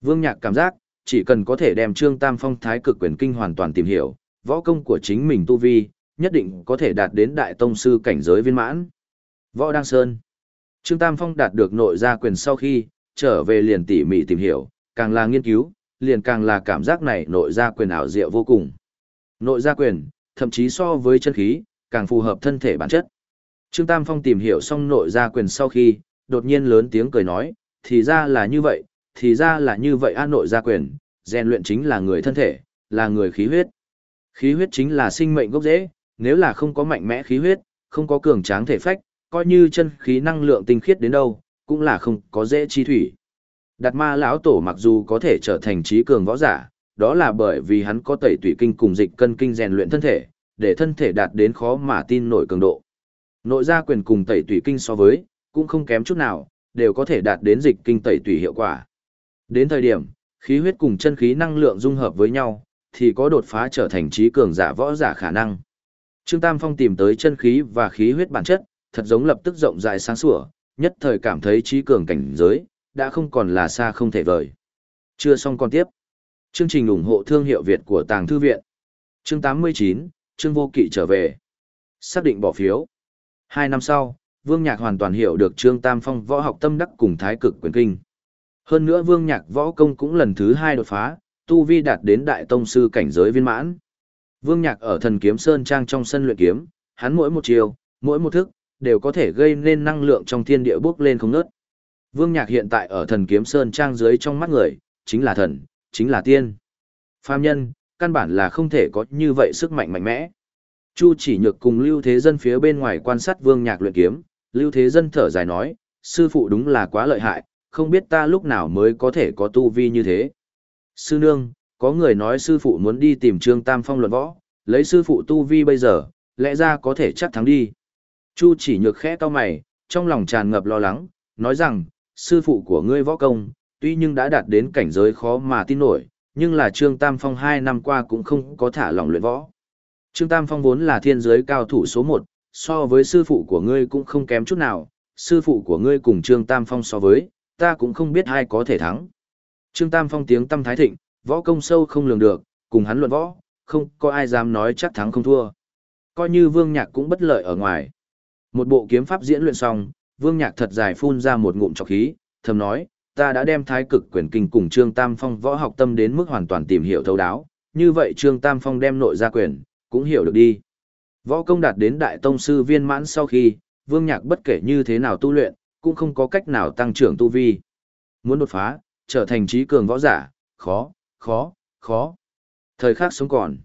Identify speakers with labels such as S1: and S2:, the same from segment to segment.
S1: Vương Nhạc cảm giác, chỉ cần có thể đem Trương Tam Phong Thái Cực Quyền Kinh hoàn toàn tìm hiểu, võ công của chính mình tu vi, nhất định có thể đạt đến đại tông sư cảnh giới viên mãn. Võ Đăng Sơn Trương Tam Phong đạt được nội gia quyền sau khi, trở về liền tỉ mỉ tìm hiểu, càng là nghiên cứu, liền càng là cảm giác này nội gia quyền ảo diệu vô cùng. Nội gia quyền, thậm chí so với chân khí, càng phù hợp thân thể bản chất. Trương Tam Phong tìm hiểu xong nội gia quyền sau khi, đột nhiên lớn tiếng cười nói, thì ra là như vậy, thì ra là như vậy an nội gia quyền, rèn luyện chính là người thân thể, là người khí huyết. Khí huyết chính là sinh mệnh gốc rễ, nếu là không có mạnh mẽ khí huyết, không có cường tráng thể phách, coi như chân khí năng lượng tinh khiết đến đâu, cũng là không có dễ chi thủy. Đạt ma lão tổ mặc dù có thể trở thành trí cường võ giả, đó là bởi vì hắn có tẩy tủy kinh cùng dịch cân kinh rèn luyện thân thể, để thân thể đạt đến khó mà tin nổi cường độ. Nội gia quyền cùng tẩy tủy kinh so với, cũng không kém chút nào, đều có thể đạt đến dịch kinh tẩy tủy hiệu quả. Đến thời điểm, khí huyết cùng chân khí năng lượng dung hợp với nhau, thì có đột phá trở thành trí cường giả võ giả khả năng. Trương Tam Phong tìm tới chân khí và khí huyết bản chất, thật giống lập tức rộng rãi sáng sủa, nhất thời cảm thấy trí cường cảnh giới, đã không còn là xa không thể vời. Chưa xong còn tiếp. Chương trình ủng hộ thương hiệu Việt của Tàng Thư Viện. Chương 89, Trương Vô Kỵ trở về. Xác định bỏ phiếu. Hai năm sau, Vương Nhạc hoàn toàn hiểu được Trương Tam Phong võ học tâm đắc cùng thái cực quyền kinh. Hơn nữa Vương Nhạc võ công cũng lần thứ hai đột phá, tu vi đạt đến đại tông sư cảnh giới viên mãn. Vương Nhạc ở thần kiếm sơn trang trong sân luyện kiếm, hắn mỗi một chiều, mỗi một thức, đều có thể gây nên năng lượng trong thiên địa bước lên không ngớt. Vương Nhạc hiện tại ở thần kiếm sơn trang dưới trong mắt người, chính là thần, chính là tiên. Phàm nhân, căn bản là không thể có như vậy sức mạnh mạnh mẽ. Chu chỉ nhược cùng Lưu Thế Dân phía bên ngoài quan sát Vương Nhạc luyện kiếm, Lưu Thế Dân thở dài nói, sư phụ đúng là quá lợi hại, không biết ta lúc nào mới có thể có tu vi như thế. Sư nương, có người nói sư phụ muốn đi tìm Trương Tam Phong luận võ, lấy sư phụ tu vi bây giờ, lẽ ra có thể chắc thắng đi. Chu chỉ nhược khẽ to mày, trong lòng tràn ngập lo lắng, nói rằng, sư phụ của ngươi võ công, tuy nhưng đã đạt đến cảnh giới khó mà tin nổi, nhưng là Trương Tam Phong hai năm qua cũng không có thả lỏng luyện võ. Trương Tam Phong vốn là thiên giới cao thủ số một, so với sư phụ của ngươi cũng không kém chút nào, sư phụ của ngươi cùng Trương Tam Phong so với, ta cũng không biết ai có thể thắng. Trương Tam Phong tiếng tâm thái thịnh, võ công sâu không lường được, cùng hắn luận võ, không có ai dám nói chắc thắng không thua. Coi như Vương Nhạc cũng bất lợi ở ngoài. Một bộ kiếm pháp diễn luyện xong, Vương Nhạc thật dài phun ra một ngụm trọc khí, thầm nói, ta đã đem thái cực quyền kinh cùng Trương Tam Phong võ học tâm đến mức hoàn toàn tìm hiểu thấu đáo, như vậy Trương Tam Phong đem nội ra quyền, cũng hiểu được đi. Võ công đạt đến đại tông sư viên mãn sau khi, Vương Nhạc bất kể như thế nào tu luyện, cũng không có cách nào tăng trưởng tu vi. Muốn đột phá, trở thành trí cường võ giả, khó, khó, khó. Thời khắc sống còn,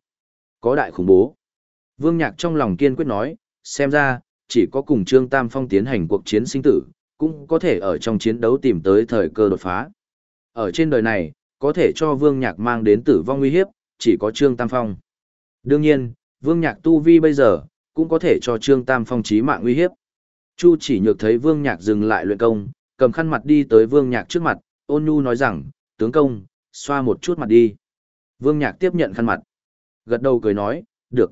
S1: có đại khủng bố. Vương Nhạc trong lòng kiên quyết nói, xem ra, chỉ có cùng Trương Tam Phong tiến hành cuộc chiến sinh tử, cũng có thể ở trong chiến đấu tìm tới thời cơ đột phá. Ở trên đời này, có thể cho Vương Nhạc mang đến tử vong nguy hiếp, chỉ có Trương Tam Phong. Đương nhiên, Vương Nhạc tu vi bây giờ, cũng có thể cho Trương Tam Phong chí mạng nguy hiếp. Chu chỉ nhược thấy Vương Nhạc dừng lại luyện công, cầm khăn mặt đi tới Vương Nhạc trước mặt, ôn nhu nói rằng, tướng công, xoa một chút mặt đi. Vương Nhạc tiếp nhận khăn mặt. Gật đầu cười nói, được.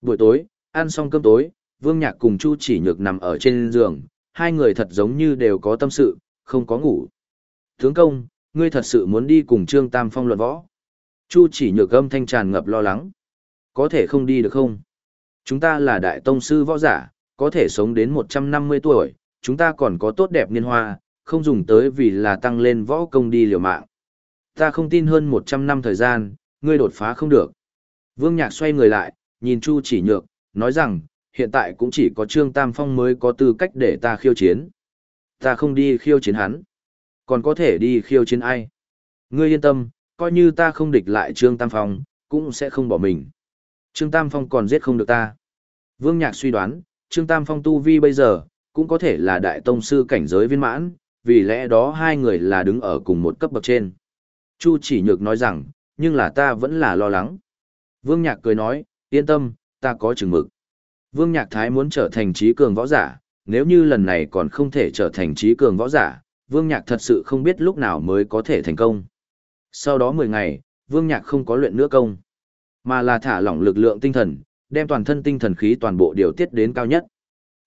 S1: Buổi tối, ăn xong cơm tối, Vương Nhạc cùng Chu chỉ nhược nằm ở trên giường, hai người thật giống như đều có tâm sự, không có ngủ. Tướng công, ngươi thật sự muốn đi cùng Trương Tam Phong luận võ. Chu chỉ nhược âm thanh tràn ngập lo lắng. Có thể không đi được không? Chúng ta là đại tông sư võ giả, có thể sống đến 150 tuổi, chúng ta còn có tốt đẹp niên hoa, không dùng tới vì là tăng lên võ công đi liều mạng. Ta không tin hơn 100 năm thời gian, ngươi đột phá không được. Vương Nhạc xoay người lại, nhìn Chu chỉ nhược, nói rằng, hiện tại cũng chỉ có Trương Tam Phong mới có tư cách để ta khiêu chiến. Ta không đi khiêu chiến hắn. Còn có thể đi khiêu chiến ai? Ngươi yên tâm, coi như ta không địch lại Trương Tam Phong, cũng sẽ không bỏ mình. Trương Tam Phong còn giết không được ta. Vương Nhạc suy đoán, Trương Tam Phong tu vi bây giờ, cũng có thể là đại tông sư cảnh giới viên mãn, vì lẽ đó hai người là đứng ở cùng một cấp bậc trên. Chu chỉ nhược nói rằng, nhưng là ta vẫn là lo lắng. Vương Nhạc cười nói, yên tâm, ta có chừng mực. Vương Nhạc Thái muốn trở thành trí cường võ giả, nếu như lần này còn không thể trở thành trí cường võ giả, Vương Nhạc thật sự không biết lúc nào mới có thể thành công. Sau đó 10 ngày, Vương Nhạc không có luyện nữa công, mà là thả lỏng lực lượng tinh thần, đem toàn thân tinh thần khí toàn bộ điều tiết đến cao nhất.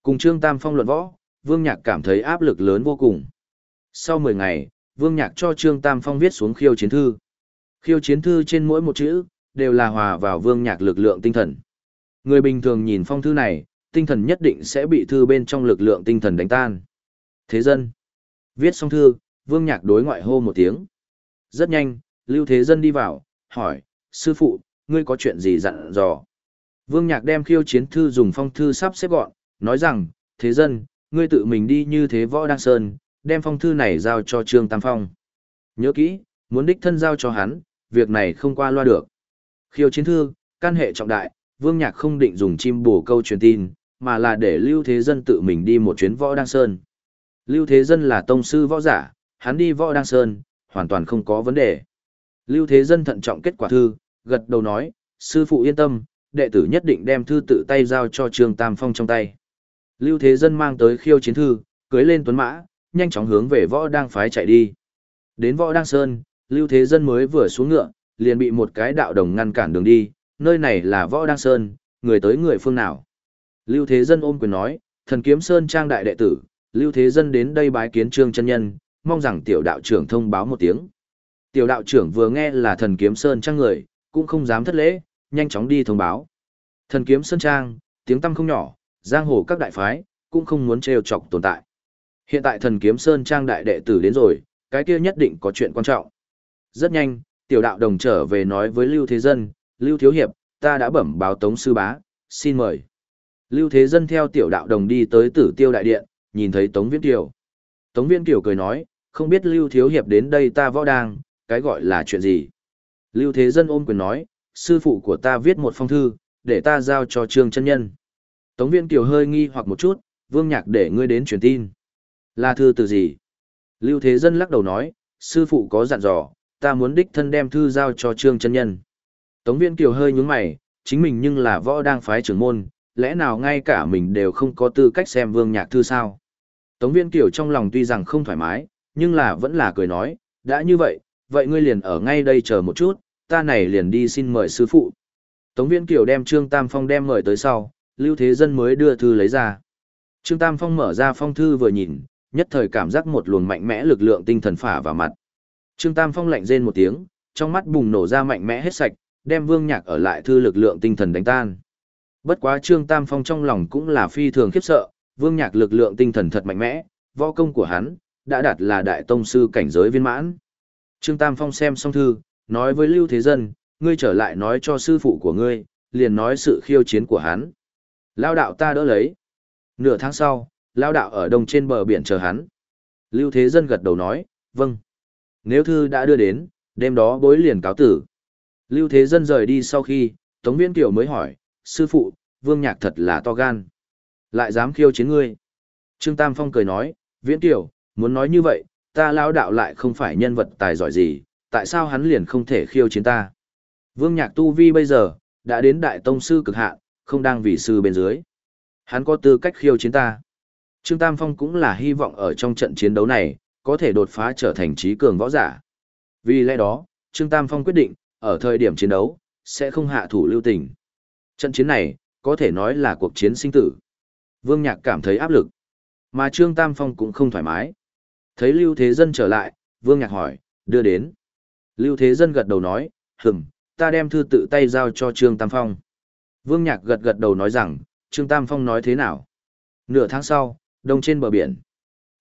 S1: Cùng Trương Tam Phong luận võ, Vương Nhạc cảm thấy áp lực lớn vô cùng. Sau 10 ngày, Vương Nhạc cho Trương Tam Phong viết xuống khiêu chiến thư. Khiêu chiến thư trên mỗi một chữ, đều là hòa vào Vương Nhạc lực lượng tinh thần. Người bình thường nhìn phong thư này, tinh thần nhất định sẽ bị thư bên trong lực lượng tinh thần đánh tan. Thế dân. Viết xong thư, Vương Nhạc đối ngoại hô một tiếng. Rất nhanh, Lưu Thế Dân đi vào, hỏi, sư phụ, ngươi có chuyện gì dặn dò? Vương Nhạc đem khiêu chiến thư dùng phong thư sắp xếp gọn, nói rằng, Thế Dân, ngươi tự mình đi như thế võ đăng sơn, đem phong thư này giao cho Trương Tam Phong. Nhớ kỹ, muốn đích thân giao cho hắn, việc này không qua loa được. Khiêu chiến thư, can hệ trọng đại, Vương Nhạc không định dùng chim bổ câu truyền tin, mà là để Lưu Thế Dân tự mình đi một chuyến võ đăng sơn. Lưu Thế Dân là tông sư võ giả, hắn đi võ đăng sơn, hoàn toàn không có vấn đề. Lưu Thế Dân thận trọng kết quả thư, gật đầu nói, sư phụ yên tâm, đệ tử nhất định đem thư tự tay giao cho Trương Tam Phong trong tay. Lưu Thế Dân mang tới khiêu chiến thư, cưới lên tuấn mã, nhanh chóng hướng về võ đang phái chạy đi. Đến võ đang sơn, Lưu Thế Dân mới vừa xuống ngựa, liền bị một cái đạo đồng ngăn cản đường đi, nơi này là võ đang sơn, người tới người phương nào. Lưu Thế Dân ôm quyền nói, thần kiếm sơn trang đại đệ tử, Lưu Thế Dân đến đây bái kiến trương chân nhân, mong rằng tiểu đạo trưởng thông báo một tiếng. Tiểu đạo trưởng vừa nghe là thần kiếm sơn trang người, cũng không dám thất lễ, nhanh chóng đi thông báo. Thần kiếm sơn trang, tiếng tăm không nhỏ, giang hồ các đại phái, cũng không muốn trêu chọc tồn tại. Hiện tại thần kiếm sơn trang đại đệ tử đến rồi, cái kia nhất định có chuyện quan trọng. Rất nhanh, tiểu đạo đồng trở về nói với Lưu Thế Dân, Lưu Thiếu Hiệp, ta đã bẩm báo Tống Sư Bá, xin mời. Lưu Thế Dân theo tiểu đạo đồng đi tới tử tiêu đại điện, nhìn thấy Tống Viễn Kiều. Tống Viễn Kiều cười nói, không biết Lưu Thiếu Hiệp đến đây ta võ đang, cái gọi là chuyện gì. Lưu Thế Dân ôm quyền nói, sư phụ của ta viết một phong thư, để ta giao cho Trương chân Nhân. Tống Viễn Kiều hơi nghi hoặc một chút, Vương Nhạc để ngươi đến truyền tin. Là thư từ gì? Lưu Thế Dân lắc đầu nói, sư phụ có dặn dò, ta muốn đích thân đem thư giao cho Trương chân Nhân. Tống Viễn Kiều hơi nhướng mày, chính mình nhưng là võ đang phái trưởng môn, lẽ nào ngay cả mình đều không có tư cách xem Vương Nhạc thư sao? Tống Viễn Kiều trong lòng tuy rằng không thoải mái, nhưng là vẫn là cười nói, đã như vậy, vậy ngươi liền ở ngay đây chờ một chút, ta này liền đi xin mời sư phụ. Tống Viễn Kiều đem Trương Tam Phong đem mời tới sau, Lưu Thế Dân mới đưa thư lấy ra. Trương Tam Phong mở ra phong thư vừa nhìn, nhất thời cảm giác một luồng mạnh mẽ lực lượng tinh thần phả vào mặt. Trương Tam Phong lạnh rên một tiếng, trong mắt bùng nổ ra mạnh mẽ hết sạch, đem Vương Nhạc ở lại thư lực lượng tinh thần đánh tan. Bất quá Trương Tam Phong trong lòng cũng là phi thường khiếp sợ, Vương Nhạc lực lượng tinh thần thật mạnh mẽ, võ công của hắn đã đạt là đại tông sư cảnh giới viên mãn. Trương Tam Phong xem xong thư, nói với Lưu Thế Dân, ngươi trở lại nói cho sư phụ của ngươi, liền nói sự khiêu chiến của hắn. Lao đạo ta đỡ lấy. Nửa tháng sau, Lao đạo ở đông trên bờ biển chờ hắn. Lưu Thế Dân gật đầu nói, vâng. Nếu thư đã đưa đến, đêm đó bối liền cáo tử. Lưu Thế Dân rời đi sau khi, Tống Viễn Kiều mới hỏi, sư phụ, Vương Nhạc thật là to gan. Lại dám khiêu chiến ngươi. Trương Tam Phong cười nói, Viễn Kiều, muốn nói như vậy, ta lao đạo lại không phải nhân vật tài giỏi gì, tại sao hắn liền không thể khiêu chiến ta? Vương Nhạc Tu Vi bây giờ, đã đến đại tông sư cực hạn, không đang vì sư bên dưới. Hắn có tư cách khiêu chiến ta. Trương Tam Phong cũng là hy vọng ở trong trận chiến đấu này, có thể đột phá trở thành trí cường võ giả. Vì lẽ đó, Trương Tam Phong quyết định, ở thời điểm chiến đấu, sẽ không hạ thủ lưu tình. Trận chiến này, có thể nói là cuộc chiến sinh tử. Vương Nhạc cảm thấy áp lực, mà Trương Tam Phong cũng không thoải mái. Thấy Lưu Thế Dân trở lại, Vương Nhạc hỏi, đưa đến. Lưu Thế Dân gật đầu nói, hừm, ta đem thư tự tay giao cho Trương Tam Phong. Vương Nhạc gật gật đầu nói rằng, Trương Tam Phong nói thế nào? Nửa tháng sau, đông trên bờ biển.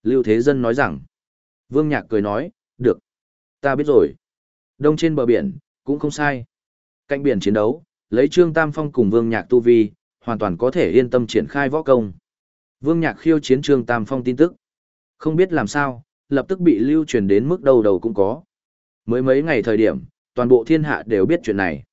S1: Lưu Thế Dân nói rằng, Vương Nhạc cười nói, được, ta biết rồi. Đông trên bờ biển, cũng không sai. Cạnh biển chiến đấu, lấy Trương Tam Phong cùng Vương Nhạc tu vi, hoàn toàn có thể yên tâm triển khai võ công. Vương Nhạc khiêu chiến Trương Tam Phong tin tức. Không biết làm sao, lập tức bị lưu truyền đến mức đầu đầu cũng có. Mới mấy ngày thời điểm, toàn bộ thiên hạ đều biết chuyện này.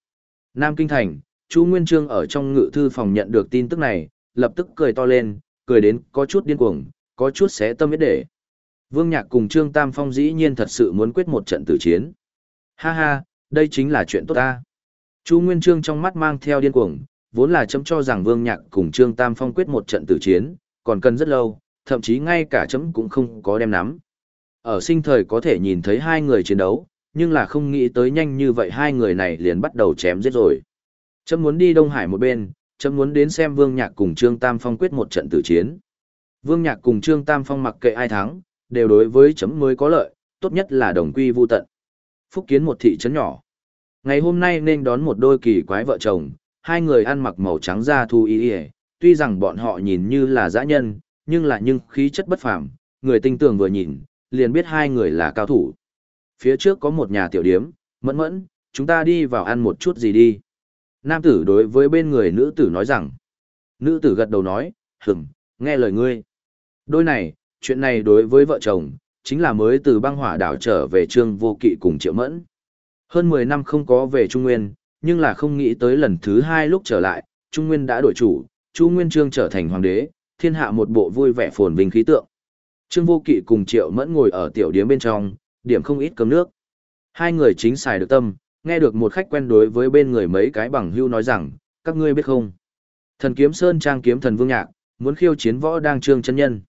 S1: Nam Kinh Thành, Chu Nguyên Trương ở trong ngự thư phòng nhận được tin tức này, lập tức cười to lên, cười đến có chút điên cuồng, có chút xé tâm biết để. Vương Nhạc cùng Trương Tam Phong dĩ nhiên thật sự muốn quyết một trận tử chiến. Ha ha, đây chính là chuyện tốt ta. Chu Nguyên Trương trong mắt mang theo điên cuồng, vốn là chấm cho rằng Vương Nhạc cùng Trương Tam Phong quyết một trận tử chiến, còn cần rất lâu, thậm chí ngay cả chấm cũng không có đem nắm. Ở sinh thời có thể nhìn thấy hai người chiến đấu, nhưng là không nghĩ tới nhanh như vậy hai người này liền bắt đầu chém giết rồi. Chấm muốn đi Đông Hải một bên, chấm muốn đến xem Vương Nhạc cùng Trương Tam Phong quyết một trận tử chiến. Vương Nhạc cùng Trương Tam Phong mặc kệ ai thắng, đều đối với chấm mới có lợi, tốt nhất là đồng quy vu tận. Phúc kiến một thị trấn nhỏ. Ngày hôm nay nên đón một đôi kỳ quái vợ chồng, hai người ăn mặc màu trắng da thu y y, tuy rằng bọn họ nhìn như là dã nhân, nhưng là nhưng khí chất bất phàm, người tinh tường vừa nhìn, liền biết hai người là cao thủ. Phía trước có một nhà tiểu điếm, mẫn mẫn, chúng ta đi vào ăn một chút gì đi. Nam tử đối với bên người nữ tử nói rằng, nữ tử gật đầu nói, hừng, nghe lời ngươi. Đôi này, chuyện này đối với vợ chồng, chính là mới từ băng hỏa đảo trở về trương vô kỵ cùng triệu mẫn. Hơn 10 năm không có về Trung Nguyên, nhưng là không nghĩ tới lần thứ hai lúc trở lại, Trung Nguyên đã đổi chủ, Chu Nguyên Trương trở thành hoàng đế, thiên hạ một bộ vui vẻ phồn vinh khí tượng. Trương Vô Kỵ cùng Triệu Mẫn ngồi ở tiểu điếm bên trong, điểm không ít cơm nước. Hai người chính xài được tâm, nghe được một khách quen đối với bên người mấy cái bằng hưu nói rằng, các ngươi biết không? Thần kiếm Sơn Trang kiếm thần Vương Nhạc, muốn khiêu chiến võ đang trương chân nhân.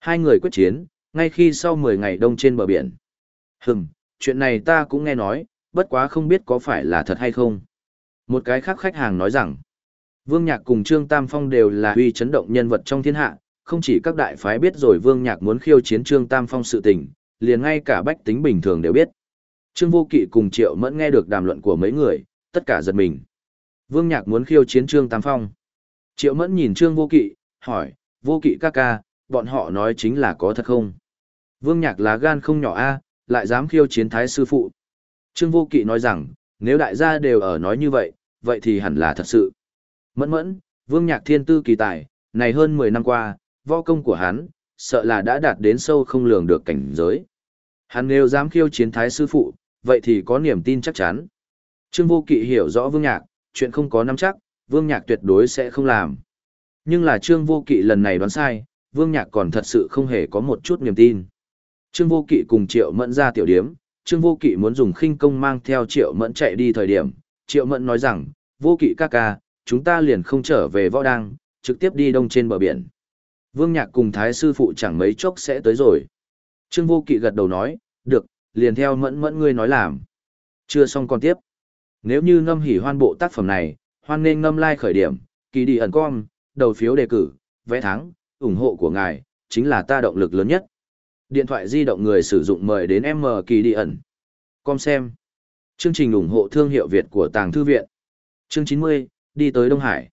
S1: Hai người quyết chiến, ngay khi sau 10 ngày đông trên bờ biển. Hừm, chuyện này ta cũng nghe nói, bất quá không biết có phải là thật hay không. Một cái khác khách hàng nói rằng, Vương Nhạc cùng Trương Tam Phong đều là uy chấn động nhân vật trong thiên hạ, không chỉ các đại phái biết rồi Vương Nhạc muốn khiêu chiến Trương Tam Phong sự tình, liền ngay cả bách tính bình thường đều biết. Trương Vô Kỵ cùng Triệu Mẫn nghe được đàm luận của mấy người, tất cả giật mình. Vương Nhạc muốn khiêu chiến Trương Tam Phong. Triệu Mẫn nhìn Trương Vô Kỵ, hỏi, Vô Kỵ ca ca, bọn họ nói chính là có thật không? Vương Nhạc lá gan không nhỏ a, lại dám khiêu chiến Thái sư phụ. Trương Vô Kỵ nói rằng, nếu đại gia đều ở nói như vậy, vậy thì hẳn là thật sự. Mẫn mẫn, Vương Nhạc thiên tư kỳ tài, này hơn 10 năm qua, võ công của hắn, sợ là đã đạt đến sâu không lường được cảnh giới. Hắn nếu dám khiêu chiến thái sư phụ, vậy thì có niềm tin chắc chắn. Trương Vô Kỵ hiểu rõ Vương Nhạc, chuyện không có nắm chắc, Vương Nhạc tuyệt đối sẽ không làm. Nhưng là Trương Vô Kỵ lần này đoán sai, Vương Nhạc còn thật sự không hề có một chút niềm tin. Trương Vô Kỵ cùng Triệu Mẫn ra tiểu điếm, Trương Vô Kỵ muốn dùng khinh công mang theo Triệu Mẫn chạy đi thời điểm, Triệu Mẫn nói rằng, Vô Kỵ ca ca, chúng ta liền không trở về võ đăng, trực tiếp đi đông trên bờ biển. Vương Nhạc cùng Thái sư phụ chẳng mấy chốc sẽ tới rồi. Trương Vô Kỵ gật đầu nói, được, liền theo mẫn mẫn ngươi nói làm. Chưa xong còn tiếp. Nếu như ngâm hỉ hoan bộ tác phẩm này, hoan nên ngâm like khởi điểm, kỳ đi ẩn com, đầu phiếu đề cử, vẽ thắng, ủng hộ của ngài, chính là ta động lực lớn nhất. Điện thoại di động người sử dụng mời đến M kỳ đi ẩn. Com xem. Chương trình ủng hộ thương hiệu Việt của Tàng Thư Viện. Chương 90, đi tới Đông Hải.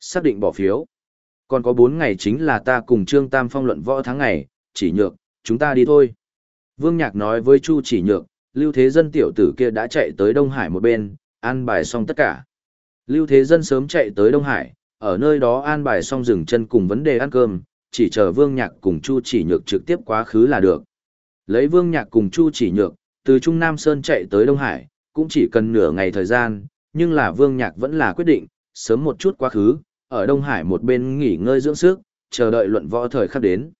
S1: Xác định bỏ phiếu. Còn có 4 ngày chính là ta cùng Trương Tam Phong luận võ tháng ngày, chỉ nhược, chúng ta đi thôi. Vương Nhạc nói với Chu chỉ nhược, Lưu Thế Dân tiểu tử kia đã chạy tới Đông Hải một bên, an bài xong tất cả. Lưu Thế Dân sớm chạy tới Đông Hải, ở nơi đó an bài xong dừng chân cùng vấn đề ăn cơm, chỉ chờ Vương Nhạc cùng Chu chỉ nhược trực tiếp quá khứ là được. Lấy Vương Nhạc cùng Chu chỉ nhược, từ Trung Nam Sơn chạy tới Đông Hải, cũng chỉ cần nửa ngày thời gian, nhưng là Vương Nhạc vẫn là quyết định, sớm một chút quá khứ, ở Đông Hải một bên nghỉ ngơi dưỡng sức, chờ đợi luận võ thời khắc đến.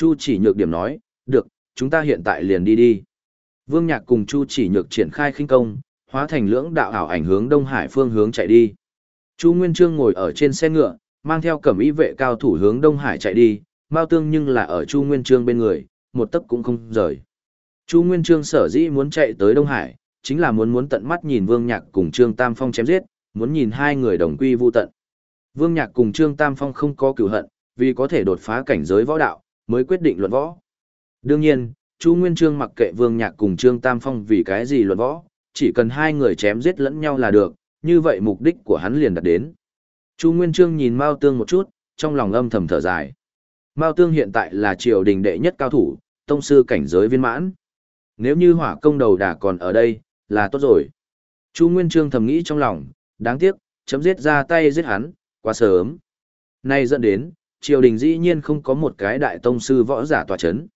S1: Chu chỉ nhược điểm nói, được, chúng ta hiện tại liền đi đi. Vương Nhạc cùng Chu chỉ nhược triển khai khinh công, hóa thành lưỡng đạo ảo ảnh hướng Đông Hải phương hướng chạy đi. Chu Nguyên Trương ngồi ở trên xe ngựa, mang theo cẩm y vệ cao thủ hướng Đông Hải chạy đi, Mao Tương nhưng là ở Chu Nguyên Trương bên người, một tấc cũng không rời. Chu Nguyên Trương sở dĩ muốn chạy tới Đông Hải, chính là muốn muốn tận mắt nhìn Vương Nhạc cùng Trương Tam Phong chém giết, muốn nhìn hai người đồng quy vu tận. Vương Nhạc cùng Trương Tam Phong không có cửu hận, vì có thể đột phá cảnh giới võ đạo, mới quyết định luận võ. Đương nhiên, Chu Nguyên Trương mặc kệ Vương Nhạc cùng Trương Tam Phong vì cái gì luận võ, chỉ cần hai người chém giết lẫn nhau là được, như vậy mục đích của hắn liền đạt đến. Chu Nguyên Trương nhìn Mao Tương một chút, trong lòng âm thầm thở dài. Mao Tương hiện tại là triều đình đệ nhất cao thủ, tông sư cảnh giới viên mãn. Nếu như hỏa công đầu đà còn ở đây, là tốt rồi. Chu Nguyên Trương thầm nghĩ trong lòng, đáng tiếc, chấm giết ra tay giết hắn, quá sớm. Nay dẫn đến, triều đình dĩ nhiên không có một cái đại tông sư võ giả tòa chấn.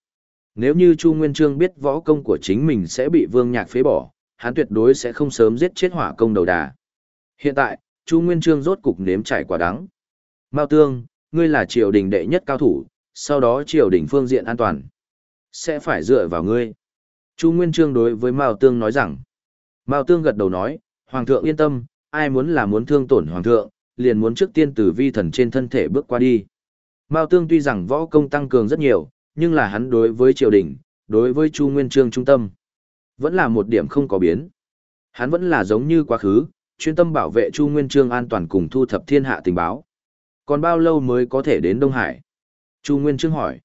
S1: Nếu như Chu Nguyên Trương biết võ công của chính mình sẽ bị Vương Nhạc phế bỏ, hắn tuyệt đối sẽ không sớm giết chết hỏa công đầu đà. Hiện tại, Chu Nguyên Trương rốt cục nếm trải quả đắng. Mao Tương, ngươi là triều đình đệ nhất cao thủ, sau đó triều đình phương diện an toàn. Sẽ phải dựa vào ngươi. Chu Nguyên Trương đối với Mao Tương nói rằng. Mao Tương gật đầu nói, Hoàng thượng yên tâm, ai muốn là muốn thương tổn Hoàng thượng, liền muốn trước tiên từ vi thần trên thân thể bước qua đi. Mao Tương tuy rằng võ công tăng cường rất nhiều, nhưng là hắn đối với triều đình, đối với Chu Nguyên Trương trung tâm, vẫn là một điểm không có biến. Hắn vẫn là giống như quá khứ, chuyên tâm bảo vệ Chu Nguyên Trương an toàn cùng thu thập thiên hạ tình báo. Còn bao lâu mới có thể đến Đông Hải? Chu Nguyên Trương hỏi.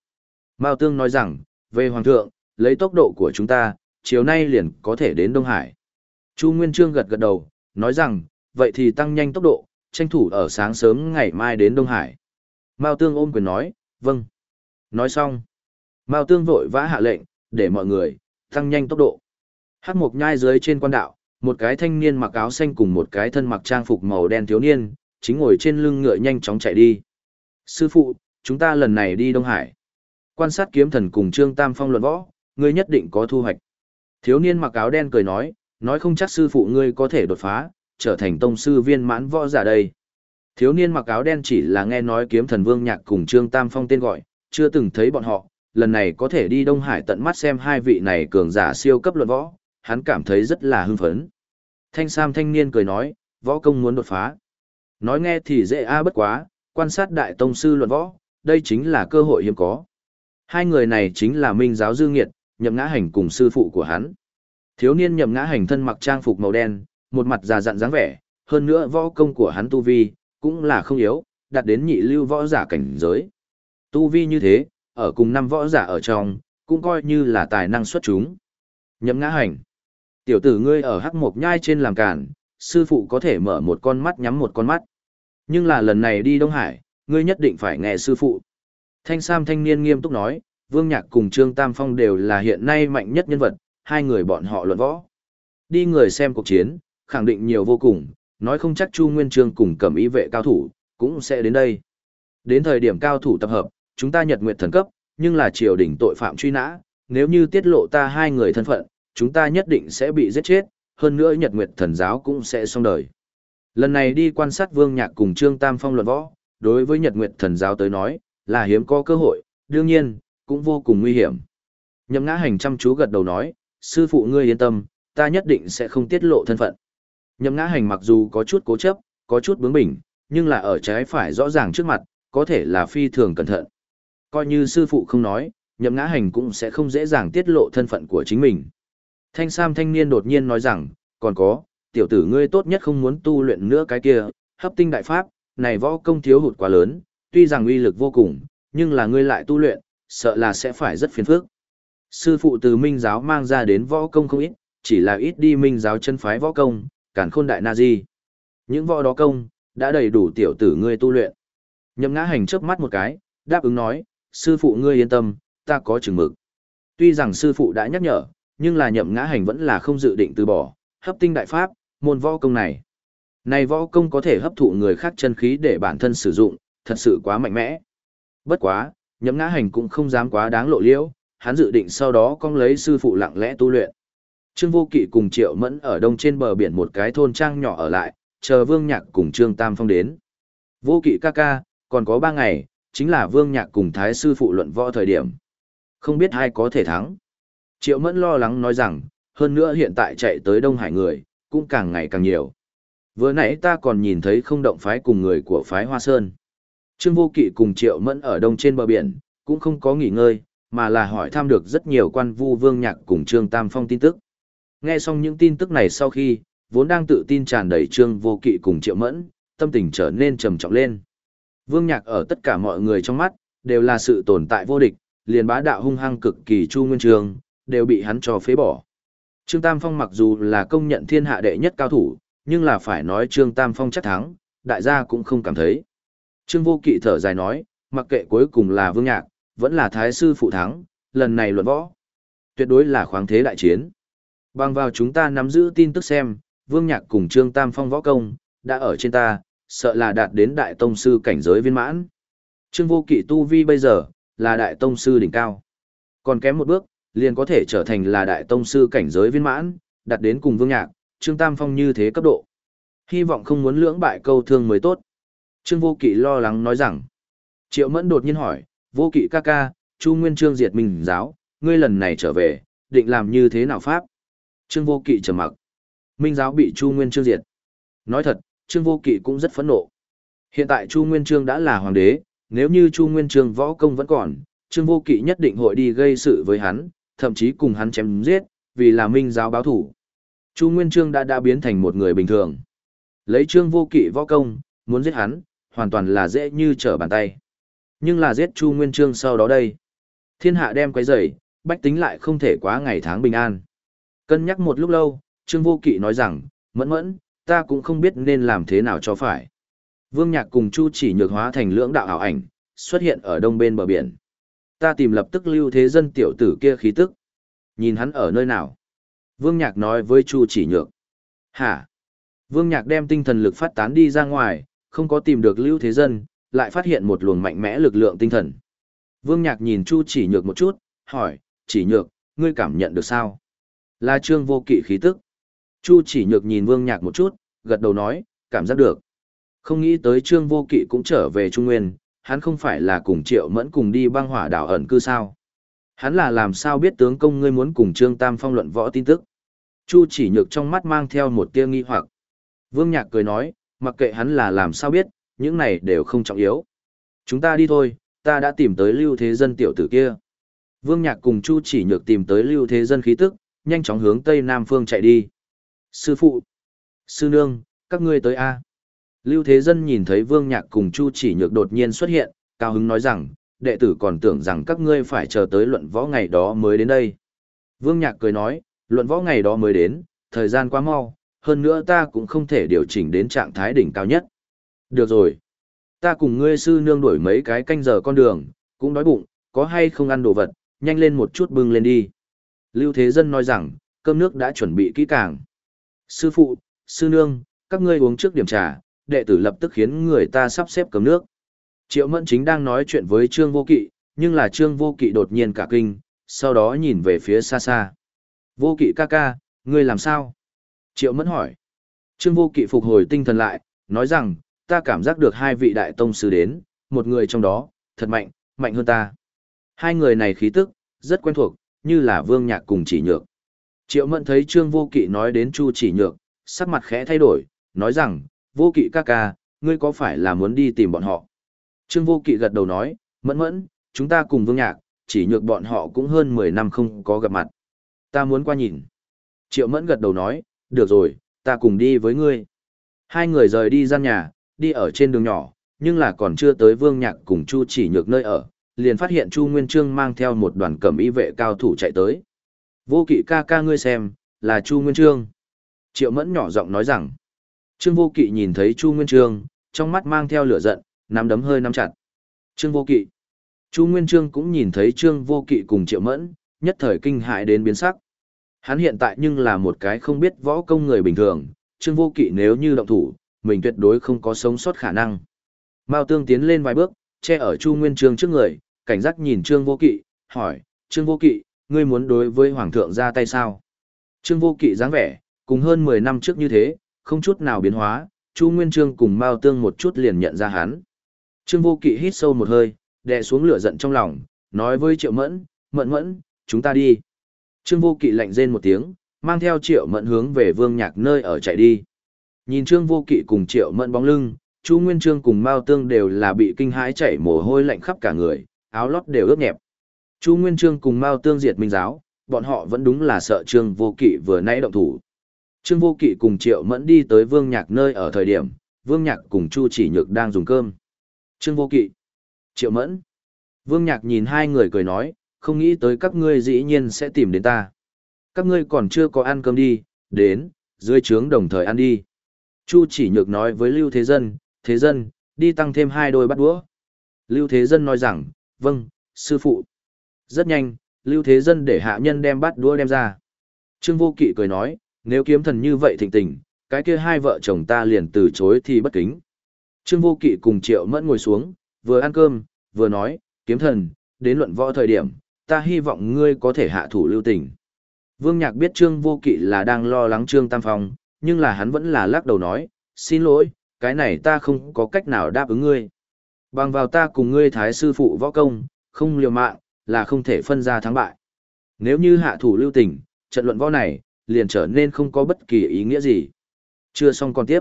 S1: Mao Tương nói rằng, về Hoàng thượng, lấy tốc độ của chúng ta, chiều nay liền có thể đến Đông Hải. Chu Nguyên Trương gật gật đầu, nói rằng, vậy thì tăng nhanh tốc độ, tranh thủ ở sáng sớm ngày mai đến Đông Hải. Mao Tương ôm quyền nói, vâng. Nói xong. Mao Tương vội vã hạ lệnh, để mọi người, tăng nhanh tốc độ. Hát mục nhai dưới trên quan đạo, một cái thanh niên mặc áo xanh cùng một cái thân mặc trang phục màu đen thiếu niên, chính ngồi trên lưng ngựa nhanh chóng chạy đi. Sư phụ, chúng ta lần này đi Đông Hải. Quan sát kiếm thần cùng Trương Tam Phong luận võ, ngươi nhất định có thu hoạch. Thiếu niên mặc áo đen cười nói, nói không chắc sư phụ ngươi có thể đột phá, trở thành tông sư viên mãn võ giả đây. Thiếu niên mặc áo đen chỉ là nghe nói kiếm thần vương nhạc cùng Trương Tam Phong tên gọi, chưa từng thấy bọn họ, lần này có thể đi Đông Hải tận mắt xem hai vị này cường giả siêu cấp luận võ, hắn cảm thấy rất là hưng phấn. Thanh Sam thanh niên cười nói, võ công muốn đột phá. Nói nghe thì dễ a bất quá, quan sát đại tông sư luận võ, đây chính là cơ hội hiếm có. Hai người này chính là Minh giáo Dương Nghiệt, nhậm ngã hành cùng sư phụ của hắn. Thiếu niên nhậm ngã hành thân mặc trang phục màu đen, một mặt già dặn dáng vẻ, hơn nữa võ công của hắn tu vi, cũng là không yếu, đạt đến nhị lưu võ giả cảnh giới. Tu vi như thế, ở cùng năm võ giả ở trong, cũng coi như là tài năng xuất chúng. Nhậm ngã hành. Tiểu tử ngươi ở hắc mộc nhai trên làm cản, sư phụ có thể mở một con mắt nhắm một con mắt. Nhưng là lần này đi Đông Hải, ngươi nhất định phải nghe sư phụ. Thanh Sam thanh niên nghiêm túc nói, Vương Nhạc cùng Trương Tam Phong đều là hiện nay mạnh nhất nhân vật, hai người bọn họ luận võ. Đi người xem cuộc chiến, khẳng định nhiều vô cùng, nói không chắc Chu Nguyên Trương cùng cẩm ý vệ cao thủ, cũng sẽ đến đây. Đến thời điểm cao thủ tập hợp, chúng ta nhật nguyệt thần cấp, nhưng là triều đình tội phạm truy nã, nếu như tiết lộ ta hai người thân phận, chúng ta nhất định sẽ bị giết chết, hơn nữa nhật nguyệt thần giáo cũng sẽ xong đời. Lần này đi quan sát Vương Nhạc cùng Trương Tam Phong luận võ, đối với nhật nguyệt thần giáo tới nói, là hiếm có cơ hội, đương nhiên, cũng vô cùng nguy hiểm. Nhậm ngã hành chăm chú gật đầu nói, sư phụ ngươi yên tâm, ta nhất định sẽ không tiết lộ thân phận. Nhậm ngã hành mặc dù có chút cố chấp, có chút bướng bỉnh, nhưng là ở trái phải rõ ràng trước mặt, có thể là phi thường cẩn thận. Coi như sư phụ không nói, nhậm ngã hành cũng sẽ không dễ dàng tiết lộ thân phận của chính mình. Thanh Sam thanh niên đột nhiên nói rằng, còn có, tiểu tử ngươi tốt nhất không muốn tu luyện nữa cái kia, hấp tinh đại pháp, này võ công thiếu hụt quá lớn, tuy rằng uy lực vô cùng, nhưng là ngươi lại tu luyện, sợ là sẽ phải rất phiền phức. Sư phụ từ minh giáo mang ra đến võ công không ít, chỉ là ít đi minh giáo chân phái võ công, cản khôn đại na di. Những võ đó công, đã đầy đủ tiểu tử ngươi tu luyện. Nhậm ngã hành chớp mắt một cái, đáp ứng nói, sư phụ ngươi yên tâm, ta có chừng mực. Tuy rằng sư phụ đã nhắc nhở, nhưng là nhậm ngã hành vẫn là không dự định từ bỏ, hấp tinh đại pháp, môn võ công này. Này võ công có thể hấp thụ người khác chân khí để bản thân sử dụng, thật sự quá mạnh mẽ. Bất quá, nhậm ngã hành cũng không dám quá đáng lộ liễu, hắn dự định sau đó con lấy sư phụ lặng lẽ tu luyện. Trương Vô Kỵ cùng Triệu Mẫn ở đông trên bờ biển một cái thôn trang nhỏ ở lại, chờ Vương Nhạc cùng Trương Tam Phong đến. Vô Kỵ ca ca, còn có ba ngày, chính là Vương Nhạc cùng Thái sư phụ luận võ thời điểm. Không biết ai có thể thắng. Triệu Mẫn lo lắng nói rằng, hơn nữa hiện tại chạy tới Đông Hải người, cũng càng ngày càng nhiều. Vừa nãy ta còn nhìn thấy không động phái cùng người của phái Hoa Sơn. Trương Vô Kỵ cùng Triệu Mẫn ở đông trên bờ biển, cũng không có nghỉ ngơi, mà là hỏi thăm được rất nhiều quan vu vương nhạc cùng Trương Tam Phong tin tức. Nghe xong những tin tức này sau khi, vốn đang tự tin tràn đầy Trương Vô Kỵ cùng Triệu Mẫn, tâm tình trở nên trầm trọng lên. Vương nhạc ở tất cả mọi người trong mắt, đều là sự tồn tại vô địch, liền bá đạo hung hăng cực kỳ chu nguyên trường, đều bị hắn cho phế bỏ. Trương Tam Phong mặc dù là công nhận thiên hạ đệ nhất cao thủ, nhưng là phải nói Trương Tam Phong chắc thắng, đại gia cũng không cảm thấy. Trương Vô Kỵ thở dài nói, mặc kệ cuối cùng là Vương Nhạc, vẫn là Thái sư phụ thắng, lần này luận võ. Tuyệt đối là khoáng thế đại chiến. Bằng vào chúng ta nắm giữ tin tức xem, Vương Nhạc cùng Trương Tam Phong võ công, đã ở trên ta, sợ là đạt đến đại tông sư cảnh giới viên mãn. Trương Vô Kỵ tu vi bây giờ, là đại tông sư đỉnh cao. Còn kém một bước, liền có thể trở thành là đại tông sư cảnh giới viên mãn, đạt đến cùng Vương Nhạc, Trương Tam Phong như thế cấp độ. Hy vọng không muốn lưỡng bại câu thương mới tốt. Trương Vô Kỵ lo lắng nói rằng. Triệu Mẫn đột nhiên hỏi, Vô Kỵ ca ca, Chu Nguyên Trương diệt Minh giáo, ngươi lần này trở về, định làm như thế nào pháp? Trương Vô Kỵ trầm mặc. Minh giáo bị Chu Nguyên Chương diệt. Nói thật, Trương Vô Kỵ cũng rất phẫn nộ. Hiện tại Chu Nguyên Chương đã là hoàng đế, nếu như Chu Nguyên Chương võ công vẫn còn, Trương Vô Kỵ nhất định hội đi gây sự với hắn, thậm chí cùng hắn chém giết, vì là Minh giáo báo thủ. Chu Nguyên Chương đã đã biến thành một người bình thường. Lấy Trương Vô Kỵ võ công, muốn giết hắn, hoàn toàn là dễ như trở bàn tay. Nhưng là giết Chu Nguyên Chương sau đó đây. Thiên hạ đem quấy rầy, bách tính lại không thể quá ngày tháng bình an. Cân nhắc một lúc lâu, Trương Vô Kỵ nói rằng, mẫn mẫn, ta cũng không biết nên làm thế nào cho phải. Vương Nhạc cùng Chu chỉ nhược hóa thành lưỡng đạo ảo ảnh, xuất hiện ở đông bên bờ biển. Ta tìm lập tức lưu thế dân tiểu tử kia khí tức. Nhìn hắn ở nơi nào? Vương Nhạc nói với Chu chỉ nhược. Hả? Vương Nhạc đem tinh thần lực phát tán đi ra ngoài, không có tìm được lưu thế dân, lại phát hiện một luồng mạnh mẽ lực lượng tinh thần. Vương Nhạc nhìn Chu chỉ nhược một chút, hỏi, chỉ nhược, ngươi cảm nhận được sao? Là trương vô kỵ khí tức. Chu chỉ nhược nhìn Vương Nhạc một chút, gật đầu nói, cảm giác được. Không nghĩ tới trương vô kỵ cũng trở về Trung Nguyên, hắn không phải là cùng triệu mẫn cùng đi băng hỏa đảo ẩn cư sao. Hắn là làm sao biết tướng công ngươi muốn cùng trương tam phong luận võ tin tức. Chu chỉ nhược trong mắt mang theo một tia nghi hoặc. Vương Nhạc cười nói, mặc kệ hắn là làm sao biết, những này đều không trọng yếu. Chúng ta đi thôi, ta đã tìm tới lưu thế dân tiểu tử kia. Vương Nhạc cùng Chu chỉ nhược tìm tới lưu thế dân khí tức, nhanh chóng hướng tây nam phương chạy đi. Sư phụ, sư nương, các ngươi tới A. Lưu thế dân nhìn thấy Vương Nhạc cùng Chu chỉ nhược đột nhiên xuất hiện, cao hứng nói rằng, đệ tử còn tưởng rằng các ngươi phải chờ tới luận võ ngày đó mới đến đây. Vương Nhạc cười nói, luận võ ngày đó mới đến, thời gian quá mau, hơn nữa ta cũng không thể điều chỉnh đến trạng thái đỉnh cao nhất. Được rồi. Ta cùng ngươi sư nương đuổi mấy cái canh giờ con đường, cũng đói bụng, có hay không ăn đồ vật, nhanh lên một chút bưng lên đi. Lưu Thế Dân nói rằng, cơm nước đã chuẩn bị kỹ càng. Sư phụ, sư nương, các ngươi uống trước điểm trà, đệ tử lập tức khiến người ta sắp xếp cơm nước. Triệu Mẫn chính đang nói chuyện với Trương Vô Kỵ, nhưng là Trương Vô Kỵ đột nhiên cả kinh, sau đó nhìn về phía xa xa. Vô Kỵ ca ca, ngươi làm sao? Triệu Mẫn hỏi. Trương Vô Kỵ phục hồi tinh thần lại, nói rằng, ta cảm giác được hai vị đại tông sư đến, một người trong đó, thật mạnh, mạnh hơn ta. Hai người này khí tức, rất quen thuộc, như là Vương Nhạc cùng chỉ nhược. Triệu Mẫn thấy Trương Vô Kỵ nói đến Chu chỉ nhược, sắc mặt khẽ thay đổi, nói rằng, Vô Kỵ ca ca, ngươi có phải là muốn đi tìm bọn họ? Trương Vô Kỵ gật đầu nói, Mẫn Mẫn, chúng ta cùng Vương Nhạc, chỉ nhược bọn họ cũng hơn 10 năm không có gặp mặt. Ta muốn qua nhìn. Triệu Mẫn gật đầu nói, được rồi, ta cùng đi với ngươi. Hai người rời đi gian nhà, đi ở trên đường nhỏ, nhưng là còn chưa tới Vương Nhạc cùng Chu chỉ nhược nơi ở, liền phát hiện Chu Nguyên Trương mang theo một đoàn cẩm y vệ cao thủ chạy tới. Vô kỵ ca ca ngươi xem, là Chu Nguyên Trương. Triệu Mẫn nhỏ giọng nói rằng, Trương Vô Kỵ nhìn thấy Chu Nguyên Trương, trong mắt mang theo lửa giận, nắm đấm hơi nắm chặt. Trương Vô Kỵ. Chu Nguyên Trương cũng nhìn thấy Trương Vô Kỵ cùng Triệu Mẫn, nhất thời kinh hại đến biến sắc. Hắn hiện tại nhưng là một cái không biết võ công người bình thường, Trương Vô Kỵ nếu như động thủ, mình tuyệt đối không có sống sót khả năng. Mao Tương tiến lên vài bước, che ở Chu Nguyên Trương trước người, cảnh giác nhìn Trương Vô Kỵ, hỏi, Trương Vô Kỵ, ngươi muốn đối với Hoàng thượng ra tay sao? Trương Vô Kỵ dáng vẻ, cùng hơn 10 năm trước như thế, không chút nào biến hóa, Chu Nguyên Trương cùng Mao Tương một chút liền nhận ra hắn. Trương Vô Kỵ hít sâu một hơi, đè xuống lửa giận trong lòng, nói với Triệu Mẫn, Mẫn Mẫn, chúng ta đi. Trương Vô Kỵ lạnh rên một tiếng, mang theo Triệu Mẫn hướng về Vương Nhạc nơi ở chạy đi. Nhìn Trương Vô Kỵ cùng Triệu Mẫn bóng lưng, Chu Nguyên Trương cùng Mao Tương đều là bị kinh hãi chảy mồ hôi lạnh khắp cả người, áo lót đều ướt nhẹp. Chu Nguyên Trương cùng Mao Tương diệt minh giáo, bọn họ vẫn đúng là sợ Trương Vô Kỵ vừa nãy động thủ. Trương Vô Kỵ cùng Triệu Mẫn đi tới Vương Nhạc nơi ở thời điểm, Vương Nhạc cùng Chu Chỉ Nhược đang dùng cơm. Trương Vô Kỵ, Triệu Mẫn. Vương Nhạc nhìn hai người cười nói, không nghĩ tới các ngươi dĩ nhiên sẽ tìm đến ta. Các ngươi còn chưa có ăn cơm đi, đến, dưới trướng đồng thời ăn đi. Chu Chỉ Nhược nói với Lưu Thế Dân, Thế Dân, đi tăng thêm hai đôi bát đũa. Lưu Thế Dân nói rằng, vâng, sư phụ. Rất nhanh, Lưu Thế Dân để hạ nhân đem bát đũa đem ra. Trương Vô Kỵ cười nói, nếu kiếm thần như vậy thịnh tình, cái kia hai vợ chồng ta liền từ chối thì bất kính. Trương Vô Kỵ cùng Triệu Mẫn ngồi xuống, vừa ăn cơm, vừa nói, kiếm thần, đến luận võ thời điểm, ta hy vọng ngươi có thể hạ thủ lưu tình. Vương Nhạc biết Trương Vô Kỵ là đang lo lắng Trương Tam Phong, nhưng là hắn vẫn là lắc đầu nói, xin lỗi, cái này ta không có cách nào đáp ứng ngươi. Bằng vào ta cùng ngươi thái sư phụ võ công, không liều mạng, là không thể phân ra thắng bại. Nếu như hạ thủ lưu tình, trận luận võ này, liền trở nên không có bất kỳ ý nghĩa gì. Chưa xong còn tiếp.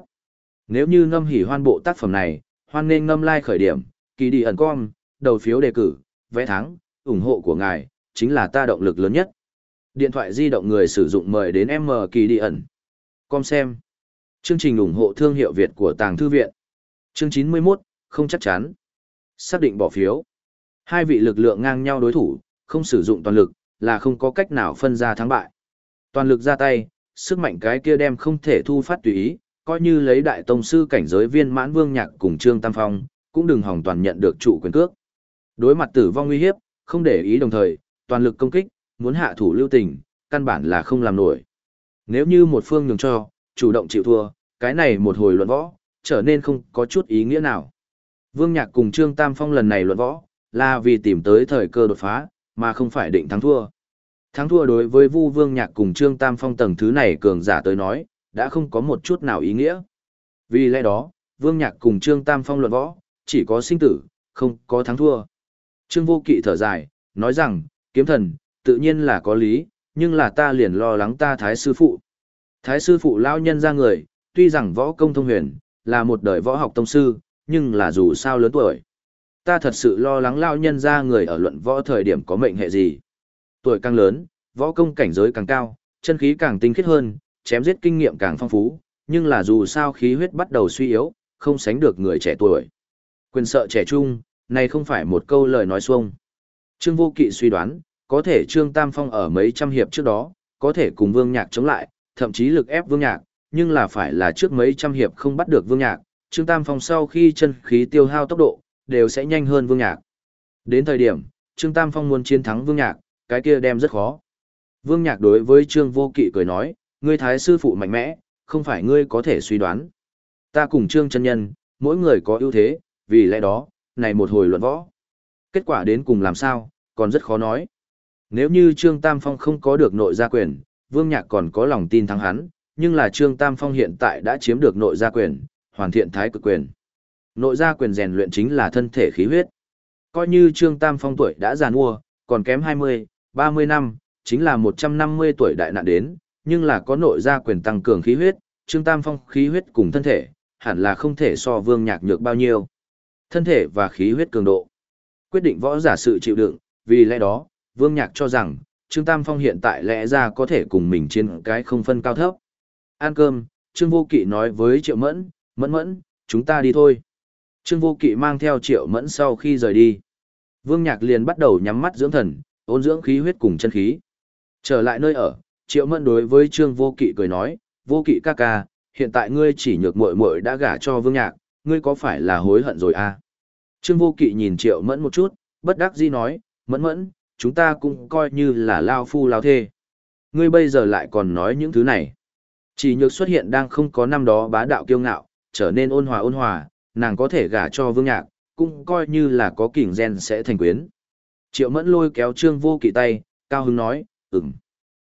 S1: Nếu như ngâm hỉ hoan bộ tác phẩm này, hoan nên ngâm like khởi điểm, kỳ đi ẩn com, đầu phiếu đề cử, vẽ thắng, ủng hộ của ngài, chính là ta động lực lớn nhất. Điện thoại di động người sử dụng mời đến M kỳ đi ẩn. Com xem. Chương trình ủng hộ thương hiệu Việt của Tàng Thư Viện. Chương 91, không chắc chắn. Xác định bỏ phiếu. Hai vị lực lượng ngang nhau đối thủ, không sử dụng toàn lực, là không có cách nào phân ra thắng bại. Toàn lực ra tay, sức mạnh cái kia đem không thể thu phát tùy ý, coi như lấy đại tông sư cảnh giới viên mãn vương nhạc cùng Trương Tam Phong, cũng đừng hòng toàn nhận được chủ quyền cước. Đối mặt tử vong nguy hiếp, không để ý đồng thời, toàn lực công kích, muốn hạ thủ lưu tình, căn bản là không làm nổi. Nếu như một phương nhường cho, chủ động chịu thua, cái này một hồi luận võ, trở nên không có chút ý nghĩa nào. Vương Nhạc cùng Trương Tam Phong lần này luận võ, là vì tìm tới thời cơ đột phá, mà không phải định thắng thua. Thắng thua đối với Vu Vương Nhạc cùng Trương Tam Phong tầng thứ này cường giả tới nói, đã không có một chút nào ý nghĩa. Vì lẽ đó, Vương Nhạc cùng Trương Tam Phong luận võ, chỉ có sinh tử, không có thắng thua. Trương Vô Kỵ thở dài, nói rằng, kiếm thần, tự nhiên là có lý, nhưng là ta liền lo lắng ta thái sư phụ. Thái sư phụ lao nhân ra người, tuy rằng võ công thông huyền, là một đời võ học tông sư, nhưng là dù sao lớn tuổi. Ta thật sự lo lắng lao nhân ra người ở luận võ thời điểm có mệnh hệ gì. Tuổi càng lớn, võ công cảnh giới càng cao, chân khí càng tinh khiết hơn, chém giết kinh nghiệm càng phong phú, nhưng là dù sao khí huyết bắt đầu suy yếu, không sánh được người trẻ tuổi. Quyền sợ trẻ trung, này không phải một câu lời nói xuông. Trương Vô Kỵ suy đoán, có thể Trương Tam Phong ở mấy trăm hiệp trước đó, có thể cùng Vương Nhạc chống lại, thậm chí lực ép Vương Nhạc, nhưng là phải là trước mấy trăm hiệp không bắt được Vương Nhạc, Trương Tam Phong sau khi chân khí tiêu hao tốc độ, đều sẽ nhanh hơn Vương Nhạc. Đến thời điểm, Trương Tam Phong muốn chiến thắng Vương Nhạc, cái kia đem rất khó. Vương Nhạc đối với Trương Vô Kỵ cười nói, ngươi thái sư phụ mạnh mẽ, không phải ngươi có thể suy đoán. Ta cùng Trương chân nhân, mỗi người có ưu thế, vì lẽ đó, này một hồi luận võ. Kết quả đến cùng làm sao, còn rất khó nói. Nếu như Trương Tam Phong không có được nội gia quyền, Vương Nhạc còn có lòng tin thắng hắn, nhưng là Trương Tam Phong hiện tại đã chiếm được nội gia quyền, hoàn thiện thái cực quyền. Nội gia quyền rèn luyện chính là thân thể khí huyết. Coi như Trương Tam Phong tuổi đã già nua, còn kém 20, 30 năm, chính là 150 tuổi đại nạn đến, nhưng là có nội gia quyền tăng cường khí huyết, Trương Tam Phong khí huyết cùng thân thể, hẳn là không thể so Vương Nhạc nhược bao nhiêu. Thân thể và khí huyết cường độ. Quyết định võ giả sự chịu đựng, vì lẽ đó, Vương Nhạc cho rằng, Trương Tam Phong hiện tại lẽ ra có thể cùng mình trên cái không phân cao thấp. Ăn cơm, Trương Vô Kỵ nói với Triệu Mẫn, Mẫn Mẫn, chúng ta đi thôi. Trương Vô Kỵ mang theo Triệu Mẫn sau khi rời đi. Vương Nhạc liền bắt đầu nhắm mắt dưỡng thần, ôn dưỡng khí huyết cùng chân khí. Trở lại nơi ở, Triệu Mẫn đối với Trương Vô Kỵ cười nói, Vô Kỵ ca ca, hiện tại ngươi chỉ nhược muội muội đã gả cho Vương Nhạc, ngươi có phải là hối hận rồi à? Trương Vô Kỵ nhìn Triệu Mẫn một chút, bất đắc dĩ nói, Mẫn Mẫn, chúng ta cũng coi như là lao phu lao thê. Ngươi bây giờ lại còn nói những thứ này. Chỉ nhược xuất hiện đang không có năm đó bá đạo kiêu ngạo, trở nên ôn hòa ôn hòa, nàng có thể gả cho Vương Nhạc, cũng coi như là có kỉnh gen sẽ thành quyến. Triệu Mẫn lôi kéo Trương Vô Kỵ tay, cao hứng nói, ừm.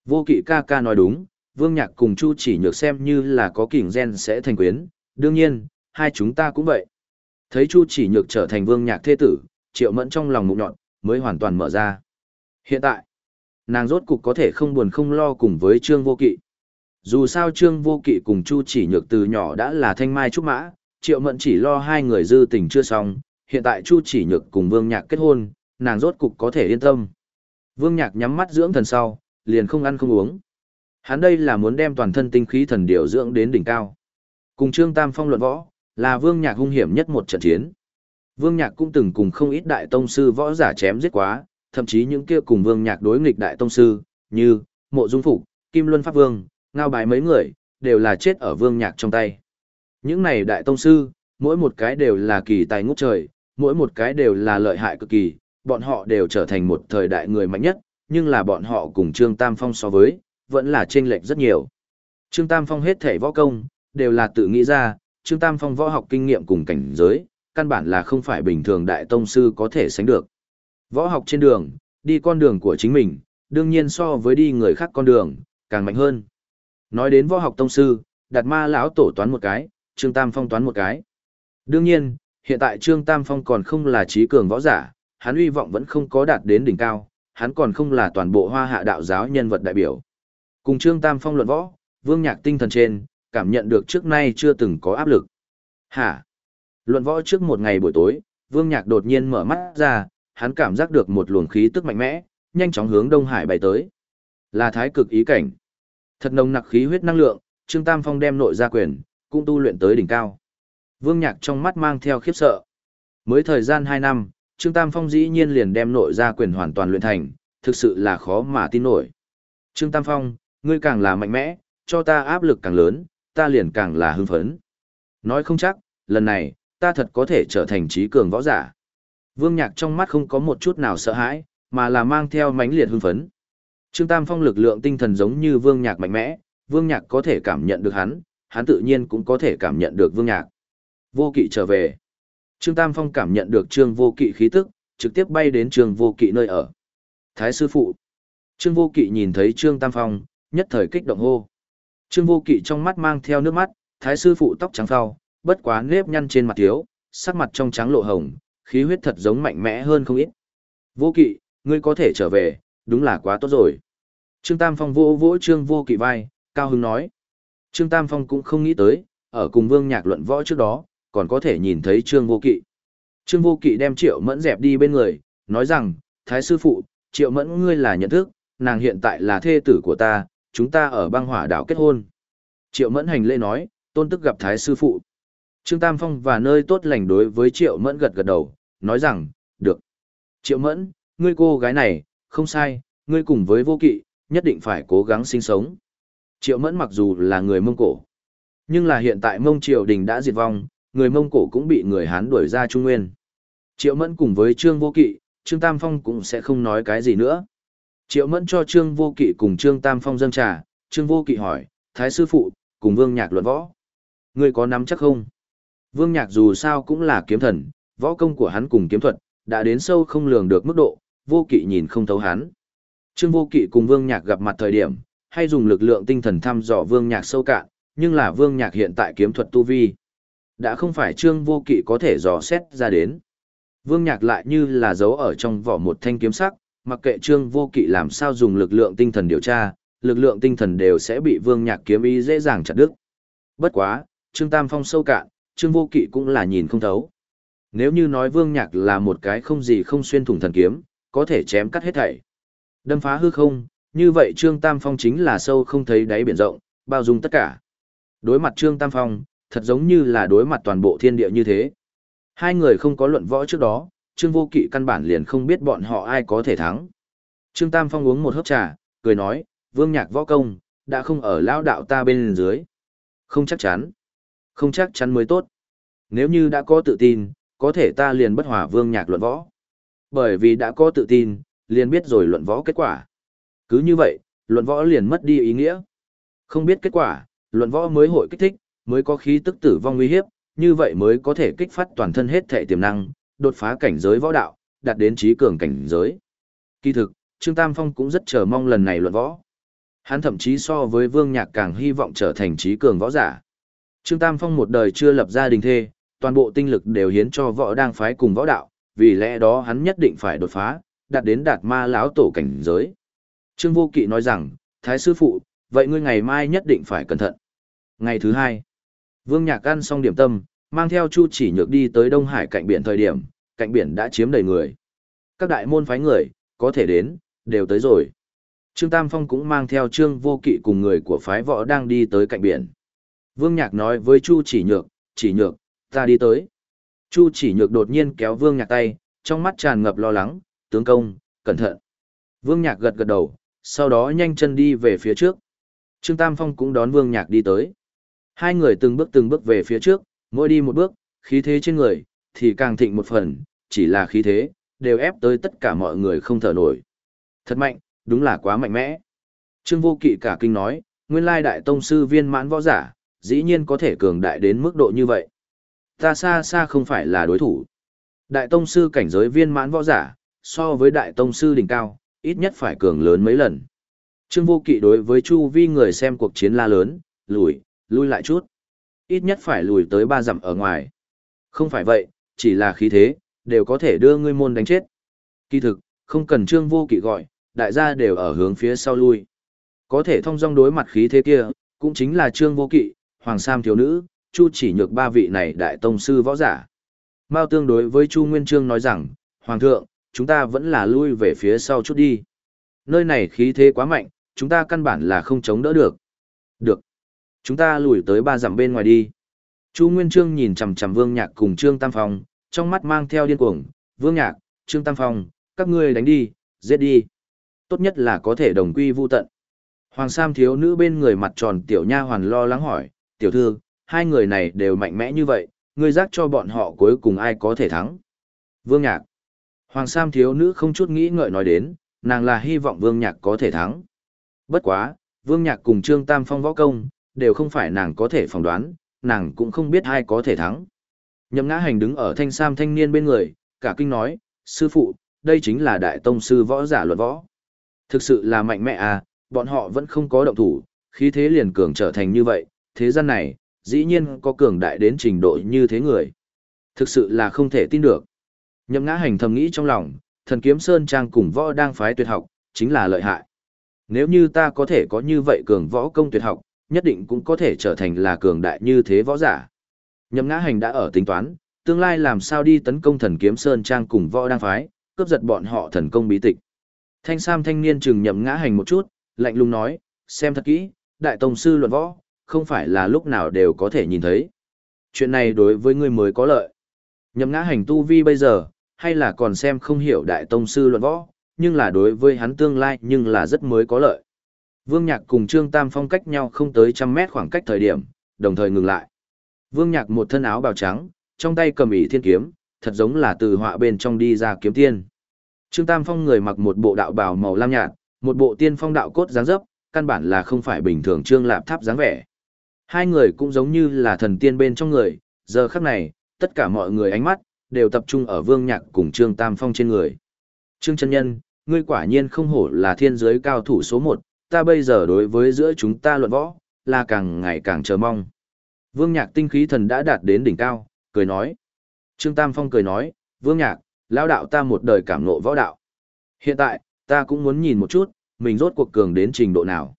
S1: Vô Kỵ ca ca nói đúng, Vương Nhạc cùng Chu chỉ nhược xem như là có kỉnh gen sẽ thành quyến, đương nhiên, hai chúng ta cũng vậy. Thấy Chu chỉ nhược trở thành Vương Nhạc thế tử, Triệu Mẫn trong lòng mụ nhọn, mới hoàn toàn mở ra. Hiện tại, nàng rốt cục có thể không buồn không lo cùng với Trương Vô Kỵ. Dù sao Trương Vô Kỵ cùng Chu chỉ nhược từ nhỏ đã là thanh mai trúc mã, Triệu Mẫn chỉ lo hai người dư tình chưa xong, hiện tại Chu chỉ nhược cùng Vương Nhạc kết hôn, nàng rốt cục có thể yên tâm. Vương Nhạc nhắm mắt dưỡng thần sau, liền không ăn không uống. Hắn đây là muốn đem toàn thân tinh khí thần điều dưỡng đến đỉnh cao. Cùng Trương Tam Phong luận võ, là Vương Nhạc hung hiểm nhất một trận chiến. Vương Nhạc cũng từng cùng không ít đại tông sư võ giả chém giết quá, thậm chí những kia cùng Vương Nhạc đối nghịch đại tông sư, như Mộ Dung Phục, Kim Luân Pháp Vương, Ngao Bài mấy người, đều là chết ở Vương Nhạc trong tay. Những này đại tông sư, mỗi một cái đều là kỳ tài ngút trời, mỗi một cái đều là lợi hại cực kỳ, bọn họ đều trở thành một thời đại người mạnh nhất, nhưng là bọn họ cùng Trương Tam Phong so với, vẫn là chênh lệch rất nhiều. Trương Tam Phong hết thể võ công, đều là tự nghĩ ra, Trương Tam Phong võ học kinh nghiệm cùng cảnh giới, căn bản là không phải bình thường đại tông sư có thể sánh được. Võ học trên đường, đi con đường của chính mình, đương nhiên so với đi người khác con đường, càng mạnh hơn. Nói đến võ học tông sư, đạt ma lão tổ toán một cái, Trương Tam Phong toán một cái. Đương nhiên, hiện tại Trương Tam Phong còn không là trí cường võ giả, hắn uy vọng vẫn không có đạt đến đỉnh cao, hắn còn không là toàn bộ hoa hạ đạo giáo nhân vật đại biểu. Cùng Trương Tam Phong luận võ, vương nhạc tinh thần trên, cảm nhận được trước nay chưa từng có áp lực. Hả? Luận võ trước một ngày buổi tối, vương nhạc đột nhiên mở mắt ra, hắn cảm giác được một luồng khí tức mạnh mẽ, nhanh chóng hướng Đông Hải bay tới. Là thái cực ý cảnh. Thật nồng nặc khí huyết năng lượng, Trương Tam Phong đem nội gia quyền, cũng tu luyện tới đỉnh cao. Vương Nhạc trong mắt mang theo khiếp sợ. Mới thời gian 2 năm, Trương Tam Phong dĩ nhiên liền đem nội gia quyền hoàn toàn luyện thành, thực sự là khó mà tin nổi. Trương Tam Phong, ngươi càng là mạnh mẽ, cho ta áp lực càng lớn, ta liền càng là hưng phấn. Nói không chắc, lần này, ta thật có thể trở thành trí cường võ giả. Vương Nhạc trong mắt không có một chút nào sợ hãi, mà là mang theo mãnh liệt hưng phấn. Trương Tam Phong lực lượng tinh thần giống như Vương Nhạc mạnh mẽ, Vương Nhạc có thể cảm nhận được hắn, hắn tự nhiên cũng có thể cảm nhận được Vương Nhạc. Vô Kỵ trở về. Trương Tam Phong cảm nhận được Trương Vô Kỵ khí tức, trực tiếp bay đến Trương Vô Kỵ nơi ở. Thái sư phụ. Trương Vô Kỵ nhìn thấy Trương Tam Phong, nhất thời kích động hô. Trương Vô Kỵ trong mắt mang theo nước mắt, Thái sư phụ tóc trắng phao, bất quá nếp nhăn trên mặt thiếu, sắc mặt trong trắng lộ hồng, khí huyết thật giống mạnh mẽ hơn không ít. Vô Kỵ, ngươi có thể trở về, đúng là quá tốt rồi. Trương Tam Phong vỗ vỗ Trương Vô Kỵ vai, cao hứng nói. Trương Tam Phong cũng không nghĩ tới, ở cùng Vương Nhạc luận võ trước đó, còn có thể nhìn thấy Trương Vô Kỵ. Trương Vô Kỵ đem Triệu Mẫn dẹp đi bên người, nói rằng, Thái sư phụ, Triệu Mẫn ngươi là nhận thức, nàng hiện tại là thê tử của ta, chúng ta ở băng hỏa đảo kết hôn. Triệu Mẫn hành lễ nói, tôn tức gặp Thái sư phụ. Trương Tam Phong và nơi tốt lành đối với Triệu Mẫn gật gật đầu, nói rằng, được. Triệu Mẫn, ngươi cô gái này, không sai, ngươi cùng với vô kỵ, nhất định phải cố gắng sinh sống. Triệu Mẫn mặc dù là người Mông Cổ, nhưng là hiện tại Mông Triều Đình đã diệt vong, người Mông Cổ cũng bị người Hán đuổi ra Trung Nguyên. Triệu Mẫn cùng với Trương Vô Kỵ, Trương Tam Phong cũng sẽ không nói cái gì nữa. Triệu Mẫn cho Trương Vô Kỵ cùng Trương Tam Phong dâng trà, Trương Vô Kỵ hỏi, Thái Sư Phụ, cùng Vương Nhạc luận võ. Ngươi có nắm chắc không? Vương Nhạc dù sao cũng là kiếm thần, võ công của hắn cùng kiếm thuật, đã đến sâu không lường được mức độ, Vô Kỵ nhìn không thấu hắn. Trương Vô Kỵ cùng Vương Nhạc gặp mặt thời điểm, hay dùng lực lượng tinh thần thăm dò Vương Nhạc sâu cạn, nhưng là Vương Nhạc hiện tại kiếm thuật tu vi. Đã không phải Trương Vô Kỵ có thể dò xét ra đến. Vương Nhạc lại như là giấu ở trong vỏ một thanh kiếm sắc, mặc kệ Trương Vô Kỵ làm sao dùng lực lượng tinh thần điều tra, lực lượng tinh thần đều sẽ bị Vương Nhạc kiếm ý dễ dàng chặt đứt. Bất quá, Trương Tam Phong sâu cạn, Trương Vô Kỵ cũng là nhìn không thấu. Nếu như nói Vương Nhạc là một cái không gì không xuyên thủng thần kiếm, có thể chém cắt hết thảy. Đâm phá hư không, như vậy Trương Tam Phong chính là sâu không thấy đáy biển rộng, bao dung tất cả. Đối mặt Trương Tam Phong, thật giống như là đối mặt toàn bộ thiên địa như thế. Hai người không có luận võ trước đó, Trương Vô Kỵ căn bản liền không biết bọn họ ai có thể thắng. Trương Tam Phong uống một hớp trà, cười nói, Vương Nhạc võ công, đã không ở lao đạo ta bên dưới. Không chắc chắn. Không chắc chắn mới tốt. Nếu như đã có tự tin, có thể ta liền bất hòa Vương Nhạc luận võ. Bởi vì đã có tự tin, liền biết rồi luận võ kết quả. Cứ như vậy, luận võ liền mất đi ý nghĩa. Không biết kết quả, luận võ mới hội kích thích, mới có khí tức tử vong nguy hiếp, như vậy mới có thể kích phát toàn thân hết thể tiềm năng, đột phá cảnh giới võ đạo, đạt đến trí cường cảnh giới. Kỳ thực, Trương Tam Phong cũng rất chờ mong lần này luận võ. Hắn thậm chí so với Vương Nhạc càng hy vọng trở thành trí cường võ giả. Trương Tam Phong một đời chưa lập gia đình thê, toàn bộ tinh lực đều hiến cho võ đang phái cùng võ đạo, vì lẽ đó hắn nhất định phải đột phá, đạt đến đạt ma lão tổ cảnh giới. Trương Vô Kỵ nói rằng, Thái sư phụ, vậy ngươi ngày mai nhất định phải cẩn thận. Ngày thứ hai, Vương Nhạc ăn xong điểm tâm, mang theo Chu Chỉ Nhược đi tới Đông Hải cạnh biển thời điểm, cạnh biển đã chiếm đầy người. Các đại môn phái người, có thể đến, đều tới rồi. Trương Tam Phong cũng mang theo Trương Vô Kỵ cùng người của phái võ đang đi tới cạnh biển. Vương Nhạc nói với Chu Chỉ Nhược, Chỉ Nhược, ta đi tới. Chu Chỉ Nhược đột nhiên kéo Vương Nhạc tay, trong mắt tràn ngập lo lắng, tướng công, cẩn thận. Vương Nhạc gật gật đầu, sau đó nhanh chân đi về phía trước. Trương Tam Phong cũng đón Vương Nhạc đi tới. Hai người từng bước từng bước về phía trước, mỗi đi một bước, khí thế trên người, thì càng thịnh một phần, chỉ là khí thế, đều ép tới tất cả mọi người không thở nổi. Thật mạnh, đúng là quá mạnh mẽ. Trương Vô Kỵ cả kinh nói, nguyên lai đại tông sư viên mãn võ giả, dĩ nhiên có thể cường đại đến mức độ như vậy. Ta xa xa không phải là đối thủ. Đại tông sư cảnh giới viên mãn võ giả, so với đại tông sư đỉnh cao, ít nhất phải cường lớn mấy lần. Trương Vô Kỵ đối với chu vi người xem cuộc chiến la lớn, lùi, lui lại chút. Ít nhất phải lùi tới ba dặm ở ngoài. Không phải vậy, chỉ là khí thế, đều có thể đưa ngươi môn đánh chết. Kỳ thực, không cần Trương Vô Kỵ gọi, đại gia đều ở hướng phía sau lui. Có thể thông dong đối mặt khí thế kia, cũng chính là Trương Vô Kỵ, Hoàng Sam thiếu nữ, Chu chỉ nhược ba vị này đại tông sư võ giả. Mao tương đối với Chu Nguyên Trương nói rằng, Hoàng thượng, chúng ta vẫn là lui về phía sau chút đi. Nơi này khí thế quá mạnh, chúng ta căn bản là không chống đỡ được. Được. Chúng ta lùi tới ba dặm bên ngoài đi. Chu Nguyên Trương nhìn chằm chằm Vương Nhạc cùng Trương Tam Phong, trong mắt mang theo điên cuồng, "Vương Nhạc, Trương Tam Phong, các ngươi đánh đi, giết đi." Tốt nhất là có thể đồng quy vu tận. Hoàng Sam thiếu nữ bên người mặt tròn tiểu nha hoàn lo lắng hỏi, tiểu thư, hai người này đều mạnh mẽ như vậy, ngươi giác cho bọn họ cuối cùng ai có thể thắng. Vương Nhạc. Hoàng Sam thiếu nữ không chút nghĩ ngợi nói đến, nàng là hy vọng Vương Nhạc có thể thắng. Bất quá, Vương Nhạc cùng Trương Tam Phong võ công, đều không phải nàng có thể phỏng đoán, nàng cũng không biết ai có thể thắng. Nhậm ngã hành đứng ở thanh sam thanh niên bên người, cả kinh nói, sư phụ, đây chính là đại tông sư võ giả luận võ. Thực sự là mạnh mẽ à, bọn họ vẫn không có động thủ, khí thế liền cường trở thành như vậy, thế gian này, dĩ nhiên có cường đại đến trình độ như thế người. Thực sự là không thể tin được. Nhậm ngã hành thầm nghĩ trong lòng, thần kiếm sơn trang cùng võ đang phái tuyệt học, chính là lợi hại. Nếu như ta có thể có như vậy cường võ công tuyệt học, nhất định cũng có thể trở thành là cường đại như thế võ giả. Nhậm ngã hành đã ở tính toán, tương lai làm sao đi tấn công thần kiếm sơn trang cùng võ đang phái, cướp giật bọn họ thần công bí tịch. Thanh Sam thanh niên chừng nhậm ngã hành một chút, lạnh lùng nói, xem thật kỹ, đại tông sư luận võ, không phải là lúc nào đều có thể nhìn thấy. Chuyện này đối với ngươi mới có lợi. Nhậm ngã hành tu vi bây giờ, hay là còn xem không hiểu đại tông sư luận võ, nhưng là đối với hắn tương lai nhưng là rất mới có lợi. Vương Nhạc cùng Trương Tam Phong cách nhau không tới trăm mét khoảng cách thời điểm, đồng thời ngừng lại. Vương Nhạc một thân áo bào trắng, trong tay cầm ỷ thiên kiếm, thật giống là từ họa bên trong đi ra kiếm tiên. Trương Tam Phong người mặc một bộ đạo bào màu lam nhạt, một bộ tiên phong đạo cốt dáng dấp, căn bản là không phải bình thường Trương Lạp Tháp dáng vẻ. Hai người cũng giống như là thần tiên bên trong người, giờ khắc này, tất cả mọi người ánh mắt đều tập trung ở Vương Nhạc cùng Trương Tam Phong trên người. Trương chân nhân, ngươi quả nhiên không hổ là thiên giới cao thủ số một, ta bây giờ đối với giữa chúng ta luận võ, là càng ngày càng chờ mong. Vương Nhạc tinh khí thần đã đạt đến đỉnh cao, cười nói. Trương Tam Phong cười nói, Vương Nhạc, lão đạo ta một đời cảm ngộ võ đạo. Hiện tại, ta cũng muốn nhìn một chút, mình rốt cuộc cường đến trình độ nào.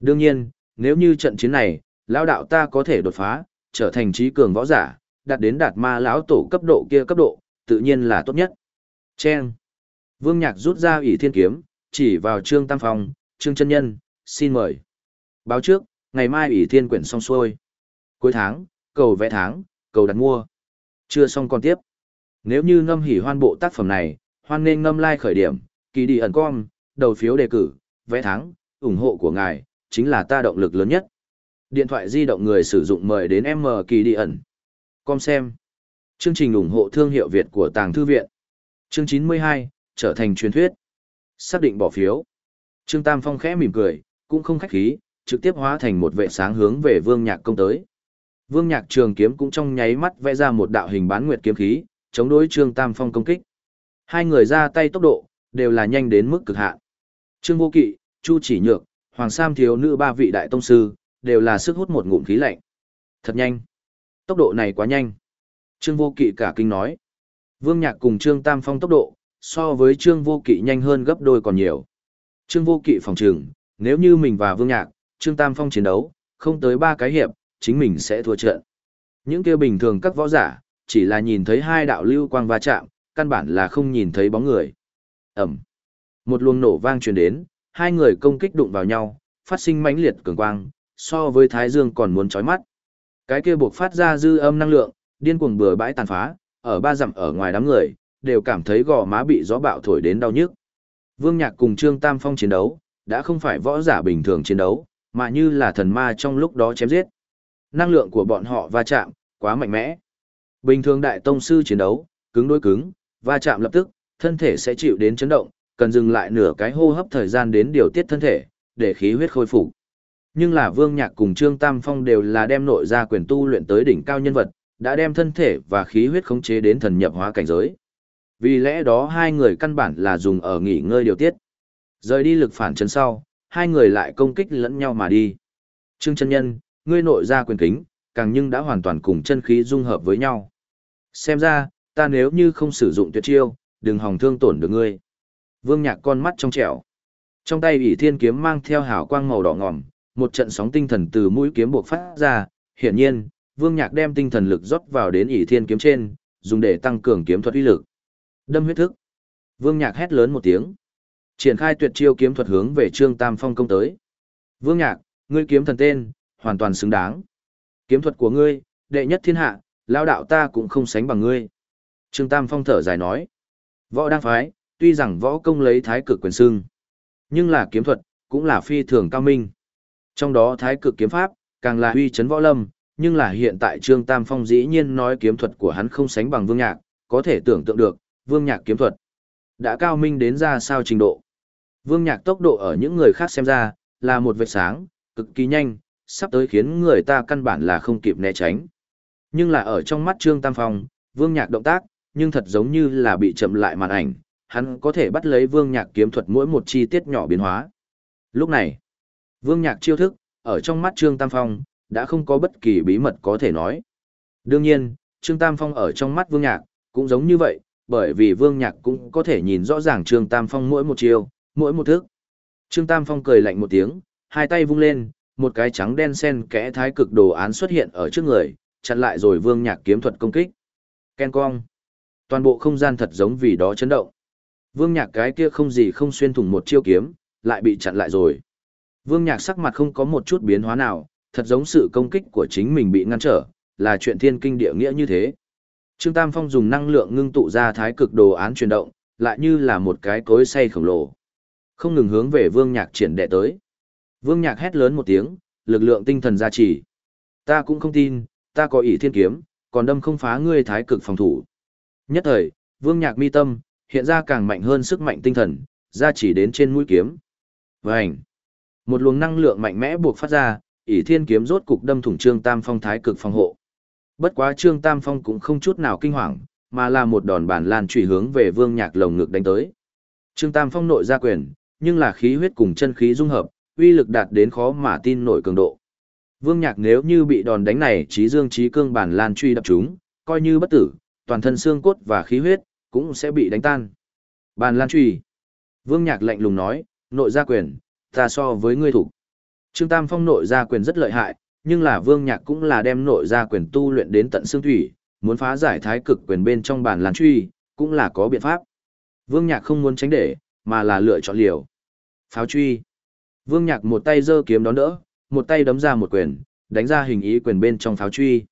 S1: Đương nhiên, nếu như trận chiến này, lão đạo ta có thể đột phá, trở thành trí cường võ giả, đạt đến đạt ma lão tổ cấp độ kia cấp độ, tự nhiên là tốt nhất. Chen. Vương Nhạc rút ra ủy thiên kiếm, chỉ vào Trương Tam Phong, Trương chân Nhân, xin mời. Báo trước, ngày mai ủy thiên quyển xong xuôi. Cuối tháng, cầu vẽ tháng, cầu đặt mua. Chưa xong còn tiếp. Nếu như ngâm hỉ hoan bộ tác phẩm này, hoan nên ngâm like khởi điểm, kỳ đi ẩn com, đầu phiếu đề cử, vẽ tháng, ủng hộ của ngài, chính là ta động lực lớn nhất. Điện thoại di động người sử dụng mời đến M kỳ đi ẩn. Com xem. Chương trình ủng hộ thương hiệu Việt của Tàng Thư Viện. Chương 92, trở thành truyền thuyết. Xác định bỏ phiếu. Trương Tam Phong khẽ mỉm cười, cũng không khách khí, trực tiếp hóa thành một vệ sáng hướng về Vương Nhạc công tới. Vương Nhạc trường kiếm cũng trong nháy mắt vẽ ra một đạo hình bán nguyệt kiếm khí, chống đối Trương Tam Phong công kích. Hai người ra tay tốc độ đều là nhanh đến mức cực hạn. Trương Vô Kỵ, Chu Chỉ Nhược, Hoàng Sam thiếu nữ ba vị đại tông sư, đều là sức hút một ngụm khí lạnh. Thật nhanh. Tốc độ này quá nhanh. Trương Vô Kỵ cả kinh nói. Vương Nhạc cùng Trương Tam Phong tốc độ, so với Trương Vô Kỵ nhanh hơn gấp đôi còn nhiều. Trương Vô Kỵ phòng trường, nếu như mình và Vương Nhạc, Trương Tam Phong chiến đấu, không tới ba cái hiệp, chính mình sẽ thua trận. Những kia bình thường các võ giả, chỉ là nhìn thấy hai đạo lưu quang va chạm, căn bản là không nhìn thấy bóng người. Ẩm. Một luồng nổ vang truyền đến, hai người công kích đụng vào nhau, phát sinh mãnh liệt cường quang, so với Thái Dương còn muốn chói mắt. Cái kia buộc phát ra dư âm năng lượng, điên cuồng bừa bãi tàn phá, ở ba dặm ở ngoài đám người, đều cảm thấy gò má bị gió bạo thổi đến đau nhức. Vương Nhạc cùng Trương Tam Phong chiến đấu, đã không phải võ giả bình thường chiến đấu, mà như là thần ma trong lúc đó chém giết. Năng lượng của bọn họ va chạm, quá mạnh mẽ. Bình thường đại tông sư chiến đấu, cứng đối cứng, va chạm lập tức, thân thể sẽ chịu đến chấn động, cần dừng lại nửa cái hô hấp thời gian đến điều tiết thân thể, để khí huyết khôi phục. Nhưng là Vương Nhạc cùng Trương Tam Phong đều là đem nội ra quyền tu luyện tới đỉnh cao nhân vật, đã đem thân thể và khí huyết khống chế đến thần nhập hóa cảnh giới. Vì lẽ đó hai người căn bản là dùng ở nghỉ ngơi điều tiết. Rời đi lực phản chân sau, hai người lại công kích lẫn nhau mà đi. Trương chân nhân, ngươi nội ra quyền kính, càng nhưng đã hoàn toàn cùng chân khí dung hợp với nhau. Xem ra, ta nếu như không sử dụng tuyệt chiêu, đừng hòng thương tổn được ngươi. Vương Nhạc con mắt trong trẻo. Trong tay ủy thiên kiếm mang theo hào quang màu đỏ ngòm, một trận sóng tinh thần từ mũi kiếm buộc phát ra, hiển nhiên, Vương Nhạc đem tinh thần lực rót vào đến ỷ thiên kiếm trên, dùng để tăng cường kiếm thuật uy lực. Đâm huyết thức. Vương Nhạc hét lớn một tiếng. Triển khai tuyệt chiêu kiếm thuật hướng về Trương Tam Phong công tới. Vương Nhạc, ngươi kiếm thần tên, hoàn toàn xứng đáng. Kiếm thuật của ngươi, đệ nhất thiên hạ, lao đạo ta cũng không sánh bằng ngươi. Trương Tam Phong thở dài nói. Võ đang phái, tuy rằng võ công lấy thái cực quyền sưng, Nhưng là kiếm thuật, cũng là phi thường cao minh. Trong đó thái cực kiếm pháp, càng là uy chấn võ lâm, nhưng là hiện tại Trương Tam Phong dĩ nhiên nói kiếm thuật của hắn không sánh bằng Vương Nhạc, có thể tưởng tượng được, Vương Nhạc kiếm thuật đã cao minh đến ra sao trình độ. Vương Nhạc tốc độ ở những người khác xem ra, là một vệt sáng, cực kỳ nhanh, sắp tới khiến người ta căn bản là không kịp né tránh. Nhưng là ở trong mắt Trương Tam Phong, Vương Nhạc động tác, nhưng thật giống như là bị chậm lại màn ảnh, hắn có thể bắt lấy Vương Nhạc kiếm thuật mỗi một chi tiết nhỏ biến hóa. Lúc này, Vương Nhạc chiêu thức, ở trong mắt Trương Tam Phong, đã không có bất kỳ bí mật có thể nói. Đương nhiên, Trương Tam Phong ở trong mắt Vương Nhạc, cũng giống như vậy, bởi vì Vương Nhạc cũng có thể nhìn rõ ràng Trương Tam Phong mỗi một chiêu, mỗi một thức. Trương Tam Phong cười lạnh một tiếng, hai tay vung lên, một cái trắng đen sen kẽ thái cực đồ án xuất hiện ở trước người, chặn lại rồi Vương Nhạc kiếm thuật công kích. Ken cong. Toàn bộ không gian thật giống vì đó chấn động. Vương Nhạc cái kia không gì không xuyên thủng một chiêu kiếm, lại bị chặn lại rồi. Vương Nhạc sắc mặt không có một chút biến hóa nào, thật giống sự công kích của chính mình bị ngăn trở, là chuyện thiên kinh địa nghĩa như thế. Trương Tam Phong dùng năng lượng ngưng tụ ra thái cực đồ án chuyển động, lại như là một cái cối xay khổng lồ. Không ngừng hướng về Vương Nhạc triển đệ tới. Vương Nhạc hét lớn một tiếng, lực lượng tinh thần gia trì. Ta cũng không tin, ta có ỷ thiên kiếm, còn đâm không phá ngươi thái cực phòng thủ. Nhất thời, Vương Nhạc mi tâm, hiện ra càng mạnh hơn sức mạnh tinh thần, gia trì đến trên mũi kiếm. Vành! Một luồng năng lượng mạnh mẽ buộc phát ra, ỷ thiên kiếm rốt cục đâm thủng Trương Tam Phong thái cực phòng hộ. Bất quá Trương Tam Phong cũng không chút nào kinh hoàng, mà là một đòn bản lan Truy hướng về Vương Nhạc lồng ngực đánh tới. Trương Tam Phong nội ra quyền, nhưng là khí huyết cùng chân khí dung hợp, uy lực đạt đến khó mà tin nổi cường độ. Vương Nhạc nếu như bị đòn đánh này trí dương trí cương bản lan truy đập chúng, coi như bất tử, toàn thân xương cốt và khí huyết cũng sẽ bị đánh tan. Bàn lan truy. Vương Nhạc lạnh lùng nói, nội gia quyền, ta so với ngươi thủ. Trương Tam Phong nội gia quyền rất lợi hại, nhưng là Vương Nhạc cũng là đem nội gia quyền tu luyện đến tận xương thủy, muốn phá giải thái cực quyền bên trong bản làn truy, cũng là có biện pháp. Vương Nhạc không muốn tránh để, mà là lựa chọn liều. Pháo truy. Vương Nhạc một tay giơ kiếm đón đỡ, một tay đấm ra một quyền, đánh ra hình ý quyền bên trong pháo truy.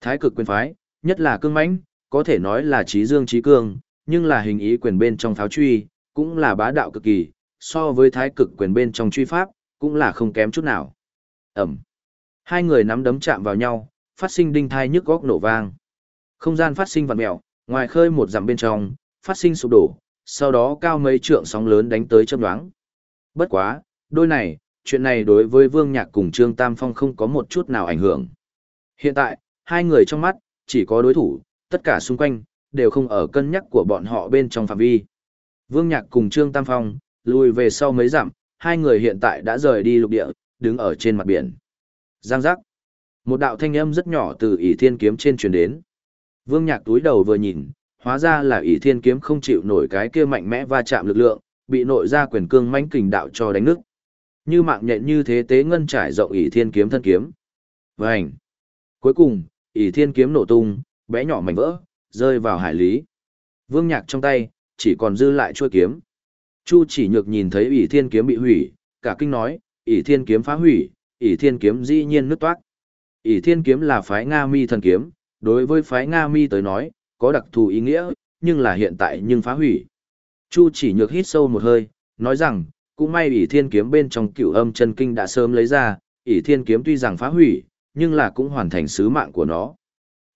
S1: Thái cực quyền phái, nhất là cương mãnh, có thể nói là trí dương trí cương, nhưng là hình ý quyền bên trong pháo truy, cũng là bá đạo cực kỳ, so với thái cực quyền bên trong truy pháp, cũng là không kém chút nào. Ẩm. Hai người nắm đấm chạm vào nhau, phát sinh đinh thai nhức góc nổ vang. Không gian phát sinh vặn mèo, ngoài khơi một dặm bên trong, phát sinh sụp đổ, sau đó cao mấy trượng sóng lớn đánh tới châm đoáng. Bất quá, đôi này, chuyện này đối với Vương Nhạc cùng Trương Tam Phong không có một chút nào ảnh hưởng. Hiện tại, hai người trong mắt, chỉ có đối thủ, tất cả xung quanh, đều không ở cân nhắc của bọn họ bên trong phạm vi. Vương Nhạc cùng Trương Tam Phong, lùi về sau mấy dặm, hai người hiện tại đã rời đi lục địa, đứng ở trên mặt biển. Giang giác. Một đạo thanh âm rất nhỏ từ ỷ thiên kiếm trên truyền đến. Vương Nhạc túi đầu vừa nhìn, hóa ra là ỷ thiên kiếm không chịu nổi cái kia mạnh mẽ va chạm lực lượng, bị nội ra quyền cương mãnh kình đạo cho đánh nước. Như mạng nhện như thế tế ngân trải rộng ỷ thiên kiếm thân kiếm. Vành. Cuối cùng, ỷ thiên kiếm nổ tung, bé nhỏ mảnh vỡ, rơi vào hải lý. Vương Nhạc trong tay, chỉ còn dư lại chuôi kiếm. Chu chỉ nhược nhìn thấy ỷ thiên kiếm bị hủy, cả kinh nói, ỷ thiên kiếm phá hủy, ỷ thiên kiếm dĩ nhiên nứt toát. ỷ thiên kiếm là phái Nga mi thần kiếm, đối với phái Nga mi tới nói, có đặc thù ý nghĩa, nhưng là hiện tại nhưng phá hủy. Chu chỉ nhược hít sâu một hơi, nói rằng, cũng may ỷ thiên kiếm bên trong cựu âm chân kinh đã sớm lấy ra, ỷ thiên kiếm tuy rằng phá hủy, nhưng là cũng hoàn thành sứ mạng của nó.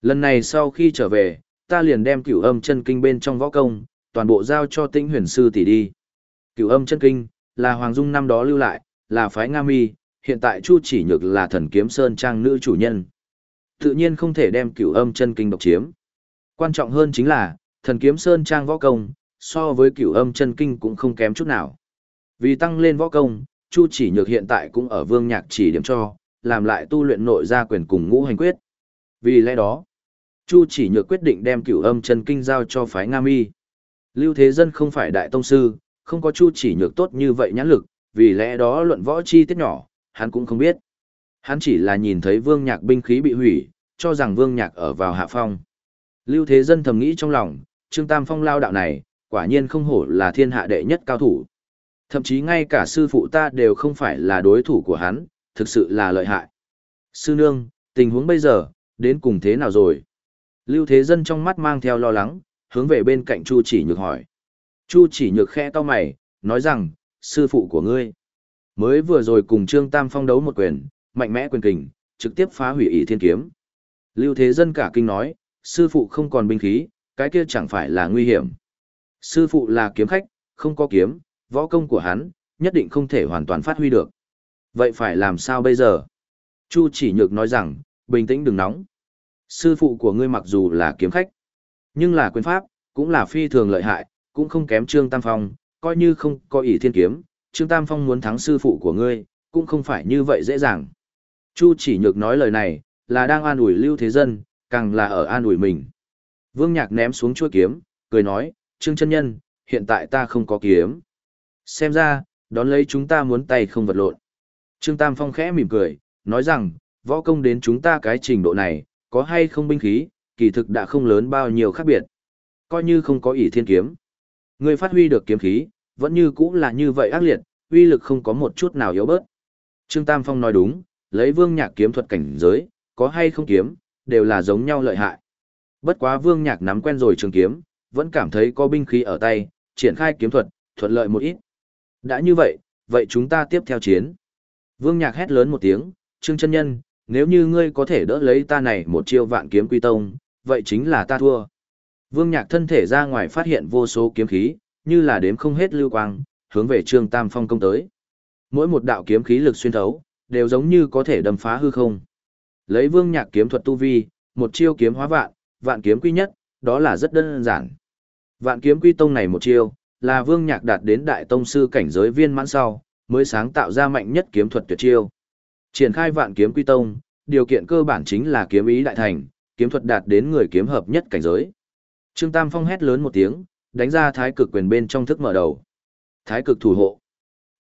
S1: Lần này sau khi trở về, ta liền đem cửu âm chân kinh bên trong võ công, toàn bộ giao cho tĩnh huyền sư tỷ đi. Cửu âm chân kinh, là Hoàng Dung năm đó lưu lại, là phái Nga Mi, hiện tại Chu chỉ nhược là thần kiếm sơn trang nữ chủ nhân. Tự nhiên không thể đem cửu âm chân kinh độc chiếm. Quan trọng hơn chính là, thần kiếm sơn trang võ công, so với cửu âm chân kinh cũng không kém chút nào. Vì tăng lên võ công, Chu chỉ nhược hiện tại cũng ở vương nhạc chỉ điểm cho, làm lại tu luyện nội gia quyền cùng ngũ hành quyết. Vì lẽ đó, Chu chỉ nhược quyết định đem cửu âm chân kinh giao cho phái Nga Mi. Lưu Thế Dân không phải đại tông sư, không có Chu chỉ nhược tốt như vậy nhãn lực, vì lẽ đó luận võ chi tiết nhỏ, hắn cũng không biết. Hắn chỉ là nhìn thấy vương nhạc binh khí bị hủy, cho rằng vương nhạc ở vào hạ phong. Lưu Thế Dân thầm nghĩ trong lòng, Trương Tam Phong lao đạo này, quả nhiên không hổ là thiên hạ đệ nhất cao thủ. Thậm chí ngay cả sư phụ ta đều không phải là đối thủ của hắn, thực sự là lợi hại. Sư nương, tình huống bây giờ, đến cùng thế nào rồi? Lưu Thế Dân trong mắt mang theo lo lắng, hướng về bên cạnh Chu Chỉ Nhược hỏi. Chu Chỉ Nhược khẽ to mày, nói rằng, sư phụ của ngươi. Mới vừa rồi cùng Trương Tam Phong đấu một quyền, mạnh mẽ quyền kình, trực tiếp phá hủy ý thiên kiếm. Lưu Thế Dân cả kinh nói, sư phụ không còn binh khí, cái kia chẳng phải là nguy hiểm. Sư phụ là kiếm khách, không có kiếm, võ công của hắn, nhất định không thể hoàn toàn phát huy được. Vậy phải làm sao bây giờ? Chu chỉ nhược nói rằng, bình tĩnh đừng nóng. Sư phụ của ngươi mặc dù là kiếm khách, nhưng là quyền pháp, cũng là phi thường lợi hại, cũng không kém Trương Tam Phong, coi như không có ỷ thiên kiếm, Trương Tam Phong muốn thắng sư phụ của ngươi, cũng không phải như vậy dễ dàng. Chu chỉ nhược nói lời này, là đang an ủi lưu thế dân, càng là ở an ủi mình. Vương Nhạc ném xuống chuôi kiếm, cười nói, Trương chân nhân, hiện tại ta không có kiếm. Xem ra, đón lấy chúng ta muốn tay không vật lộn. Trương Tam Phong khẽ mỉm cười, nói rằng, võ công đến chúng ta cái trình độ này, có hay không binh khí, kỳ thực đã không lớn bao nhiêu khác biệt. Coi như không có ỷ thiên kiếm. Người phát huy được kiếm khí, vẫn như cũng là như vậy ác liệt, uy lực không có một chút nào yếu bớt. Trương Tam Phong nói đúng, lấy vương nhạc kiếm thuật cảnh giới, có hay không kiếm, đều là giống nhau lợi hại. Bất quá vương nhạc nắm quen rồi trường kiếm, vẫn cảm thấy có binh khí ở tay, triển khai kiếm thuật, thuận lợi một ít. Đã như vậy, vậy chúng ta tiếp theo chiến. Vương nhạc hét lớn một tiếng, Trương chân nhân, nếu như ngươi có thể đỡ lấy ta này một chiêu vạn kiếm quy tông, vậy chính là ta thua. Vương nhạc thân thể ra ngoài phát hiện vô số kiếm khí, như là đếm không hết lưu quang, hướng về Trương Tam Phong công tới. Mỗi một đạo kiếm khí lực xuyên thấu, đều giống như có thể đâm phá hư không. Lấy Vương Nhạc kiếm thuật tu vi, một chiêu kiếm hóa vạn, vạn kiếm quy nhất, đó là rất đơn giản. Vạn kiếm quy tông này một chiêu, là Vương Nhạc đạt đến đại tông sư cảnh giới viên mãn sau, mới sáng tạo ra mạnh nhất kiếm thuật tuyệt chiêu. Triển khai vạn kiếm quy tông, điều kiện cơ bản chính là kiếm ý đại thành, kiếm thuật đạt đến người kiếm hợp nhất cảnh giới. Trương Tam Phong hét lớn một tiếng, đánh ra thái cực quyền bên trong thức mở đầu. Thái cực thủ hộ.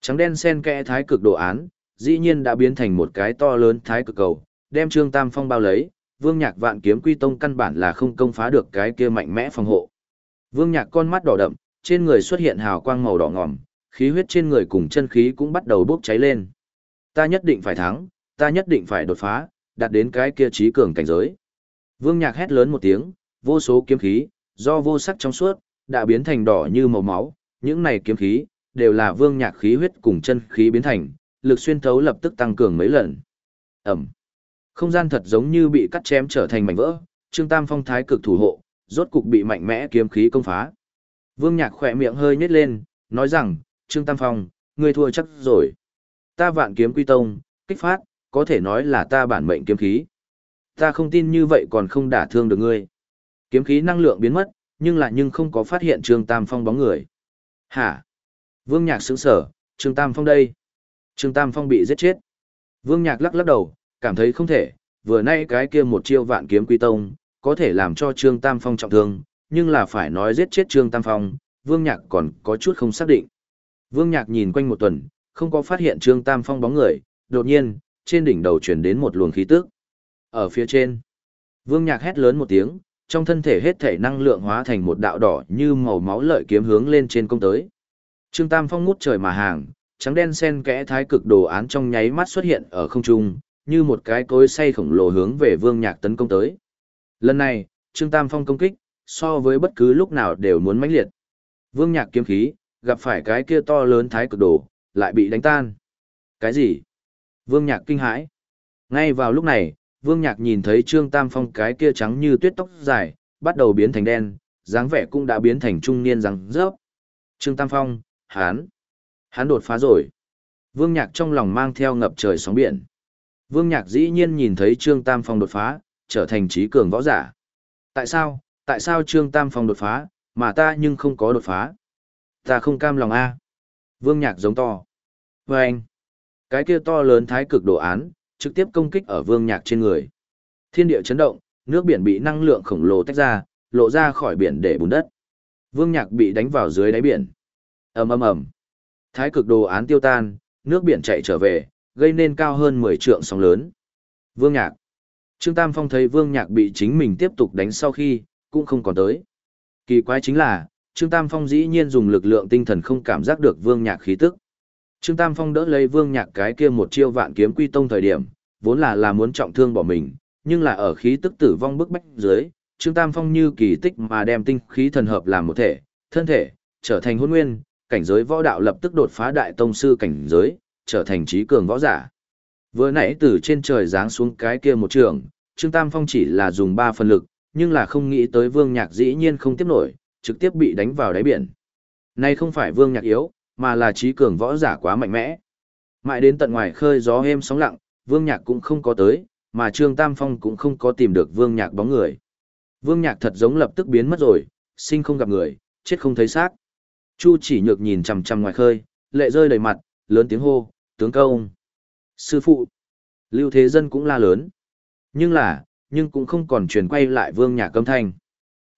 S1: Trắng đen xen kẽ thái cực đồ án, dĩ nhiên đã biến thành một cái to lớn thái cực cầu, đem Trương Tam Phong bao lấy, Vương Nhạc Vạn Kiếm Quy Tông căn bản là không công phá được cái kia mạnh mẽ phòng hộ. Vương Nhạc con mắt đỏ đậm, trên người xuất hiện hào quang màu đỏ ngòm, khí huyết trên người cùng chân khí cũng bắt đầu bốc cháy lên. Ta nhất định phải thắng, ta nhất định phải đột phá, đạt đến cái kia trí cường cảnh giới. Vương Nhạc hét lớn một tiếng, vô số kiếm khí, do vô sắc trong suốt, đã biến thành đỏ như màu máu, những này kiếm khí, đều là vương nhạc khí huyết cùng chân khí biến thành, lực xuyên thấu lập tức tăng cường mấy lần. Ẩm. Không gian thật giống như bị cắt chém trở thành mảnh vỡ, Trương Tam Phong thái cực thủ hộ, rốt cục bị mạnh mẽ kiếm khí công phá. Vương Nhạc khỏe miệng hơi nhếch lên, nói rằng, Trương Tam Phong, ngươi thua chắc rồi. Ta vạn kiếm quy tông, kích phát, có thể nói là ta bản mệnh kiếm khí. Ta không tin như vậy còn không đả thương được ngươi. Kiếm khí năng lượng biến mất, nhưng lại nhưng không có phát hiện Trương Tam Phong bóng người. Hả? Vương Nhạc sững sở, Trương Tam Phong đây. Trương Tam Phong bị giết chết. Vương Nhạc lắc lắc đầu, cảm thấy không thể, vừa nay cái kia một chiêu vạn kiếm quy tông, có thể làm cho Trương Tam Phong trọng thương, nhưng là phải nói giết chết Trương Tam Phong, Vương Nhạc còn có chút không xác định. Vương Nhạc nhìn quanh một tuần, không có phát hiện Trương Tam Phong bóng người, đột nhiên, trên đỉnh đầu chuyển đến một luồng khí tức. Ở phía trên, Vương Nhạc hét lớn một tiếng, trong thân thể hết thể năng lượng hóa thành một đạo đỏ như màu máu lợi kiếm hướng lên trên công tới. Trương Tam Phong ngút trời mà hàng, trắng đen xen kẽ thái cực đồ án trong nháy mắt xuất hiện ở không trung, như một cái cối xay khổng lồ hướng về Vương Nhạc tấn công tới. Lần này, Trương Tam Phong công kích, so với bất cứ lúc nào đều muốn mãnh liệt. Vương Nhạc kiếm khí, gặp phải cái kia to lớn thái cực đồ, lại bị đánh tan. Cái gì? Vương Nhạc kinh hãi. Ngay vào lúc này, Vương Nhạc nhìn thấy Trương Tam Phong cái kia trắng như tuyết tóc dài, bắt đầu biến thành đen, dáng vẻ cũng đã biến thành trung niên răng rớp. Trương Tam Phong, hán, hán đột phá rồi. Vương Nhạc trong lòng mang theo ngập trời sóng biển. Vương Nhạc dĩ nhiên nhìn thấy Trương Tam Phong đột phá, trở thành trí cường võ giả. Tại sao, tại sao Trương Tam Phong đột phá, mà ta nhưng không có đột phá? Ta không cam lòng a. Vương Nhạc giống to. Và anh, cái kia to lớn thái cực đồ án, trực tiếp công kích ở Vương Nhạc trên người. Thiên địa chấn động, nước biển bị năng lượng khổng lồ tách ra, lộ ra khỏi biển để bùn đất. Vương Nhạc bị đánh vào dưới đáy biển. Ầm ầm ầm. Thái cực đồ án tiêu tan, nước biển chạy trở về, gây nên cao hơn 10 trượng sóng lớn. Vương Nhạc. Trương Tam Phong thấy Vương Nhạc bị chính mình tiếp tục đánh sau khi, cũng không còn tới. Kỳ quái chính là, Trương Tam Phong dĩ nhiên dùng lực lượng tinh thần không cảm giác được Vương Nhạc khí tức. Trương Tam Phong đỡ lấy Vương Nhạc cái kia một chiêu vạn kiếm quy tông thời điểm, vốn là là muốn trọng thương bỏ mình, nhưng là ở khí tức tử vong bức bách dưới, Trương Tam Phong như kỳ tích mà đem tinh khí thần hợp làm một thể, thân thể trở thành hôn nguyên, cảnh giới võ đạo lập tức đột phá đại tông sư cảnh giới, trở thành trí cường võ giả. Vừa nãy từ trên trời giáng xuống cái kia một trường, Trương Tam Phong chỉ là dùng 3 phần lực, nhưng là không nghĩ tới Vương Nhạc dĩ nhiên không tiếp nổi, trực tiếp bị đánh vào đáy biển. Nay không phải Vương Nhạc yếu, mà là trí cường võ giả quá mạnh mẽ. Mãi đến tận ngoài khơi gió êm sóng lặng, Vương Nhạc cũng không có tới, mà Trương Tam Phong cũng không có tìm được Vương Nhạc bóng người. Vương Nhạc thật giống lập tức biến mất rồi, sinh không gặp người, chết không thấy xác. Chu chỉ nhược nhìn chằm chằm ngoài khơi, lệ rơi đầy mặt, lớn tiếng hô, tướng công. Sư phụ. Lưu Thế Dân cũng la lớn. Nhưng là, nhưng cũng không còn truyền quay lại Vương Nhạc âm thanh.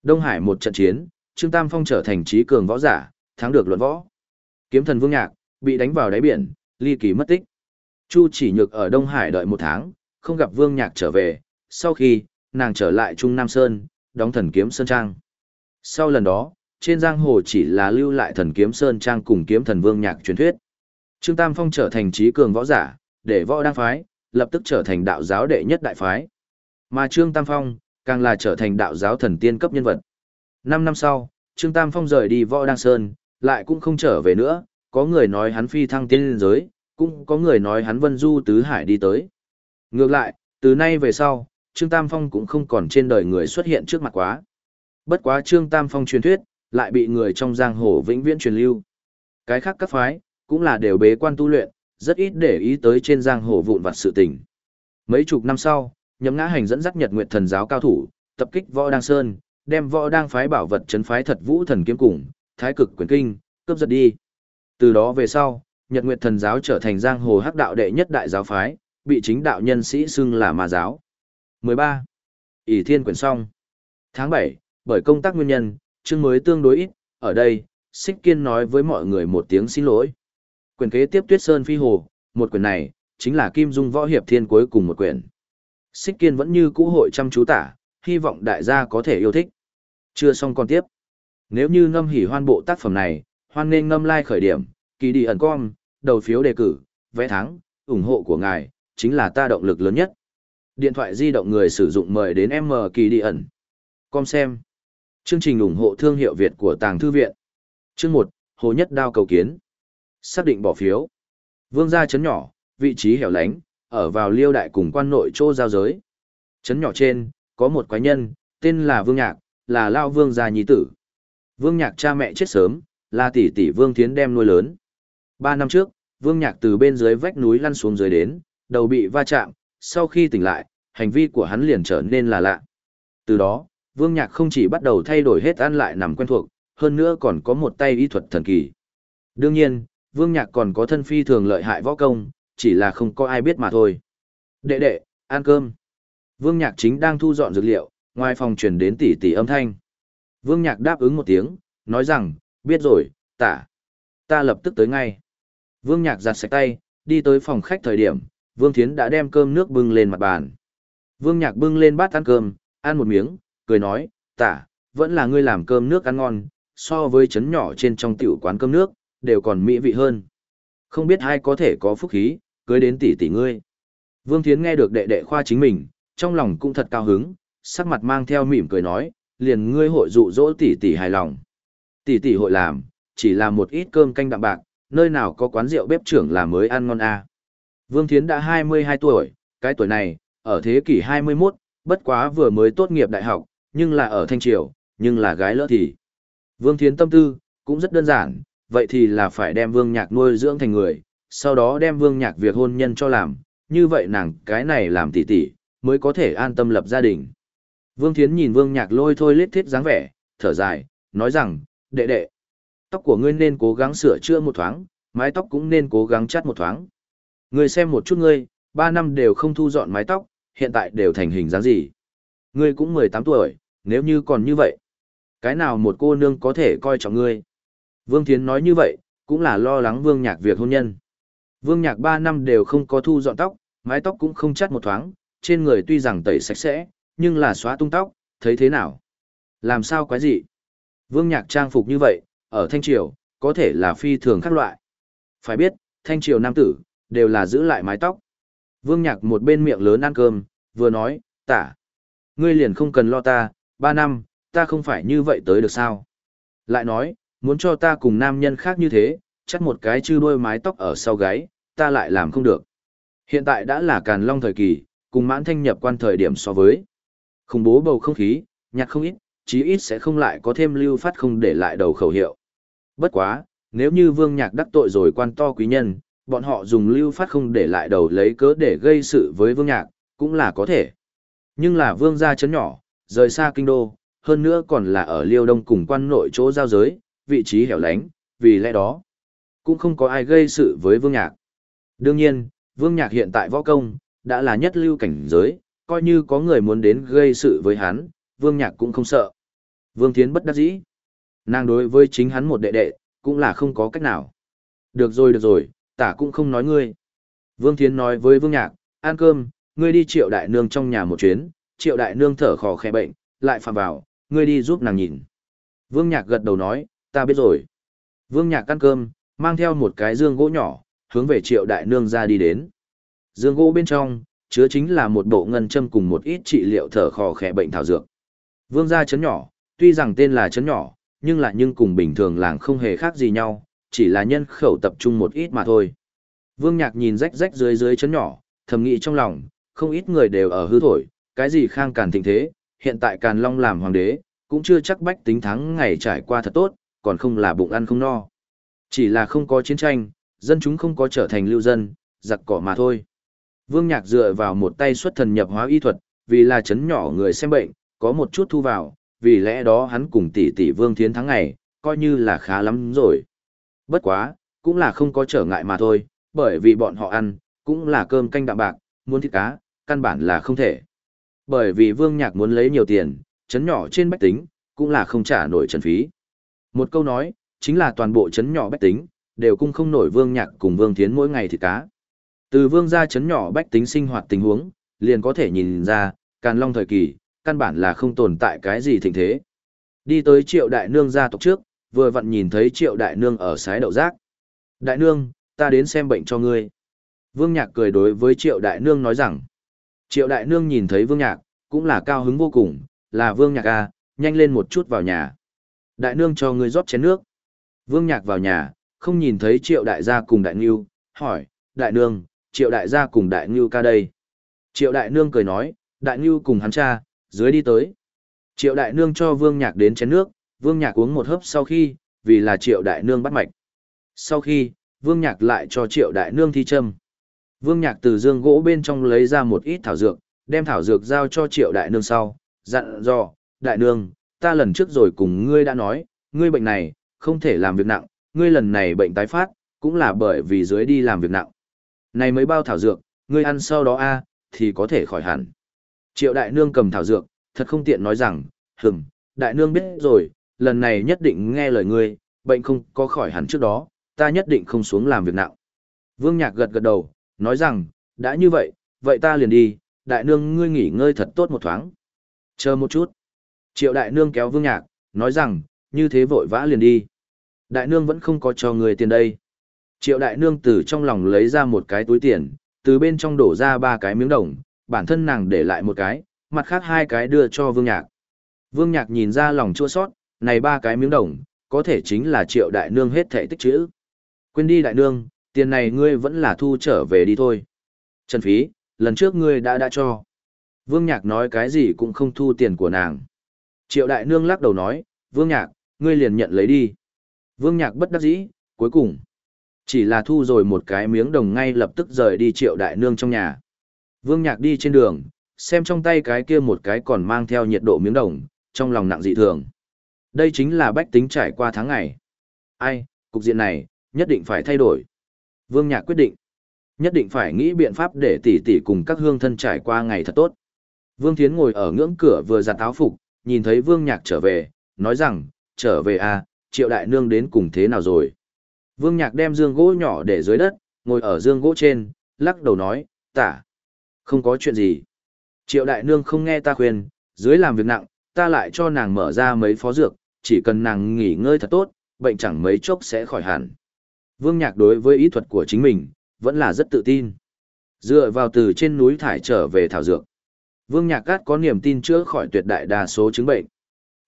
S1: Đông Hải một trận chiến, Trương Tam Phong trở thành trí cường võ giả, thắng được luận võ. Kiếm thần Vương Nhạc, bị đánh vào đáy biển, ly kỳ mất tích. Chu chỉ nhược ở Đông Hải đợi một tháng, không gặp Vương Nhạc trở về, sau khi, nàng trở lại Trung Nam Sơn, đóng thần kiếm Sơn Trang. Sau lần đó, trên giang hồ chỉ là lưu lại thần kiếm Sơn Trang cùng kiếm thần Vương Nhạc truyền thuyết. Trương Tam Phong trở thành trí cường võ giả, để võ đăng phái, lập tức trở thành đạo giáo đệ nhất đại phái. Mà Trương Tam Phong, càng là trở thành đạo giáo thần tiên cấp nhân vật. Năm năm sau, Trương Tam Phong rời đi võ đăng sơn, lại cũng không trở về nữa, có người nói hắn phi thăng tiên giới, cũng có người nói hắn vân du tứ hải đi tới. Ngược lại, từ nay về sau, Trương Tam Phong cũng không còn trên đời người xuất hiện trước mặt quá. Bất quá Trương Tam Phong truyền thuyết, lại bị người trong giang hồ vĩnh viễn truyền lưu. Cái khác các phái, cũng là đều bế quan tu luyện, rất ít để ý tới trên giang hồ vụn vặt sự tình. Mấy chục năm sau, nhậm ngã hành dẫn dắt nhật nguyệt thần giáo cao thủ, tập kích võ đăng sơn, đem võ đang phái bảo vật chấn phái thật vũ thần kiếm cùng, thái cực quyền kinh, cướp giật đi. Từ đó về sau, Nhật Nguyệt Thần giáo trở thành giang hồ hắc đạo đệ nhất đại giáo phái, bị chính đạo nhân sĩ xưng là ma giáo. 13. ỷ Thiên quyển xong. Tháng 7, bởi công tác nguyên nhân, chương mới tương đối ít, ở đây, Xích Kiên nói với mọi người một tiếng xin lỗi. Quyển kế tiếp Tuyết Sơn Phi Hồ, một quyển này, chính là Kim Dung Võ Hiệp Thiên cuối cùng một quyển. Xích Kiên vẫn như cũ hội chăm chú tả, hy vọng đại gia có thể yêu thích. Chưa xong còn tiếp. Nếu như ngâm hỉ hoan bộ tác phẩm này, hoan nên ngâm like khởi điểm, kỳ đi ẩn com, đầu phiếu đề cử, vẽ thắng, ủng hộ của ngài, chính là ta động lực lớn nhất. Điện thoại di động người sử dụng mời đến M kỳ đi ẩn. Com xem. Chương trình ủng hộ thương hiệu Việt của Tàng Thư Viện. Chương 1, Hồ Nhất Đao cầu kiến. Xác định bỏ phiếu. Vương gia chấn nhỏ, vị trí hẻo lánh, ở vào liêu đại cùng quan nội chỗ giao giới. Chấn nhỏ trên, có một quái nhân, tên là Vương Nhạc, là Lao Vương gia nhi tử. Vương Nhạc cha mẹ chết sớm, là tỷ tỷ Vương Thiến đem nuôi lớn. Ba năm trước, Vương Nhạc từ bên dưới vách núi lăn xuống dưới đến, đầu bị va chạm, sau khi tỉnh lại, hành vi của hắn liền trở nên là lạ. Từ đó, Vương Nhạc không chỉ bắt đầu thay đổi hết ăn lại nằm quen thuộc, hơn nữa còn có một tay y thuật thần kỳ. Đương nhiên, Vương Nhạc còn có thân phi thường lợi hại võ công, chỉ là không có ai biết mà thôi. Đệ đệ, ăn cơm. Vương Nhạc chính đang thu dọn dược liệu, ngoài phòng truyền đến Tỷ Tỷ âm thanh. Vương Nhạc đáp ứng một tiếng, nói rằng, biết rồi, tả. Ta lập tức tới ngay. Vương Nhạc giặt sạch tay, đi tới phòng khách thời điểm, Vương Thiến đã đem cơm nước bưng lên mặt bàn. Vương Nhạc bưng lên bát ăn cơm, ăn một miếng, cười nói, tả, vẫn là ngươi làm cơm nước ăn ngon, so với chấn nhỏ trên trong tiểu quán cơm nước, đều còn mỹ vị hơn. Không biết ai có thể có phúc khí, cưới đến tỷ tỷ ngươi. Vương Thiến nghe được đệ đệ khoa chính mình, trong lòng cũng thật cao hứng, sắc mặt mang theo mỉm cười nói, liền ngươi hội dụ dỗ tỷ tỷ hài lòng. Tỷ tỷ hội làm, chỉ là một ít cơm canh đạm bạc, nơi nào có quán rượu bếp trưởng là mới ăn ngon à. Vương Thiến đã 22 tuổi, cái tuổi này, ở thế kỷ 21, bất quá vừa mới tốt nghiệp đại học, nhưng là ở Thanh Triều, nhưng là gái lỡ thì. Vương Thiến tâm tư, cũng rất đơn giản, vậy thì là phải đem Vương Nhạc nuôi dưỡng thành người, sau đó đem Vương Nhạc việc hôn nhân cho làm, như vậy nàng cái này làm tỷ tỷ, mới có thể an tâm lập gia đình. Vương Thiến nhìn Vương Nhạc lôi thôi lết thiết dáng vẻ, thở dài, nói rằng, đệ đệ, tóc của ngươi nên cố gắng sửa chữa một thoáng, mái tóc cũng nên cố gắng chắt một thoáng. Ngươi xem một chút ngươi, ba năm đều không thu dọn mái tóc, hiện tại đều thành hình dáng gì. Ngươi cũng 18 tuổi, nếu như còn như vậy, cái nào một cô nương có thể coi trọng ngươi. Vương Thiến nói như vậy, cũng là lo lắng Vương Nhạc việc hôn nhân. Vương Nhạc ba năm đều không có thu dọn tóc, mái tóc cũng không chắt một thoáng, trên người tuy rằng tẩy sạch sẽ, nhưng là xóa tung tóc, thấy thế nào? Làm sao quái gì? Vương Nhạc trang phục như vậy, ở Thanh Triều, có thể là phi thường khác loại. Phải biết, Thanh Triều nam tử, đều là giữ lại mái tóc. Vương Nhạc một bên miệng lớn ăn cơm, vừa nói, tả. Ngươi liền không cần lo ta, ba năm, ta không phải như vậy tới được sao? Lại nói, muốn cho ta cùng nam nhân khác như thế, chắc một cái chư đuôi mái tóc ở sau gáy, ta lại làm không được. Hiện tại đã là càn long thời kỳ, cùng mãn thanh nhập quan thời điểm so với. Khủng bố bầu không khí, nhạc không ít, chí ít sẽ không lại có thêm lưu phát không để lại đầu khẩu hiệu. Bất quá, nếu như vương nhạc đắc tội rồi quan to quý nhân, bọn họ dùng lưu phát không để lại đầu lấy cớ để gây sự với vương nhạc, cũng là có thể. Nhưng là vương gia chấn nhỏ, rời xa kinh đô, hơn nữa còn là ở liêu đông cùng quan nội chỗ giao giới, vị trí hẻo lánh, vì lẽ đó, cũng không có ai gây sự với vương nhạc. Đương nhiên, vương nhạc hiện tại võ công, đã là nhất lưu cảnh giới, coi như có người muốn đến gây sự với hắn, vương nhạc cũng không sợ. Vương Thiến bất đắc dĩ. Nàng đối với chính hắn một đệ đệ, cũng là không có cách nào. Được rồi được rồi, tả cũng không nói ngươi. Vương Thiến nói với Vương Nhạc, ăn cơm, ngươi đi triệu đại nương trong nhà một chuyến, triệu đại nương thở khò khẽ bệnh, lại phạm vào, ngươi đi giúp nàng nhìn. Vương Nhạc gật đầu nói, ta biết rồi. Vương Nhạc ăn cơm, mang theo một cái dương gỗ nhỏ, hướng về triệu đại nương ra đi đến. Dương gỗ bên trong, chứa chính là một bộ ngân châm cùng một ít trị liệu thở khò khẽ bệnh thảo dược. Vương gia chấn nhỏ, tuy rằng tên là chấn nhỏ, nhưng lại nhưng cùng bình thường làng không hề khác gì nhau, chỉ là nhân khẩu tập trung một ít mà thôi. Vương Nhạc nhìn rách rách dưới dưới chấn nhỏ, thầm nghĩ trong lòng, không ít người đều ở hư thổi, cái gì khang càn thịnh thế, hiện tại càn long làm hoàng đế, cũng chưa chắc bách tính thắng ngày trải qua thật tốt, còn không là bụng ăn không no. Chỉ là không có chiến tranh, dân chúng không có trở thành lưu dân, giặc cỏ mà thôi. Vương Nhạc dựa vào một tay xuất thần nhập hóa y thuật, vì là chấn nhỏ người xem bệnh, có một chút thu vào, vì lẽ đó hắn cùng tỷ tỷ Vương Thiến thắng ngày, coi như là khá lắm rồi. Bất quá, cũng là không có trở ngại mà thôi, bởi vì bọn họ ăn, cũng là cơm canh đạm bạc, muốn thịt cá, căn bản là không thể. Bởi vì Vương Nhạc muốn lấy nhiều tiền, chấn nhỏ trên bách tính, cũng là không trả nổi trần phí. Một câu nói, chính là toàn bộ chấn nhỏ bách tính, đều cung không nổi Vương Nhạc cùng Vương Thiến mỗi ngày thịt cá. Từ Vương gia chấn nhỏ bách tính sinh hoạt tình huống, liền có thể nhìn ra, Càn Long thời kỳ, căn bản là không tồn tại cái gì thịnh thế. Đi tới triệu đại nương gia tộc trước, vừa vặn nhìn thấy triệu đại nương ở sái đậu rác. Đại nương, ta đến xem bệnh cho ngươi. Vương Nhạc cười đối với triệu đại nương nói rằng. Triệu đại nương nhìn thấy Vương Nhạc, cũng là cao hứng vô cùng, là Vương Nhạc à, nhanh lên một chút vào nhà. Đại nương cho ngươi rót chén nước. Vương Nhạc vào nhà, không nhìn thấy triệu đại gia cùng đại ngưu, hỏi, đại nương, triệu đại gia cùng đại ngưu ca đây. Triệu đại nương cười nói, đại ngưu cùng hắn cha, dưới đi tới. Triệu đại nương cho Vương Nhạc đến chén nước, Vương Nhạc uống một hớp sau khi, vì là Triệu đại nương bắt mạch. Sau khi, Vương Nhạc lại cho Triệu đại nương thi châm. Vương Nhạc từ dương gỗ bên trong lấy ra một ít thảo dược, đem thảo dược giao cho Triệu đại nương sau, dặn dò, đại nương, ta lần trước rồi cùng ngươi đã nói, ngươi bệnh này, không thể làm việc nặng, ngươi lần này bệnh tái phát, cũng là bởi vì dưới đi làm việc nặng. Này mới bao thảo dược, ngươi ăn sau đó a thì có thể khỏi hẳn. Triệu đại nương cầm thảo dược, thật không tiện nói rằng, hừm, đại nương biết rồi, lần này nhất định nghe lời ngươi, bệnh không có khỏi hẳn trước đó, ta nhất định không xuống làm việc nặng. Vương Nhạc gật gật đầu, nói rằng, đã như vậy, vậy ta liền đi, đại nương ngươi nghỉ ngơi thật tốt một thoáng. Chờ một chút. Triệu đại nương kéo Vương Nhạc, nói rằng, như thế vội vã liền đi. Đại nương vẫn không có cho người tiền đây. Triệu đại nương từ trong lòng lấy ra một cái túi tiền, từ bên trong đổ ra ba cái miếng đồng, bản thân nàng để lại một cái, mặt khác hai cái đưa cho Vương Nhạc. Vương Nhạc nhìn ra lòng chua sót, này ba cái miếng đồng, có thể chính là triệu đại nương hết thể tích chữ. Quên đi đại nương, tiền này ngươi vẫn là thu trở về đi thôi. Trần phí, lần trước ngươi đã đã cho. Vương Nhạc nói cái gì cũng không thu tiền của nàng. Triệu đại nương lắc đầu nói, Vương Nhạc, ngươi liền nhận lấy đi. Vương Nhạc bất đắc dĩ, cuối cùng. Chỉ là thu rồi một cái miếng đồng ngay lập tức rời đi triệu đại nương trong nhà. Vương Nhạc đi trên đường, xem trong tay cái kia một cái còn mang theo nhiệt độ miếng đồng, trong lòng nặng dị thường. Đây chính là bách tính trải qua tháng ngày. Ai, cục diện này, nhất định phải thay đổi. Vương Nhạc quyết định. Nhất định phải nghĩ biện pháp để tỷ tỷ cùng các hương thân trải qua ngày thật tốt. Vương Thiến ngồi ở ngưỡng cửa vừa giặt áo phục, nhìn thấy Vương Nhạc trở về, nói rằng, trở về à, triệu đại nương đến cùng thế nào rồi. Vương Nhạc đem dương gỗ nhỏ để dưới đất, ngồi ở dương gỗ trên, lắc đầu nói, tả. Không có chuyện gì. Triệu đại nương không nghe ta khuyên, dưới làm việc nặng, ta lại cho nàng mở ra mấy phó dược, chỉ cần nàng nghỉ ngơi thật tốt, bệnh chẳng mấy chốc sẽ khỏi hẳn. Vương Nhạc đối với ý thuật của chính mình, vẫn là rất tự tin. Dựa vào từ trên núi thải trở về thảo dược. Vương Nhạc Cát có niềm tin chữa khỏi tuyệt đại đa số chứng bệnh.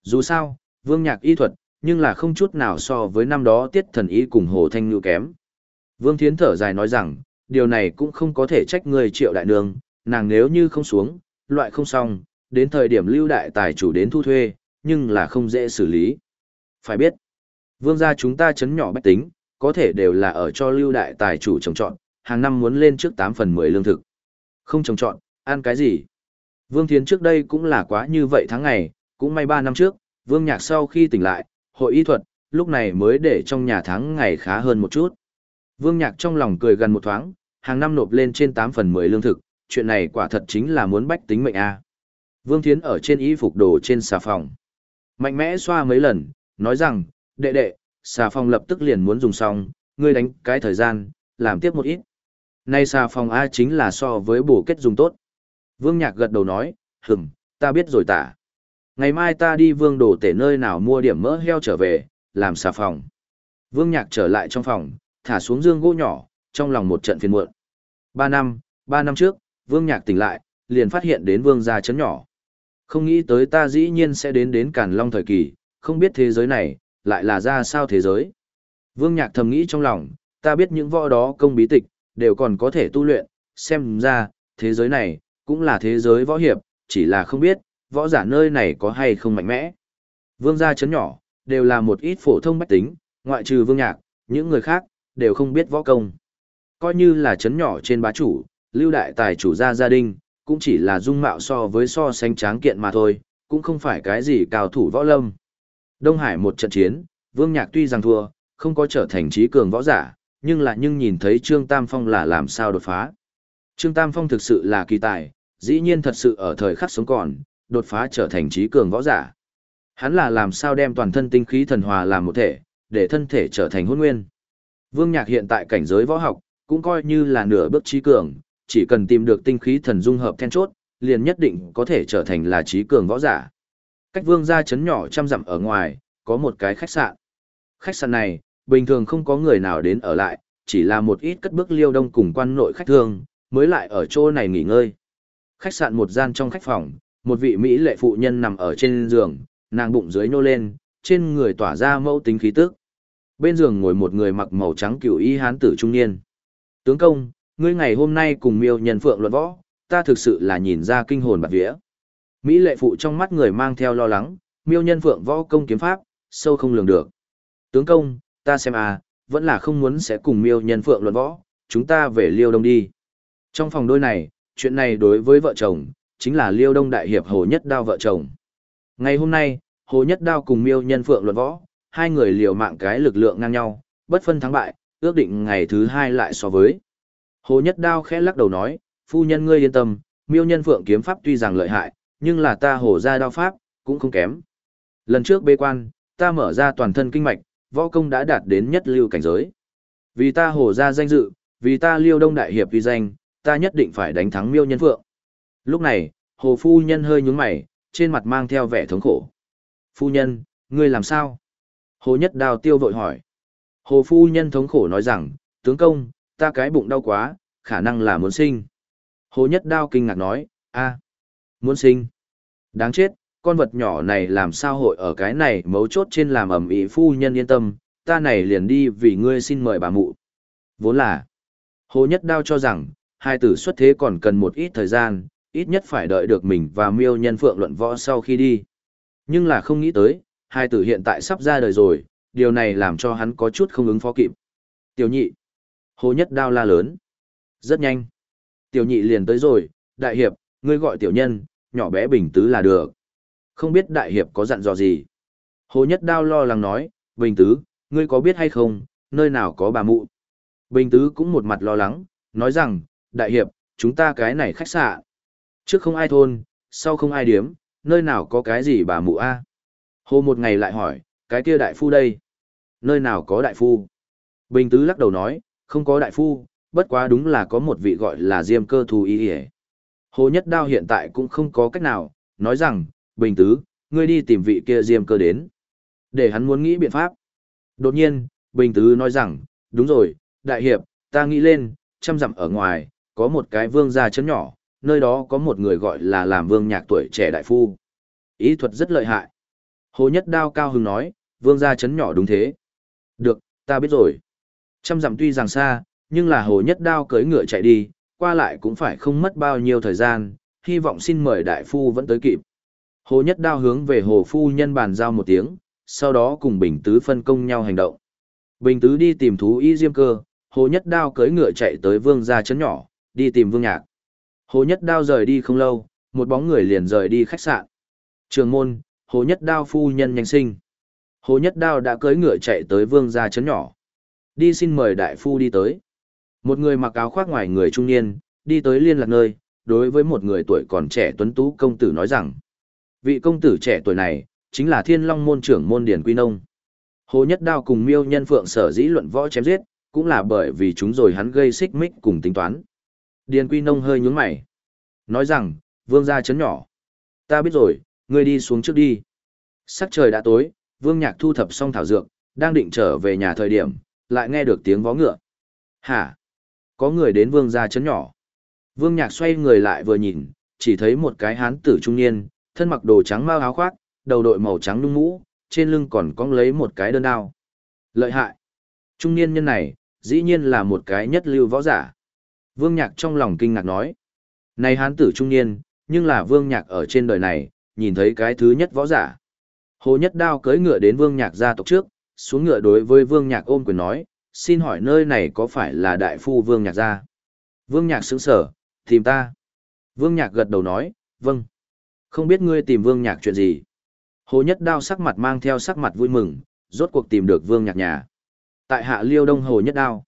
S1: Dù sao, Vương Nhạc y thuật, nhưng là không chút nào so với năm đó tiết thần ý cùng Hồ Thanh Ngữ kém. Vương Thiến thở dài nói rằng, điều này cũng không có thể trách người triệu đại nương, nàng nếu như không xuống, loại không xong, đến thời điểm lưu đại tài chủ đến thu thuê, nhưng là không dễ xử lý. Phải biết, vương gia chúng ta chấn nhỏ bách tính, có thể đều là ở cho lưu đại tài chủ trồng trọt, hàng năm muốn lên trước 8 phần 10 lương thực. Không trồng trọt, ăn cái gì? Vương Thiến trước đây cũng là quá như vậy tháng ngày, cũng may 3 năm trước, Vương Nhạc sau khi tỉnh lại, hội y thuật, lúc này mới để trong nhà tháng ngày khá hơn một chút. Vương Nhạc trong lòng cười gần một thoáng, hàng năm nộp lên trên 8 phần 10 lương thực, chuyện này quả thật chính là muốn bách tính mệnh a. Vương Thiến ở trên y phục đồ trên xà phòng. Mạnh mẽ xoa mấy lần, nói rằng, đệ đệ, xà phòng lập tức liền muốn dùng xong, ngươi đánh cái thời gian, làm tiếp một ít. Nay xà phòng A chính là so với bổ kết dùng tốt. Vương Nhạc gật đầu nói, hừm, ta biết rồi tả. Ngày mai ta đi vương đồ tể nơi nào mua điểm mỡ heo trở về, làm xà phòng. Vương Nhạc trở lại trong phòng, thả xuống dương gỗ nhỏ, trong lòng một trận phiền muộn. Ba năm, ba năm trước, Vương Nhạc tỉnh lại, liền phát hiện đến vương gia chấn nhỏ. Không nghĩ tới ta dĩ nhiên sẽ đến đến Càn Long thời kỳ, không biết thế giới này, lại là ra sao thế giới. Vương Nhạc thầm nghĩ trong lòng, ta biết những võ đó công bí tịch, đều còn có thể tu luyện, xem ra, thế giới này, cũng là thế giới võ hiệp, chỉ là không biết, võ giả nơi này có hay không mạnh mẽ. Vương gia chấn nhỏ, đều là một ít phổ thông bách tính, ngoại trừ vương nhạc, những người khác, đều không biết võ công. Coi như là chấn nhỏ trên bá chủ, lưu đại tài chủ gia gia đình, cũng chỉ là dung mạo so với so sánh tráng kiện mà thôi, cũng không phải cái gì cao thủ võ lâm. Đông Hải một trận chiến, Vương Nhạc tuy rằng thua, không có trở thành trí cường võ giả, nhưng là nhưng nhìn thấy Trương Tam Phong là làm sao đột phá. Trương Tam Phong thực sự là kỳ tài, dĩ nhiên thật sự ở thời khắc sống còn, đột phá trở thành trí cường võ giả. Hắn là làm sao đem toàn thân tinh khí thần hòa làm một thể, để thân thể trở thành hôn nguyên. Vương Nhạc hiện tại cảnh giới võ học, cũng coi như là nửa bước trí cường, chỉ cần tìm được tinh khí thần dung hợp then chốt, liền nhất định có thể trở thành là trí cường võ giả. Cách vương gia chấn nhỏ trăm dặm ở ngoài, có một cái khách sạn. Khách sạn này, bình thường không có người nào đến ở lại, chỉ là một ít cất bước liêu đông cùng quan nội khách thương, mới lại ở chỗ này nghỉ ngơi. Khách sạn một gian trong khách phòng, một vị Mỹ lệ phụ nhân nằm ở trên giường, nàng bụng dưới nô lên, trên người tỏa ra mẫu tính khí tức. Bên giường ngồi một người mặc màu trắng cửu y hán tử trung niên. Tướng công, ngươi ngày hôm nay cùng miêu nhân phượng luận võ, ta thực sự là nhìn ra kinh hồn bạc vía. Mỹ lệ phụ trong mắt người mang theo lo lắng, miêu nhân phượng võ công kiếm pháp, sâu không lường được. Tướng công, ta xem à, vẫn là không muốn sẽ cùng miêu nhân phượng luận võ, chúng ta về liêu đông đi. Trong phòng đôi này, chuyện này đối với vợ chồng, chính là liêu đông đại hiệp Hồ Nhất Đao vợ chồng. Ngày hôm nay, Hồ Nhất Đao cùng miêu nhân phượng luận võ, hai người liều mạng cái lực lượng ngang nhau, bất phân thắng bại, ước định ngày thứ hai lại so với. Hồ Nhất Đao khẽ lắc đầu nói, phu nhân ngươi yên tâm, miêu nhân phượng kiếm pháp tuy rằng lợi hại, nhưng là ta hổ ra đao pháp, cũng không kém. Lần trước bê quan, ta mở ra toàn thân kinh mạch, võ công đã đạt đến nhất lưu cảnh giới. Vì ta hổ ra danh dự, vì ta liêu đông đại hiệp uy danh, ta nhất định phải đánh thắng miêu nhân phượng. Lúc này, hồ phu nhân hơi nhúng mày, trên mặt mang theo vẻ thống khổ. Phu nhân, ngươi làm sao? Hồ nhất đào tiêu vội hỏi. Hồ phu nhân thống khổ nói rằng, tướng công, ta cái bụng đau quá, khả năng là muốn sinh. Hồ nhất đao kinh ngạc nói, a, muốn sinh. Đáng chết, con vật nhỏ này làm sao hội ở cái này mấu chốt trên làm ẩm ý phu nhân yên tâm, ta này liền đi vì ngươi xin mời bà mụ. Vốn là, Hồ Nhất Đao cho rằng, hai tử xuất thế còn cần một ít thời gian, ít nhất phải đợi được mình và miêu nhân phượng luận võ sau khi đi. Nhưng là không nghĩ tới, hai tử hiện tại sắp ra đời rồi, điều này làm cho hắn có chút không ứng phó kịp. Tiểu nhị, Hồ Nhất Đao la lớn. Rất nhanh. Tiểu nhị liền tới rồi, đại hiệp, ngươi gọi tiểu nhân, nhỏ bé bình tứ là được. Không biết đại hiệp có dặn dò gì. Hồ Nhất Đao lo lắng nói, bình tứ, ngươi có biết hay không, nơi nào có bà mụ. Bình tứ cũng một mặt lo lắng, nói rằng, đại hiệp, chúng ta cái này khách sạn. Trước không ai thôn, sau không ai điếm, nơi nào có cái gì bà mụ a? Hồ một ngày lại hỏi, cái kia đại phu đây? Nơi nào có đại phu? Bình tứ lắc đầu nói, không có đại phu, bất quá đúng là có một vị gọi là diêm cơ thù y ỉa hồ nhất đao hiện tại cũng không có cách nào nói rằng bình tứ ngươi đi tìm vị kia diêm cơ đến để hắn muốn nghĩ biện pháp đột nhiên bình tứ nói rằng đúng rồi đại hiệp ta nghĩ lên trăm dặm ở ngoài có một cái vương gia chấn nhỏ nơi đó có một người gọi là làm vương nhạc tuổi trẻ đại phu ý thuật rất lợi hại hồ nhất đao cao hưng nói Vương gia chấn nhỏ đúng thế. Được, ta biết rồi. Trăm dặm tuy rằng xa, nhưng là hồ nhất đao cưỡi ngựa chạy đi, qua lại cũng phải không mất bao nhiêu thời gian, hy vọng xin mời đại phu vẫn tới kịp. Hồ nhất đao hướng về hồ phu nhân bàn giao một tiếng, sau đó cùng bình tứ phân công nhau hành động. Bình tứ đi tìm thú y diêm cơ, hồ nhất đao cưỡi ngựa chạy tới vương gia chấn nhỏ, đi tìm vương nhạc. Hồ nhất đao rời đi không lâu, một bóng người liền rời đi khách sạn. Trường môn, hồ nhất đao phu nhân nhanh sinh. Hồ nhất đao đã cưỡi ngựa chạy tới vương gia trấn nhỏ. Đi xin mời đại phu đi tới. Một người mặc áo khoác ngoài người trung niên, đi tới liên lạc nơi, đối với một người tuổi còn trẻ tuấn tú công tử nói rằng. Vị công tử trẻ tuổi này, chính là thiên long môn trưởng môn điển quy nông. Hồ Nhất Đao cùng miêu nhân phượng sở dĩ luận võ chém giết, cũng là bởi vì chúng rồi hắn gây xích mích cùng tính toán. Điền quy nông hơi nhướng mày. Nói rằng, vương gia chấn nhỏ. Ta biết rồi, ngươi đi xuống trước đi. Sắc trời đã tối, vương nhạc thu thập xong thảo dược, đang định trở về nhà thời điểm, lại nghe được tiếng vó ngựa. Hả? Có người đến vương gia chấn nhỏ. Vương nhạc xoay người lại vừa nhìn, chỉ thấy một cái hán tử trung niên, thân mặc đồ trắng mau áo khoác, đầu đội màu trắng nhung mũ, trên lưng còn cong lấy một cái đơn đao. Lợi hại. Trung niên nhân này, dĩ nhiên là một cái nhất lưu võ giả. Vương Nhạc trong lòng kinh ngạc nói. Này hán tử trung niên, nhưng là Vương Nhạc ở trên đời này, nhìn thấy cái thứ nhất võ giả. Hồ Nhất Đao cưỡi ngựa đến Vương Nhạc gia tộc trước, xuống ngựa đối với Vương Nhạc ôm quyền nói, xin hỏi nơi này có phải là đại phu Vương Nhạc gia? Vương Nhạc sững sở, tìm ta. Vương Nhạc gật đầu nói, vâng. Không biết ngươi tìm Vương Nhạc chuyện gì? Hồ Nhất Đao sắc mặt mang theo sắc mặt vui mừng, rốt cuộc tìm được Vương Nhạc nhà. Tại hạ Liêu Đông Hồ Nhất Đao.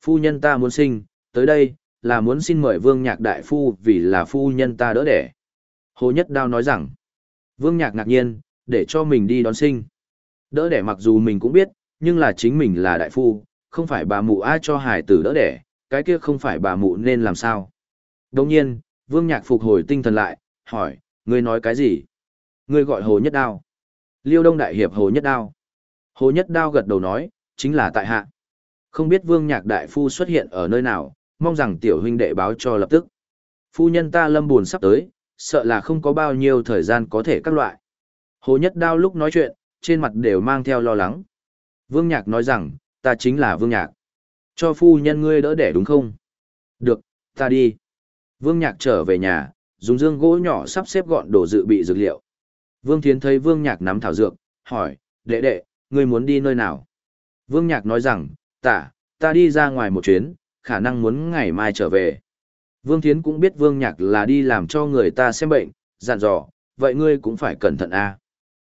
S1: Phu nhân ta muốn sinh, tới đây, là muốn xin mời Vương Nhạc đại phu vì là phu nhân ta đỡ đẻ. Hồ Nhất Đao nói rằng, Vương Nhạc ngạc nhiên, để cho mình đi đón sinh. Đỡ đẻ mặc dù mình cũng biết, nhưng là chính mình là đại phu, không phải bà mụ ai cho hải tử đỡ đẻ, cái kia không phải bà mụ nên làm sao. Đồng nhiên, Vương Nhạc phục hồi tinh thần lại, hỏi, ngươi nói cái gì? Ngươi gọi Hồ Nhất Đao. Liêu Đông Đại Hiệp Hồ Nhất Đao. Hồ Nhất Đao gật đầu nói, chính là tại hạ. Không biết Vương Nhạc Đại Phu xuất hiện ở nơi nào, mong rằng tiểu huynh đệ báo cho lập tức. Phu nhân ta lâm buồn sắp tới, sợ là không có bao nhiêu thời gian có thể các loại. Hồ Nhất Đao lúc nói chuyện, trên mặt đều mang theo lo lắng. Vương Nhạc nói rằng, ta chính là Vương Nhạc. Cho phu nhân ngươi đỡ đẻ đúng không? Được, ta đi. Vương Nhạc trở về nhà, dùng dương gỗ nhỏ sắp xếp gọn đồ dự bị dược liệu. Vương Thiến thấy Vương Nhạc nắm thảo dược, hỏi, đệ đệ, ngươi muốn đi nơi nào? Vương Nhạc nói rằng, tả, ta đi ra ngoài một chuyến, khả năng muốn ngày mai trở về. Vương Thiến cũng biết Vương Nhạc là đi làm cho người ta xem bệnh, dặn dò, vậy ngươi cũng phải cẩn thận a.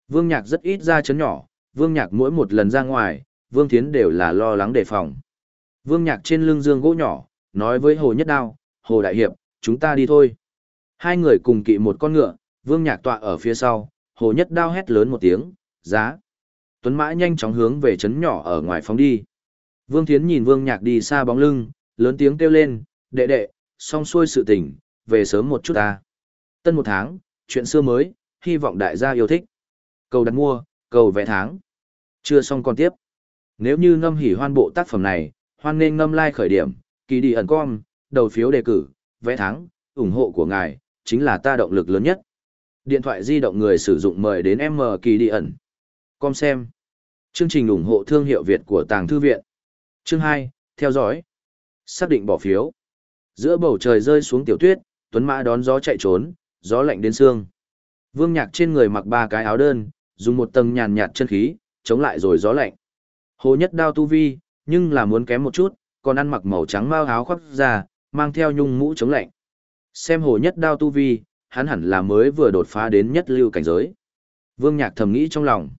S1: Vương Nhạc rất ít ra chấn nhỏ, Vương Nhạc mỗi một lần ra ngoài, Vương Thiến đều là lo lắng đề phòng. Vương Nhạc trên lưng dương gỗ nhỏ, nói với Hồ Nhất Đao, Hồ Đại Hiệp, chúng ta đi thôi. Hai người cùng kỵ một con ngựa, Vương Nhạc tọa ở phía sau, Hồ Nhất Đao hét lớn một tiếng, giá. Tuấn Mã nhanh chóng hướng về chấn nhỏ ở ngoài phóng đi. Vương Thiến nhìn Vương Nhạc đi xa bóng lưng, lớn tiếng kêu lên, đệ đệ, xong xuôi sự tình, về sớm một chút ta. Tân một tháng, chuyện xưa mới, hy vọng đại gia yêu thích. Cầu đặt mua, cầu vẽ tháng. Chưa xong còn tiếp. Nếu như ngâm hỉ hoan bộ tác phẩm này, hoan nên ngâm like khởi điểm, kỳ đi ẩn com, đầu phiếu đề cử, vẽ tháng, ủng hộ của ngài, chính là ta động lực lớn nhất. Điện thoại di động người sử dụng mời đến M kỳ đi ẩn. Com xem. Chương trình ủng hộ thương hiệu Việt của Tàng Thư Viện. Chương 2, theo dõi. Xác định bỏ phiếu. Giữa bầu trời rơi xuống tiểu tuyết, Tuấn Mã đón gió chạy trốn, gió lạnh đến xương. Vương Nhạc trên người mặc ba cái áo đơn, dùng một tầng nhàn nhạt chân khí, chống lại rồi gió lạnh. Hồ Nhất Đao tu vi, nhưng là muốn kém một chút, còn ăn mặc màu trắng mao áo khoác ra, mang theo nhung mũ chống lạnh. Xem Hồ Nhất Đao tu vi, hắn hẳn là mới vừa đột phá đến nhất lưu cảnh giới. Vương Nhạc thầm nghĩ trong lòng.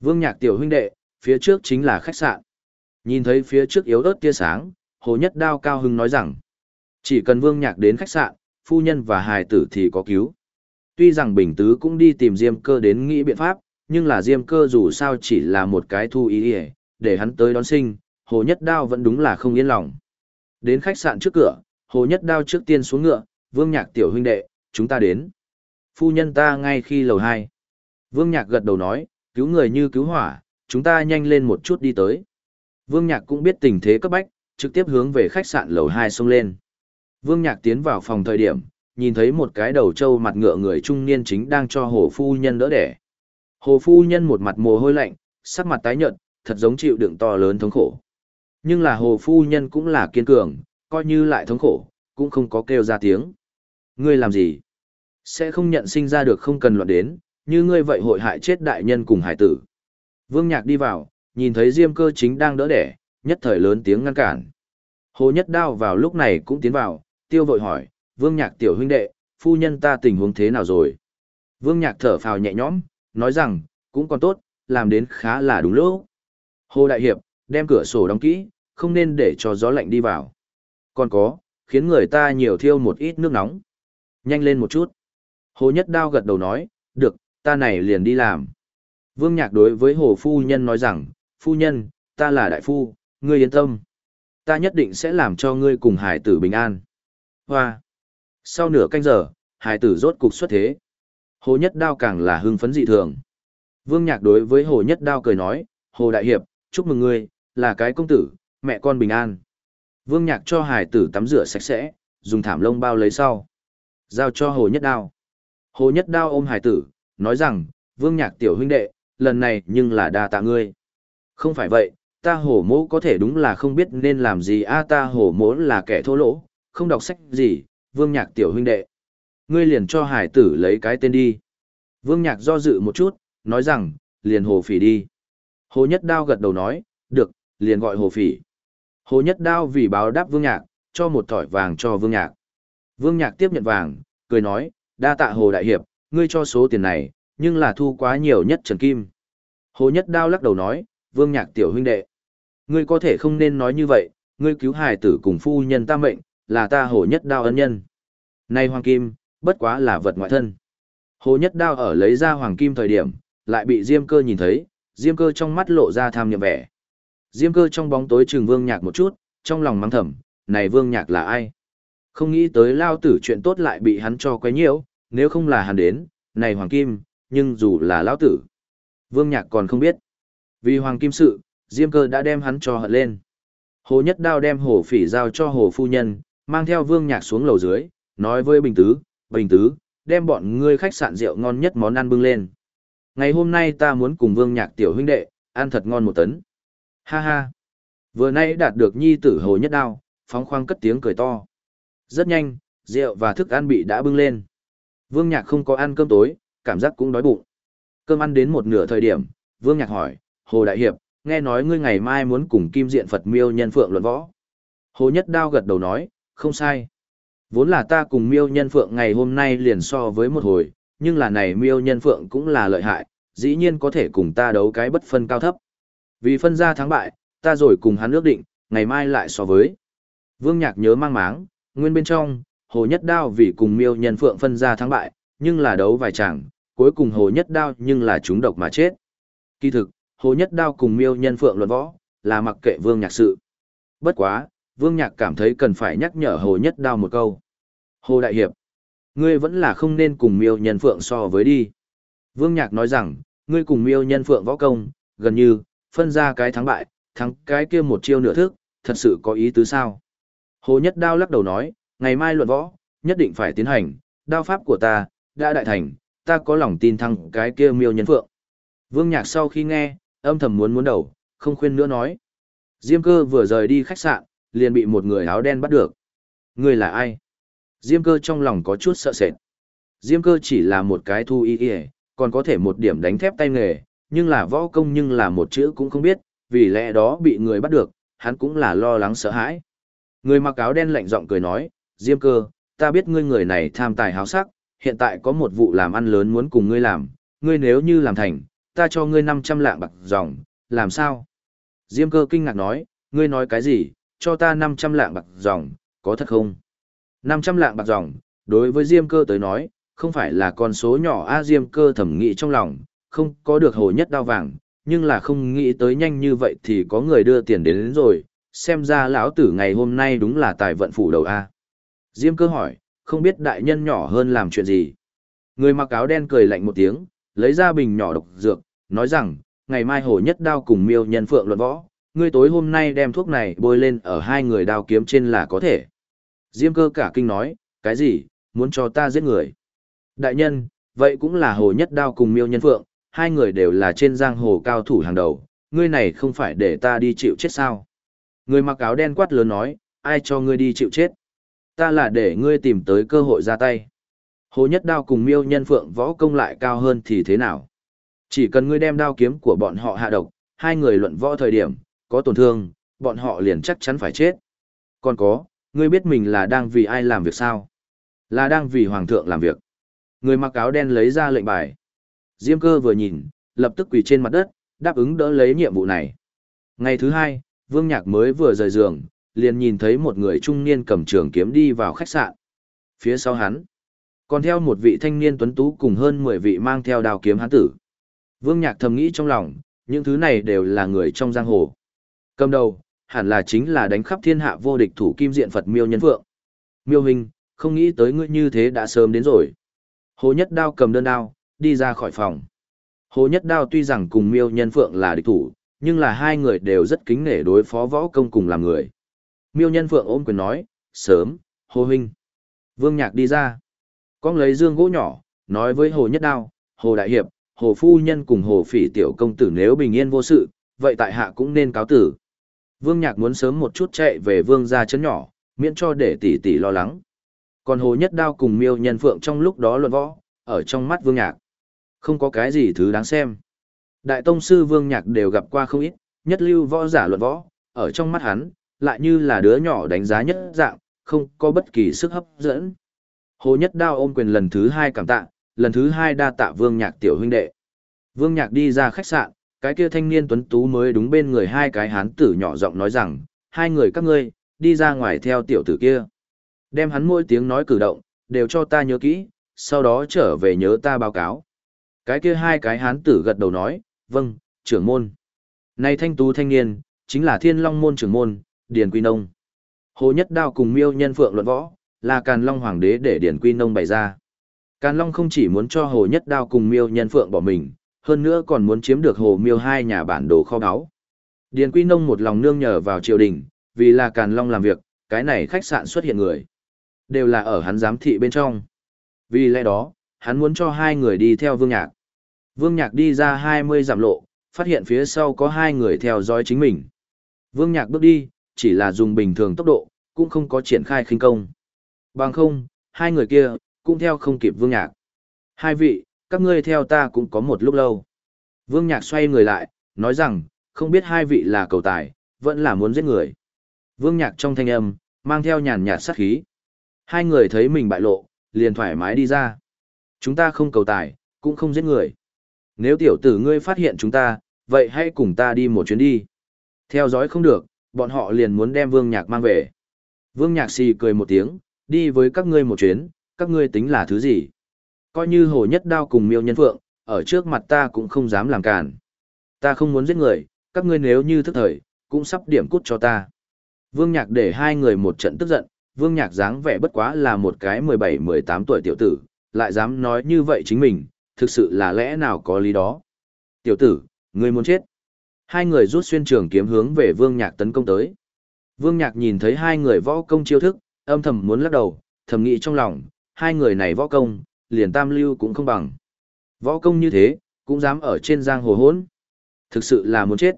S1: Vương Nhạc tiểu huynh đệ, phía trước chính là khách sạn. Nhìn thấy phía trước yếu ớt tia sáng, Hồ Nhất Đao cao hưng nói rằng, chỉ cần Vương Nhạc đến khách sạn, phu nhân và hài tử thì có cứu. Tuy rằng Bình Tứ cũng đi tìm Diêm Cơ đến nghĩ biện pháp, nhưng là Diêm Cơ dù sao chỉ là một cái thu ý để, để hắn tới đón sinh, Hồ Nhất Đao vẫn đúng là không yên lòng. Đến khách sạn trước cửa, Hồ Nhất Đao trước tiên xuống ngựa, Vương Nhạc tiểu huynh đệ, chúng ta đến. Phu nhân ta ngay khi lầu 2. Vương Nhạc gật đầu nói, cứu người như cứu hỏa, chúng ta nhanh lên một chút đi tới. Vương Nhạc cũng biết tình thế cấp bách, trực tiếp hướng về khách sạn lầu 2 xông lên. Vương Nhạc tiến vào phòng thời điểm, nhìn thấy một cái đầu trâu mặt ngựa người trung niên chính đang cho hồ phu nhân đỡ đẻ. Hồ phu nhân một mặt mồ hôi lạnh, sắc mặt tái nhợt, thật giống chịu đựng to lớn thống khổ. Nhưng là hồ phu nhân cũng là kiên cường, coi như lại thống khổ, cũng không có kêu ra tiếng. Ngươi làm gì? Sẽ không nhận sinh ra được không cần luận đến, như ngươi vậy hội hại chết đại nhân cùng hải tử. Vương Nhạc đi vào, nhìn thấy Diêm cơ chính đang đỡ đẻ, nhất thời lớn tiếng ngăn cản. Hồ Nhất Đao vào lúc này cũng tiến vào, tiêu vội hỏi, Vương Nhạc tiểu huynh đệ, phu nhân ta tình huống thế nào rồi? Vương Nhạc thở phào nhẹ nhõm, nói rằng, cũng còn tốt, làm đến khá là đúng lúc. Hồ Đại Hiệp, đem cửa sổ đóng kỹ, không nên để cho gió lạnh đi vào. Còn có, khiến người ta nhiều thiêu một ít nước nóng. Nhanh lên một chút. Hồ Nhất Đao gật đầu nói, được, ta này liền đi làm. Vương Nhạc đối với Hồ Phu Nhân nói rằng, Phu Nhân, ta là đại phu, ngươi yên tâm. Ta nhất định sẽ làm cho ngươi cùng hải tử bình an. Hoa. Sau nửa canh giờ, hải tử rốt cục xuất thế. Hồ Nhất Đao càng là hưng phấn dị thường. Vương Nhạc đối với Hồ Nhất Đao cười nói, Hồ Đại Hiệp, chúc mừng ngươi, là cái công tử, mẹ con bình an. Vương Nhạc cho hải tử tắm rửa sạch sẽ, dùng thảm lông bao lấy sau. Giao cho Hồ Nhất Đao. Hồ Nhất Đao ôm hải tử, nói rằng, Vương Nhạc tiểu huynh đệ, lần này nhưng là đa tạ ngươi. Không phải vậy, ta hổ mỗ có thể đúng là không biết nên làm gì a ta hổ mỗ là kẻ thô lỗ, không đọc sách gì, Vương Nhạc tiểu huynh đệ. Ngươi liền cho hải tử lấy cái tên đi. Vương Nhạc do dự một chút, nói rằng, liền hồ phỉ đi. Hồ Nhất Đao gật đầu nói, được, liền gọi hồ phỉ. Hồ Nhất Đao vì báo đáp Vương Nhạc, cho một thỏi vàng cho Vương Nhạc. Vương Nhạc tiếp nhận vàng, cười nói, đa tạ Hồ Đại Hiệp, ngươi cho số tiền này, nhưng là thu quá nhiều nhất Trần Kim. Hồ Nhất Đao lắc đầu nói, Vương Nhạc tiểu huynh đệ. Ngươi có thể không nên nói như vậy, ngươi cứu hài tử cùng phu nhân ta mệnh, là ta Hồ Nhất Đao ân nhân. Này Hoàng Kim, bất quá là vật ngoại thân. Hồ Nhất Đao ở lấy ra Hoàng Kim thời điểm, lại bị Diêm Cơ nhìn thấy, Diêm Cơ trong mắt lộ ra tham nhậm vẻ. Diêm Cơ trong bóng tối trừng Vương Nhạc một chút, trong lòng mắng thầm, này Vương Nhạc là ai? Không nghĩ tới lao tử chuyện tốt lại bị hắn cho quấy nhiễu, nếu không là hắn đến, này Hoàng Kim, nhưng dù là lao tử. Vương Nhạc còn không biết. Vì Hoàng Kim sự, Diêm Cơ đã đem hắn cho hận lên. Hồ Nhất Đao đem Hồ Phỉ giao cho Hồ Phu Nhân, mang theo Vương Nhạc xuống lầu dưới, nói với Bình Tứ, Bình Tứ, đem bọn ngươi khách sạn rượu ngon nhất món ăn bưng lên. Ngày hôm nay ta muốn cùng Vương Nhạc tiểu huynh đệ, ăn thật ngon một tấn. Ha ha. Vừa nay đạt được nhi tử Hồ Nhất Đao, phóng khoang cất tiếng cười to. Rất nhanh, rượu và thức ăn bị đã bưng lên. Vương Nhạc không có ăn cơm tối, cảm giác cũng đói bụng. Cơm ăn đến một nửa thời điểm, Vương Nhạc hỏi, Hồ Đại Hiệp, nghe nói ngươi ngày mai muốn cùng Kim Diện Phật Miêu Nhân Phượng luận võ. Hồ Nhất Đao gật đầu nói, không sai. Vốn là ta cùng Miêu Nhân Phượng ngày hôm nay liền so với một hồi, nhưng là này Miêu Nhân Phượng cũng là lợi hại, dĩ nhiên có thể cùng ta đấu cái bất phân cao thấp. Vì phân ra thắng bại, ta rồi cùng hắn ước định, ngày mai lại so với. Vương Nhạc nhớ mang máng, nguyên bên trong, Hồ Nhất Đao vì cùng Miêu Nhân Phượng phân ra thắng bại, nhưng là đấu vài chẳng, cuối cùng Hồ Nhất Đao nhưng là chúng độc mà chết. Kỳ thực, Hồ Nhất Đao cùng Miêu Nhân Phượng luận võ, là mặc kệ Vương Nhạc sự. Bất quá, Vương Nhạc cảm thấy cần phải nhắc nhở Hồ Nhất Đao một câu. Hồ Đại Hiệp, ngươi vẫn là không nên cùng Miêu Nhân Phượng so với đi. Vương Nhạc nói rằng, ngươi cùng Miêu Nhân Phượng võ công, gần như, phân ra cái thắng bại, thắng cái kia một chiêu nửa thức, thật sự có ý tứ sao. Hồ Nhất Đao lắc đầu nói, ngày mai luận võ, nhất định phải tiến hành, đao pháp của ta, đã đại thành, ta có lòng tin thăng cái kia miêu nhân phượng. Vương Nhạc sau khi nghe, âm thầm muốn muốn đầu, không khuyên nữa nói. Diêm cơ vừa rời đi khách sạn, liền bị một người áo đen bắt được. Người là ai? Diêm cơ trong lòng có chút sợ sệt. Diêm cơ chỉ là một cái thu y y, còn có thể một điểm đánh thép tay nghề, nhưng là võ công nhưng là một chữ cũng không biết, vì lẽ đó bị người bắt được, hắn cũng là lo lắng sợ hãi. Người mặc áo đen lạnh giọng cười nói, Diêm cơ, ta biết ngươi người này tham tài háo sắc, hiện tại có một vụ làm ăn lớn muốn cùng ngươi làm, ngươi nếu như làm thành, ta cho ngươi 500 lạng bạc dòng, làm sao? Diêm cơ kinh ngạc nói, ngươi nói cái gì, cho ta 500 lạng bạc dòng, có thật không? 500 lạng bạc dòng, đối với Diêm cơ tới nói, không phải là con số nhỏ a Diêm cơ thẩm nghĩ trong lòng, không có được hồ nhất đao vàng, nhưng là không nghĩ tới nhanh như vậy thì có người đưa tiền đến, đến rồi, xem ra lão tử ngày hôm nay đúng là tài vận phủ đầu a. Diêm cơ hỏi, không biết đại nhân nhỏ hơn làm chuyện gì. Người mặc áo đen cười lạnh một tiếng, lấy ra bình nhỏ độc dược, nói rằng, ngày mai hổ nhất đao cùng miêu nhân phượng luận võ, ngươi tối hôm nay đem thuốc này bôi lên ở hai người đao kiếm trên là có thể. Diêm cơ cả kinh nói, cái gì, muốn cho ta giết người. Đại nhân, vậy cũng là hồ nhất đao cùng miêu nhân phượng, hai người đều là trên giang hồ cao thủ hàng đầu, ngươi này không phải để ta đi chịu chết sao. Người mặc áo đen quát lớn nói, ai cho ngươi đi chịu chết? Ta là để ngươi tìm tới cơ hội ra tay. Hồ Nhất Đao cùng Miêu Nhân Phượng võ công lại cao hơn thì thế nào? Chỉ cần ngươi đem đao kiếm của bọn họ hạ độc, hai người luận võ thời điểm, có tổn thương, bọn họ liền chắc chắn phải chết. Còn có, ngươi biết mình là đang vì ai làm việc sao? Là đang vì Hoàng thượng làm việc. Người mặc áo đen lấy ra lệnh bài. Diêm cơ vừa nhìn, lập tức quỳ trên mặt đất, đáp ứng đỡ lấy nhiệm vụ này. Ngày thứ hai, Vương Nhạc mới vừa rời giường, liền nhìn thấy một người trung niên cầm trường kiếm đi vào khách sạn. Phía sau hắn, còn theo một vị thanh niên tuấn tú cùng hơn 10 vị mang theo đào kiếm hắn tử. Vương Nhạc thầm nghĩ trong lòng, những thứ này đều là người trong giang hồ. Cầm đầu, hẳn là chính là đánh khắp thiên hạ vô địch thủ kim diện Phật miêu nhân vượng. Miêu hình, không nghĩ tới ngươi như thế đã sớm đến rồi. Hồ Nhất Đao cầm đơn đao, đi ra khỏi phòng. Hồ Nhất Đao tuy rằng cùng miêu nhân phượng là địch thủ, nhưng là hai người đều rất kính nể đối phó võ công cùng làm người. Miêu nhân phượng ôm quyền nói, sớm, Hồ Huynh. Vương Nhạc đi ra. Con lấy dương gỗ nhỏ, nói với Hồ Nhất Đao, Hồ Đại Hiệp, Hồ Phu Nhân cùng Hồ Phỉ Tiểu Công Tử nếu bình yên vô sự, vậy tại hạ cũng nên cáo tử. Vương Nhạc muốn sớm một chút chạy về Vương gia chấn nhỏ, miễn cho để tỷ tỷ lo lắng. Còn Hồ Nhất Đao cùng Miêu Nhân Phượng trong lúc đó luận võ, ở trong mắt Vương Nhạc. Không có cái gì thứ đáng xem. Đại Tông Sư Vương Nhạc đều gặp qua không ít, nhất lưu võ giả luận võ, ở trong mắt hắn, lại như là đứa nhỏ đánh giá nhất dạng, không có bất kỳ sức hấp dẫn. Hồ Nhất Đao ôm quyền lần thứ hai cảm tạ, lần thứ hai đa tạ Vương Nhạc tiểu huynh đệ. Vương Nhạc đi ra khách sạn, cái kia thanh niên tuấn tú mới đúng bên người hai cái hán tử nhỏ giọng nói rằng, hai người các ngươi, đi ra ngoài theo tiểu tử kia. Đem hắn mỗi tiếng nói cử động, đều cho ta nhớ kỹ, sau đó trở về nhớ ta báo cáo. Cái kia hai cái hán tử gật đầu nói, vâng, trưởng môn. Này thanh tú thanh niên, chính là thiên long môn trưởng môn, Điền Quy Nông. Hồ Nhất Đao cùng miêu nhân phượng luận võ, là Càn Long Hoàng đế để Điền Quy Nông bày ra. Càn Long không chỉ muốn cho Hồ Nhất Đao cùng miêu nhân phượng bỏ mình, hơn nữa còn muốn chiếm được Hồ miêu hai nhà bản đồ kho báu. Điền Quy Nông một lòng nương nhờ vào triều đình, vì là Càn Long làm việc, cái này khách sạn xuất hiện người. Đều là ở hắn giám thị bên trong. Vì lẽ đó, hắn muốn cho hai người đi theo Vương Nhạc. Vương Nhạc đi ra 20 giảm lộ, phát hiện phía sau có hai người theo dõi chính mình. Vương Nhạc bước đi, chỉ là dùng bình thường tốc độ, cũng không có triển khai khinh công. Bằng không, hai người kia, cũng theo không kịp Vương Nhạc. Hai vị, các ngươi theo ta cũng có một lúc lâu. Vương Nhạc xoay người lại, nói rằng, không biết hai vị là cầu tài, vẫn là muốn giết người. Vương Nhạc trong thanh âm, mang theo nhàn nhạt sát khí. Hai người thấy mình bại lộ, liền thoải mái đi ra. Chúng ta không cầu tài, cũng không giết người. Nếu tiểu tử ngươi phát hiện chúng ta, vậy hãy cùng ta đi một chuyến đi. Theo dõi không được, bọn họ liền muốn đem Vương Nhạc mang về. Vương Nhạc xì cười một tiếng, đi với các ngươi một chuyến, các ngươi tính là thứ gì? Coi như hồ nhất đao cùng miêu nhân phượng, ở trước mặt ta cũng không dám làm cản. Ta không muốn giết người, các ngươi nếu như thức thời, cũng sắp điểm cút cho ta. Vương Nhạc để hai người một trận tức giận, Vương Nhạc dáng vẻ bất quá là một cái 17-18 tuổi tiểu tử, lại dám nói như vậy chính mình, thực sự là lẽ nào có lý đó. Tiểu tử, ngươi muốn chết. Hai người rút xuyên trường kiếm hướng về Vương Nhạc tấn công tới. Vương Nhạc nhìn thấy hai người võ công chiêu thức, âm thầm muốn lắc đầu, thầm nghĩ trong lòng, hai người này võ công, liền tam lưu cũng không bằng. Võ công như thế, cũng dám ở trên giang hồ hỗn. Thực sự là muốn chết.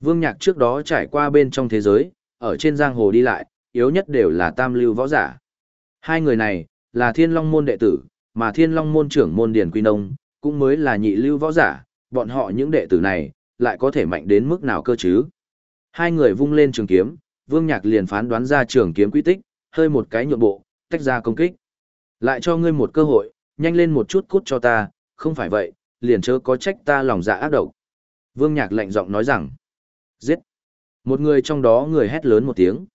S1: Vương Nhạc trước đó trải qua bên trong thế giới, ở trên giang hồ đi lại, yếu nhất đều là tam lưu võ giả. Hai người này, là thiên long môn đệ tử, mà thiên long môn trưởng môn điền quy nông, cũng mới là nhị lưu võ giả, bọn họ những đệ tử này, lại có thể mạnh đến mức nào cơ chứ. Hai người vung lên trường kiếm, vương nhạc liền phán đoán ra trường kiếm quy tích, hơi một cái nhượng bộ, tách ra công kích. Lại cho ngươi một cơ hội, nhanh lên một chút cút cho ta, không phải vậy, liền chớ có trách ta lòng dạ ác độc. Vương nhạc lạnh giọng nói rằng, giết. Một người trong đó người hét lớn một tiếng.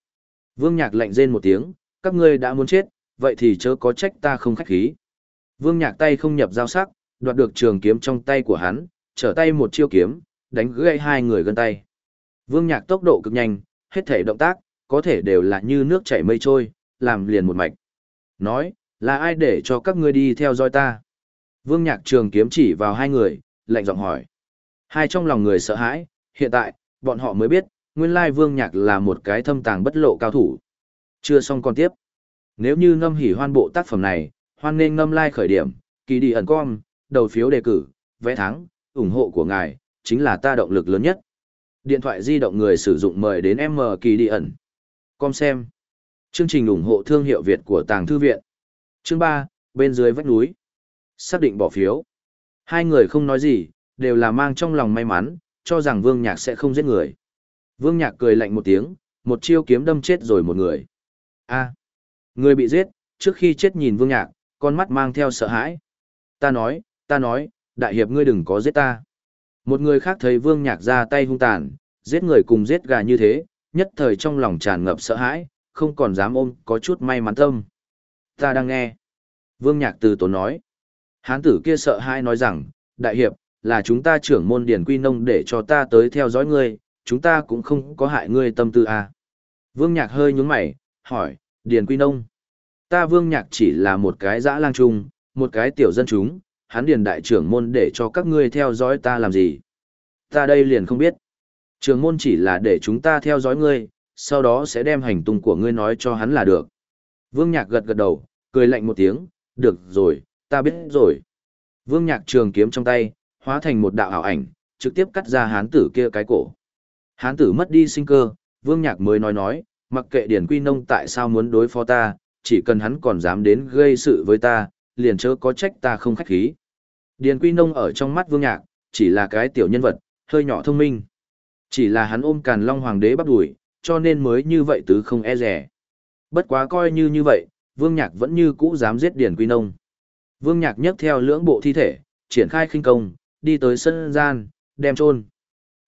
S1: Vương Nhạc lạnh rên một tiếng, các ngươi đã muốn chết, vậy thì chớ có trách ta không khách khí. Vương Nhạc tay không nhập giao sắc, đoạt được trường kiếm trong tay của hắn, trở tay một chiêu kiếm, đánh gãy hai người gần tay. Vương Nhạc tốc độ cực nhanh, hết thể động tác, có thể đều là như nước chảy mây trôi, làm liền một mạch. Nói, là ai để cho các ngươi đi theo dõi ta? Vương Nhạc trường kiếm chỉ vào hai người, lạnh giọng hỏi. Hai trong lòng người sợ hãi, hiện tại, bọn họ mới biết, nguyên lai vương nhạc là một cái thâm tàng bất lộ cao thủ. Chưa xong còn tiếp. Nếu như ngâm hỉ hoan bộ tác phẩm này, hoan nên ngâm lai khởi điểm, kỳ đi ẩn com, đầu phiếu đề cử, vẽ thắng, ủng hộ của ngài, chính là ta động lực lớn nhất. Điện thoại di động người sử dụng mời đến M kỳ đi ẩn. Com xem. Chương trình ủng hộ thương hiệu Việt của Tàng Thư Viện. Chương 3, bên dưới vách núi. Xác định bỏ phiếu. Hai người không nói gì, đều là mang trong lòng may mắn, cho rằng Vương Nhạc sẽ không giết người. Vương Nhạc cười lạnh một tiếng, một chiêu kiếm đâm chết rồi một người. A, người bị giết, trước khi chết nhìn Vương Nhạc, con mắt mang theo sợ hãi. Ta nói, ta nói, đại hiệp ngươi đừng có giết ta. Một người khác thấy Vương Nhạc ra tay hung tàn, giết người cùng giết gà như thế, nhất thời trong lòng tràn ngập sợ hãi, không còn dám ôm có chút may mắn tâm. Ta đang nghe. Vương Nhạc từ tốn nói. Hán tử kia sợ hai nói rằng, đại hiệp, là chúng ta trưởng môn điển quy nông để cho ta tới theo dõi ngươi, chúng ta cũng không có hại ngươi tâm tư à. Vương Nhạc hơi nhướng mày, hỏi, điển quy nông. Ta Vương Nhạc chỉ là một cái dã lang trung, một cái tiểu dân chúng, hắn điền đại trưởng môn để cho các ngươi theo dõi ta làm gì. Ta đây liền không biết. Trưởng môn chỉ là để chúng ta theo dõi ngươi, sau đó sẽ đem hành tung của ngươi nói cho hắn là được. Vương Nhạc gật gật đầu, cười lạnh một tiếng, được rồi, ta biết rồi. Vương Nhạc trường kiếm trong tay, hóa thành một đạo ảo ảnh, trực tiếp cắt ra hán tử kia cái cổ. Hán tử mất đi sinh cơ, Vương Nhạc mới nói nói, mặc kệ Điển Quy Nông tại sao muốn đối phó ta, chỉ cần hắn còn dám đến gây sự với ta, liền chớ có trách ta không khách khí. Điền Quy Nông ở trong mắt Vương Nhạc, chỉ là cái tiểu nhân vật, hơi nhỏ thông minh. Chỉ là hắn ôm càn long hoàng đế bắt đuổi, cho nên mới như vậy tứ không e rẻ. Bất quá coi như như vậy, Vương Nhạc vẫn như cũ dám giết Điền Quy Nông. Vương Nhạc nhấc theo lưỡng bộ thi thể, triển khai khinh công, đi tới sân gian, đem chôn.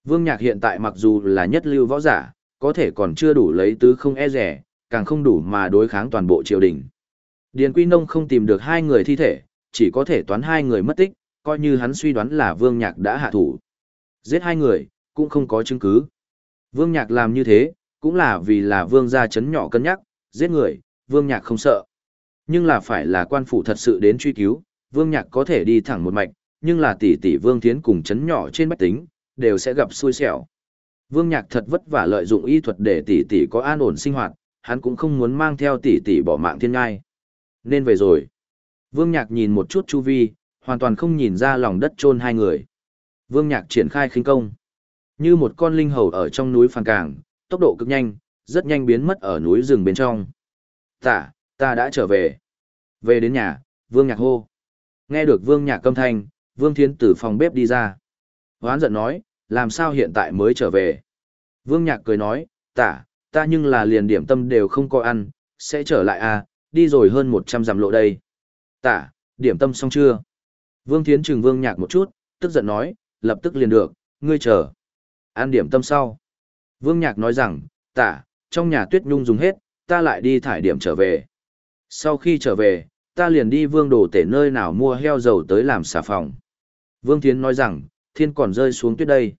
S1: Vương Nhạc hiện tại mặc dù là nhất lưu võ giả, có thể còn chưa đủ lấy tứ không e rẻ, càng không đủ mà đối kháng toàn bộ triều đình. Điền Quy Nông không tìm được hai người thi thể, chỉ có thể toán hai người mất tích, coi như hắn suy đoán là Vương Nhạc đã hạ thủ. Giết hai người, cũng không có chứng cứ. Vương Nhạc làm như thế, cũng là vì là Vương gia chấn nhỏ cân nhắc, giết người, Vương Nhạc không sợ. Nhưng là phải là quan phủ thật sự đến truy cứu, Vương Nhạc có thể đi thẳng một mạch, nhưng là tỷ tỷ Vương Thiến cùng chấn nhỏ trên bách tính, đều sẽ gặp xui xẻo. Vương Nhạc thật vất vả lợi dụng y thuật để tỷ tỷ có an ổn sinh hoạt, hắn cũng không muốn mang theo tỷ tỷ bỏ mạng thiên ngai. Nên về rồi. Vương Nhạc nhìn một chút chu vi, hoàn toàn không nhìn ra lòng đất chôn hai người. Vương Nhạc triển khai khinh công. Như một con linh hầu ở trong núi phàn cảng, tốc độ cực nhanh, rất nhanh biến mất ở núi rừng bên trong. Tả, ta đã trở về. Về đến nhà, Vương Nhạc hô. Nghe được Vương Nhạc câm thanh, Vương Thiến từ phòng bếp đi ra. Hoán giận nói, làm sao hiện tại mới trở về. Vương Nhạc cười nói, tả, ta nhưng là liền điểm tâm đều không có ăn, sẽ trở lại à, đi rồi hơn 100 dặm lộ đây. Tả, điểm tâm xong chưa? Vương Thiến trừng Vương Nhạc một chút, tức giận nói, lập tức liền được, ngươi chờ. Ăn điểm tâm sau. Vương Nhạc nói rằng, tả, trong nhà tuyết nhung dùng hết, ta lại đi thải điểm trở về. Sau khi trở về, ta liền đi vương đồ tể nơi nào mua heo dầu tới làm xà phòng. Vương Thiến nói rằng, thiên còn rơi xuống tuyết đây.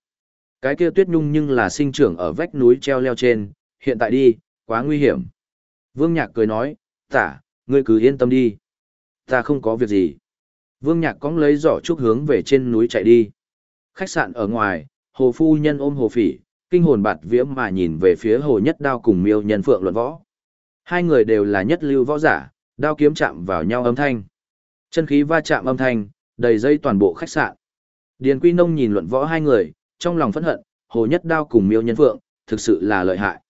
S1: Cái kia tuyết nhung nhưng là sinh trưởng ở vách núi treo leo trên, hiện tại đi, quá nguy hiểm. Vương Nhạc cười nói, tả, ngươi cứ yên tâm đi. Ta không có việc gì. Vương Nhạc cóng lấy giỏ trúc hướng về trên núi chạy đi. Khách sạn ở ngoài, hồ phu nhân ôm hồ phỉ, kinh hồn bạt vía mà nhìn về phía hồ nhất đao cùng miêu nhân phượng luận võ. Hai người đều là nhất lưu võ giả, đao kiếm chạm vào nhau âm thanh. Chân khí va chạm âm thanh, đầy dây toàn bộ khách sạn. Điền Quy Nông nhìn luận võ hai người, trong lòng phẫn hận, hồ nhất đao cùng miêu nhân phượng, thực sự là lợi hại.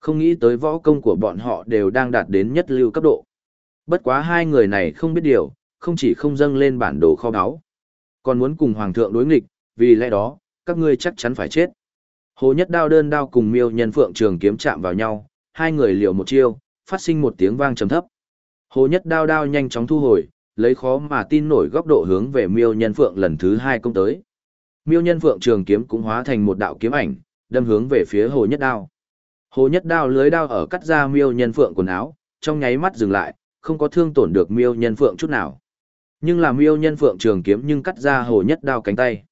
S1: Không nghĩ tới võ công của bọn họ đều đang đạt đến nhất lưu cấp độ. Bất quá hai người này không biết điều, không chỉ không dâng lên bản đồ kho báu, còn muốn cùng hoàng thượng đối nghịch, vì lẽ đó, các ngươi chắc chắn phải chết. Hồ Nhất Đao đơn đao cùng Miêu Nhân Phượng trường kiếm chạm vào nhau, hai người liều một chiêu, phát sinh một tiếng vang trầm thấp. Hồ Nhất Đao đao nhanh chóng thu hồi, lấy khó mà tin nổi góc độ hướng về Miêu Nhân Phượng lần thứ hai công tới. Miêu Nhân Phượng trường kiếm cũng hóa thành một đạo kiếm ảnh, đâm hướng về phía Hồ Nhất Đao. Hồ Nhất Đao lưới đao ở cắt ra Miêu Nhân Phượng quần áo, trong nháy mắt dừng lại, không có thương tổn được Miêu Nhân Phượng chút nào. Nhưng là Miêu Nhân Phượng trường kiếm nhưng cắt ra Hồ Nhất Đao cánh tay.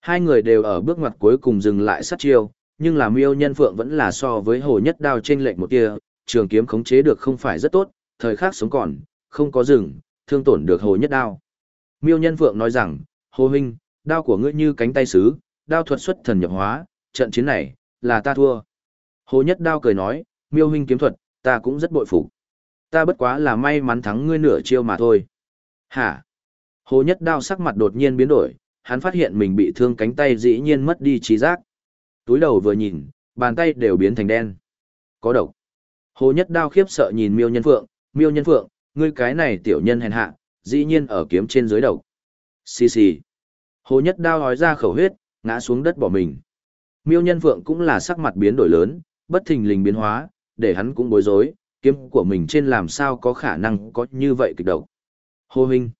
S1: Hai người đều ở bước ngoặt cuối cùng dừng lại sát chiêu, nhưng là Miêu Nhân Phượng vẫn là so với Hồ Nhất Đao trên lệch một tia, trường kiếm khống chế được không phải rất tốt, thời khắc sống còn, không có dừng, thương tổn được Hồ Nhất Đao. Miêu Nhân Phượng nói rằng, Hồ Huynh, đao của ngươi như cánh tay sứ, đao thuật xuất thần nhập hóa, trận chiến này, là ta thua. Hồ Nhất Đao cười nói, Miêu Huynh kiếm thuật, ta cũng rất bội phục. Ta bất quá là may mắn thắng ngươi nửa chiêu mà thôi. Hả? Hồ Nhất Đao sắc mặt đột nhiên biến đổi, hắn phát hiện mình bị thương cánh tay dĩ nhiên mất đi trí giác. Túi đầu vừa nhìn, bàn tay đều biến thành đen. Có độc. Hồ Nhất Đao khiếp sợ nhìn Miêu Nhân Phượng, Miêu Nhân Phượng, ngươi cái này tiểu nhân hèn hạ, dĩ nhiên ở kiếm trên dưới độc. Xì xì. Hồ Nhất Đao nói ra khẩu huyết, ngã xuống đất bỏ mình. Miêu Nhân Phượng cũng là sắc mặt biến đổi lớn, bất thình lình biến hóa, để hắn cũng bối rối, kiếm của mình trên làm sao có khả năng có như vậy kịch độc. Hồ Huynh.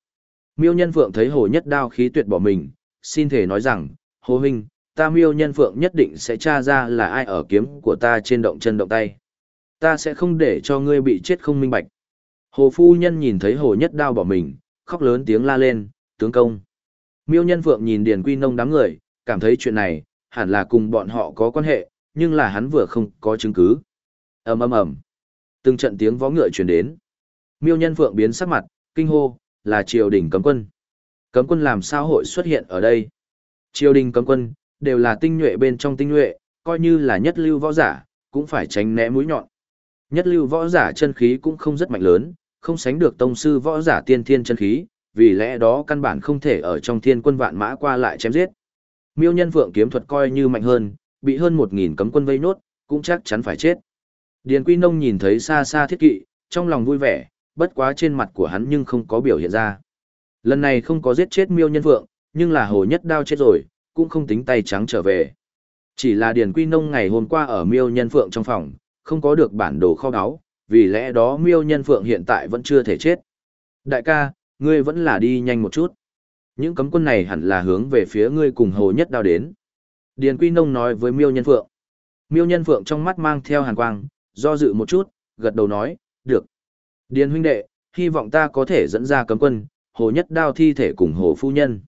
S1: Miêu Nhân Phượng thấy Hồ Nhất Đao khí tuyệt bỏ mình, xin thể nói rằng, Hồ Huynh, ta Miêu Nhân Phượng nhất định sẽ tra ra là ai ở kiếm của ta trên động chân động tay. Ta sẽ không để cho ngươi bị chết không minh bạch. Hồ Phu Nhân nhìn thấy Hồ Nhất Đao bỏ mình, khóc lớn tiếng la lên, tướng công. Miêu Nhân Vượng nhìn Điền Quy Nông đám người, cảm thấy chuyện này, hẳn là cùng bọn họ có quan hệ, nhưng là hắn vừa không có chứng cứ. ầm ầm ầm, từng trận tiếng vó ngựa truyền đến. Miêu Nhân Vượng biến sắc mặt, kinh hô, là triều đình cấm quân. Cấm quân làm sao hội xuất hiện ở đây? Triều đình cấm quân, đều là tinh nhuệ bên trong tinh nhuệ, coi như là nhất lưu võ giả, cũng phải tránh né mũi nhọn. Nhất lưu võ giả chân khí cũng không rất mạnh lớn, không sánh được tông sư võ giả tiên thiên chân khí, vì lẽ đó căn bản không thể ở trong thiên quân vạn mã qua lại chém giết. Miêu nhân vượng kiếm thuật coi như mạnh hơn, bị hơn một nghìn cấm quân vây nốt, cũng chắc chắn phải chết. Điền Quy Nông nhìn thấy xa xa thiết kỵ, trong lòng vui vẻ, bất quá trên mặt của hắn nhưng không có biểu hiện ra. Lần này không có giết chết miêu nhân vượng, nhưng là hồ nhất đao chết rồi, cũng không tính tay trắng trở về. Chỉ là Điền Quy Nông ngày hôm qua ở miêu nhân vượng trong phòng, không có được bản đồ kho báu vì lẽ đó miêu nhân phượng hiện tại vẫn chưa thể chết. Đại ca, ngươi vẫn là đi nhanh một chút. Những cấm quân này hẳn là hướng về phía ngươi cùng hồ nhất đao đến. Điền Quy Nông nói với miêu nhân phượng. Miêu nhân phượng trong mắt mang theo hàn quang, do dự một chút, gật đầu nói, được. Điền huynh đệ, hy vọng ta có thể dẫn ra cấm quân, hồ nhất đao thi thể cùng hồ phu nhân.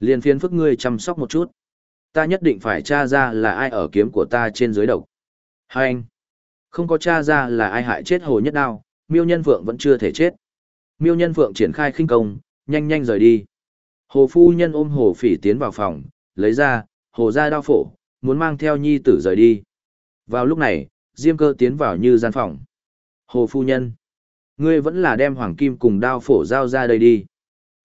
S1: Liên phiên phức ngươi chăm sóc một chút. Ta nhất định phải tra ra là ai ở kiếm của ta trên dưới độc. Hai anh. Không có cha ra là ai hại chết hồ nhất đao, miêu nhân phượng vẫn chưa thể chết. Miêu nhân phượng triển khai khinh công, nhanh nhanh rời đi. Hồ phu nhân ôm hồ phỉ tiến vào phòng, lấy ra, hồ ra đao phổ, muốn mang theo nhi tử rời đi. Vào lúc này, Diêm cơ tiến vào như gian phòng. Hồ phu nhân. Ngươi vẫn là đem hoàng kim cùng đao phổ giao ra đây đi.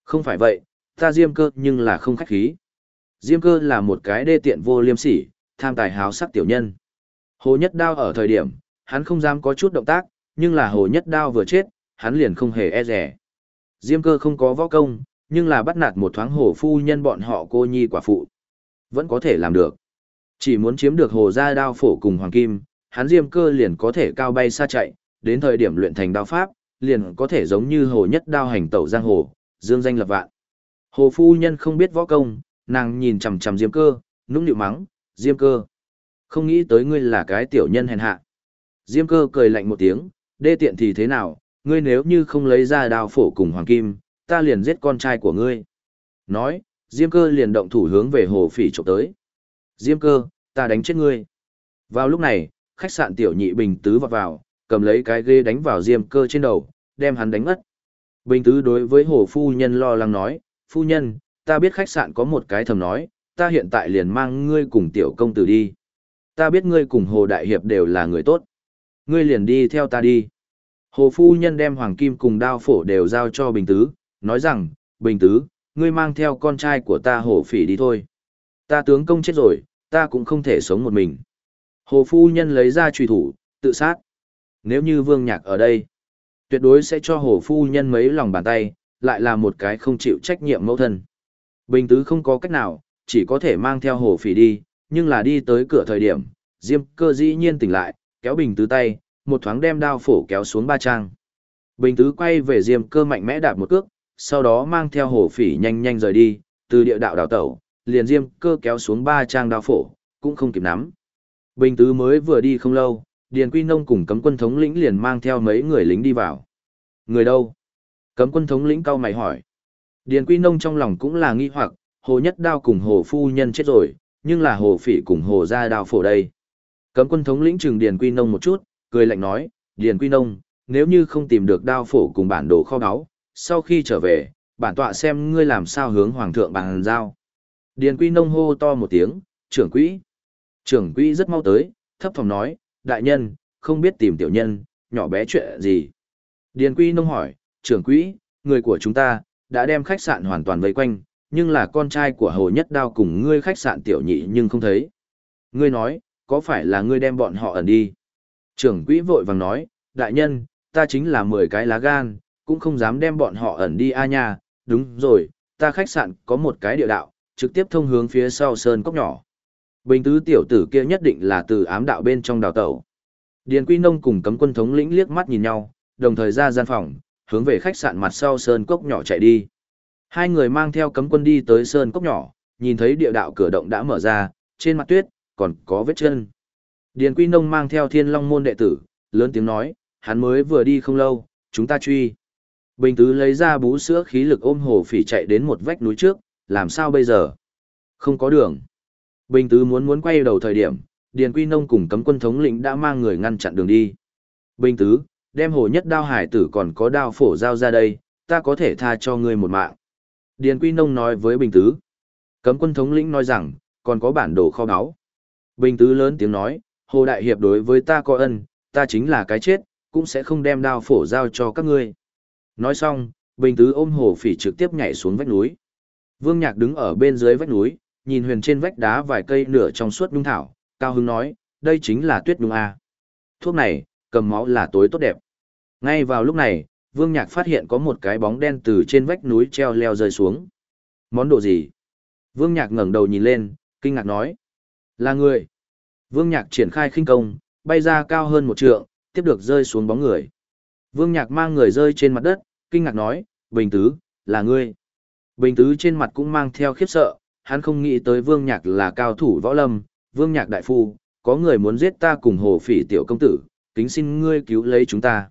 S1: Không phải vậy, ta diêm cơ nhưng là không khách khí. Diêm cơ là một cái đê tiện vô liêm sỉ, tham tài háo sắc tiểu nhân. Hồ nhất đao ở thời điểm, hắn không dám có chút động tác, nhưng là hồ nhất đao vừa chết, hắn liền không hề e rẻ. Diêm cơ không có võ công, nhưng là bắt nạt một thoáng hồ phu nhân bọn họ cô nhi quả phụ. Vẫn có thể làm được. Chỉ muốn chiếm được hồ gia đao phổ cùng hoàng kim, hắn diêm cơ liền có thể cao bay xa chạy, đến thời điểm luyện thành đao pháp, liền có thể giống như hồ nhất đao hành tẩu giang hồ, dương danh lập vạn. Hồ phu nhân không biết võ công, nàng nhìn chằm chằm Diêm Cơ, nũng nịu mắng, "Diêm Cơ, không nghĩ tới ngươi là cái tiểu nhân hèn hạ." Diêm Cơ cười lạnh một tiếng, "Đê tiện thì thế nào, ngươi nếu như không lấy ra đao phổ cùng hoàng kim, ta liền giết con trai của ngươi." Nói, Diêm Cơ liền động thủ hướng về Hồ Phỉ trộm tới. "Diêm Cơ, ta đánh chết ngươi." Vào lúc này, khách sạn tiểu nhị bình tứ vọt vào, cầm lấy cái ghê đánh vào Diêm Cơ trên đầu, đem hắn đánh ngất. Bình tứ đối với Hồ phu nhân lo lắng nói, phu nhân, ta biết khách sạn có một cái thầm nói, ta hiện tại liền mang ngươi cùng tiểu công tử đi. Ta biết ngươi cùng Hồ Đại Hiệp đều là người tốt. Ngươi liền đi theo ta đi. Hồ phu nhân đem hoàng kim cùng đao phổ đều giao cho Bình Tứ, nói rằng, Bình Tứ, ngươi mang theo con trai của ta Hồ Phỉ đi thôi. Ta tướng công chết rồi, ta cũng không thể sống một mình. Hồ phu nhân lấy ra trùy thủ, tự sát. Nếu như vương nhạc ở đây, tuyệt đối sẽ cho hồ phu nhân mấy lòng bàn tay, lại là một cái không chịu trách nhiệm mẫu thân. Bình tứ không có cách nào, chỉ có thể mang theo hồ phỉ đi, nhưng là đi tới cửa thời điểm, diêm cơ dĩ nhiên tỉnh lại, kéo bình tứ tay, một thoáng đem đao phổ kéo xuống ba trang. Bình tứ quay về diêm cơ mạnh mẽ đạp một cước, sau đó mang theo hồ phỉ nhanh nhanh rời đi, từ địa đạo đào tẩu, liền diêm cơ kéo xuống ba trang đao phổ, cũng không kịp nắm. Bình tứ mới vừa đi không lâu, Điền Quy Nông cùng cấm quân thống lĩnh liền mang theo mấy người lính đi vào. Người đâu? Cấm quân thống lĩnh cao mày hỏi. Điền Quy Nông trong lòng cũng là nghi hoặc, Hồ Nhất Đao cùng Hồ Phu Nhân chết rồi, nhưng là Hồ Phỉ cùng Hồ Gia Đao phổ đây. Cấm quân thống lĩnh trừng Điền Quy Nông một chút, cười lạnh nói, Điền Quy Nông, nếu như không tìm được đao phổ cùng bản đồ kho báu, sau khi trở về, bản tọa xem ngươi làm sao hướng hoàng thượng bàn giao. Điền Quy Nông hô to một tiếng, trưởng quỹ. Trưởng quỹ rất mau tới, thấp phòng nói, đại nhân, không biết tìm tiểu nhân, nhỏ bé chuyện gì. Điền Quy Nông hỏi, trưởng quỹ, người của chúng ta, đã đem khách sạn hoàn toàn vây quanh, nhưng là con trai của Hồ Nhất Đao cùng ngươi khách sạn tiểu nhị nhưng không thấy. Ngươi nói, có phải là ngươi đem bọn họ ẩn đi? Trưởng quỹ vội vàng nói, đại nhân, ta chính là 10 cái lá gan, cũng không dám đem bọn họ ẩn đi a nha, đúng rồi, ta khách sạn có một cái địa đạo, trực tiếp thông hướng phía sau sơn cốc nhỏ. Bình tứ tiểu tử kia nhất định là từ ám đạo bên trong đào tẩu. Điền Quy Nông cùng cấm quân thống lĩnh liếc mắt nhìn nhau, đồng thời ra gian phòng, hướng về khách sạn mặt sau sơn cốc nhỏ chạy đi. Hai người mang theo cấm quân đi tới sơn cốc nhỏ, nhìn thấy địa đạo cửa động đã mở ra, trên mặt tuyết, còn có vết chân. Điền Quy Nông mang theo thiên long môn đệ tử, lớn tiếng nói, hắn mới vừa đi không lâu, chúng ta truy. Bình tứ lấy ra bú sữa khí lực ôm hồ phỉ chạy đến một vách núi trước, làm sao bây giờ? Không có đường. Bình tứ muốn muốn quay đầu thời điểm, Điền Quy Nông cùng cấm quân thống lĩnh đã mang người ngăn chặn đường đi. Bình tứ, đem hồ nhất đao hải tử còn có đao phổ giao ra đây, ta có thể tha cho ngươi một mạng. Điền Quy Nông nói với Bình tứ. Cấm quân thống lĩnh nói rằng, còn có bản đồ kho báu. Bình tứ lớn tiếng nói, hồ đại hiệp đối với ta có ân, ta chính là cái chết, cũng sẽ không đem đao phổ giao cho các ngươi. Nói xong, Bình tứ ôm hồ phỉ trực tiếp nhảy xuống vách núi. Vương Nhạc đứng ở bên dưới vách núi, nhìn huyền trên vách đá vài cây nửa trong suốt nhung thảo, cao hứng nói, đây chính là tuyết nhung A. Thuốc này, cầm máu là tối tốt đẹp. Ngay vào lúc này, Vương Nhạc phát hiện có một cái bóng đen từ trên vách núi treo leo rơi xuống. Món đồ gì? Vương Nhạc ngẩng đầu nhìn lên, kinh ngạc nói. Là người. Vương Nhạc triển khai khinh công, bay ra cao hơn một trượng, tiếp được rơi xuống bóng người. Vương Nhạc mang người rơi trên mặt đất, kinh ngạc nói, Bình Tứ, là ngươi. Bình Tứ trên mặt cũng mang theo khiếp sợ, hắn không nghĩ tới Vương Nhạc là cao thủ võ lâm, Vương Nhạc đại phu, có người muốn giết ta cùng hồ phỉ tiểu công tử, kính xin ngươi cứu lấy chúng ta.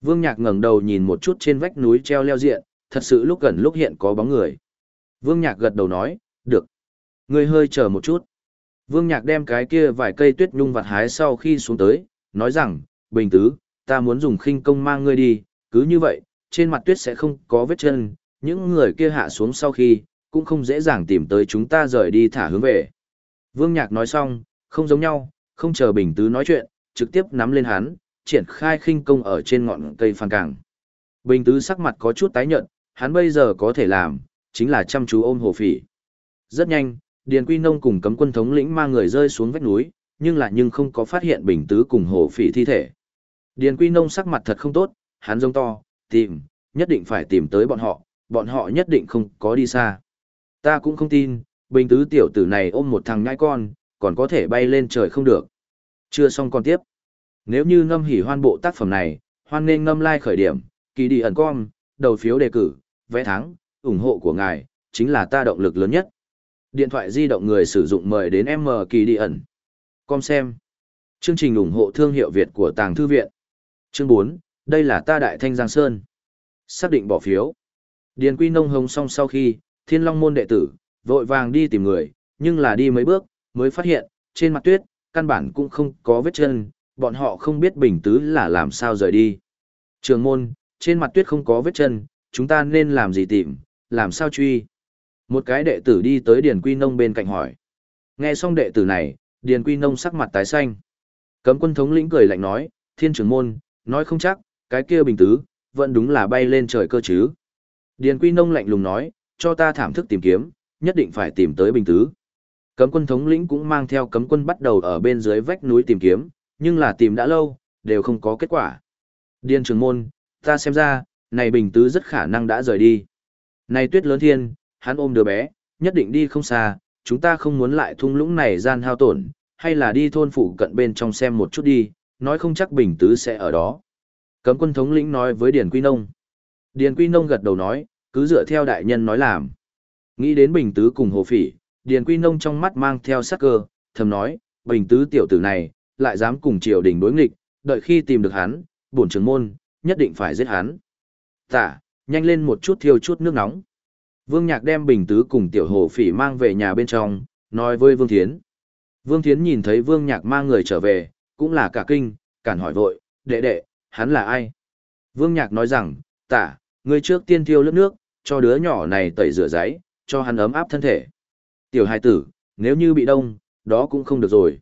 S1: Vương Nhạc ngẩng đầu nhìn một chút trên vách núi treo leo diện, thật sự lúc gần lúc hiện có bóng người. Vương Nhạc gật đầu nói, được. Ngươi hơi chờ một chút. Vương Nhạc đem cái kia vài cây tuyết nhung vặt hái sau khi xuống tới, nói rằng, bình tứ, ta muốn dùng khinh công mang ngươi đi, cứ như vậy, trên mặt tuyết sẽ không có vết chân, những người kia hạ xuống sau khi, cũng không dễ dàng tìm tới chúng ta rời đi thả hướng về. Vương Nhạc nói xong, không giống nhau, không chờ Bình Tứ nói chuyện, trực tiếp nắm lên hắn, triển khai khinh công ở trên ngọn cây phàn càng. Bình Tứ sắc mặt có chút tái nhợt, hắn bây giờ có thể làm, chính là chăm chú ôm hồ phỉ. Rất nhanh, Điền Quy Nông cùng cấm quân thống lĩnh mang người rơi xuống vách núi, nhưng lại nhưng không có phát hiện Bình Tứ cùng hồ phỉ thi thể. Điền Quy Nông sắc mặt thật không tốt, hắn giống to, tìm, nhất định phải tìm tới bọn họ, bọn họ nhất định không có đi xa. Ta cũng không tin, bình tứ tiểu tử này ôm một thằng nhãi con, còn có thể bay lên trời không được. Chưa xong còn tiếp. Nếu như ngâm hỉ hoan bộ tác phẩm này, hoan nên ngâm like khởi điểm, kỳ đi ẩn com, đầu phiếu đề cử, vẽ thắng, ủng hộ của ngài, chính là ta động lực lớn nhất. Điện thoại di động người sử dụng mời đến M kỳ đi ẩn. Com xem. Chương trình ủng hộ thương hiệu Việt của Tàng Thư Viện. Chương 4, đây là ta Đại Thanh Giang Sơn. Xác định bỏ phiếu. Điền Quy Nông Hồng xong sau khi, Thiên Long Môn đệ tử, vội vàng đi tìm người, nhưng là đi mấy bước, mới phát hiện, trên mặt tuyết, căn bản cũng không có vết chân, bọn họ không biết bình tứ là làm sao rời đi. Trường môn, trên mặt tuyết không có vết chân, chúng ta nên làm gì tìm, làm sao truy. Một cái đệ tử đi tới Điền Quy Nông bên cạnh hỏi. Nghe xong đệ tử này, Điền Quy Nông sắc mặt tái xanh. Cấm quân thống lĩnh cười lạnh nói, thiên trưởng môn, nói không chắc, cái kia bình tứ, vẫn đúng là bay lên trời cơ chứ. Điền Quy Nông lạnh lùng nói, cho ta thảm thức tìm kiếm, nhất định phải tìm tới bình tứ. Cấm quân thống lĩnh cũng mang theo cấm quân bắt đầu ở bên dưới vách núi tìm kiếm, nhưng là tìm đã lâu, đều không có kết quả. Điền Trưởng môn, ta xem ra, này bình tứ rất khả năng đã rời đi. Này tuyết lớn thiên, hắn ôm đứa bé, nhất định đi không xa, chúng ta không muốn lại thung lũng này gian hao tổn, hay là đi thôn phụ cận bên trong xem một chút đi, nói không chắc bình tứ sẽ ở đó. Cấm quân thống lĩnh nói với Điền Quy Nông. Điền Quy Nông gật đầu nói, cứ dựa theo đại nhân nói làm. Nghĩ đến Bình Tứ cùng Hồ Phỉ, Điền Quy Nông trong mắt mang theo sắc cơ, thầm nói, Bình Tứ tiểu tử này, lại dám cùng triều đình đối nghịch, đợi khi tìm được hắn, bổn trưởng môn, nhất định phải giết hắn. Tả, nhanh lên một chút thiêu chút nước nóng. Vương Nhạc đem Bình Tứ cùng tiểu Hồ Phỉ mang về nhà bên trong, nói với Vương Thiến. Vương Thiến nhìn thấy Vương Nhạc mang người trở về, cũng là cả kinh, cản hỏi vội, đệ đệ, hắn là ai? Vương Nhạc nói rằng, tả, ngươi trước tiên thiêu lớp nước, cho đứa nhỏ này tẩy rửa giấy, cho hắn ấm áp thân thể. Tiểu hài tử, nếu như bị đông, đó cũng không được rồi.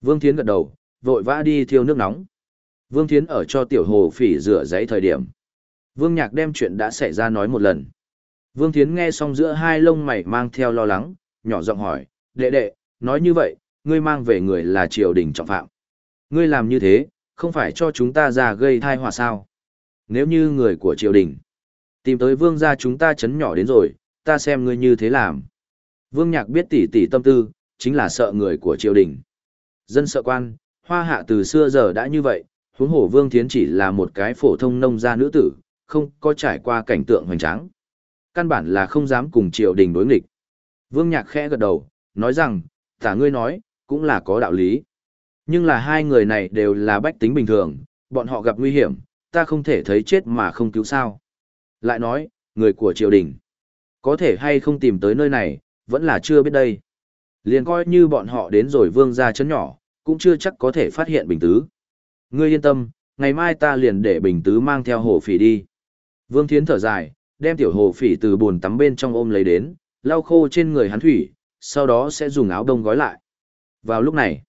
S1: Vương Thiến gật đầu, vội vã đi thiêu nước nóng. Vương Thiến ở cho tiểu hồ phỉ rửa giấy thời điểm. Vương Nhạc đem chuyện đã xảy ra nói một lần. Vương Thiến nghe xong giữa hai lông mày mang theo lo lắng, nhỏ giọng hỏi, đệ đệ, nói như vậy, ngươi mang về người là triều đình trọng phạm. Ngươi làm như thế, không phải cho chúng ta ra gây thai họa sao? Nếu như người của triều đình tìm tới vương gia chúng ta chấn nhỏ đến rồi, ta xem ngươi như thế làm. Vương Nhạc biết tỷ tỷ tâm tư, chính là sợ người của triều đình. Dân sợ quan, hoa hạ từ xưa giờ đã như vậy, huống hổ Vương Thiến chỉ là một cái phổ thông nông gia nữ tử, không có trải qua cảnh tượng hoành tráng. Căn bản là không dám cùng triều đình đối nghịch. Vương Nhạc khẽ gật đầu, nói rằng, tả ngươi nói, cũng là có đạo lý. Nhưng là hai người này đều là bách tính bình thường, bọn họ gặp nguy hiểm, ta không thể thấy chết mà không cứu sao. Lại nói, người của triều đình, có thể hay không tìm tới nơi này, vẫn là chưa biết đây. Liền coi như bọn họ đến rồi vương ra chấn nhỏ, cũng chưa chắc có thể phát hiện bình tứ. Ngươi yên tâm, ngày mai ta liền để bình tứ mang theo hồ phỉ đi. Vương Thiến thở dài, đem tiểu hồ phỉ từ bồn tắm bên trong ôm lấy đến, lau khô trên người hắn thủy, sau đó sẽ dùng áo đông gói lại. Vào lúc này,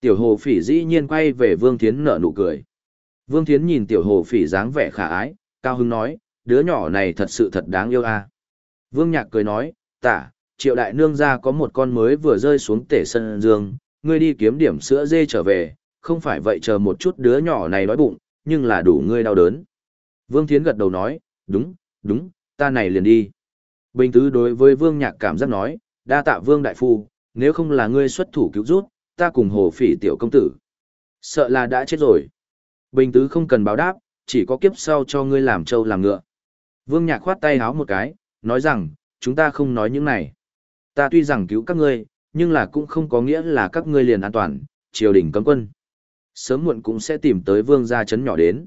S1: tiểu hồ phỉ dĩ nhiên quay về Vương Thiến nở nụ cười. Vương Thiến nhìn tiểu hồ phỉ dáng vẻ khả ái, cao hứng nói, đứa nhỏ này thật sự thật đáng yêu a. À. Vương Nhạc cười nói, tả, triệu đại nương gia có một con mới vừa rơi xuống tể sân dương, ngươi đi kiếm điểm sữa dê trở về, không phải vậy chờ một chút đứa nhỏ này đói bụng, nhưng là đủ ngươi đau đớn. Vương Thiến gật đầu nói, đúng, đúng, ta này liền đi. Bình tứ đối với Vương Nhạc cảm giác nói, đa tạ Vương Đại Phu, nếu không là ngươi xuất thủ cứu rút, ta cùng hồ phỉ tiểu công tử. Sợ là đã chết rồi. Bình tứ không cần báo đáp, chỉ có kiếp sau cho ngươi làm trâu làm ngựa. Vương Nhạc khoát tay háo một cái, nói rằng, chúng ta không nói những này. Ta tuy rằng cứu các ngươi, nhưng là cũng không có nghĩa là các ngươi liền an toàn, triều đình cấm quân. Sớm muộn cũng sẽ tìm tới vương gia chấn nhỏ đến.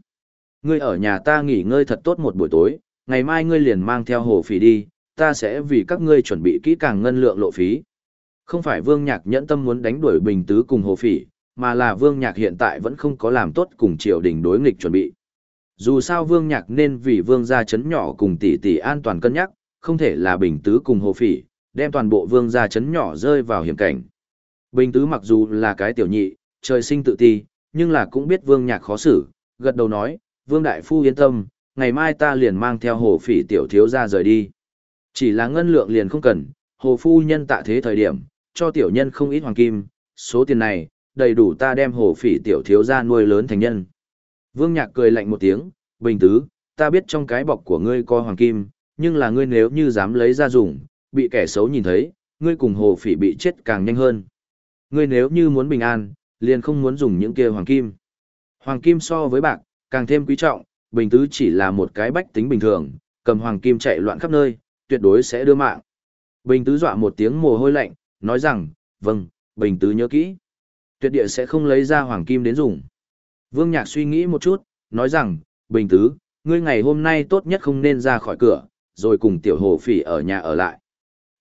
S1: Ngươi ở nhà ta nghỉ ngơi thật tốt một buổi tối, ngày mai ngươi liền mang theo hồ phỉ đi, ta sẽ vì các ngươi chuẩn bị kỹ càng ngân lượng lộ phí. Không phải vương nhạc nhẫn tâm muốn đánh đuổi bình tứ cùng hồ phỉ, mà là vương nhạc hiện tại vẫn không có làm tốt cùng triều đình đối nghịch chuẩn bị. Dù sao vương nhạc nên vì vương gia chấn nhỏ cùng tỷ tỷ an toàn cân nhắc, không thể là bình tứ cùng hồ phỉ, đem toàn bộ vương gia chấn nhỏ rơi vào hiểm cảnh. Bình tứ mặc dù là cái tiểu nhị, trời sinh tự ti, nhưng là cũng biết vương nhạc khó xử, gật đầu nói, vương đại phu yên tâm, ngày mai ta liền mang theo hồ phỉ tiểu thiếu ra rời đi. Chỉ là ngân lượng liền không cần, hồ phu nhân tạ thế thời điểm, cho tiểu nhân không ít hoàng kim, số tiền này, đầy đủ ta đem hồ phỉ tiểu thiếu ra nuôi lớn thành nhân. Vương Nhạc cười lạnh một tiếng, bình tứ, ta biết trong cái bọc của ngươi có hoàng kim, nhưng là ngươi nếu như dám lấy ra dùng, bị kẻ xấu nhìn thấy, ngươi cùng hồ phỉ bị chết càng nhanh hơn. Ngươi nếu như muốn bình an, liền không muốn dùng những kia hoàng kim. Hoàng kim so với bạc, càng thêm quý trọng, bình tứ chỉ là một cái bách tính bình thường, cầm hoàng kim chạy loạn khắp nơi, tuyệt đối sẽ đưa mạng. Bình tứ dọa một tiếng mồ hôi lạnh, nói rằng, vâng, bình tứ nhớ kỹ. Tuyệt địa sẽ không lấy ra hoàng kim đến dùng. Vương Nhạc suy nghĩ một chút, nói rằng, bình tứ, ngươi ngày hôm nay tốt nhất không nên ra khỏi cửa, rồi cùng tiểu hồ phỉ ở nhà ở lại.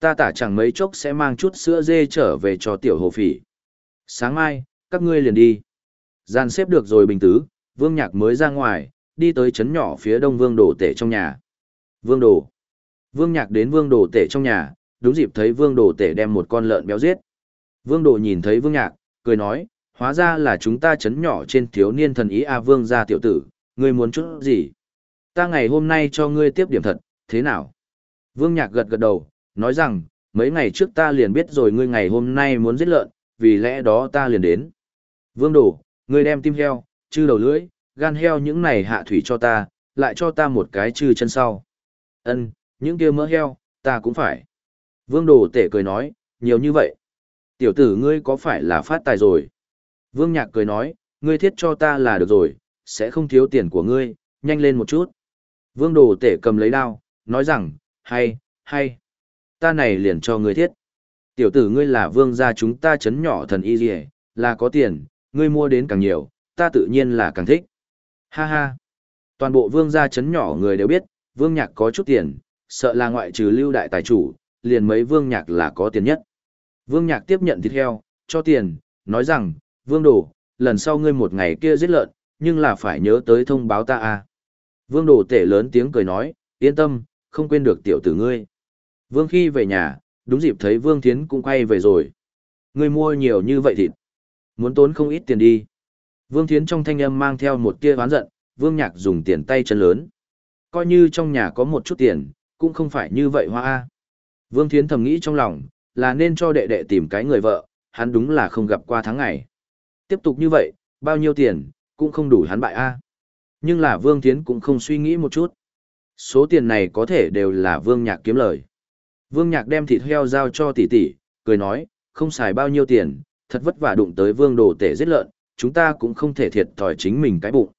S1: Ta tả chẳng mấy chốc sẽ mang chút sữa dê trở về cho tiểu hồ phỉ. Sáng mai, các ngươi liền đi. Gian xếp được rồi bình tứ, Vương Nhạc mới ra ngoài, đi tới trấn nhỏ phía đông Vương Đồ Tể trong nhà. Vương Đồ. Vương Nhạc đến Vương Đồ Tể trong nhà, đúng dịp thấy Vương Đồ Tể đem một con lợn béo giết. Vương Đồ nhìn thấy Vương Nhạc, cười nói, hóa ra là chúng ta chấn nhỏ trên thiếu niên thần ý A Vương gia tiểu tử, ngươi muốn chút gì? Ta ngày hôm nay cho ngươi tiếp điểm thật, thế nào? Vương Nhạc gật gật đầu, nói rằng, mấy ngày trước ta liền biết rồi ngươi ngày hôm nay muốn giết lợn, vì lẽ đó ta liền đến. Vương Đồ, ngươi đem tim heo, chư đầu lưỡi, gan heo những này hạ thủy cho ta, lại cho ta một cái chư chân sau. Ân, những kia mỡ heo, ta cũng phải. Vương Đồ tể cười nói, nhiều như vậy. Tiểu tử ngươi có phải là phát tài rồi? Vương Nhạc cười nói, ngươi thiết cho ta là được rồi, sẽ không thiếu tiền của ngươi, nhanh lên một chút. Vương Đồ tể cầm lấy đao, nói rằng, hay, hay. Ta này liền cho ngươi thiết. Tiểu tử ngươi là vương gia chúng ta chấn nhỏ thần y gì là có tiền, ngươi mua đến càng nhiều, ta tự nhiên là càng thích. Ha ha. Toàn bộ vương gia chấn nhỏ người đều biết, vương nhạc có chút tiền, sợ là ngoại trừ lưu đại tài chủ, liền mấy vương nhạc là có tiền nhất. Vương nhạc tiếp nhận thịt heo, cho tiền, nói rằng, vương đồ, lần sau ngươi một ngày kia giết lợn, nhưng là phải nhớ tới thông báo ta à. Vương đồ tể lớn tiếng cười nói, yên tâm, không quên được tiểu tử ngươi. Vương khi về nhà, đúng dịp thấy Vương Thiến cũng quay về rồi. Ngươi mua nhiều như vậy thịt. Muốn tốn không ít tiền đi. Vương Thiến trong thanh âm mang theo một tia oán giận, Vương Nhạc dùng tiền tay chân lớn. Coi như trong nhà có một chút tiền, cũng không phải như vậy hoa a. Vương Thiến thầm nghĩ trong lòng, là nên cho đệ đệ tìm cái người vợ, hắn đúng là không gặp qua tháng ngày. Tiếp tục như vậy, bao nhiêu tiền, cũng không đủ hắn bại a. Nhưng là Vương Thiến cũng không suy nghĩ một chút. Số tiền này có thể đều là Vương Nhạc kiếm lời. Vương Nhạc đem thịt heo giao cho tỷ tỷ, cười nói, không xài bao nhiêu tiền, thật vất vả đụng tới Vương đồ tể giết lợn, chúng ta cũng không thể thiệt thòi chính mình cái bụng.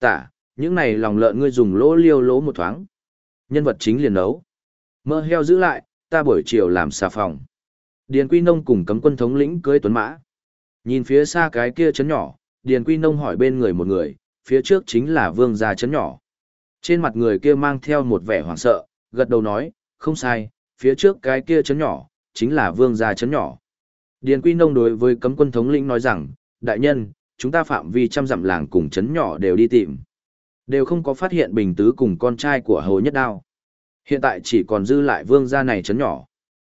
S1: Tả, những này lòng lợn ngươi dùng lỗ liêu lỗ một thoáng. Nhân vật chính liền nấu. Mơ heo giữ lại, ta buổi chiều làm xà phòng. Điền Quy Nông cùng cấm quân thống lĩnh cưới tuấn mã. Nhìn phía xa cái kia chấn nhỏ, Điền Quy Nông hỏi bên người một người, phía trước chính là vương gia chấn nhỏ. Trên mặt người kia mang theo một vẻ hoảng sợ, gật đầu nói, không sai, phía trước cái kia chấn nhỏ, chính là vương gia chấn nhỏ. Điền Quy Nông đối với cấm quân thống lĩnh nói rằng, đại nhân, chúng ta phạm vi trăm dặm làng cùng chấn nhỏ đều đi tìm. Đều không có phát hiện bình tứ cùng con trai của Hồ Nhất Đao. Hiện tại chỉ còn dư lại vương gia này chấn nhỏ.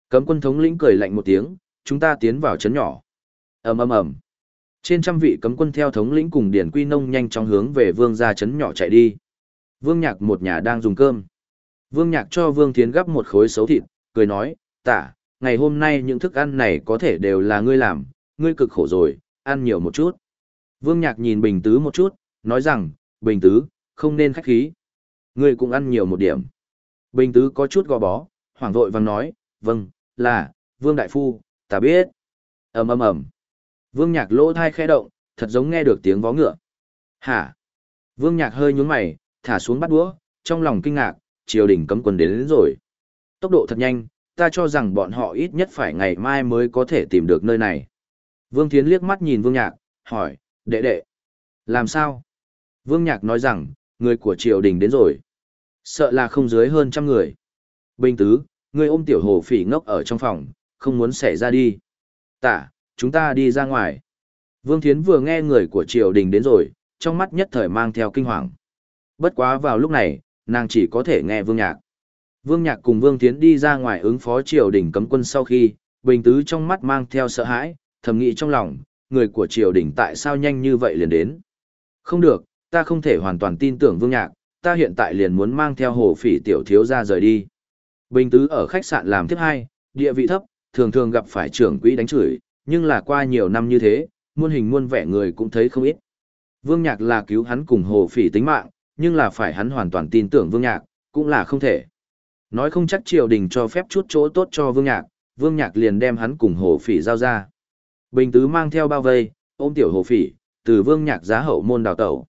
S1: Cấm quân thống lĩnh cười lạnh một tiếng, chúng ta tiến vào chấn nhỏ. ầm ầm ầm. Trên trăm vị cấm quân theo thống lĩnh cùng Điền Quy Nông nhanh chóng hướng về vương gia chấn nhỏ chạy đi. Vương Nhạc một nhà đang dùng cơm. Vương Nhạc cho Vương Thiến gắp một khối xấu thịt, cười nói, tả, ngày hôm nay những thức ăn này có thể đều là ngươi làm, ngươi cực khổ rồi, ăn nhiều một chút. Vương Nhạc nhìn Bình Tứ một chút, nói rằng, Bình Tứ, không nên khách khí. Ngươi cũng ăn nhiều một điểm. Bình Tứ có chút gò bó, hoảng vội vàng nói, vâng, là, Vương Đại Phu, ta biết. ầm ầm ầm. Vương Nhạc lỗ thai khẽ động, thật giống nghe được tiếng vó ngựa. Hả? Vương Nhạc hơi nhún mày, thả xuống bắt đũa, trong lòng kinh ngạc, triều đình cấm quân đến, đến rồi. Tốc độ thật nhanh, ta cho rằng bọn họ ít nhất phải ngày mai mới có thể tìm được nơi này. Vương Thiến liếc mắt nhìn Vương Nhạc, hỏi, đệ đệ, làm sao? Vương Nhạc nói rằng, người của triều đình đến rồi. Sợ là không dưới hơn trăm người. Bình tứ, người ôm tiểu hồ phỉ ngốc ở trong phòng, không muốn xảy ra đi. Tả, chúng ta đi ra ngoài. Vương Thiến vừa nghe người của triều đình đến rồi, trong mắt nhất thời mang theo kinh hoàng. Bất quá vào lúc này, nàng chỉ có thể nghe Vương Nhạc. Vương Nhạc cùng Vương Thiến đi ra ngoài ứng phó triều đình cấm quân sau khi, Bình Tứ trong mắt mang theo sợ hãi, thầm nghĩ trong lòng, người của triều đình tại sao nhanh như vậy liền đến. Không được, ta không thể hoàn toàn tin tưởng Vương Nhạc, ta hiện tại liền muốn mang theo hồ phỉ tiểu thiếu ra rời đi. Bình Tứ ở khách sạn làm tiếp hai, địa vị thấp, thường thường gặp phải trưởng quỹ đánh chửi, nhưng là qua nhiều năm như thế, muôn hình muôn vẻ người cũng thấy không ít. Vương Nhạc là cứu hắn cùng hồ phỉ tính mạng, nhưng là phải hắn hoàn toàn tin tưởng Vương Nhạc, cũng là không thể. Nói không chắc triều đình cho phép chút chỗ tốt cho Vương Nhạc, Vương Nhạc liền đem hắn cùng hồ phỉ giao ra. Bình tứ mang theo bao vây, ôm tiểu hồ phỉ, từ Vương Nhạc giá hậu môn đào tẩu.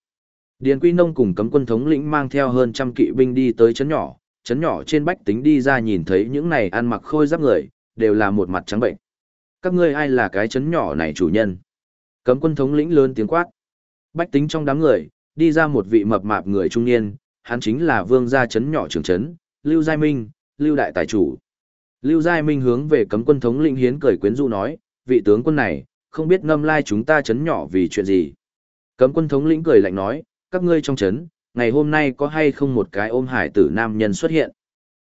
S1: Điền Quy Nông cùng cấm quân thống lĩnh mang theo hơn trăm kỵ binh đi tới chấn nhỏ, chấn nhỏ trên bách tính đi ra nhìn thấy những này ăn mặc khôi giáp người, đều là một mặt trắng bệnh. Các ngươi ai là cái chấn nhỏ này chủ nhân? Cấm quân thống lĩnh lớn tiếng quát. Bách tính trong đám người, đi ra một vị mập mạp người trung niên, hắn chính là vương gia chấn nhỏ trưởng chấn, Lưu Giai Minh, Lưu Đại Tài Chủ. Lưu Giai Minh hướng về cấm quân thống lĩnh hiến cười quyến rũ nói, vị tướng quân này, không biết ngâm lai chúng ta chấn nhỏ vì chuyện gì. Cấm quân thống lĩnh cười lạnh nói, các ngươi trong chấn, ngày hôm nay có hay không một cái ôm hải tử nam nhân xuất hiện.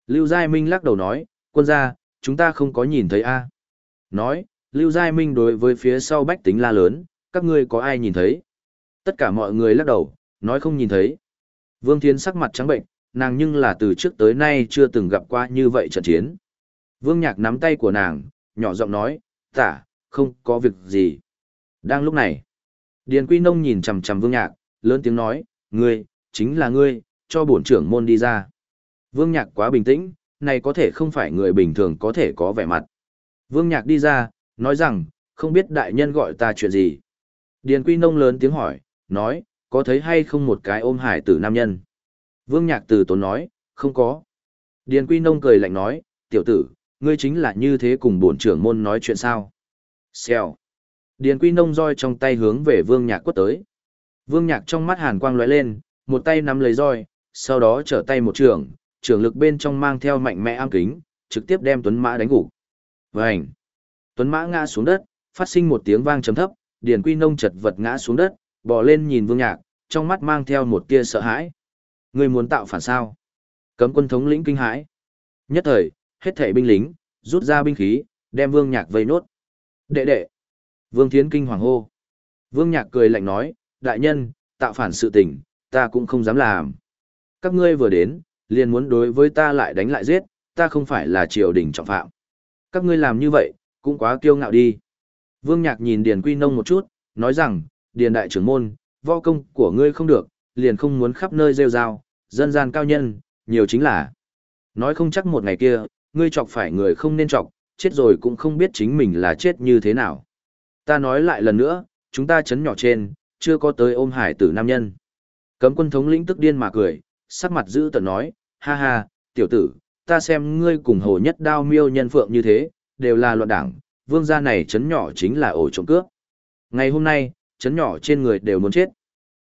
S1: Lưu Giai Minh lắc đầu nói, quân gia, chúng ta không có nhìn thấy a. Nói, Lưu Giai Minh đối với phía sau bách tính la lớn, các ngươi có ai nhìn thấy? Tất cả mọi người lắc đầu, nói không nhìn thấy. Vương Thiên sắc mặt trắng bệnh, nàng nhưng là từ trước tới nay chưa từng gặp qua như vậy trận chiến. Vương Nhạc nắm tay của nàng, nhỏ giọng nói, tả, không có việc gì. Đang lúc này, Điền Quy Nông nhìn chằm chằm Vương Nhạc, lớn tiếng nói, ngươi, chính là ngươi, cho bổn trưởng môn đi ra. Vương Nhạc quá bình tĩnh, này có thể không phải người bình thường có thể có vẻ mặt. Vương Nhạc đi ra, nói rằng, không biết đại nhân gọi ta chuyện gì. Điền Quy Nông lớn tiếng hỏi, nói, có thấy hay không một cái ôm hải tử nam nhân? Vương Nhạc từ tốn nói, không có. Điền Quy Nông cười lạnh nói, tiểu tử, ngươi chính là như thế cùng bổn trưởng môn nói chuyện sao? Xèo. Điền Quy Nông roi trong tay hướng về Vương Nhạc quất tới. Vương Nhạc trong mắt hàn quang lóe lên, một tay nắm lấy roi, sau đó trở tay một trường, trường lực bên trong mang theo mạnh mẽ am kính, trực tiếp đem Tuấn Mã đánh gục. Vành. Tuấn Mã ngã xuống đất, phát sinh một tiếng vang trầm thấp, Điền Quy Nông chật vật ngã xuống đất, bò lên nhìn Vương Nhạc, trong mắt mang theo một tia sợ hãi. Ngươi muốn tạo phản sao? Cấm quân thống lĩnh kinh hãi. Nhất thời, hết thảy binh lính, rút ra binh khí, đem Vương Nhạc vây nốt. Đệ đệ. Vương Thiến kinh hoàng hô. Vương Nhạc cười lạnh nói, đại nhân, tạo phản sự tình, ta cũng không dám làm. Các ngươi vừa đến, liền muốn đối với ta lại đánh lại giết, ta không phải là triều đình trọng phạm. Các ngươi làm như vậy, cũng quá kiêu ngạo đi. Vương Nhạc nhìn Điền Quy Nông một chút, nói rằng, Điền đại trưởng môn, võ công của ngươi không được, liền không muốn khắp nơi rêu rao, dân gian cao nhân, nhiều chính là. Nói không chắc một ngày kia, ngươi chọc phải người không nên chọc, chết rồi cũng không biết chính mình là chết như thế nào. Ta nói lại lần nữa, chúng ta chấn nhỏ trên, chưa có tới ôm hải tử nam nhân. Cấm quân thống lĩnh tức điên mà cười, sắc mặt giữ tận nói, ha ha, tiểu tử, ta xem ngươi cùng hồ nhất đao miêu nhân phượng như thế, đều là loạn đảng, vương gia này chấn nhỏ chính là ổ trộm cướp. Ngày hôm nay, chấn nhỏ trên người đều muốn chết.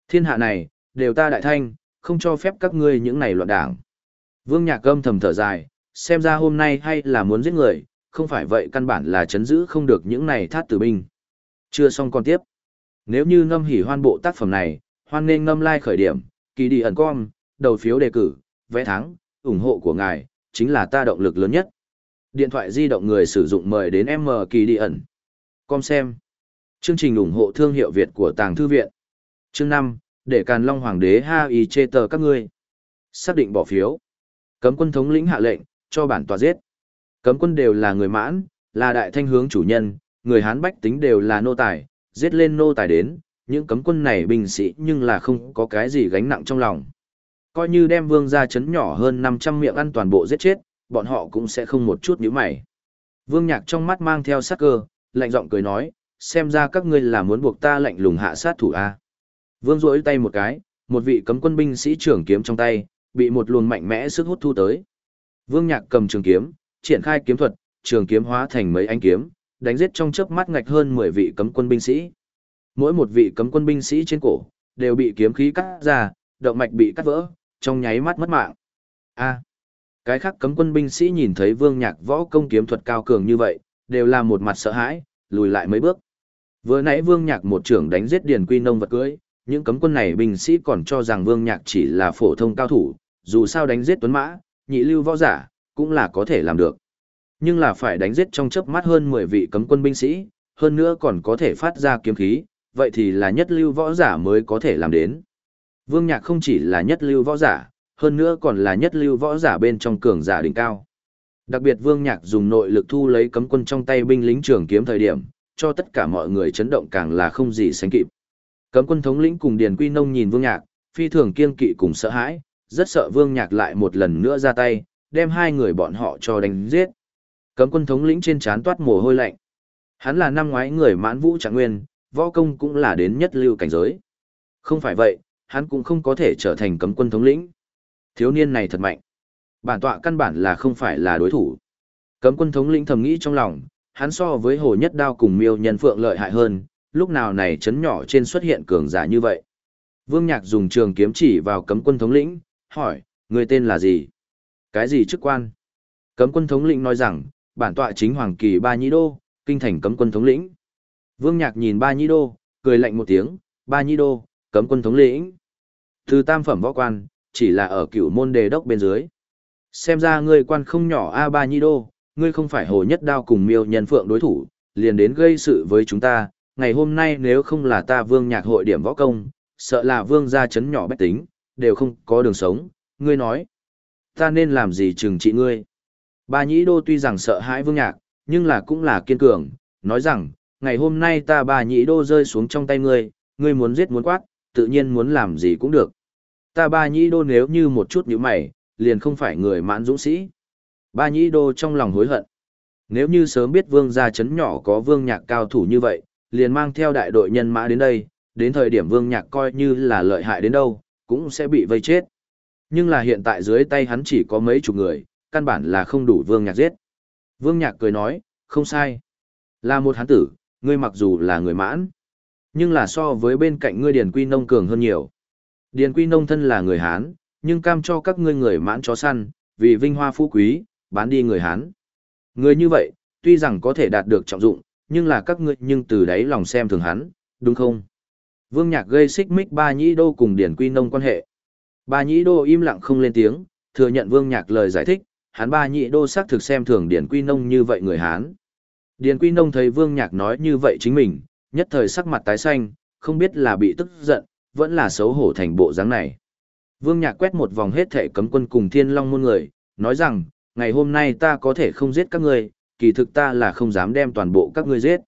S1: Thiên hạ này, đều ta đại thanh, không cho phép các ngươi những này loạn đảng. Vương nhạc âm thầm thở dài, xem ra hôm nay hay là muốn giết người, không phải vậy căn bản là chấn giữ không được những này thát tử binh. Chưa xong còn tiếp. Nếu như ngâm hỉ hoan bộ tác phẩm này, hoan nên ngâm like khởi điểm, kỳ đi ẩn com, đầu phiếu đề cử, vẽ thắng, ủng hộ của ngài, chính là ta động lực lớn nhất. Điện thoại di động người sử dụng mời đến M kỳ đi ẩn. Com xem. Chương trình ủng hộ thương hiệu Việt của Tàng Thư Viện. Chương 5, để Càn Long Hoàng đế ha y chê tờ các ngươi. Xác định bỏ phiếu. Cấm quân thống lĩnh hạ lệnh, cho bản tòa giết. Cấm quân đều là người mãn, là đại thanh hướng chủ nhân, người Hán bách tính đều là nô tài, giết lên nô tài đến, những cấm quân này binh sĩ nhưng là không có cái gì gánh nặng trong lòng. Coi như đem vương ra chấn nhỏ hơn 500 miệng ăn toàn bộ giết chết, bọn họ cũng sẽ không một chút nhíu mày. Vương Nhạc trong mắt mang theo sát cơ, lạnh giọng cười nói, xem ra các ngươi là muốn buộc ta lạnh lùng hạ sát thủ a. Vương rỗi tay một cái, một vị cấm quân binh sĩ trưởng kiếm trong tay, bị một luồng mạnh mẽ sức hút thu tới. Vương Nhạc cầm trường kiếm, triển khai kiếm thuật, trường kiếm hóa thành mấy ánh kiếm, đánh giết trong chớp mắt ngạch hơn 10 vị cấm quân binh sĩ. Mỗi một vị cấm quân binh sĩ trên cổ đều bị kiếm khí cắt ra, động mạch bị cắt vỡ, trong nháy mắt mất mạng. A. cái khác cấm quân binh sĩ nhìn thấy Vương Nhạc võ công kiếm thuật cao cường như vậy, đều là một mặt sợ hãi, lùi lại mấy bước. Vừa nãy Vương Nhạc một trưởng đánh giết Điền Quy Nông vật cưới, những cấm quân này binh sĩ còn cho rằng Vương Nhạc chỉ là phổ thông cao thủ, dù sao đánh giết tuấn mã, nhị lưu võ giả, cũng là có thể làm được. Nhưng là phải đánh giết trong chớp mắt hơn 10 vị cấm quân binh sĩ, hơn nữa còn có thể phát ra kiếm khí, vậy thì là nhất lưu võ giả mới có thể làm đến. Vương Nhạc không chỉ là nhất lưu võ giả, hơn nữa còn là nhất lưu võ giả bên trong cường giả đỉnh cao. Đặc biệt Vương Nhạc dùng nội lực thu lấy cấm quân trong tay binh lính trường kiếm thời điểm, cho tất cả mọi người chấn động càng là không gì sánh kịp. Cấm quân thống lĩnh cùng Điền Quy Nông nhìn Vương Nhạc, phi thường kiên kỵ cùng sợ hãi, rất sợ Vương Nhạc lại một lần nữa ra tay, đem hai người bọn họ cho đánh giết. Cấm quân thống lĩnh trên trán toát mồ hôi lạnh. Hắn là năm ngoái người mãn vũ trạng nguyên, võ công cũng là đến nhất lưu cảnh giới. Không phải vậy, hắn cũng không có thể trở thành cấm quân thống lĩnh. Thiếu niên này thật mạnh. Bản tọa căn bản là không phải là đối thủ. Cấm quân thống lĩnh thầm nghĩ trong lòng, hắn so với hồ nhất đao cùng miêu nhân phượng lợi hại hơn, lúc nào này chấn nhỏ trên xuất hiện cường giả như vậy. Vương Nhạc dùng trường kiếm chỉ vào cấm quân thống lĩnh, hỏi, người tên là gì? Cái gì chức quan? Cấm quân thống lĩnh nói rằng, bản tọa chính Hoàng Kỳ Ba Nhĩ Đô, kinh thành cấm quân thống lĩnh. Vương Nhạc nhìn Ba Nhĩ Đô, cười lạnh một tiếng, Ba Nhĩ Đô, cấm quân thống lĩnh. Từ tam phẩm võ quan, chỉ là ở cựu môn đề đốc bên dưới. Xem ra ngươi quan không nhỏ A Ba Nhĩ Đô, ngươi không phải hồ nhất đao cùng miêu nhân phượng đối thủ, liền đến gây sự với chúng ta. Ngày hôm nay nếu không là ta vương nhạc hội điểm võ công, sợ là vương gia chấn nhỏ bách tính, đều không có đường sống. Ngươi nói, ta nên làm gì trừng trị ngươi? Ba nhĩ đô tuy rằng sợ hãi vương nhạc, nhưng là cũng là kiên cường, nói rằng, ngày hôm nay ta ba nhĩ đô rơi xuống trong tay ngươi, ngươi muốn giết muốn quát, tự nhiên muốn làm gì cũng được. Ta ba nhĩ đô nếu như một chút như mày, liền không phải người mãn dũng sĩ. Ba nhĩ đô trong lòng hối hận. Nếu như sớm biết vương gia chấn nhỏ có vương nhạc cao thủ như vậy, liền mang theo đại đội nhân mã đến đây, đến thời điểm vương nhạc coi như là lợi hại đến đâu, cũng sẽ bị vây chết. Nhưng là hiện tại dưới tay hắn chỉ có mấy chục người, căn bản là không đủ vương nhạc giết. Vương nhạc cười nói, không sai. Là một hán tử, ngươi mặc dù là người mãn, nhưng là so với bên cạnh ngươi Điền Quy Nông cường hơn nhiều. Điền Quy Nông thân là người Hán, nhưng cam cho các ngươi người mãn chó săn, vì vinh hoa phú quý, bán đi người Hán. Người như vậy, tuy rằng có thể đạt được trọng dụng, nhưng là các ngươi nhưng từ đấy lòng xem thường hắn, đúng không? Vương Nhạc gây xích mích ba nhĩ đô cùng Điền Quy Nông quan hệ. Ba nhĩ đô im lặng không lên tiếng, thừa nhận Vương Nhạc lời giải thích, hắn ba nhĩ đô xác thực xem thường Điền Quy Nông như vậy người Hán. Điền Quy Nông thấy Vương Nhạc nói như vậy chính mình, nhất thời sắc mặt tái xanh, không biết là bị tức giận, vẫn là xấu hổ thành bộ dáng này. Vương Nhạc quét một vòng hết thể cấm quân cùng Thiên Long môn người, nói rằng, ngày hôm nay ta có thể không giết các ngươi, kỳ thực ta là không dám đem toàn bộ các ngươi giết.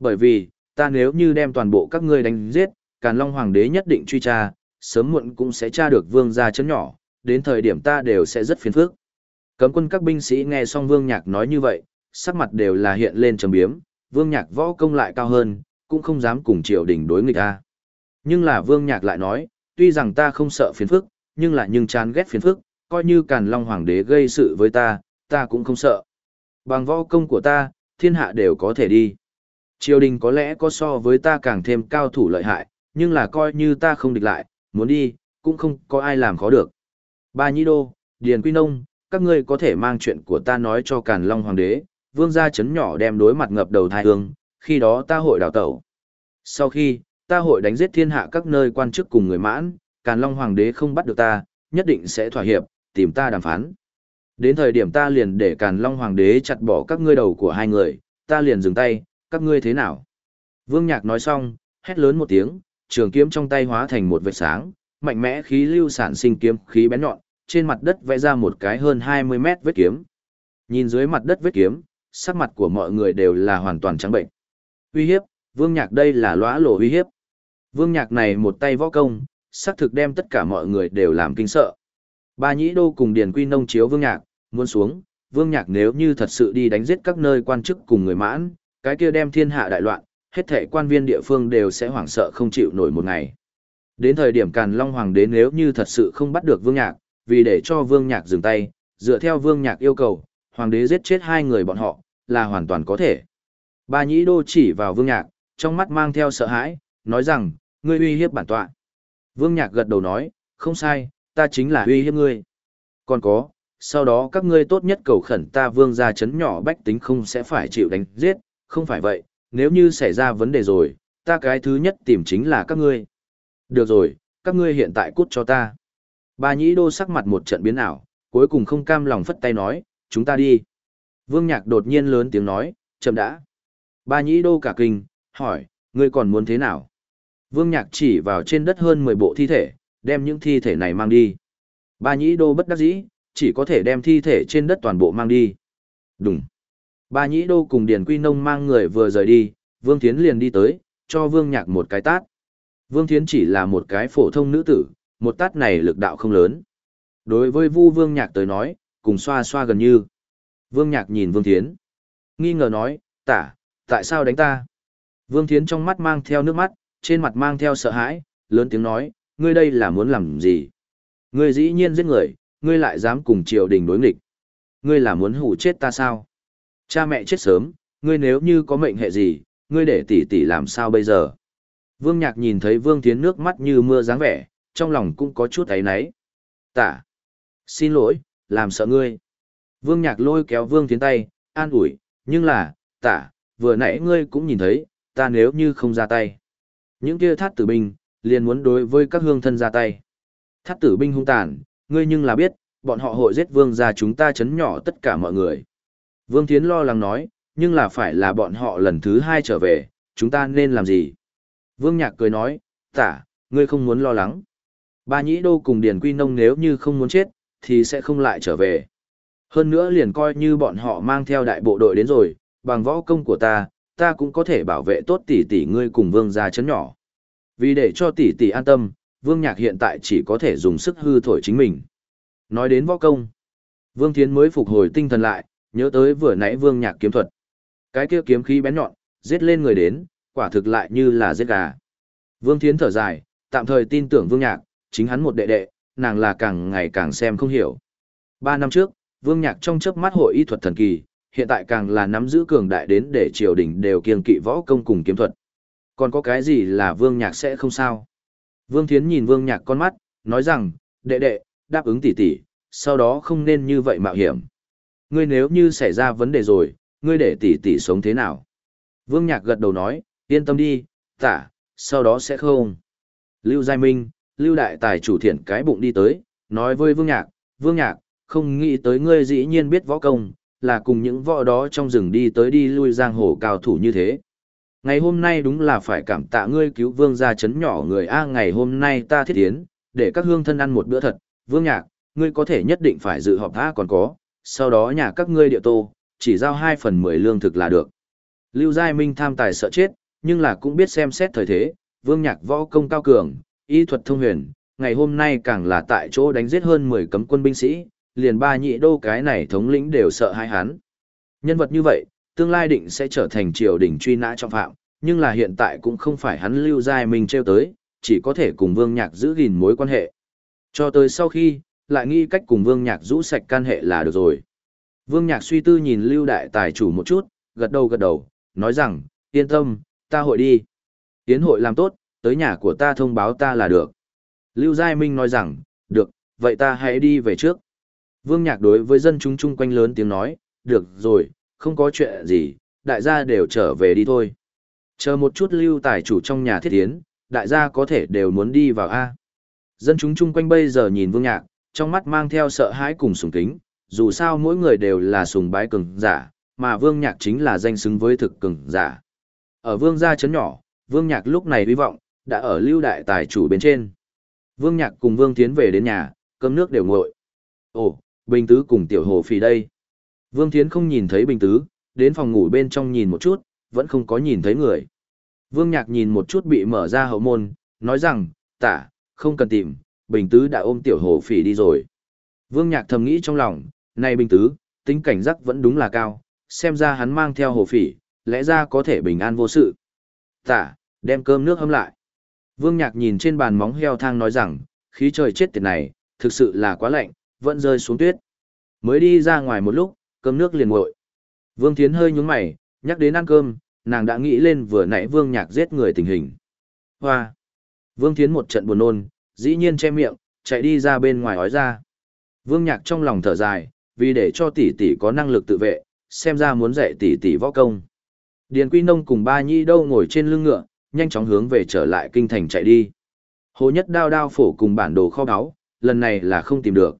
S1: Bởi vì, ta nếu như đem toàn bộ các ngươi đánh giết, Càn Long Hoàng đế nhất định truy tra, sớm muộn cũng sẽ tra được vương gia chấn nhỏ, đến thời điểm ta đều sẽ rất phiền phức. Cấm quân các binh sĩ nghe xong Vương Nhạc nói như vậy, sắc mặt đều là hiện lên trầm biếm, Vương Nhạc võ công lại cao hơn, cũng không dám cùng triều đình đối nghịch ta. Nhưng là Vương Nhạc lại nói, tuy rằng ta không sợ phiền phức, nhưng là nhưng chán ghét phiền phức, coi như Càn Long Hoàng đế gây sự với ta, ta cũng không sợ. Bằng võ công của ta, thiên hạ đều có thể đi. Triều đình có lẽ có so với ta càng thêm cao thủ lợi hại, nhưng là coi như ta không địch lại, muốn đi, cũng không có ai làm khó được. Ba Nhĩ Đô, Điền Quy Nông, các ngươi có thể mang chuyện của ta nói cho Càn Long Hoàng đế, vương gia chấn nhỏ đem đối mặt ngập đầu thai hương, khi đó ta hội đào tẩu. Sau khi, ta hội đánh giết thiên hạ các nơi quan chức cùng người mãn, Càn Long Hoàng đế không bắt được ta, nhất định sẽ thỏa hiệp, tìm ta đàm phán. Đến thời điểm ta liền để Càn Long Hoàng đế chặt bỏ các ngươi đầu của hai người, ta liền dừng tay, các ngươi thế nào? Vương Nhạc nói xong, hét lớn một tiếng, trường kiếm trong tay hóa thành một vệt sáng, mạnh mẽ khí lưu sản sinh kiếm khí bén nhọn, trên mặt đất vẽ ra một cái hơn 20 mét vết kiếm. Nhìn dưới mặt đất vết kiếm, sắc mặt của mọi người đều là hoàn toàn trắng bệnh. Uy hiếp, Vương Nhạc đây là lõa lộ uy hiếp. Vương Nhạc này một tay võ công, xác thực đem tất cả mọi người đều làm kinh sợ. Ba Nhĩ Đô cùng Điền Quy Nông chiếu Vương Nhạc, muốn xuống, Vương Nhạc nếu như thật sự đi đánh giết các nơi quan chức cùng người mãn, cái kia đem thiên hạ đại loạn, hết thảy quan viên địa phương đều sẽ hoảng sợ không chịu nổi một ngày. Đến thời điểm Càn Long Hoàng đế nếu như thật sự không bắt được Vương Nhạc, vì để cho Vương Nhạc dừng tay, dựa theo Vương Nhạc yêu cầu, Hoàng đế giết chết hai người bọn họ, là hoàn toàn có thể. Ba Nhĩ Đô chỉ vào Vương Nhạc, trong mắt mang theo sợ hãi, nói rằng, ngươi uy hiếp bản tọa. Vương Nhạc gật đầu nói, không sai, ta chính là uy hiếp ngươi. Còn có, sau đó các ngươi tốt nhất cầu khẩn ta Vương ra chấn nhỏ bách tính không sẽ phải chịu đánh giết, không phải vậy, nếu như xảy ra vấn đề rồi, ta cái thứ nhất tìm chính là các ngươi. Được rồi, các ngươi hiện tại cút cho ta. Ba nhĩ đô sắc mặt một trận biến ảo, cuối cùng không cam lòng phất tay nói, chúng ta đi. Vương Nhạc đột nhiên lớn tiếng nói, chậm đã. Ba nhĩ đô cả kinh, hỏi, ngươi còn muốn thế nào? Vương Nhạc chỉ vào trên đất hơn 10 bộ thi thể, đem những thi thể này mang đi. Ba nhĩ đô bất đắc dĩ, chỉ có thể đem thi thể trên đất toàn bộ mang đi. Đúng. Ba nhĩ đô cùng Điền Quy Nông mang người vừa rời đi, Vương Thiến liền đi tới, cho Vương Nhạc một cái tát. Vương Thiến chỉ là một cái phổ thông nữ tử, một tát này lực đạo không lớn. Đối với Vu Vương Nhạc tới nói, cùng xoa xoa gần như. Vương Nhạc nhìn Vương Thiến. Nghi ngờ nói, tả, tại sao đánh ta? Vương Thiến trong mắt mang theo nước mắt, trên mặt mang theo sợ hãi, lớn tiếng nói, ngươi đây là muốn làm gì? Ngươi dĩ nhiên giết người, ngươi lại dám cùng triều đình đối nghịch. Ngươi là muốn hủ chết ta sao? Cha mẹ chết sớm, ngươi nếu như có mệnh hệ gì, ngươi để tỷ tỷ làm sao bây giờ? Vương Nhạc nhìn thấy Vương Thiến nước mắt như mưa dáng vẻ, trong lòng cũng có chút ấy náy. Tả. Xin lỗi, làm sợ ngươi. Vương Nhạc lôi kéo Vương Thiến tay, an ủi, nhưng là, tả, vừa nãy ngươi cũng nhìn thấy, ta nếu như không ra tay. Những kia thát tử binh, liền muốn đối với các hương thân ra tay. Thát tử binh hung tàn, ngươi nhưng là biết, bọn họ hội giết vương ra chúng ta chấn nhỏ tất cả mọi người. Vương Thiến lo lắng nói, nhưng là phải là bọn họ lần thứ hai trở về, chúng ta nên làm gì? Vương Nhạc cười nói, tả, ngươi không muốn lo lắng. Ba nhĩ đô cùng Điền Quy Nông nếu như không muốn chết, thì sẽ không lại trở về. Hơn nữa liền coi như bọn họ mang theo đại bộ đội đến rồi, bằng võ công của ta, ta cũng có thể bảo vệ tốt tỷ tỷ ngươi cùng vương gia chấn nhỏ. Vì để cho tỷ tỷ an tâm, vương nhạc hiện tại chỉ có thể dùng sức hư thổi chính mình. Nói đến võ công, vương thiến mới phục hồi tinh thần lại, nhớ tới vừa nãy vương nhạc kiếm thuật. Cái kia kiếm khí bén nhọn, giết lên người đến, quả thực lại như là giết gà. Vương thiến thở dài, tạm thời tin tưởng vương nhạc, chính hắn một đệ đệ, nàng là càng ngày càng xem không hiểu. Ba năm trước, vương nhạc trong chớp mắt hội y thuật thần kỳ, hiện tại càng là nắm giữ cường đại đến để triều đình đều kiêng kỵ võ công cùng kiếm thuật. Còn có cái gì là vương nhạc sẽ không sao? Vương Thiến nhìn vương nhạc con mắt, nói rằng, đệ đệ, đáp ứng tỷ tỷ, sau đó không nên như vậy mạo hiểm. Ngươi nếu như xảy ra vấn đề rồi, ngươi để tỷ tỷ sống thế nào? Vương nhạc gật đầu nói, yên tâm đi, tả, sau đó sẽ không. Lưu Giai Minh, Lưu Đại Tài chủ thiện cái bụng đi tới, nói với Vương Nhạc, Vương Nhạc, không nghĩ tới ngươi dĩ nhiên biết võ công, là cùng những võ đó trong rừng đi tới đi lui giang hồ cao thủ như thế. Ngày hôm nay đúng là phải cảm tạ ngươi cứu vương gia chấn nhỏ người A ngày hôm nay ta thiết tiến, để các hương thân ăn một bữa thật, vương nhạc, ngươi có thể nhất định phải dự họp tha còn có, sau đó nhà các ngươi địa tô, chỉ giao 2 phần 10 lương thực là được. Lưu Giai Minh tham tài sợ chết, nhưng là cũng biết xem xét thời thế, vương nhạc võ công cao cường, y thuật thông huyền, ngày hôm nay càng là tại chỗ đánh giết hơn 10 cấm quân binh sĩ, liền ba nhị đô cái này thống lĩnh đều sợ hai hắn. Nhân vật như vậy, tương lai định sẽ trở thành triều đình truy nã trọng phạm, nhưng là hiện tại cũng không phải hắn lưu giai minh treo tới, chỉ có thể cùng vương nhạc giữ gìn mối quan hệ. Cho tới sau khi, lại nghĩ cách cùng vương nhạc rũ sạch can hệ là được rồi. Vương nhạc suy tư nhìn lưu đại tài chủ một chút, gật đầu gật đầu, nói rằng, yên tâm, ta hội đi. Tiến hội làm tốt, tới nhà của ta thông báo ta là được. Lưu Giai Minh nói rằng, được, vậy ta hãy đi về trước. Vương Nhạc đối với dân chúng chung quanh lớn tiếng nói, được rồi, không có chuyện gì, đại gia đều trở về đi thôi. Chờ một chút lưu tài chủ trong nhà thiết tiến, đại gia có thể đều muốn đi vào A. Dân chúng chung quanh bây giờ nhìn Vương Nhạc, trong mắt mang theo sợ hãi cùng sùng kính, dù sao mỗi người đều là sùng bái cường giả, mà Vương Nhạc chính là danh xứng với thực cường giả. Ở Vương gia chấn nhỏ, Vương Nhạc lúc này hy vọng, đã ở lưu đại tài chủ bên trên. Vương Nhạc cùng Vương Tiến về đến nhà, cơm nước đều nguội. Ồ, Bình Tứ cùng Tiểu Hồ Phì đây. Vương Tiến không nhìn thấy Bình Tứ, đến phòng ngủ bên trong nhìn một chút, vẫn không có nhìn thấy người. Vương Nhạc nhìn một chút bị mở ra hậu môn, nói rằng, tả, không cần tìm, Bình Tứ đã ôm Tiểu Hồ phỉ đi rồi. Vương Nhạc thầm nghĩ trong lòng, này Bình Tứ, tính cảnh giác vẫn đúng là cao, xem ra hắn mang theo Hồ Phỉ, lẽ ra có thể bình an vô sự. Tả, đem cơm nước hâm lại. Vương Nhạc nhìn trên bàn móng heo thang nói rằng, khí trời chết tiệt này, thực sự là quá lạnh, vẫn rơi xuống tuyết. Mới đi ra ngoài một lúc, cơm nước liền nguội. Vương Thiến hơi nhúng mày, nhắc đến ăn cơm, nàng đã nghĩ lên vừa nãy Vương Nhạc giết người tình hình. Hoa! Vương Thiến một trận buồn nôn, dĩ nhiên che miệng, chạy đi ra bên ngoài ói ra. Vương Nhạc trong lòng thở dài, vì để cho tỷ tỷ có năng lực tự vệ, xem ra muốn dạy tỷ tỷ võ công. Điền Quy Nông cùng ba nhi đâu ngồi trên lưng ngựa, nhanh chóng hướng về trở lại kinh thành chạy đi. Hồ Nhất đao đao phổ cùng bản đồ kho báu, lần này là không tìm được.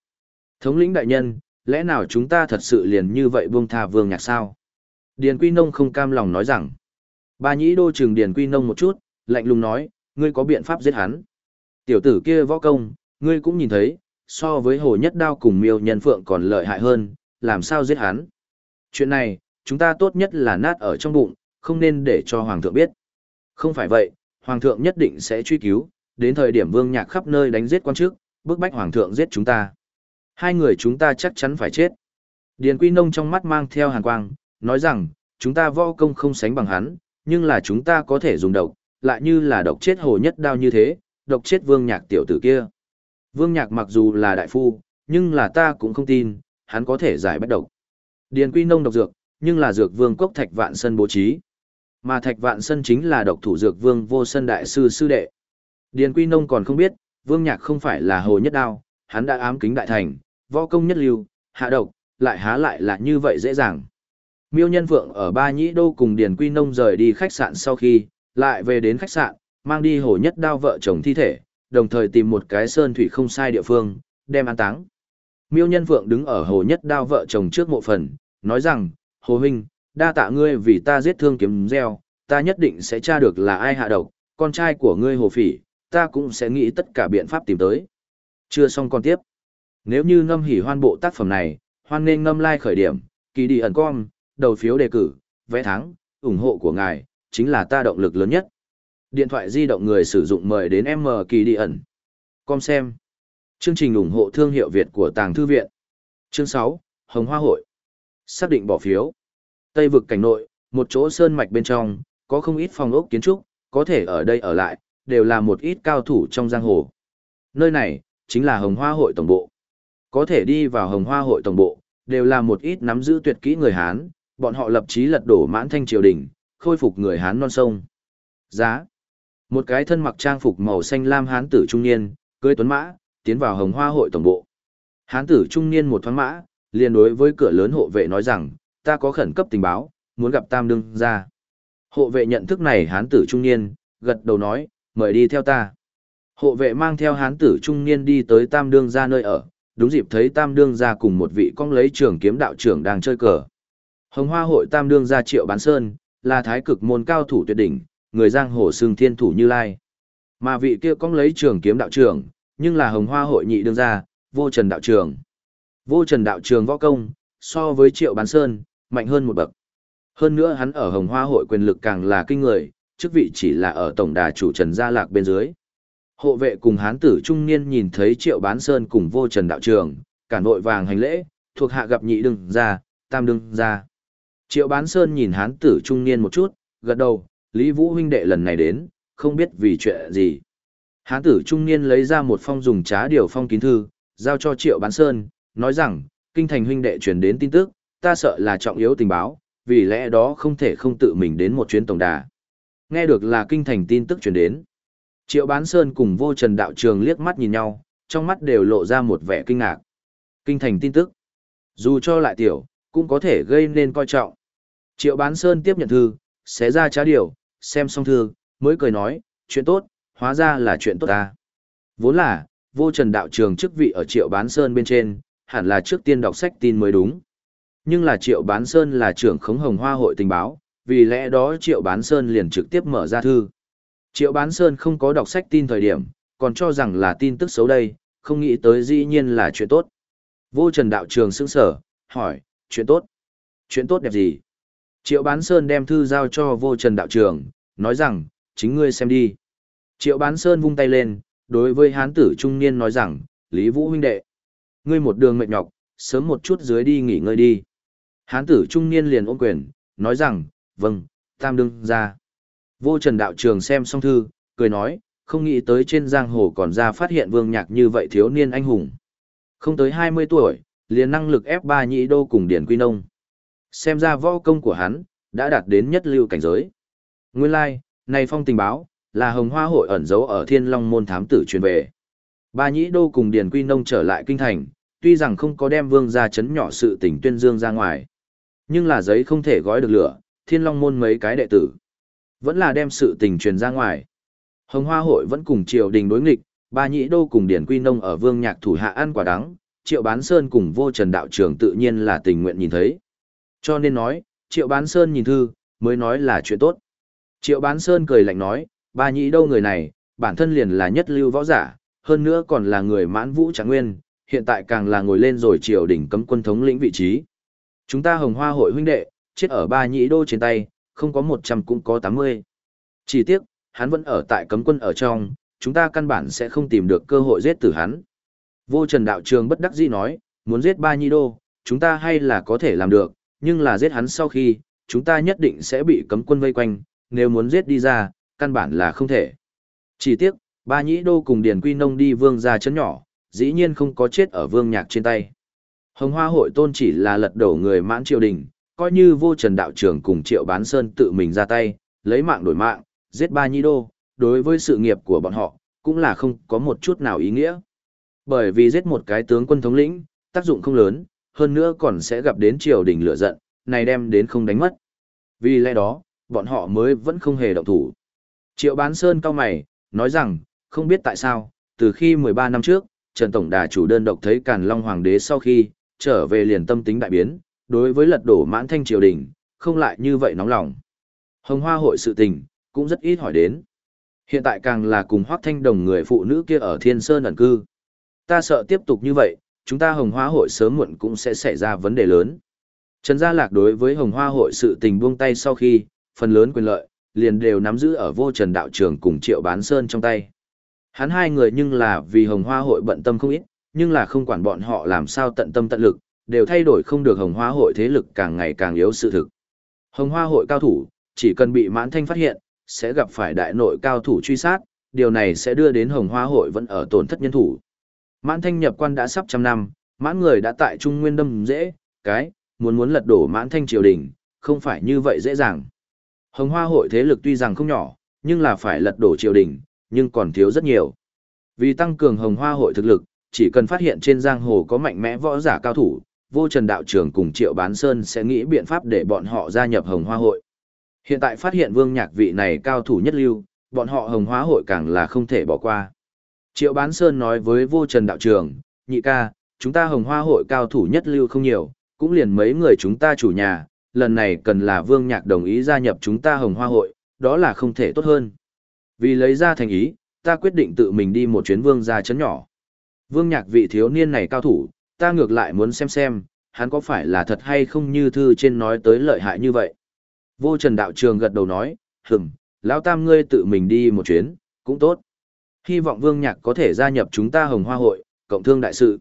S1: Thống lĩnh đại nhân, lẽ nào chúng ta thật sự liền như vậy buông tha vương nhạc sao? Điền Quy Nông không cam lòng nói rằng. Ba nhĩ đô trừng Điền Quy Nông một chút, lạnh lùng nói, ngươi có biện pháp giết hắn. Tiểu tử kia võ công, ngươi cũng nhìn thấy, so với hồ nhất đao cùng miêu nhân phượng còn lợi hại hơn, làm sao giết hắn. Chuyện này, chúng ta tốt nhất là nát ở trong bụng, không nên để cho Hoàng thượng biết. Không phải vậy, Hoàng thượng nhất định sẽ truy cứu, đến thời điểm vương nhạc khắp nơi đánh giết quan chức, bức bách Hoàng thượng giết chúng ta. Hai người chúng ta chắc chắn phải chết. Điền Quy Nông trong mắt mang theo hàn quang, nói rằng, chúng ta võ công không sánh bằng hắn, nhưng là chúng ta có thể dùng độc, lại như là độc chết hồ nhất đao như thế, độc chết vương nhạc tiểu tử kia. Vương nhạc mặc dù là đại phu, nhưng là ta cũng không tin, hắn có thể giải bất độc. Điền Quy Nông độc dược, nhưng là dược vương cốc thạch vạn sân bố trí. Mà thạch vạn sân chính là độc thủ dược vương vô sân đại sư sư đệ. Điền Quy Nông còn không biết, vương nhạc không phải là hồ nhất đao, hắn đã ám kính đại thành, võ công nhất lưu, hạ độc, lại há lại là như vậy dễ dàng. Miêu Nhân Phượng ở Ba Nhĩ Đô cùng Điền Quy Nông rời đi khách sạn sau khi, lại về đến khách sạn, mang đi hồ nhất đao vợ chồng thi thể, đồng thời tìm một cái sơn thủy không sai địa phương, đem an táng. Miêu Nhân Phượng đứng ở hồ nhất đao vợ chồng trước mộ phần, nói rằng, Hồ Huynh, đa tạ ngươi vì ta giết thương kiếm gieo, ta nhất định sẽ tra được là ai hạ độc, con trai của ngươi Hồ Phỉ, ta cũng sẽ nghĩ tất cả biện pháp tìm tới. Chưa xong con tiếp. Nếu như ngâm hỉ hoan bộ tác phẩm này, hoan nên ngâm like khởi điểm, kỳ đi ẩn com, đầu phiếu đề cử, vẽ thắng, ủng hộ của ngài, chính là ta động lực lớn nhất. Điện thoại di động người sử dụng mời đến M kỳ đi ẩn. Com xem. Chương trình ủng hộ thương hiệu Việt của Tàng Thư Viện. Chương 6, Hồng Hoa Hội. Xác định bỏ phiếu. Tây vực cảnh nội, một chỗ sơn mạch bên trong, có không ít phòng ốc kiến trúc, có thể ở đây ở lại, đều là một ít cao thủ trong giang hồ. Nơi này, chính là Hồng Hoa Hội Tổng Bộ. Có thể đi vào Hồng Hoa Hội Tổng Bộ, đều là một ít nắm giữ tuyệt kỹ người Hán, bọn họ lập chí lật đổ mãn thanh triều đình, khôi phục người Hán non sông. Giá. Một cái thân mặc trang phục màu xanh lam Hán tử trung niên, cưới tuấn mã, tiến vào Hồng Hoa Hội Tổng Bộ. Hán tử trung niên một thoáng mã, liền đối với cửa lớn hộ vệ nói rằng, ta có khẩn cấp tình báo, muốn gặp Tam Đương ra. Hộ vệ nhận thức này hán tử trung niên, gật đầu nói, mời đi theo ta. Hộ vệ mang theo hán tử trung niên đi tới Tam Đương ra nơi ở, đúng dịp thấy Tam Đương ra cùng một vị con lấy trường kiếm đạo trưởng đang chơi cờ. Hồng Hoa hội Tam Đương ra Triệu Bán Sơn, là thái cực môn cao thủ tuyệt đỉnh, người giang hồ xương thiên thủ như lai. Mà vị kia con lấy Trường kiếm đạo trưởng, nhưng là hồng hoa hội nhị đương gia, vô trần đạo trường. Vô trần đạo trường võ công, so với triệu bán sơn, mạnh hơn một bậc. Hơn nữa hắn ở hồng hoa hội quyền lực càng là kinh người, chức vị chỉ là ở tổng đà chủ trần gia lạc bên dưới. Hộ vệ cùng hán tử trung niên nhìn thấy triệu bán sơn cùng vô trần đạo trường, cả nội vàng hành lễ, thuộc hạ gặp nhị đương gia, tam đương gia. Triệu bán sơn nhìn hán tử trung niên một chút, gật đầu, Lý Vũ huynh đệ lần này đến, không biết vì chuyện gì. Hán tử trung niên lấy ra một phong dùng trá điều phong kín thư, giao cho Triệu bán sơn, nói rằng, kinh thành huynh đệ truyền đến tin tức, ta sợ là trọng yếu tình báo, vì lẽ đó không thể không tự mình đến một chuyến tổng đà. Nghe được là kinh thành tin tức truyền đến. Triệu bán sơn cùng vô trần đạo trường liếc mắt nhìn nhau, trong mắt đều lộ ra một vẻ kinh ngạc. Kinh thành tin tức. Dù cho lại tiểu, cũng có thể gây nên coi trọng. Triệu bán sơn tiếp nhận thư, xé ra trá điều, xem xong thư, mới cười nói, chuyện tốt, hóa ra là chuyện tốt ta. Vốn là, vô trần đạo trường chức vị ở triệu bán sơn bên trên, hẳn là trước tiên đọc sách tin mới đúng. Nhưng là triệu bán sơn là trưởng khống hồng hoa hội tình báo, vì lẽ đó triệu bán sơn liền trực tiếp mở ra thư. Triệu bán sơn không có đọc sách tin thời điểm, còn cho rằng là tin tức xấu đây, không nghĩ tới dĩ nhiên là chuyện tốt. Vô trần đạo trường sững sở, hỏi, chuyện tốt. Chuyện tốt đẹp gì? Triệu bán sơn đem thư giao cho vô trần đạo trường, nói rằng, chính ngươi xem đi. Triệu bán sơn vung tay lên, đối với hán tử trung niên nói rằng, Lý Vũ huynh đệ. Ngươi một đường mệt nhọc, sớm một chút dưới đi nghỉ ngơi đi. Hán tử trung niên liền ôm quyền, nói rằng, vâng, tam đương ra. Vô trần đạo trường xem xong thư, cười nói, không nghĩ tới trên giang hồ còn ra phát hiện vương nhạc như vậy thiếu niên anh hùng. Không tới 20 tuổi, liền năng lực ép ba nhị đô cùng điển quy nông. Xem ra võ công của hắn, đã đạt đến nhất lưu cảnh giới. Nguyên lai, like, này phong tình báo, là hồng hoa hội ẩn giấu ở thiên long môn thám tử truyền về. Ba nhĩ đô cùng điển quy nông trở lại kinh thành, tuy rằng không có đem vương ra chấn nhỏ sự tình tuyên dương ra ngoài. Nhưng là giấy không thể gói được lửa, thiên long môn mấy cái đệ tử. Vẫn là đem sự tình truyền ra ngoài. Hồng Hoa hội vẫn cùng triều đình đối nghịch, ba nhĩ đô cùng điển quy nông ở vương nhạc thủ hạ ăn quả đắng, triệu bán sơn cùng vô trần đạo trường tự nhiên là tình nguyện nhìn thấy. Cho nên nói, triệu bán sơn nhìn thư, mới nói là chuyện tốt. Triệu bán sơn cười lạnh nói, ba nhĩ đô người này, bản thân liền là nhất lưu võ giả, hơn nữa còn là người mãn vũ trạng nguyên, hiện tại càng là ngồi lên rồi triều đỉnh cấm quân thống lĩnh vị trí. Chúng ta hồng hoa hội huynh đệ, chết ở ba nhĩ đô trên tay, không có một trăm cũng có tám mươi. Chỉ tiếc, hắn vẫn ở tại cấm quân ở trong, chúng ta căn bản sẽ không tìm được cơ hội giết tử hắn. Vô Trần Đạo Trường bất đắc dĩ nói, muốn giết ba nhĩ đô, chúng ta hay là có thể làm được, nhưng là giết hắn sau khi, chúng ta nhất định sẽ bị cấm quân vây quanh, nếu muốn giết đi ra, căn bản là không thể. Chỉ tiếc, ba nhĩ đô cùng Điền Quy Nông đi vương ra chấn nhỏ, dĩ nhiên không có chết ở vương nhạc trên tay. Hồng Hoa hội tôn chỉ là lật đổ người mãn triều đình, coi như vô trần đạo trưởng cùng triệu bán sơn tự mình ra tay, lấy mạng đổi mạng, giết ba nhĩ đô, đối với sự nghiệp của bọn họ, cũng là không có một chút nào ý nghĩa. Bởi vì giết một cái tướng quân thống lĩnh, tác dụng không lớn, hơn nữa còn sẽ gặp đến triều đình lửa giận, này đem đến không đánh mất. Vì lẽ đó, bọn họ mới vẫn không hề động thủ. Triệu bán sơn cao mày, nói rằng, không biết tại sao, từ khi 13 năm trước, Trần Tổng Đà chủ đơn độc thấy Càn Long Hoàng đế sau khi, trở về liền tâm tính đại biến, đối với lật đổ mãn thanh triều đình, không lại như vậy nóng lòng. Hồng Hoa hội sự tình, cũng rất ít hỏi đến. Hiện tại càng là cùng Hoác Thanh Đồng người phụ nữ kia ở Thiên Sơn ẩn cư. Ta sợ tiếp tục như vậy, chúng ta Hồng Hoa hội sớm muộn cũng sẽ xảy ra vấn đề lớn. Trần Gia Lạc đối với Hồng Hoa hội sự tình buông tay sau khi, phần lớn quyền lợi, liền đều nắm giữ ở vô trần đạo trường cùng Triệu Bán Sơn trong tay. Hắn hai người nhưng là vì Hồng Hoa hội bận tâm không ít, nhưng là không quản bọn họ làm sao tận tâm tận lực, đều thay đổi không được hồng hoa hội thế lực càng ngày càng yếu sự thực. Hồng hoa hội cao thủ, chỉ cần bị mãn thanh phát hiện, sẽ gặp phải đại nội cao thủ truy sát, điều này sẽ đưa đến hồng hoa hội vẫn ở tổn thất nhân thủ. Mãn thanh nhập quan đã sắp trăm năm, mãn người đã tại Trung Nguyên đâm dễ, cái, muốn muốn lật đổ mãn thanh triều đình, không phải như vậy dễ dàng. Hồng hoa hội thế lực tuy rằng không nhỏ, nhưng là phải lật đổ triều đình, nhưng còn thiếu rất nhiều. Vì tăng cường hồng hoa hội thực lực, chỉ cần phát hiện trên giang hồ có mạnh mẽ võ giả cao thủ, vô trần đạo trưởng cùng triệu bán sơn sẽ nghĩ biện pháp để bọn họ gia nhập hồng hoa hội. Hiện tại phát hiện vương nhạc vị này cao thủ nhất lưu, bọn họ hồng hoa hội càng là không thể bỏ qua. Triệu bán sơn nói với vô trần đạo trưởng, nhị ca, chúng ta hồng hoa hội cao thủ nhất lưu không nhiều, cũng liền mấy người chúng ta chủ nhà, lần này cần là vương nhạc đồng ý gia nhập chúng ta hồng hoa hội, đó là không thể tốt hơn. Vì lấy ra thành ý, ta quyết định tự mình đi một chuyến vương ra chấn nhỏ. Vương nhạc vị thiếu niên này cao thủ, ta ngược lại muốn xem xem, hắn có phải là thật hay không như thư trên nói tới lợi hại như vậy. Vô trần đạo trường gật đầu nói, hừng, lão tam ngươi tự mình đi một chuyến, cũng tốt. Hy vọng vương nhạc có thể gia nhập chúng ta hồng hoa hội, cộng thương đại sự.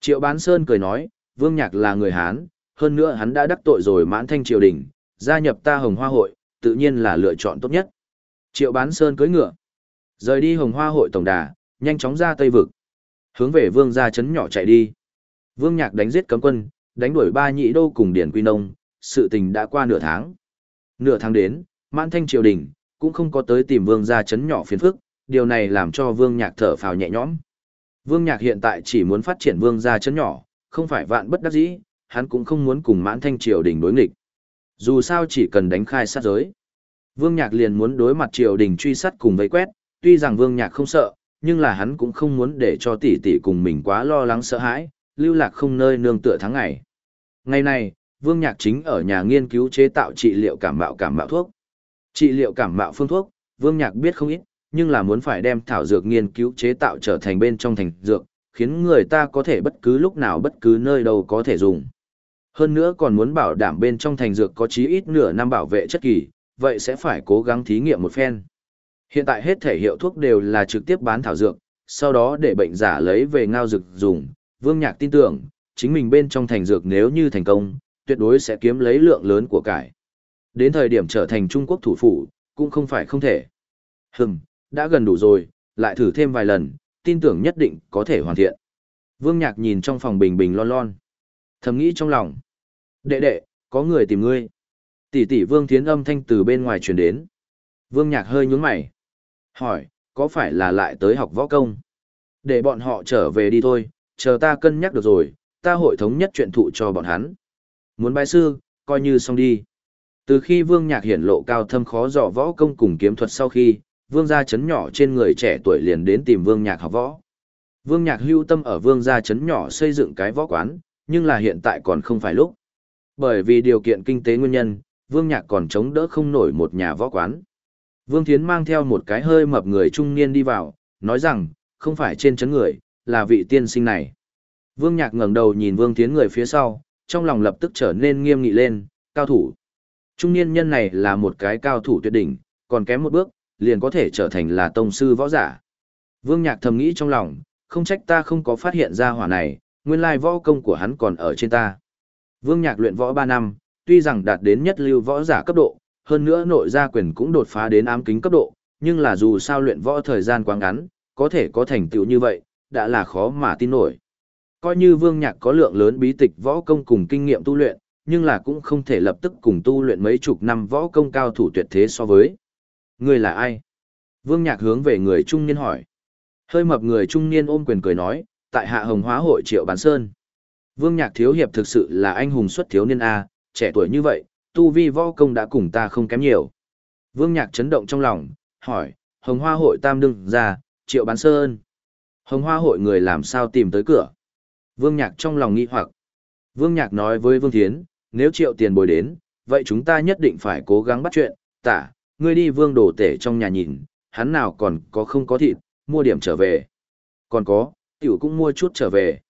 S1: Triệu bán sơn cười nói, vương nhạc là người Hán, hơn nữa hắn đã đắc tội rồi mãn thanh triều đình, gia nhập ta hồng hoa hội, tự nhiên là lựa chọn tốt nhất. Triệu bán sơn cưỡi ngựa, rời đi hồng hoa hội tổng đà, nhanh chóng ra tây vực. Hướng về vương gia trấn nhỏ chạy đi. Vương nhạc đánh giết cấm quân, đánh đuổi ba nhị đô cùng điển quy nông, sự tình đã qua nửa tháng. Nửa tháng đến, mãn thanh triều đình, cũng không có tới tìm vương gia trấn nhỏ phiền phức, điều này làm cho vương nhạc thở phào nhẹ nhõm. Vương nhạc hiện tại chỉ muốn phát triển vương gia chấn nhỏ, không phải vạn bất đắc dĩ, hắn cũng không muốn cùng mãn thanh triều đình đối nghịch. Dù sao chỉ cần đánh khai sát giới. Vương nhạc liền muốn đối mặt triều đình truy sát cùng vây quét, tuy rằng vương nhạc không sợ, nhưng là hắn cũng không muốn để cho tỷ tỷ cùng mình quá lo lắng sợ hãi, lưu lạc không nơi nương tựa tháng ngày. Ngày này, Vương Nhạc chính ở nhà nghiên cứu chế tạo trị liệu cảm mạo cảm mạo thuốc. Trị liệu cảm mạo phương thuốc, Vương Nhạc biết không ít, nhưng là muốn phải đem thảo dược nghiên cứu chế tạo trở thành bên trong thành dược, khiến người ta có thể bất cứ lúc nào bất cứ nơi đâu có thể dùng. Hơn nữa còn muốn bảo đảm bên trong thành dược có chí ít nửa năm bảo vệ chất kỳ, vậy sẽ phải cố gắng thí nghiệm một phen. Hiện tại hết thể hiệu thuốc đều là trực tiếp bán thảo dược, sau đó để bệnh giả lấy về ngao dược dùng. Vương Nhạc tin tưởng, chính mình bên trong thành dược nếu như thành công, tuyệt đối sẽ kiếm lấy lượng lớn của cải. Đến thời điểm trở thành Trung Quốc thủ phủ, cũng không phải không thể. Hừm, đã gần đủ rồi, lại thử thêm vài lần, tin tưởng nhất định có thể hoàn thiện. Vương Nhạc nhìn trong phòng bình bình lon lon. Thầm nghĩ trong lòng. Đệ đệ, có người tìm ngươi. Tỷ tỷ Vương Thiến âm thanh từ bên ngoài truyền đến. Vương Nhạc hơi nhướng mày. Hỏi, có phải là lại tới học võ công? Để bọn họ trở về đi thôi, chờ ta cân nhắc được rồi, ta hội thống nhất chuyện thụ cho bọn hắn. Muốn bái sư, coi như xong đi. Từ khi Vương Nhạc hiển lộ cao thâm khó dò võ công cùng kiếm thuật sau khi, Vương gia chấn nhỏ trên người trẻ tuổi liền đến tìm Vương Nhạc học võ. Vương Nhạc hưu tâm ở Vương gia chấn nhỏ xây dựng cái võ quán, nhưng là hiện tại còn không phải lúc. Bởi vì điều kiện kinh tế nguyên nhân, Vương Nhạc còn chống đỡ không nổi một nhà võ quán. Vương Thiến mang theo một cái hơi mập người trung niên đi vào, nói rằng, không phải trên chấn người, là vị tiên sinh này. Vương Nhạc ngẩng đầu nhìn Vương Thiến người phía sau, trong lòng lập tức trở nên nghiêm nghị lên, cao thủ. Trung niên nhân này là một cái cao thủ tuyệt đỉnh, còn kém một bước, liền có thể trở thành là tông sư võ giả. Vương Nhạc thầm nghĩ trong lòng, không trách ta không có phát hiện ra hỏa này, nguyên lai võ công của hắn còn ở trên ta. Vương Nhạc luyện võ 3 năm, tuy rằng đạt đến nhất lưu võ giả cấp độ, hơn nữa nội gia quyền cũng đột phá đến ám kính cấp độ, nhưng là dù sao luyện võ thời gian quá ngắn, có thể có thành tựu như vậy, đã là khó mà tin nổi. Coi như Vương Nhạc có lượng lớn bí tịch võ công cùng kinh nghiệm tu luyện, nhưng là cũng không thể lập tức cùng tu luyện mấy chục năm võ công cao thủ tuyệt thế so với. Ngươi là ai? Vương Nhạc hướng về người trung niên hỏi. Hơi mập người trung niên ôm quyền cười nói, tại hạ hồng hóa hội triệu bán sơn. Vương Nhạc thiếu hiệp thực sự là anh hùng xuất thiếu niên A, trẻ tuổi như vậy, tu vi võ công đã cùng ta không kém nhiều. Vương Nhạc chấn động trong lòng, hỏi, hồng hoa hội tam đương ra, triệu bán sơn. Hồng hoa hội người làm sao tìm tới cửa. Vương Nhạc trong lòng nghi hoặc. Vương Nhạc nói với Vương Thiến, nếu triệu tiền bồi đến, vậy chúng ta nhất định phải cố gắng bắt chuyện, tả, ngươi đi vương đồ tể trong nhà nhìn, hắn nào còn có không có thịt, mua điểm trở về. Còn có, tiểu cũng mua chút trở về.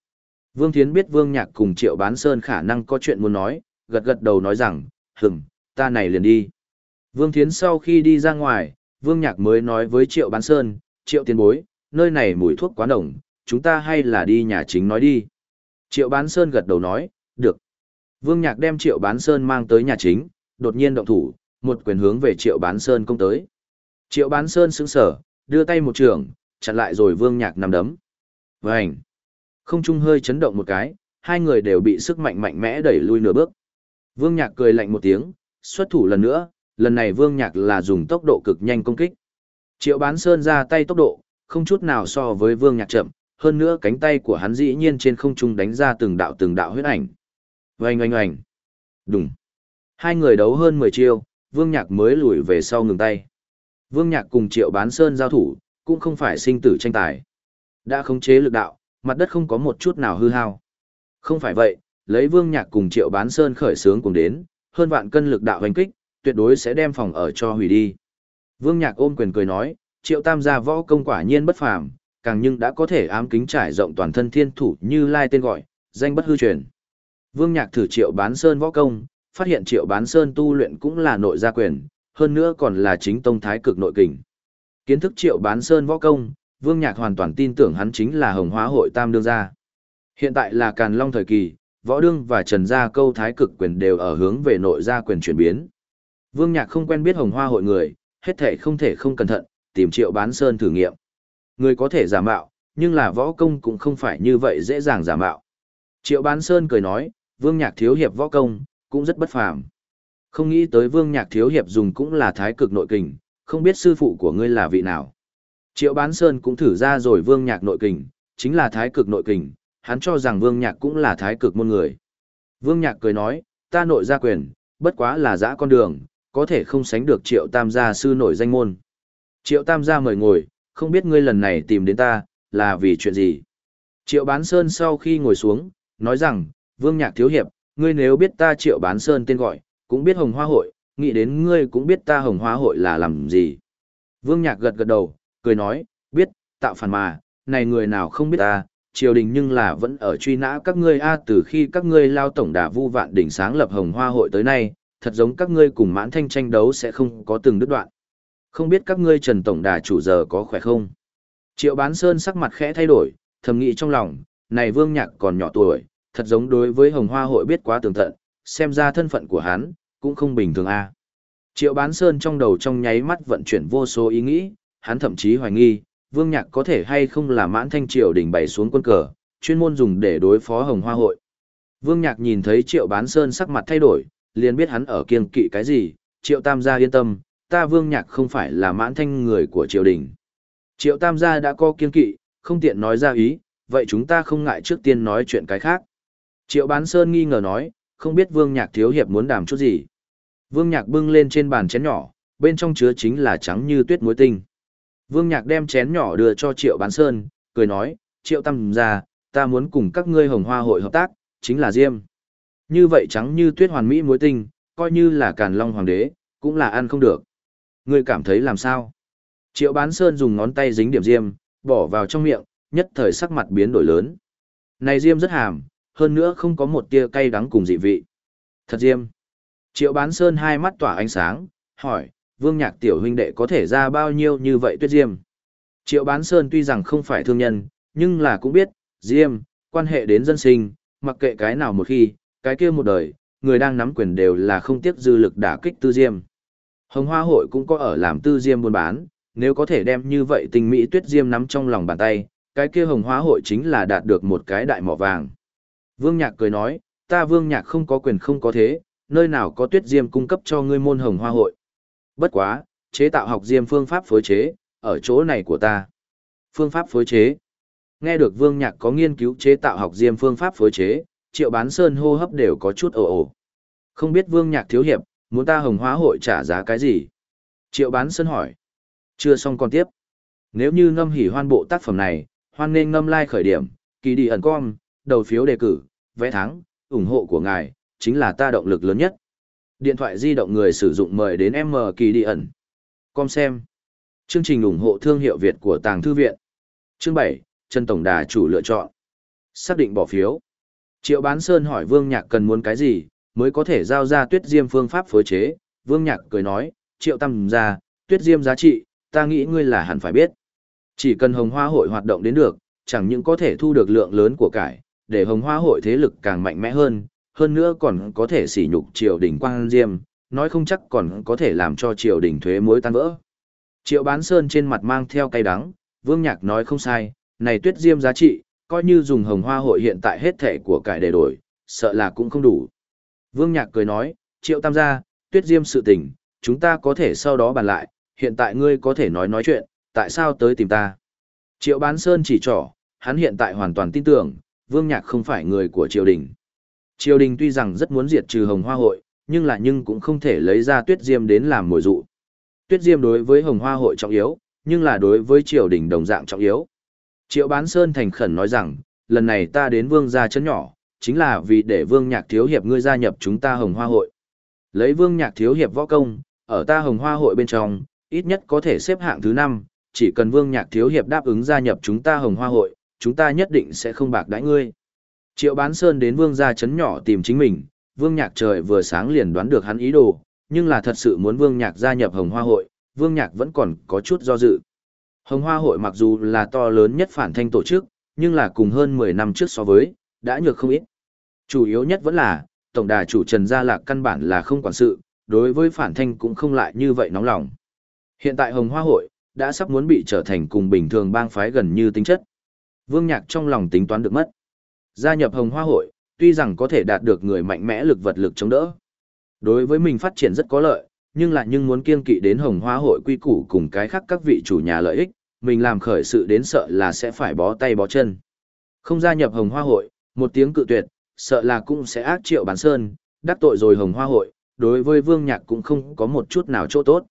S1: Vương Thiến biết Vương Nhạc cùng Triệu Bán Sơn khả năng có chuyện muốn nói, gật gật đầu nói rằng, hừm, ta này liền đi. Vương Thiến sau khi đi ra ngoài, Vương Nhạc mới nói với Triệu Bán Sơn, Triệu tiền bối, nơi này mùi thuốc quá nồng, chúng ta hay là đi nhà chính nói đi. Triệu Bán Sơn gật đầu nói, được. Vương Nhạc đem Triệu Bán Sơn mang tới nhà chính, đột nhiên động thủ, một quyền hướng về Triệu Bán Sơn công tới. Triệu Bán Sơn sững sở, đưa tay một trường, chặn lại rồi Vương Nhạc nằm đấm. Vành! Không trung hơi chấn động một cái, hai người đều bị sức mạnh mạnh mẽ đẩy lui nửa bước. Vương Nhạc cười lạnh một tiếng, xuất thủ lần nữa, lần này Vương Nhạc là dùng tốc độ cực nhanh công kích. Triệu Bán Sơn ra tay tốc độ, không chút nào so với Vương Nhạc chậm, hơn nữa cánh tay của hắn dĩ nhiên trên không trung đánh ra từng đạo từng đạo huyết ảnh. Oanh oanh oanh. Đùng. Hai người đấu hơn 10 chiêu, Vương Nhạc mới lùi về sau ngừng tay. Vương Nhạc cùng Triệu Bán Sơn giao thủ, cũng không phải sinh tử tranh tài. Đã khống chế lực đạo, mặt đất không có một chút nào hư hao. Không phải vậy, lấy Vương Nhạc cùng Triệu Bán Sơn khởi sướng cùng đến, hơn vạn cân lực đạo hành kích, tuyệt đối sẽ đem phòng ở cho hủy đi. Vương Nhạc ôm quyền cười nói, triệu tam gia võ công quả nhiên bất phàm, càng nhưng đã có thể ám kính trải rộng toàn thân thiên thủ như lai tên gọi, danh bất hư truyền. Vương Nhạc thử triệu bán sơn võ công, phát hiện triệu bán sơn tu luyện cũng là nội gia quyền, hơn nữa còn là chính tông thái cực nội kình. Kiến thức triệu bán sơn võ công, Vương Nhạc hoàn toàn tin tưởng hắn chính là hồng hóa hội tam đương gia. Hiện tại là càn long thời kỳ, võ đương và trần gia câu thái cực quyền đều ở hướng về nội gia quyền chuyển biến. Vương Nhạc không quen biết hồng hoa hội người, hết thể không thể không cẩn thận, tìm triệu bán sơn thử nghiệm. Người có thể giả mạo, nhưng là võ công cũng không phải như vậy dễ dàng giả mạo. Triệu bán sơn cười nói, Vương Nhạc thiếu hiệp võ công, cũng rất bất phàm. Không nghĩ tới Vương Nhạc thiếu hiệp dùng cũng là thái cực nội kình, không biết sư phụ của ngươi là vị nào. Triệu bán sơn cũng thử ra rồi Vương Nhạc nội kình, chính là thái cực nội kình, hắn cho rằng Vương Nhạc cũng là thái cực môn người. Vương Nhạc cười nói, ta nội gia quyền, bất quá là dã con đường, có thể không sánh được triệu tam gia sư nổi danh môn. Triệu tam gia mời ngồi, không biết ngươi lần này tìm đến ta, là vì chuyện gì. Triệu bán sơn sau khi ngồi xuống, nói rằng, Vương Nhạc thiếu hiệp, ngươi nếu biết ta Triệu bán sơn tên gọi, cũng biết hồng hoa hội, nghĩ đến ngươi cũng biết ta hồng hoa hội là làm gì. Vương Nhạc gật gật đầu, cười nói, biết, tạo phản mà, này người nào không biết ta, triều đình nhưng là vẫn ở truy nã các ngươi a từ khi các ngươi lao tổng đà vu vạn đỉnh sáng lập hồng hoa hội tới nay, thật giống các ngươi cùng mãn thanh tranh đấu sẽ không có từng đứt đoạn. Không biết các ngươi trần tổng đà chủ giờ có khỏe không? Triệu bán sơn sắc mặt khẽ thay đổi, thầm nghĩ trong lòng, này vương nhạc còn nhỏ tuổi, thật giống đối với hồng hoa hội biết quá tường tận, xem ra thân phận của hắn, cũng không bình thường a. Triệu bán sơn trong đầu trong nháy mắt vận chuyển vô số ý nghĩ, hắn thậm chí hoài nghi, vương nhạc có thể hay không là mãn thanh triều đình bày xuống quân cờ, chuyên môn dùng để đối phó hồng hoa hội. Vương nhạc nhìn thấy triệu bán sơn sắc mặt thay đổi, liền biết hắn ở kiêng kỵ cái gì, triệu tam gia yên tâm, ta vương nhạc không phải là mãn thanh người của triều đình. Triệu tam gia đã có kiêng kỵ, không tiện nói ra ý, vậy chúng ta không ngại trước tiên nói chuyện cái khác. Triệu bán sơn nghi ngờ nói, không biết vương nhạc thiếu hiệp muốn đàm chút gì. Vương nhạc bưng lên trên bàn chén nhỏ, bên trong chứa chính là trắng như tuyết muối tinh. Vương nhạc đem chén nhỏ đưa cho triệu bán sơn, cười nói, triệu tam gia, ta muốn cùng các ngươi hồng hoa hội hợp tác, chính là Diêm. Như vậy trắng như tuyết hoàn mỹ muối tinh, coi như là càn long hoàng đế, cũng là ăn không được. Ngươi cảm thấy làm sao? Triệu bán sơn dùng ngón tay dính điểm diêm, bỏ vào trong miệng, nhất thời sắc mặt biến đổi lớn. Này diêm rất hàm, hơn nữa không có một tia cay đắng cùng dị vị. Thật diêm. Triệu bán sơn hai mắt tỏa ánh sáng, hỏi, vương nhạc tiểu huynh đệ có thể ra bao nhiêu như vậy tuyết diêm. Triệu bán sơn tuy rằng không phải thương nhân, nhưng là cũng biết, diêm, quan hệ đến dân sinh, mặc kệ cái nào một khi, cái kia một đời, người đang nắm quyền đều là không tiếc dư lực đả kích tư diêm. Hồng Hoa hội cũng có ở làm tư diêm buôn bán, nếu có thể đem như vậy tình mỹ tuyết diêm nắm trong lòng bàn tay, cái kia Hồng Hoa hội chính là đạt được một cái đại mỏ vàng. Vương Nhạc cười nói, ta Vương Nhạc không có quyền không có thế, nơi nào có tuyết diêm cung cấp cho ngươi môn Hồng Hoa hội. Bất quá, chế tạo học diêm phương pháp phối chế, ở chỗ này của ta. Phương pháp phối chế. Nghe được Vương Nhạc có nghiên cứu chế tạo học diêm phương pháp phối chế, triệu bán sơn hô hấp đều có chút ồ ồ. Không biết vương nhạc thiếu hiệp, muốn ta hồng hóa hội trả giá cái gì? Triệu bán sơn hỏi. Chưa xong còn tiếp. Nếu như ngâm hỉ hoan bộ tác phẩm này, hoan nên ngâm like khởi điểm, kỳ đi ẩn com, đầu phiếu đề cử, vẽ thắng, ủng hộ của ngài, chính là ta động lực lớn nhất. Điện thoại di động người sử dụng mời đến M kỳ đi ẩn. Com xem. Chương trình ủng hộ thương hiệu Việt của Tàng Thư Viện. Chương 7, Trần Tổng Đà chủ lựa chọn. Xác định bỏ phiếu. Triệu bán sơn hỏi Vương Nhạc cần muốn cái gì, mới có thể giao ra tuyết diêm phương pháp phối chế. Vương Nhạc cười nói, triệu tâm ra, tuyết diêm giá trị, ta nghĩ ngươi là hẳn phải biết. Chỉ cần hồng hoa hội hoạt động đến được, chẳng những có thể thu được lượng lớn của cải, để hồng hoa hội thế lực càng mạnh mẽ hơn, hơn nữa còn có thể sỉ nhục triều đình quang diêm, nói không chắc còn có thể làm cho triều đình thuế mối tan vỡ. Triệu bán sơn trên mặt mang theo cay đắng, vương nhạc nói không sai, này tuyết diêm giá trị, coi như dùng hồng hoa hội hiện tại hết thể của cải để đổi, sợ là cũng không đủ. Vương Nhạc cười nói, triệu tam gia, tuyết diêm sự tình, chúng ta có thể sau đó bàn lại, hiện tại ngươi có thể nói nói chuyện, tại sao tới tìm ta. Triệu bán sơn chỉ trỏ, hắn hiện tại hoàn toàn tin tưởng, Vương Nhạc không phải người của triều đình. Triều đình tuy rằng rất muốn diệt trừ hồng hoa hội, nhưng là nhưng cũng không thể lấy ra tuyết diêm đến làm mồi dụ. Tuyết diêm đối với hồng hoa hội trọng yếu, nhưng là đối với triều đình đồng dạng trọng yếu. Triệu bán sơn thành khẩn nói rằng, lần này ta đến vương gia chấn nhỏ, chính là vì để vương nhạc thiếu hiệp ngươi gia nhập chúng ta hồng hoa hội. Lấy vương nhạc thiếu hiệp võ công, ở ta hồng hoa hội bên trong, ít nhất có thể xếp hạng thứ 5, chỉ cần Vương Nhạc Thiếu Hiệp đáp ứng gia nhập chúng ta hồng hoa hội, chúng ta nhất định sẽ không bạc đãi ngươi. Triệu Bán Sơn đến Vương gia chấn nhỏ tìm chính mình, Vương Nhạc trời vừa sáng liền đoán được hắn ý đồ, nhưng là thật sự muốn Vương Nhạc gia nhập hồng hoa hội, Vương Nhạc vẫn còn có chút do dự. Hồng hoa hội mặc dù là to lớn nhất phản thanh tổ chức, nhưng là cùng hơn 10 năm trước so với, đã nhược không ít. Chủ yếu nhất vẫn là, tổng đà chủ Trần Gia Lạc căn bản là không quản sự, đối với phản thanh cũng không lại như vậy nóng lòng. Hiện tại Hồng Hoa Hội, đã sắp muốn bị trở thành cùng bình thường bang phái gần như tính chất. Vương Nhạc trong lòng tính toán được mất. Gia nhập Hồng Hoa Hội, tuy rằng có thể đạt được người mạnh mẽ lực vật lực chống đỡ. Đối với mình phát triển rất có lợi, nhưng lại nhưng muốn kiên kỵ đến Hồng Hoa Hội quy củ cùng cái khác các vị chủ nhà lợi ích, mình làm khởi sự đến sợ là sẽ phải bó tay bó chân. Không gia nhập Hồng Hoa Hội, một tiếng cự tuyệt, sợ là cũng sẽ ác triệu bán sơn, đắc tội rồi Hồng Hoa Hội, đối với Vương Nhạc cũng không có một chút nào chỗ tốt.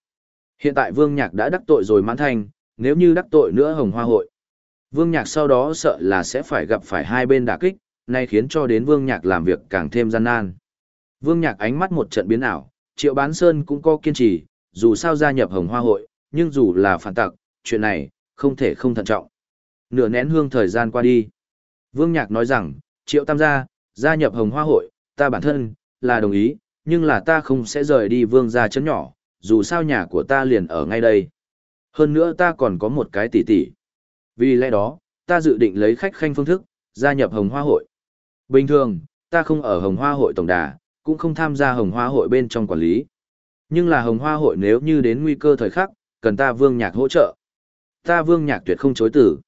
S1: Hiện tại Vương Nhạc đã đắc tội rồi mãn thành, nếu như đắc tội nữa Hồng Hoa Hội. Vương Nhạc sau đó sợ là sẽ phải gặp phải hai bên đả kích, nay khiến cho đến Vương Nhạc làm việc càng thêm gian nan. Vương Nhạc ánh mắt một trận biến ảo, Triệu Bán Sơn cũng có kiên trì, dù sao gia nhập Hồng Hoa Hội, nhưng dù là phản tặc, chuyện này, không thể không thận trọng. Nửa nén hương thời gian qua đi. Vương Nhạc nói rằng, Triệu Tam gia, gia nhập Hồng Hoa Hội, ta bản thân, là đồng ý, nhưng là ta không sẽ rời đi Vương gia chấn nhỏ, dù sao nhà của ta liền ở ngay đây. Hơn nữa ta còn có một cái tỷ tỷ. Vì lẽ đó, ta dự định lấy khách khanh phương thức, gia nhập Hồng Hoa Hội. Bình thường, ta không ở Hồng Hoa Hội Tổng Đà, cũng không tham gia Hồng Hoa Hội bên trong quản lý. Nhưng là Hồng Hoa Hội nếu như đến nguy cơ thời khắc, cần ta Vương Nhạc hỗ trợ. Ta Vương Nhạc tuyệt không chối tử.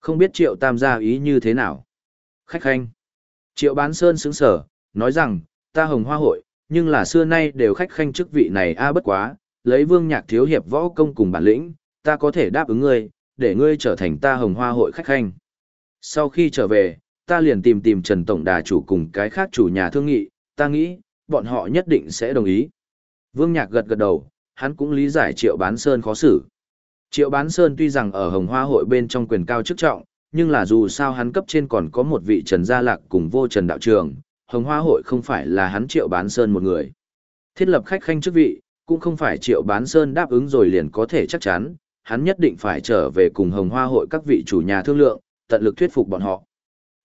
S1: Không biết Triệu Tam gia ý như thế nào. Khách khanh. Triệu Bán Sơn sững sở, nói rằng, ta Hồng Hoa Hội, nhưng là xưa nay đều khách khanh chức vị này a à bất quá, lấy Vương Nhạc thiếu hiệp võ công cùng bản lĩnh, ta có thể đáp ứng ngươi, để ngươi trở thành ta Hồng Hoa Hội khách khanh. Sau khi trở về, ta liền tìm tìm Trần Tổng Đà chủ cùng cái khác chủ nhà thương nghị, ta nghĩ, bọn họ nhất định sẽ đồng ý. Vương Nhạc gật gật đầu, hắn cũng lý giải Triệu Bán Sơn khó xử. Triệu Bán Sơn tuy rằng ở Hồng Hoa hội bên trong quyền cao chức trọng, nhưng là dù sao hắn cấp trên còn có một vị Trần Gia Lạc cùng vô Trần Đạo Trường, Hồng Hoa hội không phải là hắn Triệu Bán Sơn một người. Thiết lập khách khanh chức vị, cũng không phải Triệu Bán Sơn đáp ứng rồi liền có thể chắc chắn, hắn nhất định phải trở về cùng Hồng Hoa hội các vị chủ nhà thương lượng, tận lực thuyết phục bọn họ.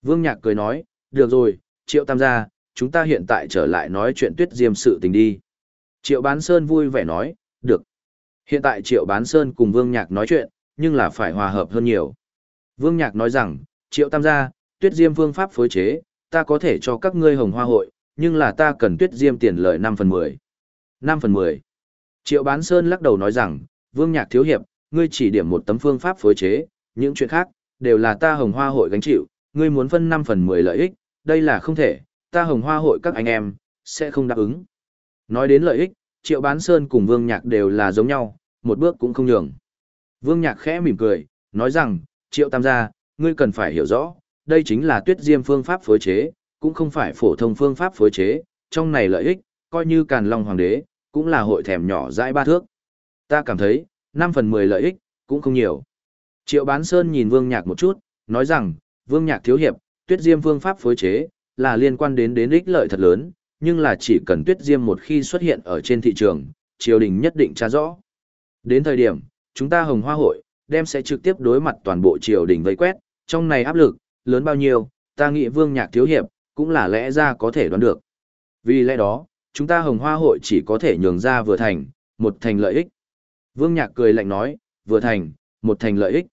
S1: Vương Nhạc cười nói, được rồi, Triệu Tam gia, chúng ta hiện tại trở lại nói chuyện tuyết diêm sự tình đi. Triệu Bán Sơn vui vẻ nói, được. Hiện tại Triệu Bán Sơn cùng Vương Nhạc nói chuyện, nhưng là phải hòa hợp hơn nhiều. Vương Nhạc nói rằng, Triệu Tam gia, tuyết diêm phương pháp phối chế, ta có thể cho các ngươi hồng hoa hội, nhưng là ta cần tuyết diêm tiền lợi 5 phần 10. 5 phần 10. Triệu Bán Sơn lắc đầu nói rằng, Vương Nhạc thiếu hiệp, ngươi chỉ điểm một tấm phương pháp phối chế, những chuyện khác, đều là ta hồng hoa hội gánh chịu, ngươi muốn phân 5 phần 10 lợi ích, đây là không thể, ta hồng hoa hội các anh em, sẽ không đáp ứng. Nói đến lợi ích, Triệu Bán Sơn cùng Vương Nhạc đều là giống nhau, một bước cũng không nhường. Vương Nhạc khẽ mỉm cười, nói rằng, Triệu Tam gia, ngươi cần phải hiểu rõ, đây chính là tuyết diêm phương pháp phối chế, cũng không phải phổ thông phương pháp phối chế, trong này lợi ích, coi như Càn Long Hoàng đế, cũng là hội thèm nhỏ dãi ba thước. Ta cảm thấy, 5 phần 10 lợi ích, cũng không nhiều. Triệu Bán Sơn nhìn Vương Nhạc một chút, nói rằng, Vương Nhạc thiếu hiệp, tuyết diêm phương pháp phối chế, là liên quan đến đến ích lợi thật lớn, nhưng là chỉ cần tuyết diêm một khi xuất hiện ở trên thị trường, triều đình nhất định tra rõ. Đến thời điểm, chúng ta hồng hoa hội, đem sẽ trực tiếp đối mặt toàn bộ triều đình vây quét, trong này áp lực, lớn bao nhiêu, ta nghĩ vương nhạc thiếu hiệp, cũng là lẽ ra có thể đoán được. Vì lẽ đó, chúng ta hồng hoa hội chỉ có thể nhường ra vừa thành, một thành lợi ích. Vương nhạc cười lạnh nói, vừa thành, một thành lợi ích.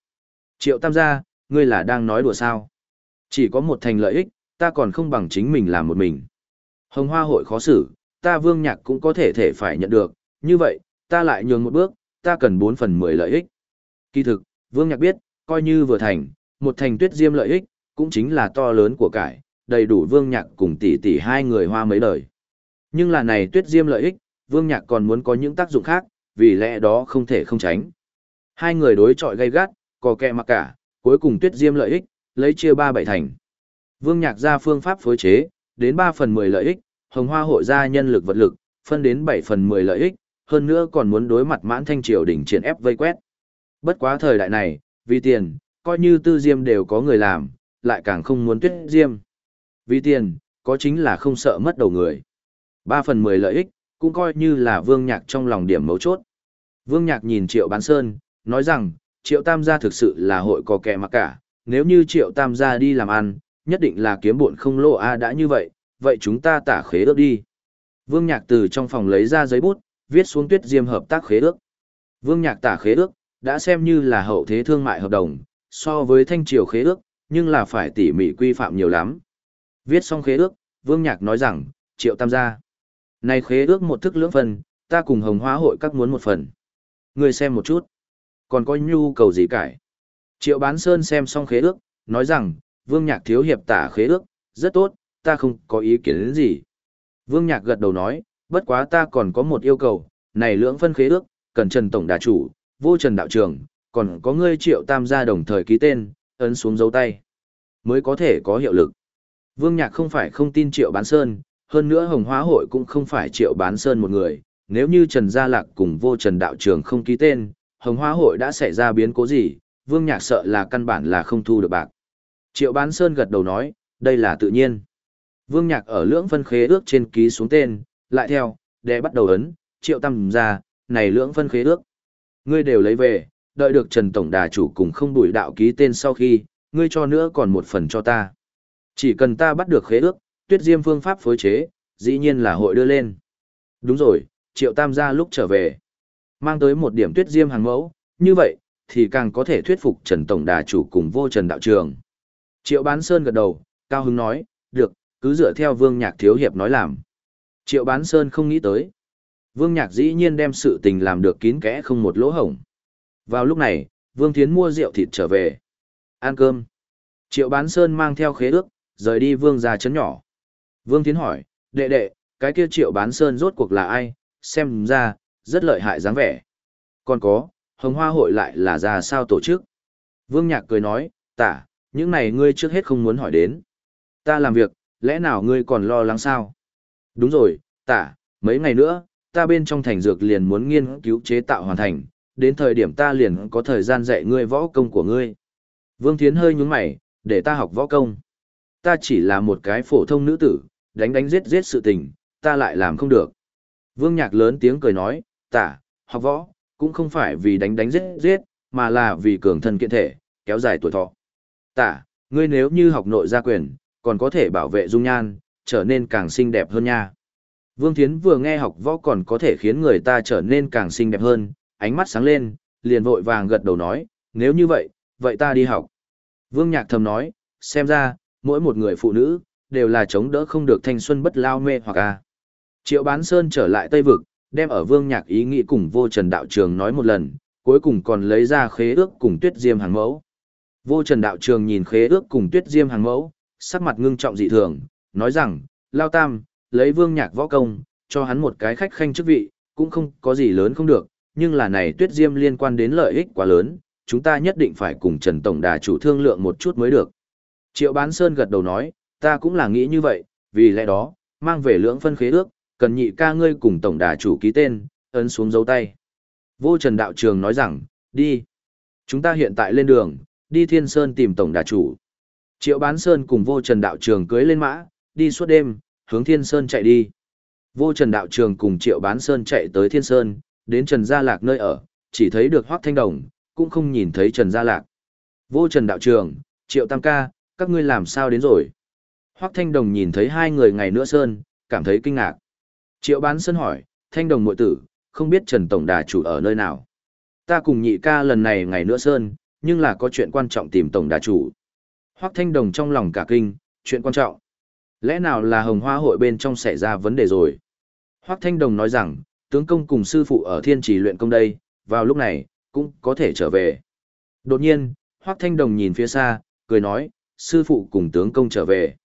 S1: Triệu tam gia, ngươi là đang nói đùa sao? Chỉ có một thành lợi ích, ta còn không bằng chính mình làm một mình. Hồng hoa hội khó xử, ta vương nhạc cũng có thể thể phải nhận được, như vậy, ta lại nhường một bước, ta cần 4 phần 10 lợi ích. Kỳ thực, vương nhạc biết, coi như vừa thành, một thành tuyết diêm lợi ích, cũng chính là to lớn của cải, đầy đủ vương nhạc cùng tỷ tỷ hai người hoa mấy đời. Nhưng là này tuyết diêm lợi ích, vương nhạc còn muốn có những tác dụng khác, vì lẽ đó không thể không tránh. Hai người đối chọi gay gắt, có kẹ mặc cả, cuối cùng tuyết diêm lợi ích, lấy chia ba bảy thành. Vương nhạc ra phương pháp phối chế, đến 3 phần 10 lợi ích, hồng hoa hội ra nhân lực vật lực, phân đến 7 phần 10 lợi ích, hơn nữa còn muốn đối mặt mãn thanh triều đỉnh triển ép vây quét. Bất quá thời đại này, vì tiền, coi như tư diêm đều có người làm, lại càng không muốn tuyết diêm. Vì tiền, có chính là không sợ mất đầu người. 3 phần 10 lợi ích, cũng coi như là vương nhạc trong lòng điểm mấu chốt. Vương nhạc nhìn triệu bán sơn, nói rằng, triệu tam gia thực sự là hội có kẻ mặc cả, nếu như triệu tam gia đi làm ăn, nhất định là kiếm buồn không lỗ a đã như vậy, vậy chúng ta tả khế ước đi. Vương Nhạc từ trong phòng lấy ra giấy bút, viết xuống tuyết diêm hợp tác khế ước. Vương Nhạc tả khế ước, đã xem như là hậu thế thương mại hợp đồng, so với thanh triều khế ước, nhưng là phải tỉ mỉ quy phạm nhiều lắm. Viết xong khế ước, Vương Nhạc nói rằng, triệu tam gia. Này khế ước một thức lưỡng phần, ta cùng hồng hóa hội các muốn một phần. Người xem một chút. Còn có nhu cầu gì cải? Triệu bán sơn xem xong khế ước, nói rằng, Vương Nhạc thiếu hiệp tả khế ước, rất tốt, ta không có ý kiến đến gì. Vương Nhạc gật đầu nói, bất quá ta còn có một yêu cầu, này lưỡng phân khế ước, cần Trần Tổng Đà Chủ, vô Trần Đạo Trường, còn có ngươi triệu tam gia đồng thời ký tên, ấn xuống dấu tay, mới có thể có hiệu lực. Vương Nhạc không phải không tin triệu bán sơn, hơn nữa Hồng Hóa Hội cũng không phải triệu bán sơn một người, nếu như Trần Gia Lạc cùng vô Trần Đạo Trường không ký tên, Hồng Hoa Hội đã xảy ra biến cố gì, Vương Nhạc sợ là căn bản là không thu được bạc. Triệu bán sơn gật đầu nói, đây là tự nhiên. Vương Nhạc ở lưỡng phân khế ước trên ký xuống tên, lại theo, để bắt đầu ấn, triệu Tâm ra, này lưỡng phân khế ước. Ngươi đều lấy về, đợi được Trần Tổng Đà chủ cùng không bùi đạo ký tên sau khi, ngươi cho nữa còn một phần cho ta. Chỉ cần ta bắt được khế ước, tuyết diêm phương pháp phối chế, dĩ nhiên là hội đưa lên. Đúng rồi, triệu tam gia lúc trở về. Mang tới một điểm tuyết diêm hàng mẫu, như vậy, thì càng có thể thuyết phục Trần Tổng Đà chủ cùng vô Trần Đạo Trường. Triệu Bán Sơn gật đầu, cao hứng nói, được, cứ dựa theo Vương Nhạc Thiếu Hiệp nói làm. Triệu Bán Sơn không nghĩ tới. Vương Nhạc dĩ nhiên đem sự tình làm được kín kẽ không một lỗ hổng. Vào lúc này, Vương Thiến mua rượu thịt trở về. Ăn cơm. Triệu Bán Sơn mang theo khế ước, rời đi Vương ra chấn nhỏ. Vương Thiến hỏi, đệ đệ, cái kia Triệu Bán Sơn rốt cuộc là ai, xem ra, rất lợi hại dáng vẻ. Còn có, Hồng Hoa hội lại là ra sao tổ chức? Vương Nhạc cười nói, tả, những này ngươi trước hết không muốn hỏi đến. Ta làm việc, lẽ nào ngươi còn lo lắng sao? Đúng rồi, tả, mấy ngày nữa, ta bên trong thành dược liền muốn nghiên cứu chế tạo hoàn thành, đến thời điểm ta liền có thời gian dạy ngươi võ công của ngươi. Vương Thiến hơi nhúng mày, để ta học võ công. Ta chỉ là một cái phổ thông nữ tử, đánh đánh giết giết sự tình, ta lại làm không được. Vương Nhạc lớn tiếng cười nói, tả, học võ, cũng không phải vì đánh đánh giết giết, mà là vì cường thân kiện thể, kéo dài tuổi thọ. Tả, ngươi nếu như học nội gia quyền, còn có thể bảo vệ dung nhan, trở nên càng xinh đẹp hơn nha. Vương Thiến vừa nghe học võ còn có thể khiến người ta trở nên càng xinh đẹp hơn, ánh mắt sáng lên, liền vội vàng gật đầu nói, nếu như vậy, vậy ta đi học. Vương Nhạc thầm nói, xem ra, mỗi một người phụ nữ, đều là chống đỡ không được thanh xuân bất lao mê hoặc a. Triệu Bán Sơn trở lại Tây Vực, đem ở Vương Nhạc ý nghĩ cùng vô trần đạo trường nói một lần, cuối cùng còn lấy ra khế ước cùng tuyết diêm hàng mẫu. Vô trần đạo trường nhìn khế ước cùng tuyết diêm hàng mẫu, sắc mặt ngưng trọng dị thường, nói rằng, Lao Tam, lấy Vương Nhạc võ công, cho hắn một cái khách khanh chức vị, cũng không có gì lớn không được, nhưng là này tuyết diêm liên quan đến lợi ích quá lớn, chúng ta nhất định phải cùng Trần Tổng Đà chủ thương lượng một chút mới được. Triệu Bán Sơn gật đầu nói, ta cũng là nghĩ như vậy, vì lẽ đó, mang về lưỡng phân khế ước, cần nhị ca ngươi cùng Tổng Đà chủ ký tên, ấn xuống dấu tay. Vô Trần Đạo Trường nói rằng, đi. Chúng ta hiện tại lên đường, đi Thiên Sơn tìm Tổng Đà chủ. Triệu Bán Sơn cùng Vô Trần Đạo Trường cưới lên mã, đi suốt đêm, hướng Thiên Sơn chạy đi. Vô Trần Đạo Trường cùng Triệu Bán Sơn chạy tới Thiên Sơn, đến Trần Gia Lạc nơi ở, chỉ thấy được Hoắc Thanh Đồng, cũng không nhìn thấy Trần Gia Lạc. Vô Trần Đạo Trường, Triệu Tam Ca, các ngươi làm sao đến rồi? Hoắc Thanh Đồng nhìn thấy hai người ngày nữa Sơn, cảm thấy kinh ngạc. Triệu Bán Sơn hỏi, Thanh Đồng muội tử, không biết Trần Tổng Đà chủ ở nơi nào? Ta cùng nhị ca lần này ngày nữa Sơn, nhưng là có chuyện quan trọng tìm Tổng Đà chủ. Hoắc Thanh Đồng trong lòng cả kinh, chuyện quan trọng. Lẽ nào là hồng hoa hội bên trong xảy ra vấn đề rồi? Hoắc Thanh Đồng nói rằng, tướng công cùng sư phụ ở thiên trì luyện công đây, vào lúc này, cũng có thể trở về. Đột nhiên, Hoắc Thanh Đồng nhìn phía xa, cười nói, sư phụ cùng tướng công trở về.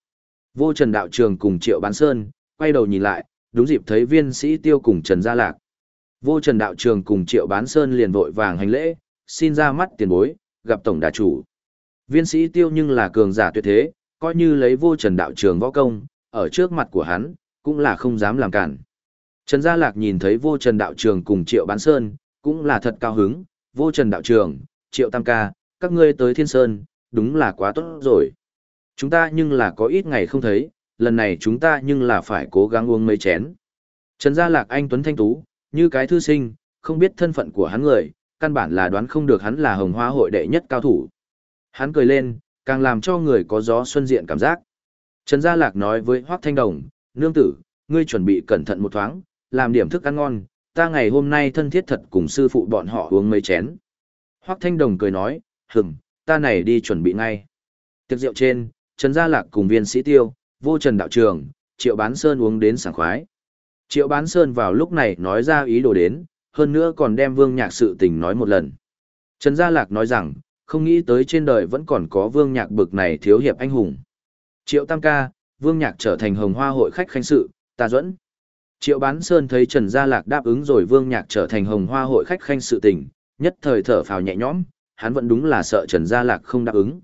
S1: Vô Trần Đạo Trường cùng Triệu Bán Sơn, quay đầu nhìn lại, đúng dịp thấy viên sĩ tiêu cùng Trần Gia Lạc. Vô Trần Đạo Trường cùng Triệu Bán Sơn liền vội vàng hành lễ, xin ra mắt tiền bối, gặp Tổng Đà Chủ. Viên sĩ tiêu nhưng là cường giả tuyệt thế, coi như lấy vô trần đạo trường võ công, ở trước mặt của hắn, cũng là không dám làm cản. Trần Gia Lạc nhìn thấy vô trần đạo trường cùng Triệu Bán Sơn, cũng là thật cao hứng, vô trần đạo trường, Triệu Tam Ca, các ngươi tới Thiên Sơn, đúng là quá tốt rồi. Chúng ta nhưng là có ít ngày không thấy, lần này chúng ta nhưng là phải cố gắng uống mấy chén. Trần Gia Lạc anh Tuấn Thanh Tú, như cái thư sinh, không biết thân phận của hắn người, căn bản là đoán không được hắn là hồng hoa hội đệ nhất cao thủ. Hắn cười lên, càng làm cho người có gió xuân diện cảm giác. Trần Gia Lạc nói với Hoác Thanh Đồng, nương tử, ngươi chuẩn bị cẩn thận một thoáng, làm điểm thức ăn ngon, ta ngày hôm nay thân thiết thật cùng sư phụ bọn họ uống mấy chén. Hoác Thanh Đồng cười nói, hừng, ta này đi chuẩn bị ngay. Tiệc rượu trên, Trần Gia Lạc cùng viên sĩ tiêu, vô trần đạo trường, Triệu Bán Sơn uống đến sảng khoái. Triệu Bán Sơn vào lúc này nói ra ý đồ đến, hơn nữa còn đem vương nhạc sự tình nói một lần. Trần Gia Lạc nói rằng, không nghĩ tới trên đời vẫn còn có vương nhạc bực này thiếu hiệp anh hùng. Triệu Tam Ca, vương nhạc trở thành hồng hoa hội khách khanh sự, ta dẫn. Triệu Bán Sơn thấy Trần Gia Lạc đáp ứng rồi vương nhạc trở thành hồng hoa hội khách khanh sự tình, nhất thời thở phào nhẹ nhõm, hắn vẫn đúng là sợ Trần Gia Lạc không đáp ứng.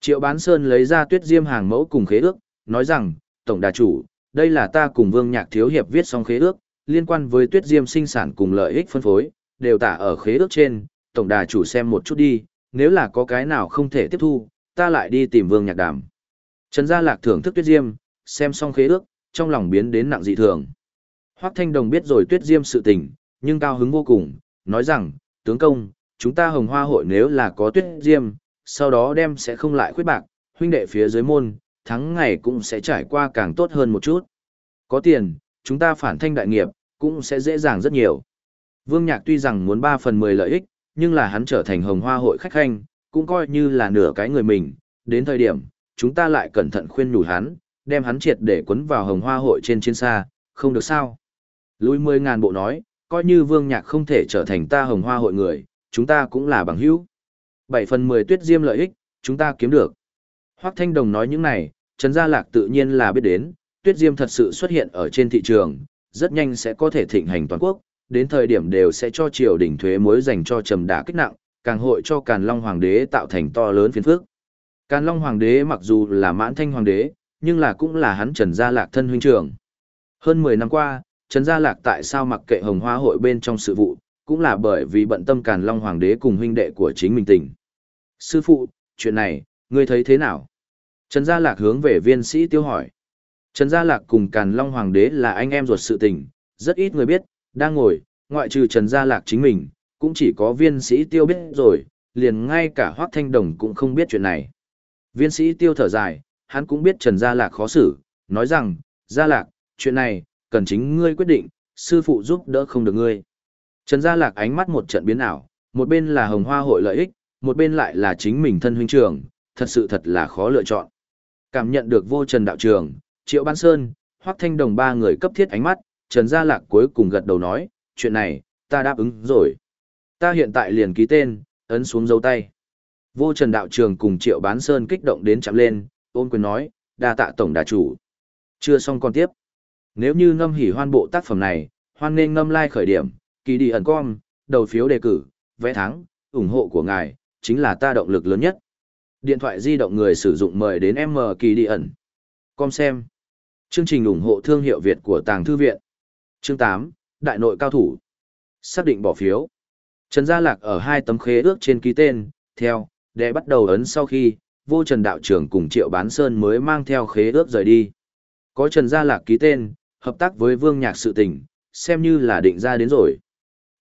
S1: Triệu Bán Sơn lấy ra tuyết diêm hàng mẫu cùng khế ước, nói rằng, Tổng đà chủ, đây là ta cùng Vương Nhạc Thiếu Hiệp viết xong khế ước, liên quan với tuyết diêm sinh sản cùng lợi ích phân phối, đều tả ở khế ước trên, Tổng đà chủ xem một chút đi, nếu là có cái nào không thể tiếp thu, ta lại đi tìm Vương Nhạc Đàm. Trần Gia Lạc thưởng thức tuyết diêm, xem xong khế ước, trong lòng biến đến nặng dị thường. Hoắc Thanh Đồng biết rồi tuyết diêm sự tình, nhưng cao hứng vô cùng, nói rằng, tướng công, chúng ta hồng hoa hội nếu là có tuyết diêm, sau đó đem sẽ không lại khuyết bạc, huynh đệ phía dưới môn, tháng ngày cũng sẽ trải qua càng tốt hơn một chút. Có tiền, chúng ta phản thanh đại nghiệp, cũng sẽ dễ dàng rất nhiều. Vương Nhạc tuy rằng muốn 3 phần 10 lợi ích, nhưng là hắn trở thành hồng hoa hội khách khanh, cũng coi như là nửa cái người mình. Đến thời điểm, chúng ta lại cẩn thận khuyên nhủ hắn, đem hắn triệt để quấn vào hồng hoa hội trên chiến xa, không được sao. Lui 10 ngàn bộ nói, coi như Vương Nhạc không thể trở thành ta hồng hoa hội người, chúng ta cũng là bằng hữu. 7 phần 10 tuyết diêm lợi ích, chúng ta kiếm được. Hoắc Thanh Đồng nói những này, Trần Gia Lạc tự nhiên là biết đến, tuyết diêm thật sự xuất hiện ở trên thị trường, rất nhanh sẽ có thể thịnh hành toàn quốc, đến thời điểm đều sẽ cho triều đình thuế muối dành cho trầm đả kích nặng, càng hội cho Càn Long Hoàng đế tạo thành to lớn phiền phức. Càn Long Hoàng đế mặc dù là mãn thanh hoàng đế, nhưng là cũng là hắn Trần Gia Lạc thân huynh trưởng. Hơn 10 năm qua, Trần Gia Lạc tại sao mặc kệ hồng hoa hội bên trong sự vụ, cũng là bởi vì bận tâm Càn Long Hoàng đế cùng huynh đệ của chính mình tình. Sư phụ, chuyện này, ngươi thấy thế nào? Trần Gia Lạc hướng về viên sĩ tiêu hỏi. Trần Gia Lạc cùng Càn Long Hoàng đế là anh em ruột sự tình, rất ít người biết, đang ngồi, ngoại trừ Trần Gia Lạc chính mình, cũng chỉ có viên sĩ tiêu biết rồi, liền ngay cả Hoác Thanh Đồng cũng không biết chuyện này. Viên sĩ tiêu thở dài, hắn cũng biết Trần Gia Lạc khó xử, nói rằng, Gia Lạc, chuyện này, cần chính ngươi quyết định, sư phụ giúp đỡ không được ngươi. Trần Gia Lạc ánh mắt một trận biến ảo, một bên là hồng hoa hội lợi ích, một bên lại là chính mình thân huynh trường, thật sự thật là khó lựa chọn. Cảm nhận được vô trần đạo trường, Triệu Ban Sơn, Hoắc Thanh Đồng ba người cấp thiết ánh mắt, Trần Gia Lạc cuối cùng gật đầu nói, chuyện này, ta đáp ứng rồi. Ta hiện tại liền ký tên, ấn xuống dấu tay. Vô Trần Đạo Trường cùng Triệu Bán Sơn kích động đến chạm lên, ôn quyền nói, đa tạ tổng đà chủ. Chưa xong còn tiếp. Nếu như ngâm hỉ hoan bộ tác phẩm này, hoan nên ngâm like khởi điểm, kỳ đi ẩn com, đầu phiếu đề cử, vẽ thắng, ủng hộ của ngài, chính là ta động lực lớn nhất. Điện thoại di động người sử dụng mời đến M kỳ đi ẩn. Com xem. Chương trình ủng hộ thương hiệu Việt của Tàng Thư Viện. Chương 8, Đại nội cao thủ. Xác định bỏ phiếu. Trần Gia Lạc ở hai tấm khế ước trên ký tên, theo, để bắt đầu ấn sau khi, vô Trần Đạo trưởng cùng Triệu Bán Sơn mới mang theo khế ước rời đi. Có Trần Gia Lạc ký tên, hợp tác với Vương Nhạc sự tình, xem như là định ra đến rồi.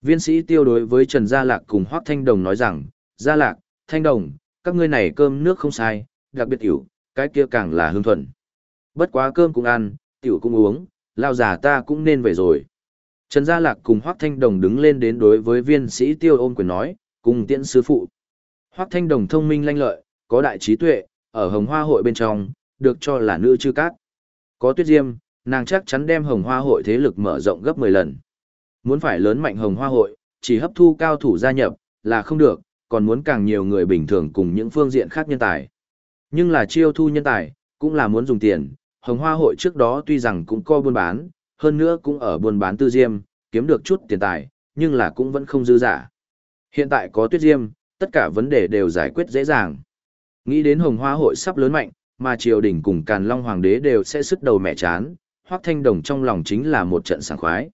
S1: Viên sĩ tiêu đối với Trần Gia Lạc cùng Hoác Thanh Đồng nói rằng, Gia Lạc, Thanh Đồng, các ngươi này cơm nước không sai, đặc biệt tiểu, cái kia càng là hương thuần. Bất quá cơm cũng ăn, tiểu cũng uống, lao giả ta cũng nên về rồi. Trần Gia Lạc cùng Hoác Thanh Đồng đứng lên đến đối với viên sĩ tiêu ôm quyền nói, cùng tiễn sư phụ. Hoác Thanh Đồng thông minh lanh lợi, có đại trí tuệ, ở hồng hoa hội bên trong, được cho là nữ chư cát. Có tuyết diêm, nàng chắc chắn đem hồng hoa hội thế lực mở rộng gấp 10 lần. Muốn phải lớn mạnh hồng hoa hội, chỉ hấp thu cao thủ gia nhập, là không được, còn muốn càng nhiều người bình thường cùng những phương diện khác nhân tài. Nhưng là chiêu thu nhân tài, cũng là muốn dùng tiền, hồng hoa hội trước đó tuy rằng cũng có buôn bán, hơn nữa cũng ở buôn bán tư diêm, kiếm được chút tiền tài, nhưng là cũng vẫn không dư giả. Hiện tại có tuyết diêm, tất cả vấn đề đều giải quyết dễ dàng. Nghĩ đến hồng hoa hội sắp lớn mạnh, mà triều đình cùng càn long hoàng đế đều sẽ sức đầu mẹ chán, Hoắc Thanh Đồng trong lòng chính là một trận sảng khoái.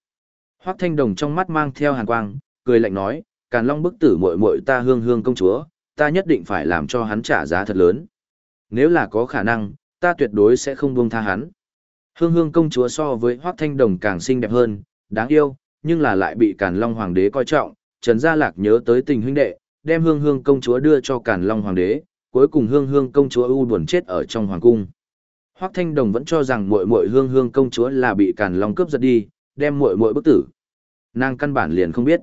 S1: Hoắc Thanh Đồng trong mắt mang theo hàn quang, cười lạnh nói, Càn Long bức tử muội muội ta hương hương công chúa, ta nhất định phải làm cho hắn trả giá thật lớn. Nếu là có khả năng, ta tuyệt đối sẽ không buông tha hắn. Hương hương công chúa so với Hoắc Thanh Đồng càng xinh đẹp hơn, đáng yêu, nhưng là lại bị Càn Long hoàng đế coi trọng, Trần Gia Lạc nhớ tới tình huynh đệ, đem hương hương công chúa đưa cho Càn Long Hoàng đế, cuối cùng hương hương công chúa u buồn chết ở trong hoàng cung. Hoắc Thanh Đồng vẫn cho rằng muội muội hương hương công chúa là bị Càn Long cướp giật đi, đem muội muội bức tử. Nàng căn bản liền không biết.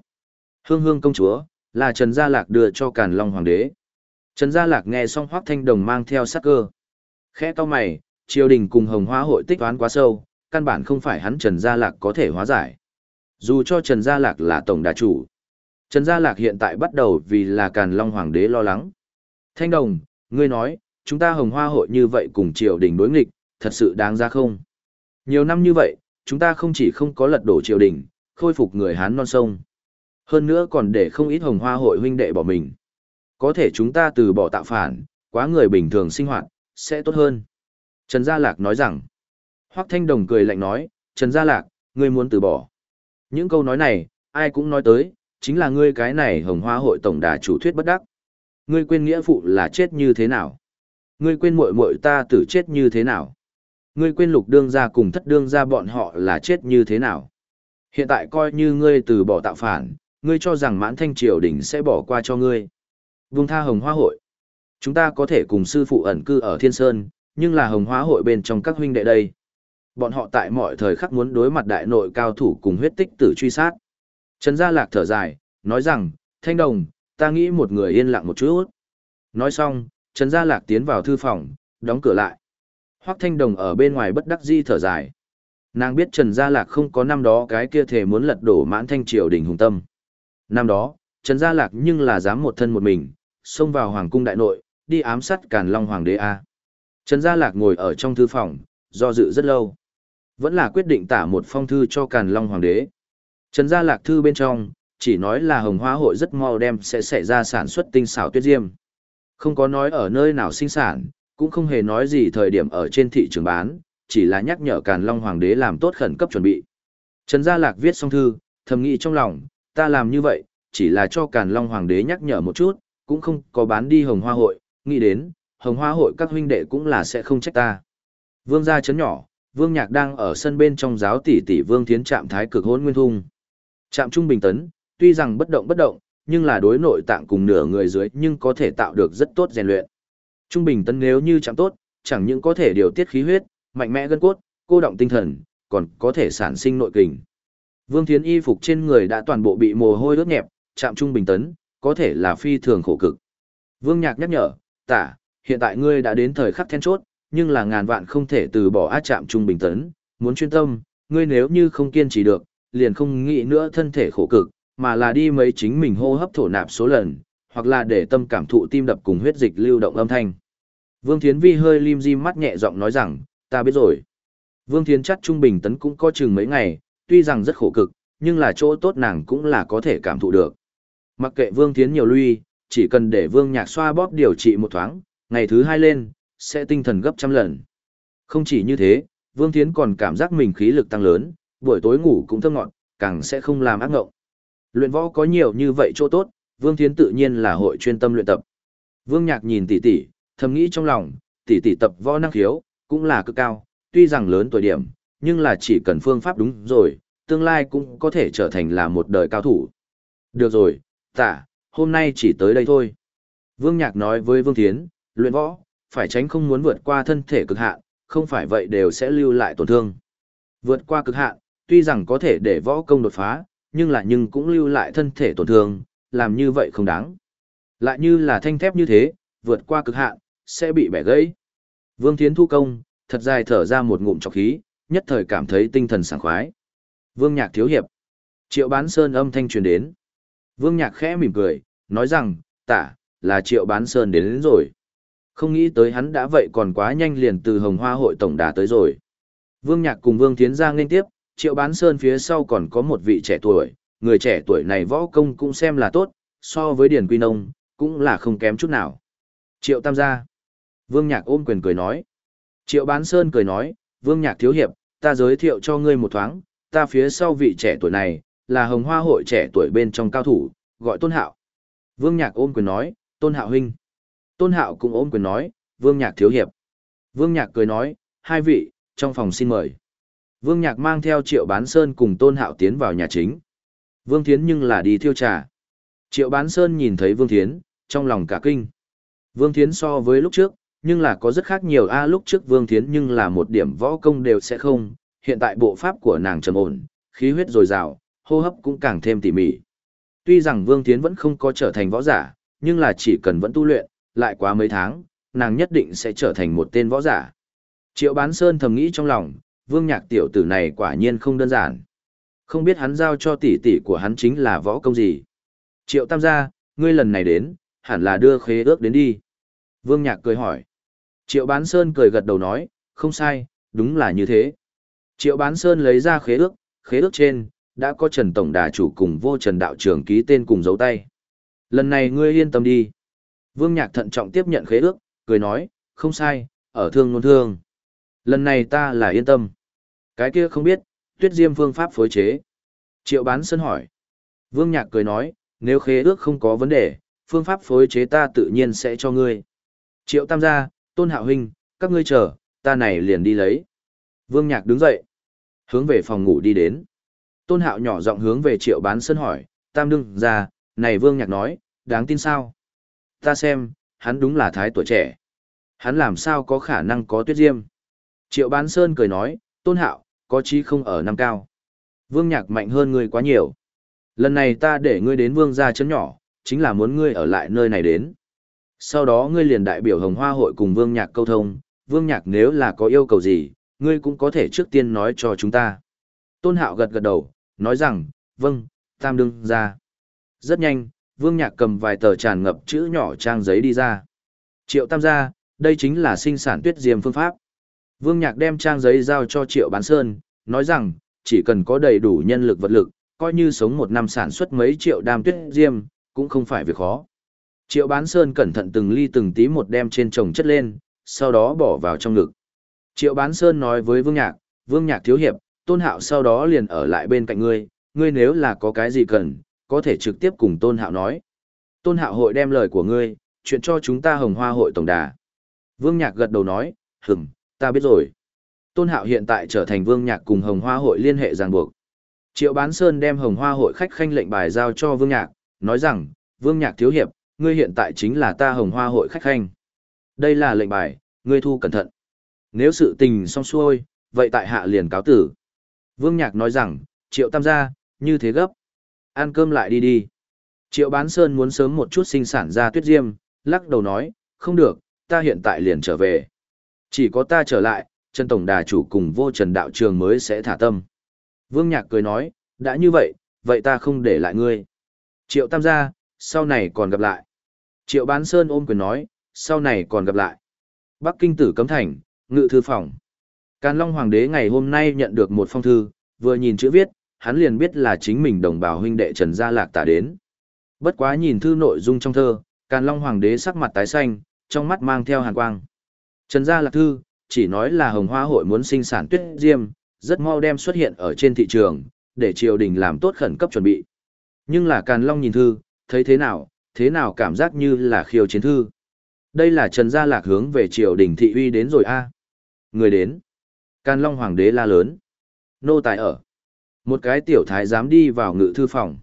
S1: Hương hương công chúa, là Trần Gia Lạc đưa cho Càn Long Hoàng đế. Trần Gia Lạc nghe xong Hoác Thanh Đồng mang theo sắc cơ. Khẽ to mày, triều đình cùng hồng hoa hội tích toán quá sâu, căn bản không phải hắn Trần Gia Lạc có thể hóa giải. Dù cho Trần Gia Lạc là tổng đà chủ, Trần Gia Lạc hiện tại bắt đầu vì là Càn Long Hoàng đế lo lắng. Thanh Đồng, ngươi nói, chúng ta hồng hoa hội như vậy cùng triều đình đối nghịch, thật sự đáng ra không? Nhiều năm như vậy, chúng ta không chỉ không có lật đổ triều đình, khôi phục người Hán non sông. Hơn nữa còn để không ít hồng hoa hội huynh đệ bỏ mình. Có thể chúng ta từ bỏ tạo phản, quá người bình thường sinh hoạt, sẽ tốt hơn. Trần Gia Lạc nói rằng, Hoắc Thanh Đồng cười lạnh nói, Trần Gia Lạc, ngươi muốn từ bỏ. Những câu nói này, ai cũng nói tới, chính là ngươi cái này hồng hoa hội tổng đà chủ thuyết bất đắc. Ngươi quên nghĩa phụ là chết như thế nào? Ngươi quên muội muội ta tử chết như thế nào? Ngươi quên lục đương gia cùng thất đương gia bọn họ là chết như thế nào? Hiện tại coi như ngươi từ bỏ tạo phản, ngươi cho rằng mãn thanh triều đình sẽ bỏ qua cho ngươi. Vương tha hồng hoa hội. Chúng ta có thể cùng sư phụ ẩn cư ở Thiên Sơn, nhưng là hồng hoa hội bên trong các huynh đệ đây. Bọn họ tại mọi thời khắc muốn đối mặt đại nội cao thủ cùng huyết tích tử truy sát. Trần Gia Lạc thở dài, nói rằng, Thanh Đồng, ta nghĩ một người yên lặng một chút. Nói xong, Trần Gia Lạc tiến vào thư phòng, đóng cửa lại. Hoắc Thanh Đồng ở bên ngoài bất đắc di thở dài. Nàng biết Trần Gia Lạc không có năm đó cái kia thể muốn lật đổ mãn thanh triều đình hùng tâm. Năm đó, Trần Gia Lạc nhưng là dám một thân một mình, xông vào hoàng cung đại nội, đi ám sát Càn Long Hoàng đế A. Trần Gia Lạc ngồi ở trong thư phòng, do dự rất lâu. Vẫn là quyết định tả một phong thư cho Càn Long Hoàng đế. Trần Gia Lạc thư bên trong, chỉ nói là hồng hoa hội rất mau đem sẽ xảy ra sản xuất tinh xảo tuyết diêm. Không có nói ở nơi nào sinh sản, cũng không hề nói gì thời điểm ở trên thị trường bán, chỉ là nhắc nhở Càn Long Hoàng đế làm tốt khẩn cấp chuẩn bị. Trần Gia Lạc viết xong thư, thầm nghĩ trong lòng, ta làm như vậy, chỉ là cho Càn Long Hoàng đế nhắc nhở một chút, cũng không có bán đi hồng hoa hội, nghĩ đến, hồng hoa hội các huynh đệ cũng là sẽ không trách ta. Vương gia chấn nhỏ, Vương Nhạc đang ở sân bên trong giáo tỷ tỷ Vương Thiến trạm thái cực hỗn nguyên thung. Trạm trung bình tấn, tuy rằng bất động bất động, nhưng là đối nội tạng cùng nửa người dưới nhưng có thể tạo được rất tốt rèn luyện. Trung bình tấn nếu như chạm tốt, chẳng những có thể điều tiết khí huyết, mạnh mẽ gân cốt, cô động tinh thần, còn có thể sản sinh nội kình. Vương Thiến y phục trên người đã toàn bộ bị mồ hôi ướt nhẹp, chạm trung bình tấn, có thể là phi thường khổ cực. Vương Nhạc nhắc nhở, tả, hiện tại ngươi đã đến thời khắc then chốt, nhưng là ngàn vạn không thể từ bỏ át chạm trung bình tấn, muốn chuyên tâm, ngươi nếu như không kiên trì được, liền không nghĩ nữa thân thể khổ cực, mà là đi mấy chính mình hô hấp thổ nạp số lần, hoặc là để tâm cảm thụ tim đập cùng huyết dịch lưu động âm thanh. Vương Thiến Vi hơi lim di mắt nhẹ giọng nói rằng, ta biết rồi. Vương Thiến chắc trung bình tấn cũng có chừng mấy ngày, tuy rằng rất khổ cực, nhưng là chỗ tốt nàng cũng là có thể cảm thụ được. Mặc kệ Vương Thiến nhiều lui, chỉ cần để Vương Nhạc xoa bóp điều trị một thoáng, ngày thứ hai lên, sẽ tinh thần gấp trăm lần. Không chỉ như thế, Vương Thiến còn cảm giác mình khí lực tăng lớn, buổi tối ngủ cũng thơm ngọt, càng sẽ không làm ác ngộng. Luyện võ có nhiều như vậy chỗ tốt, Vương Thiến tự nhiên là hội chuyên tâm luyện tập. Vương Nhạc nhìn tỷ tỷ, thầm nghĩ trong lòng, tỷ tỷ tập võ năng khiếu, cũng là cực cao, tuy rằng lớn tuổi điểm, nhưng là chỉ cần phương pháp đúng rồi, tương lai cũng có thể trở thành là một đời cao thủ. Được rồi, tả, hôm nay chỉ tới đây thôi. Vương Nhạc nói với Vương Thiến, luyện võ, phải tránh không muốn vượt qua thân thể cực hạn, không phải vậy đều sẽ lưu lại tổn thương. Vượt qua cực hạn, tuy rằng có thể để võ công đột phá, nhưng là nhưng cũng lưu lại thân thể tổn thương, làm như vậy không đáng. Lại như là thanh thép như thế, vượt qua cực hạn, sẽ bị bẻ gãy. Vương Thiến thu công, thật dài thở ra một ngụm trọc khí, nhất thời cảm thấy tinh thần sảng khoái. Vương Nhạc thiếu hiệp. Triệu bán sơn âm thanh truyền đến. Vương Nhạc khẽ mỉm cười, nói rằng, tả, là triệu bán sơn đến, đến rồi. Không nghĩ tới hắn đã vậy còn quá nhanh liền từ hồng hoa hội tổng đà tới rồi. Vương Nhạc cùng Vương Thiến Giang lên tiếp, triệu bán sơn phía sau còn có một vị trẻ tuổi, người trẻ tuổi này võ công cũng xem là tốt, so với Điền Quy Nông, cũng là không kém chút nào. Triệu Tam gia. Vương Nhạc ôm quyền cười nói. Triệu bán sơn cười nói, Vương Nhạc thiếu hiệp, ta giới thiệu cho ngươi một thoáng, ta phía sau vị trẻ tuổi này, là hồng hoa hội trẻ tuổi bên trong cao thủ, gọi Tôn Hạo. Vương Nhạc ôm quyền nói, Tôn Hạo huynh. Tôn Hạo cũng ôm quyền nói, Vương Nhạc thiếu hiệp. Vương Nhạc cười nói, hai vị, trong phòng xin mời. Vương Nhạc mang theo Triệu Bán Sơn cùng Tôn Hạo tiến vào nhà chính. Vương Thiến nhưng là đi thiêu trà. Triệu Bán Sơn nhìn thấy Vương Thiến, trong lòng cả kinh. Vương Thiến so với lúc trước, nhưng là có rất khác nhiều a lúc trước Vương Thiến nhưng là một điểm võ công đều sẽ không, hiện tại bộ pháp của nàng trầm ổn, khí huyết dồi dào, hô hấp cũng càng thêm tỉ mỉ. Tuy rằng Vương Thiến vẫn không có trở thành võ giả, nhưng là chỉ cần vẫn tu luyện, lại quá mấy tháng, nàng nhất định sẽ trở thành một tên võ giả. Triệu Bán Sơn thầm nghĩ trong lòng, Vương Nhạc tiểu tử này quả nhiên không đơn giản. Không biết hắn giao cho tỷ tỷ của hắn chính là võ công gì. Triệu Tam gia, ngươi lần này đến, hẳn là đưa khế ước đến đi. Vương Nhạc cười hỏi. Triệu Bán Sơn cười gật đầu nói, không sai, đúng là như thế. Triệu Bán Sơn lấy ra khế ước, khế ước trên, đã có Trần Tổng Đà chủ cùng vô Trần Đạo trưởng ký tên cùng dấu tay. Lần này ngươi yên tâm đi. Vương Nhạc thận trọng tiếp nhận khế ước, cười nói, không sai, ở thương nôn thương. Lần này ta là yên tâm. Cái kia không biết, tuyết diêm phương pháp phối chế. Triệu bán Sơn hỏi. Vương Nhạc cười nói, nếu khế ước không có vấn đề, phương pháp phối chế ta tự nhiên sẽ cho ngươi. Triệu tam gia, tôn hạo huynh, các ngươi chờ, ta này liền đi lấy. Vương Nhạc đứng dậy, hướng về phòng ngủ đi đến. Tôn hạo nhỏ giọng hướng về triệu bán sân hỏi, tam đương ra, này Vương Nhạc nói, đáng tin sao? Ta xem, hắn đúng là thái tuổi trẻ. Hắn làm sao có khả năng có tuyết diêm? Triệu bán sơn cười nói, tôn hạo, có chí không ở năm cao. Vương Nhạc mạnh hơn ngươi quá nhiều. Lần này ta để ngươi đến vương gia chấn nhỏ, chính là muốn ngươi ở lại nơi này đến. Sau đó ngươi liền đại biểu hồng hoa hội cùng vương nhạc câu thông, vương nhạc nếu là có yêu cầu gì, ngươi cũng có thể trước tiên nói cho chúng ta. Tôn hạo gật gật đầu, nói rằng, vâng, tam đương ra. Rất nhanh, vương nhạc cầm vài tờ tràn ngập chữ nhỏ trang giấy đi ra. Triệu tam gia, đây chính là sinh sản tuyết diêm phương pháp. Vương nhạc đem trang giấy giao cho triệu bán sơn, nói rằng, chỉ cần có đầy đủ nhân lực vật lực, coi như sống một năm sản xuất mấy triệu đam tuyết diêm, cũng không phải việc khó. Triệu bán sơn cẩn thận từng ly từng tí một đem trên chồng chất lên, sau đó bỏ vào trong ngực. Triệu bán sơn nói với Vương Nhạc, Vương Nhạc thiếu hiệp, Tôn Hạo sau đó liền ở lại bên cạnh ngươi, ngươi nếu là có cái gì cần, có thể trực tiếp cùng Tôn Hạo nói. Tôn Hạo hội đem lời của ngươi, chuyện cho chúng ta hồng hoa hội tổng đà. Vương Nhạc gật đầu nói, hừng, ta biết rồi. Tôn Hạo hiện tại trở thành Vương Nhạc cùng hồng hoa hội liên hệ ràng buộc. Triệu Bán Sơn đem hồng hoa hội khách khanh lệnh bài giao cho Vương Nhạc, nói rằng, Vương Nhạc thiếu hiệp, ngươi hiện tại chính là ta hồng hoa hội khách khanh. Đây là lệnh bài, ngươi thu cẩn thận. Nếu sự tình xong xuôi, vậy tại hạ liền cáo tử. Vương Nhạc nói rằng, Triệu Tam gia, như thế gấp. Ăn cơm lại đi đi. Triệu Bán Sơn muốn sớm một chút sinh sản ra tuyết diêm, lắc đầu nói, không được, ta hiện tại liền trở về. Chỉ có ta trở lại, Trần Tổng Đà chủ cùng vô Trần Đạo Trường mới sẽ thả tâm. Vương Nhạc cười nói, đã như vậy, vậy ta không để lại ngươi. Triệu Tam gia, sau này còn gặp lại. Triệu Bán Sơn ôm quyền nói, sau này còn gặp lại. Bắc Kinh tử cấm thành, ngự thư phòng. Càn Long Hoàng đế ngày hôm nay nhận được một phong thư, vừa nhìn chữ viết, hắn liền biết là chính mình đồng bào huynh đệ Trần Gia Lạc tả đến. Bất quá nhìn thư nội dung trong thơ, Càn Long Hoàng đế sắc mặt tái xanh, trong mắt mang theo hàn quang. Trần Gia Lạc thư, chỉ nói là hồng hoa hội muốn sinh sản tuyết diêm, rất mau đem xuất hiện ở trên thị trường, để triều đình làm tốt khẩn cấp chuẩn bị. Nhưng là Càn Long nhìn thư, thấy thế nào, thế nào cảm giác như là khiêu chiến thư. Đây là Trần Gia Lạc hướng về triều đình thị uy đến rồi a. Người đến. can Long Hoàng đế la lớn. Nô tài ở. Một cái tiểu thái dám đi vào ngự thư phòng.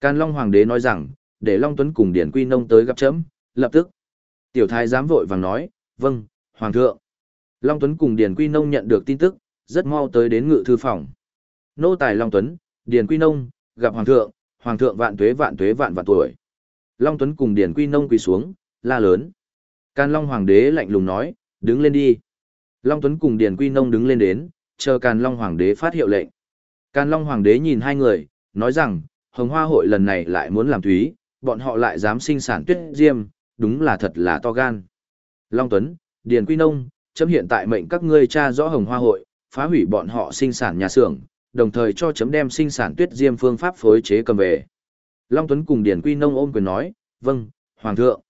S1: can Long Hoàng đế nói rằng, để Long Tuấn cùng Điển Quy Nông tới gặp chấm, lập tức. Tiểu thái dám vội vàng nói, vâng, Hoàng thượng. Long Tuấn cùng Điền Quy Nông nhận được tin tức, rất mau tới đến ngự thư phòng. Nô tài Long Tuấn, Điền Quy Nông, gặp Hoàng thượng, Hoàng thượng vạn tuế vạn tuế vạn vạn tuổi. Long Tuấn cùng Điền Quy Nông quỳ xuống, la lớn. Can Long Hoàng đế lạnh lùng nói, đứng lên đi. Long Tuấn cùng Điền Quy Nông đứng lên đến, chờ Càn Long Hoàng đế phát hiệu lệnh. Càn Long Hoàng đế nhìn hai người, nói rằng, Hồng Hoa hội lần này lại muốn làm thúy, bọn họ lại dám sinh sản tuyết diêm, đúng là thật là to gan. Long Tuấn, Điền Quy Nông, chấm hiện tại mệnh các ngươi tra rõ Hồng Hoa hội, phá hủy bọn họ sinh sản nhà xưởng, đồng thời cho chấm đem sinh sản tuyết diêm phương pháp phối chế cầm về. Long Tuấn cùng Điền Quy Nông ôm quyền nói, vâng, Hoàng thượng.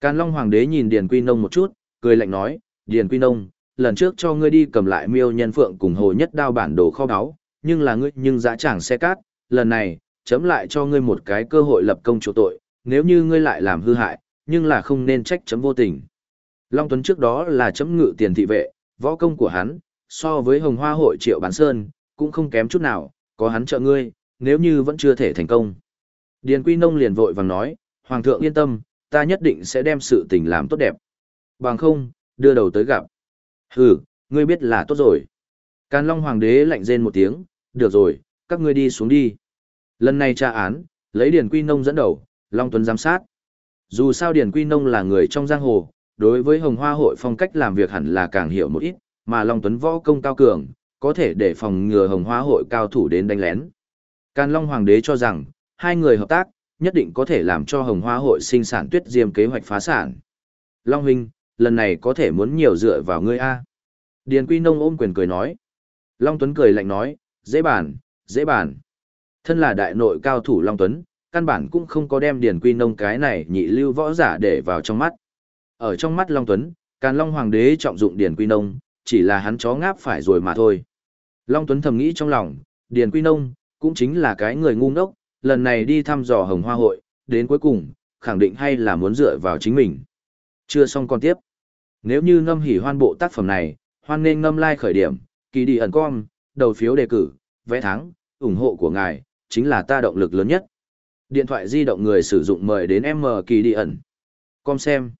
S1: Càn Long Hoàng đế nhìn Điền Quy Nông một chút, cười lạnh nói, Điền Quy Nông, lần trước cho ngươi đi cầm lại miêu nhân phượng cùng hồ nhất đao bản đồ kho báu, nhưng là ngươi nhưng dã chẳng xe cát, lần này, chấm lại cho ngươi một cái cơ hội lập công chỗ tội, nếu như ngươi lại làm hư hại, nhưng là không nên trách chấm vô tình. Long Tuấn trước đó là chấm ngự tiền thị vệ, võ công của hắn, so với hồng hoa hội triệu bán sơn, cũng không kém chút nào, có hắn trợ ngươi, nếu như vẫn chưa thể thành công. Điền Quy Nông liền vội vàng nói, Hoàng thượng yên tâm, ta nhất định sẽ đem sự tình làm tốt đẹp. Bằng không, đưa đầu tới gặp. Hừ, ngươi biết là tốt rồi. Càn Long Hoàng đế lạnh rên một tiếng, được rồi, các ngươi đi xuống đi. Lần này tra án, lấy Điền Quy Nông dẫn đầu, Long Tuấn giám sát. Dù sao Điền Quy Nông là người trong giang hồ, đối với Hồng Hoa hội phong cách làm việc hẳn là càng hiểu một ít, mà Long Tuấn võ công cao cường, có thể để phòng ngừa Hồng Hoa hội cao thủ đến đánh lén. Càn Long Hoàng đế cho rằng, hai người hợp tác, nhất định có thể làm cho Hồng Hoa hội sinh sản tuyết diêm kế hoạch phá sản. Long Huynh, lần này có thể muốn nhiều dựa vào ngươi A. Điền Quy Nông ôm quyền cười nói. Long Tuấn cười lạnh nói, dễ bàn, dễ bàn. Thân là đại nội cao thủ Long Tuấn, căn bản cũng không có đem Điền Quy Nông cái này nhị lưu võ giả để vào trong mắt. Ở trong mắt Long Tuấn, Càn Long Hoàng đế trọng dụng Điền Quy Nông, chỉ là hắn chó ngáp phải rồi mà thôi. Long Tuấn thầm nghĩ trong lòng, Điền Quy Nông, cũng chính là cái người ngu ngốc, lần này đi thăm dò hồng hoa hội, đến cuối cùng, khẳng định hay là muốn dựa vào chính mình. Chưa xong còn tiếp. Nếu như ngâm hỉ hoan bộ tác phẩm này, hoan nên ngâm lai like khởi điểm, kỳ đi ẩn com, đầu phiếu đề cử, vẽ thắng, ủng hộ của ngài, chính là ta động lực lớn nhất. Điện thoại di động người sử dụng mời đến M kỳ đi ẩn. Com xem.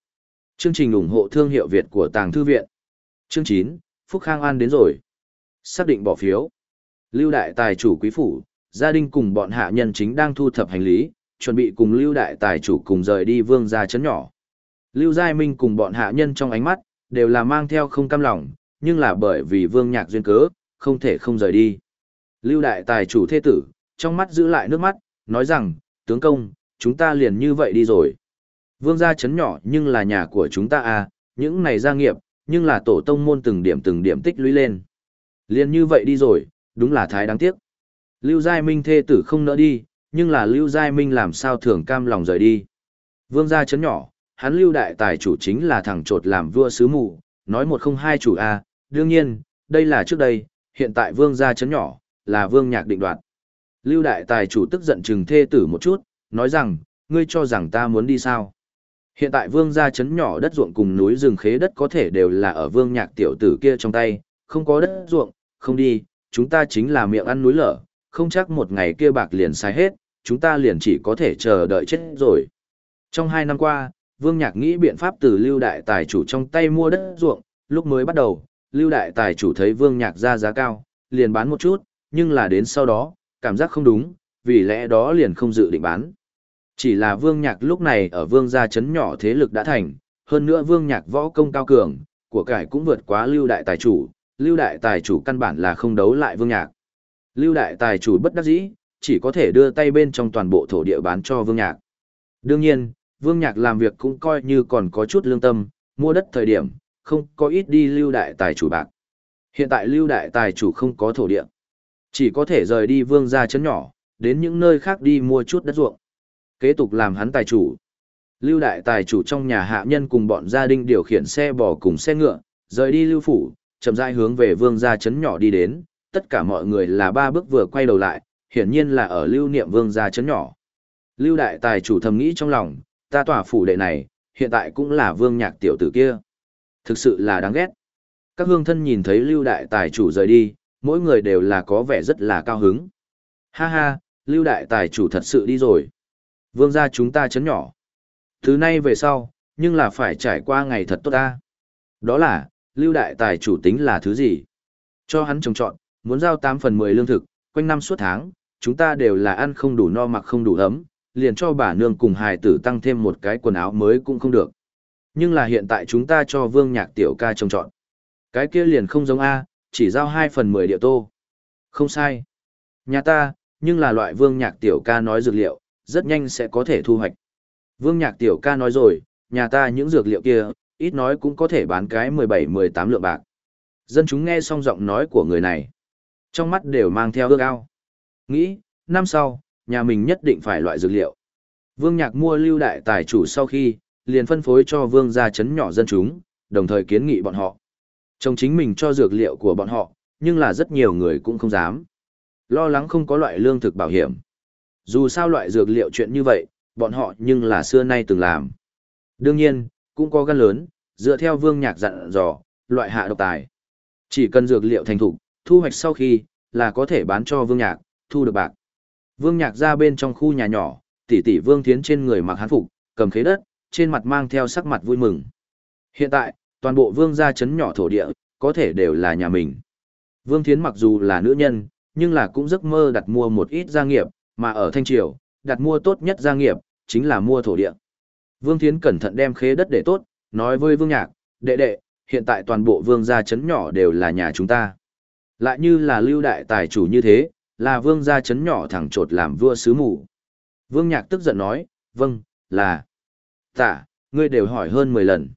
S1: Chương trình ủng hộ thương hiệu Việt của Tàng Thư Viện. Chương 9, Phúc Khang An đến rồi. Xác định bỏ phiếu. Lưu đại tài chủ quý phủ, gia đình cùng bọn hạ nhân chính đang thu thập hành lý, chuẩn bị cùng Lưu đại tài chủ cùng rời đi vương gia chấn nhỏ. Lưu Giai Minh cùng bọn hạ nhân trong ánh mắt, đều là mang theo không cam lòng, nhưng là bởi vì vương nhạc duyên cớ, không thể không rời đi. Lưu đại tài chủ thế tử, trong mắt giữ lại nước mắt, nói rằng, tướng công, chúng ta liền như vậy đi rồi. Vương gia chấn nhỏ nhưng là nhà của chúng ta à, những này gia nghiệp, nhưng là tổ tông môn từng điểm từng điểm tích lũy lên. Liền như vậy đi rồi, đúng là thái đáng tiếc. Lưu Giai Minh thê tử không nỡ đi, nhưng là Lưu Giai Minh làm sao thường cam lòng rời đi. Vương gia chấn nhỏ, hắn Lưu đại tài chủ chính là thằng trột làm vua sứ mù, nói một không hai chủ a, đương nhiên, đây là trước đây, hiện tại vương gia chấn nhỏ, là vương nhạc định đoạt. Lưu đại tài chủ tức giận chừng thê tử một chút, nói rằng, ngươi cho rằng ta muốn đi sao? Hiện tại vương gia chấn nhỏ đất ruộng cùng núi rừng khế đất có thể đều là ở vương nhạc tiểu tử kia trong tay, không có đất ruộng, không đi, chúng ta chính là miệng ăn núi lở, không chắc một ngày kia bạc liền sai hết, chúng ta liền chỉ có thể chờ đợi chết rồi. Trong hai năm qua, vương nhạc nghĩ biện pháp từ lưu đại tài chủ trong tay mua đất ruộng, lúc mới bắt đầu, lưu đại tài chủ thấy vương nhạc ra giá cao, liền bán một chút, nhưng là đến sau đó, cảm giác không đúng, vì lẽ đó liền không dự định bán. Chỉ là vương nhạc lúc này ở vương gia chấn nhỏ thế lực đã thành, hơn nữa vương nhạc võ công cao cường, của cải cũng vượt quá lưu đại tài chủ, lưu đại tài chủ căn bản là không đấu lại vương nhạc. Lưu đại tài chủ bất đắc dĩ, chỉ có thể đưa tay bên trong toàn bộ thổ địa bán cho vương nhạc. Đương nhiên, vương nhạc làm việc cũng coi như còn có chút lương tâm, mua đất thời điểm, không có ít đi lưu đại tài chủ bạc. Hiện tại lưu đại tài chủ không có thổ địa. Chỉ có thể rời đi vương gia chấn nhỏ, đến những nơi khác đi mua chút đất ruộng. Kế tục làm hắn tài chủ. Lưu đại tài chủ trong nhà hạ nhân cùng bọn gia đình điều khiển xe bò cùng xe ngựa, rời đi lưu phủ, chậm rãi hướng về vương gia chấn nhỏ đi đến, tất cả mọi người là ba bước vừa quay đầu lại, hiển nhiên là ở lưu niệm vương gia chấn nhỏ. Lưu đại tài chủ thầm nghĩ trong lòng, ta tỏa phủ đệ này, hiện tại cũng là vương nhạc tiểu tử kia. Thực sự là đáng ghét. Các hương thân nhìn thấy lưu đại tài chủ rời đi, mỗi người đều là có vẻ rất là cao hứng. Ha ha, lưu đại tài chủ thật sự đi rồi. Vương gia chúng ta chấn nhỏ. Thứ nay về sau, nhưng là phải trải qua ngày thật tốt ta. Đó là, lưu đại tài chủ tính là thứ gì? Cho hắn trồng trọn, muốn giao 8 phần 10 lương thực, quanh năm suốt tháng, chúng ta đều là ăn không đủ no mặc không đủ ấm, liền cho bà nương cùng hài tử tăng thêm một cái quần áo mới cũng không được. Nhưng là hiện tại chúng ta cho vương nhạc tiểu ca trồng trọn. Cái kia liền không giống A, chỉ giao 2 phần 10 địa tô. Không sai. Nhà ta, nhưng là loại vương nhạc tiểu ca nói dược liệu, rất nhanh sẽ có thể thu hoạch. Vương nhạc tiểu ca nói rồi, nhà ta những dược liệu kia, ít nói cũng có thể bán cái 17-18 lượng bạc. Dân chúng nghe xong giọng nói của người này. Trong mắt đều mang theo ước ao. Nghĩ, năm sau, nhà mình nhất định phải loại dược liệu. Vương nhạc mua lưu đại tài chủ sau khi, liền phân phối cho vương gia chấn nhỏ dân chúng, đồng thời kiến nghị bọn họ. Trong chính mình cho dược liệu của bọn họ, nhưng là rất nhiều người cũng không dám. Lo lắng không có loại lương thực bảo hiểm. Dù sao loại dược liệu chuyện như vậy, bọn họ nhưng là xưa nay từng làm. Đương nhiên, cũng có gan lớn, dựa theo vương nhạc dặn dò, loại hạ độc tài. Chỉ cần dược liệu thành thục, thu hoạch sau khi, là có thể bán cho vương nhạc, thu được bạc. Vương nhạc ra bên trong khu nhà nhỏ, tỷ tỷ Vương Thiến trên người mặc hán phục, cầm khế đất, trên mặt mang theo sắc mặt vui mừng. Hiện tại, toàn bộ vương gia chấn nhỏ thổ địa, có thể đều là nhà mình. Vương Thiến mặc dù là nữ nhân, nhưng là cũng giấc mơ đặt mua một ít gia nghiệp, mà ở Thanh Triều, đặt mua tốt nhất gia nghiệp, chính là mua thổ địa. Vương Thiến cẩn thận đem khế đất để tốt, nói với Vương Nhạc, đệ đệ, hiện tại toàn bộ vương gia chấn nhỏ đều là nhà chúng ta. Lại như là lưu đại tài chủ như thế, là vương gia chấn nhỏ thẳng trột làm vua sứ mù. Vương Nhạc tức giận nói, vâng, là. Tả, ngươi đều hỏi hơn 10 lần.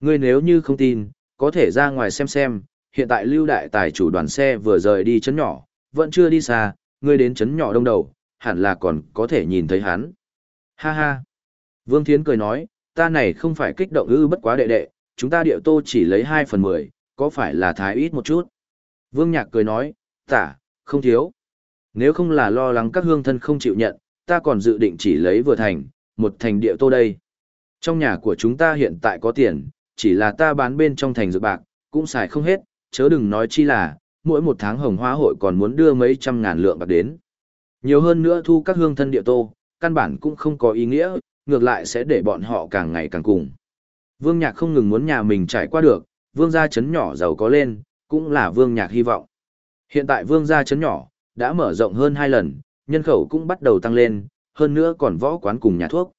S1: Ngươi nếu như không tin, có thể ra ngoài xem xem, hiện tại lưu đại tài chủ đoàn xe vừa rời đi chấn nhỏ, vẫn chưa đi xa, ngươi đến chấn nhỏ đông đầu, hẳn là còn có thể nhìn thấy hắn. Ha ha. Vương Thiến cười nói, ta này không phải kích động ư bất quá đệ đệ, chúng ta điệu tô chỉ lấy 2 phần 10, có phải là thái ít một chút? Vương Nhạc cười nói, tả, không thiếu. Nếu không là lo lắng các hương thân không chịu nhận, ta còn dự định chỉ lấy vừa thành, một thành địa tô đây. Trong nhà của chúng ta hiện tại có tiền, chỉ là ta bán bên trong thành dược bạc, cũng xài không hết, chớ đừng nói chi là, mỗi một tháng hồng hóa hội còn muốn đưa mấy trăm ngàn lượng bạc đến. Nhiều hơn nữa thu các hương thân địa tô, căn bản cũng không có ý nghĩa, ngược lại sẽ để bọn họ càng ngày càng cùng. Vương Nhạc không ngừng muốn nhà mình trải qua được, vương gia chấn nhỏ giàu có lên, cũng là vương nhạc hy vọng. Hiện tại vương gia chấn nhỏ, đã mở rộng hơn hai lần, nhân khẩu cũng bắt đầu tăng lên, hơn nữa còn võ quán cùng nhà thuốc.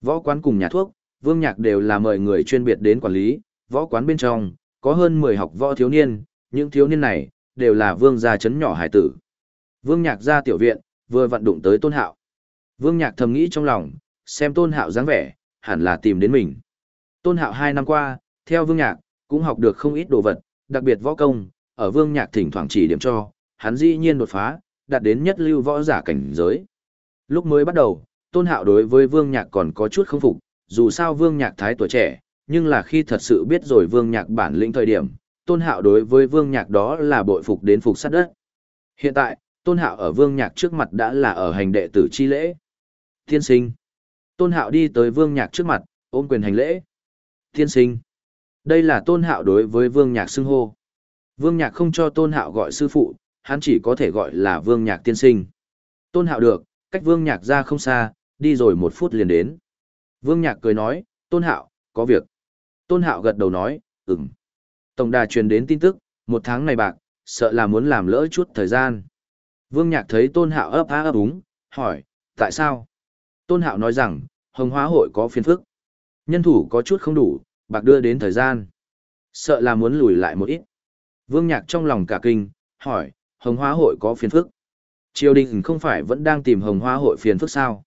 S1: Võ quán cùng nhà thuốc, vương nhạc đều là mời người chuyên biệt đến quản lý, võ quán bên trong, có hơn 10 học võ thiếu niên, những thiếu niên này, đều là vương gia chấn nhỏ hải tử. Vương nhạc ra tiểu viện, vừa vận đụng tới tôn hạo. Vương nhạc thầm nghĩ trong lòng, xem tôn hạo dáng vẻ, hẳn là tìm đến mình. Tôn hạo hai năm qua, theo vương nhạc, cũng học được không ít đồ vật, đặc biệt võ công, ở vương nhạc thỉnh thoảng chỉ điểm cho, hắn dĩ nhiên đột phá, đạt đến nhất lưu võ giả cảnh giới. Lúc mới bắt đầu, tôn hạo đối với vương nhạc còn có chút không phục, dù sao vương nhạc thái tuổi trẻ, nhưng là khi thật sự biết rồi vương nhạc bản lĩnh thời điểm, tôn hạo đối với vương nhạc đó là bội phục đến phục sát đất. Hiện tại, tôn hạo ở vương nhạc trước mặt đã là ở hành đệ tử chi lễ. Tiên sinh. Tôn hạo đi tới vương nhạc trước mặt, ôm quyền hành lễ. Tiên sinh. Đây là tôn hạo đối với vương nhạc xưng hô. Vương nhạc không cho tôn hạo gọi sư phụ, hắn chỉ có thể gọi là vương nhạc tiên sinh. Tôn hạo được, cách vương nhạc ra không xa, đi rồi một phút liền đến. Vương nhạc cười nói, tôn hạo, có việc. Tôn hạo gật đầu nói, ừm. Tổng đà truyền đến tin tức, một tháng này bạc, sợ là muốn làm lỡ chút thời gian. Vương nhạc thấy tôn hạo ấp á ấp úng, hỏi, tại sao? Tôn hạo nói rằng, hồng hóa hội có phiền phức. Nhân thủ có chút không đủ, bạc đưa đến thời gian. Sợ là muốn lùi lại một ít. Vương nhạc trong lòng cả kinh, hỏi, hồng hoa hội có phiền phức. Triều đình không phải vẫn đang tìm hồng hoa hội phiền phức sao?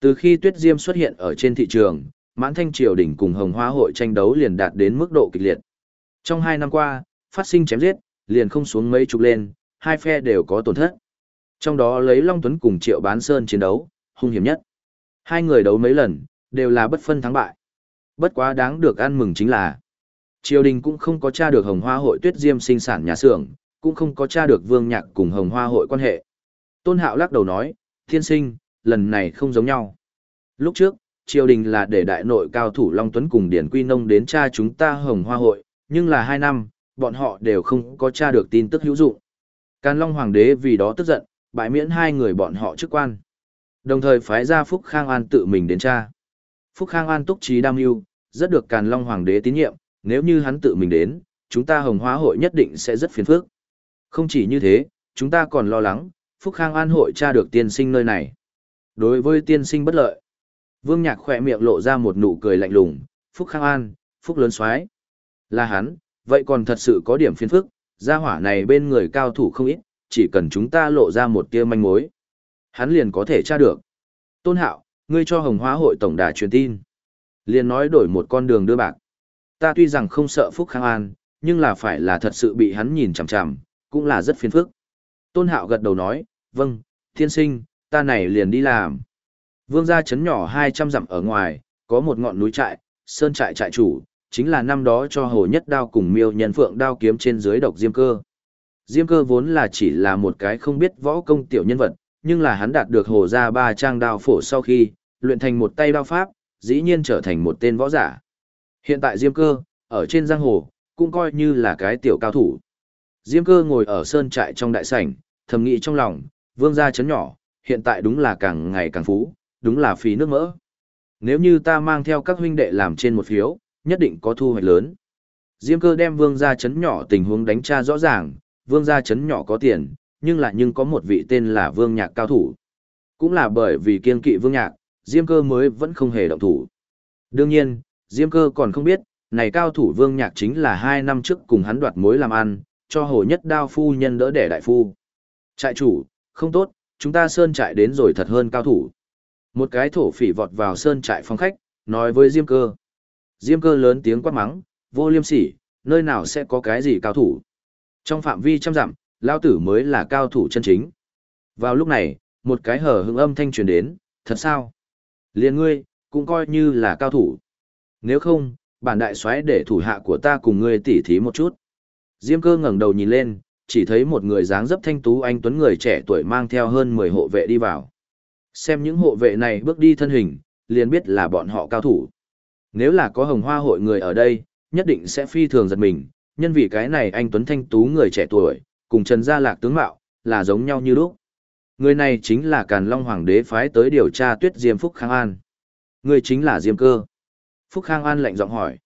S1: Từ khi Tuyết Diêm xuất hiện ở trên thị trường, mãn thanh triều đình cùng hồng hoa hội tranh đấu liền đạt đến mức độ kịch liệt. Trong hai năm qua, phát sinh chém giết, liền không xuống mấy chục lên, hai phe đều có tổn thất. Trong đó lấy Long Tuấn cùng Triệu Bán Sơn chiến đấu, hung hiểm nhất. Hai người đấu mấy lần, đều là bất phân thắng bại. Bất quá đáng được ăn mừng chính là, triều đình cũng không có tra được hồng hoa hội tuyết diêm sinh sản nhà xưởng, cũng không có tra được vương nhạc cùng hồng hoa hội quan hệ. Tôn Hạo lắc đầu nói, thiên sinh, lần này không giống nhau. Lúc trước, triều đình là để đại nội cao thủ Long Tuấn cùng Điển Quy Nông đến tra chúng ta hồng hoa hội, nhưng là hai năm, bọn họ đều không có tra được tin tức hữu dụng. Càn Long Hoàng đế vì đó tức giận, bãi miễn hai người bọn họ chức quan. Đồng thời phái ra Phúc Khang An tự mình đến tra. Phúc Khang An túc trí đam mưu, rất được Càn Long Hoàng đế tín nhiệm, nếu như hắn tự mình đến, chúng ta hồng hóa hội nhất định sẽ rất phiền phức. Không chỉ như thế, chúng ta còn lo lắng, Phúc Khang An hội tra được tiên sinh nơi này. Đối với tiên sinh bất lợi, Vương Nhạc khỏe miệng lộ ra một nụ cười lạnh lùng, Phúc Khang An, Phúc lớn xoái. Là hắn, vậy còn thật sự có điểm phiền phức, gia hỏa này bên người cao thủ không ít, chỉ cần chúng ta lộ ra một tia manh mối. Hắn liền có thể tra được. Tôn Hạo, ngươi cho Hồng Hóa hội tổng đà truyền tin. Liền nói đổi một con đường đưa bạc. Ta tuy rằng không sợ Phúc Khang An, nhưng là phải là thật sự bị hắn nhìn chằm chằm, cũng là rất phiền phức. Tôn Hạo gật đầu nói, vâng, thiên sinh, ta này liền đi làm. Vương gia chấn nhỏ 200 dặm ở ngoài, có một ngọn núi trại, sơn trại trại chủ, chính là năm đó cho hồ nhất đao cùng miêu nhân phượng đao kiếm trên dưới độc diêm cơ. Diêm cơ vốn là chỉ là một cái không biết võ công tiểu nhân vật, nhưng là hắn đạt được hồ ra ba trang đao phổ sau khi, luyện thành một tay đao pháp, dĩ nhiên trở thành một tên võ giả. Hiện tại Diêm cơ, ở trên giang hồ, cũng coi như là cái tiểu cao thủ. Diêm cơ ngồi ở sơn trại trong đại sảnh, thầm nghĩ trong lòng, vương gia chấn nhỏ, hiện tại đúng là càng ngày càng phú, đúng là phí nước mỡ. Nếu như ta mang theo các huynh đệ làm trên một phiếu, nhất định có thu hoạch lớn. Diêm cơ đem vương gia chấn nhỏ tình huống đánh tra rõ ràng, vương gia chấn nhỏ có tiền, nhưng lại nhưng có một vị tên là vương nhạc cao thủ. Cũng là bởi vì kiên kỵ vương nhạc, Diêm cơ mới vẫn không hề động thủ. Đương nhiên, Diêm cơ còn không biết, này cao thủ vương nhạc chính là hai năm trước cùng hắn đoạt mối làm ăn, cho hồ nhất đao phu nhân đỡ đẻ đại phu. Trại chủ, không tốt, chúng ta sơn trại đến rồi thật hơn cao thủ. Một cái thổ phỉ vọt vào sơn trại phòng khách, nói với Diêm cơ. Diêm cơ lớn tiếng quát mắng, vô liêm sỉ, nơi nào sẽ có cái gì cao thủ. Trong phạm vi trăm dặm, lao tử mới là cao thủ chân chính. Vào lúc này, một cái hở hững âm thanh truyền đến, thật sao? Liên ngươi, cũng coi như là cao thủ. Nếu không, bản đại soái để thủ hạ của ta cùng ngươi tỉ thí một chút. Diêm cơ ngẩng đầu nhìn lên, chỉ thấy một người dáng dấp thanh tú anh tuấn người trẻ tuổi mang theo hơn 10 hộ vệ đi vào. Xem những hộ vệ này bước đi thân hình, liền biết là bọn họ cao thủ. Nếu là có hồng hoa hội người ở đây, nhất định sẽ phi thường giật mình, nhân vì cái này anh tuấn thanh tú người trẻ tuổi, cùng Trần Gia Lạc tướng mạo, là giống nhau như lúc. Người này chính là Càn Long Hoàng đế phái tới điều tra Tuyết Diêm Phúc Khang An. Người chính là Diêm Cơ. Phúc Khang An lạnh giọng hỏi.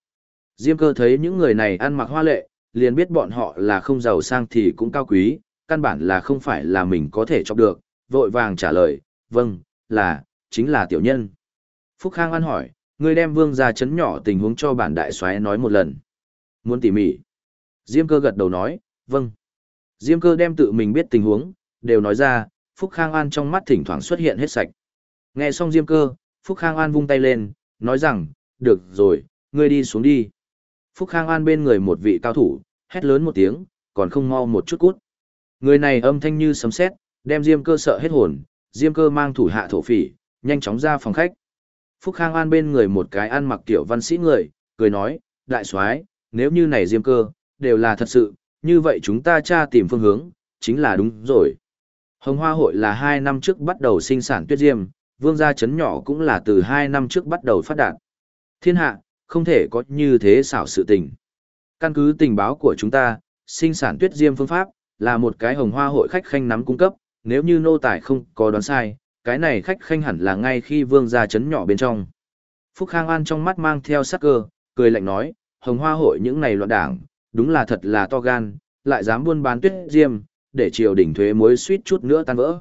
S1: Diêm Cơ thấy những người này ăn mặc hoa lệ, liền biết bọn họ là không giàu sang thì cũng cao quý, căn bản là không phải là mình có thể chọc được, vội vàng trả lời, vâng, là, chính là tiểu nhân. Phúc Khang An hỏi, người đem vương gia chấn nhỏ tình huống cho bản đại soái nói một lần. Muốn tỉ mỉ. Diêm cơ gật đầu nói, vâng. Diêm cơ đem tự mình biết tình huống, đều nói ra, Phúc Khang An trong mắt thỉnh thoảng xuất hiện hết sạch. Nghe xong Diêm cơ, Phúc Khang An vung tay lên, nói rằng, được rồi, ngươi đi xuống đi. Phúc Khang An bên người một vị cao thủ, hét lớn một tiếng, còn không mau một chút cút. Người này âm thanh như sấm sét, đem Diêm cơ sợ hết hồn, Diêm cơ mang thủ hạ thổ phỉ, nhanh chóng ra phòng khách. Phúc Khang An bên người một cái ăn mặc tiểu văn sĩ người, cười nói, đại soái, nếu như này Diêm cơ, đều là thật sự, như vậy chúng ta tra tìm phương hướng, chính là đúng rồi. Hồng Hoa hội là 2 năm trước bắt đầu sinh sản tuyết diêm, vương gia chấn nhỏ cũng là từ 2 năm trước bắt đầu phát đạt. Thiên hạ, không thể có như thế xảo sự tình. Căn cứ tình báo của chúng ta, sinh sản tuyết diêm phương pháp, là một cái hồng hoa hội khách khanh nắm cung cấp, nếu như nô tài không có đoán sai, cái này khách khanh hẳn là ngay khi vương gia chấn nhỏ bên trong. Phúc Khang An trong mắt mang theo sắc cơ, cười lạnh nói, hồng hoa hội những này loạn đảng, đúng là thật là to gan, lại dám buôn bán tuyết diêm, để triều đỉnh thuế muối suýt chút nữa tan vỡ.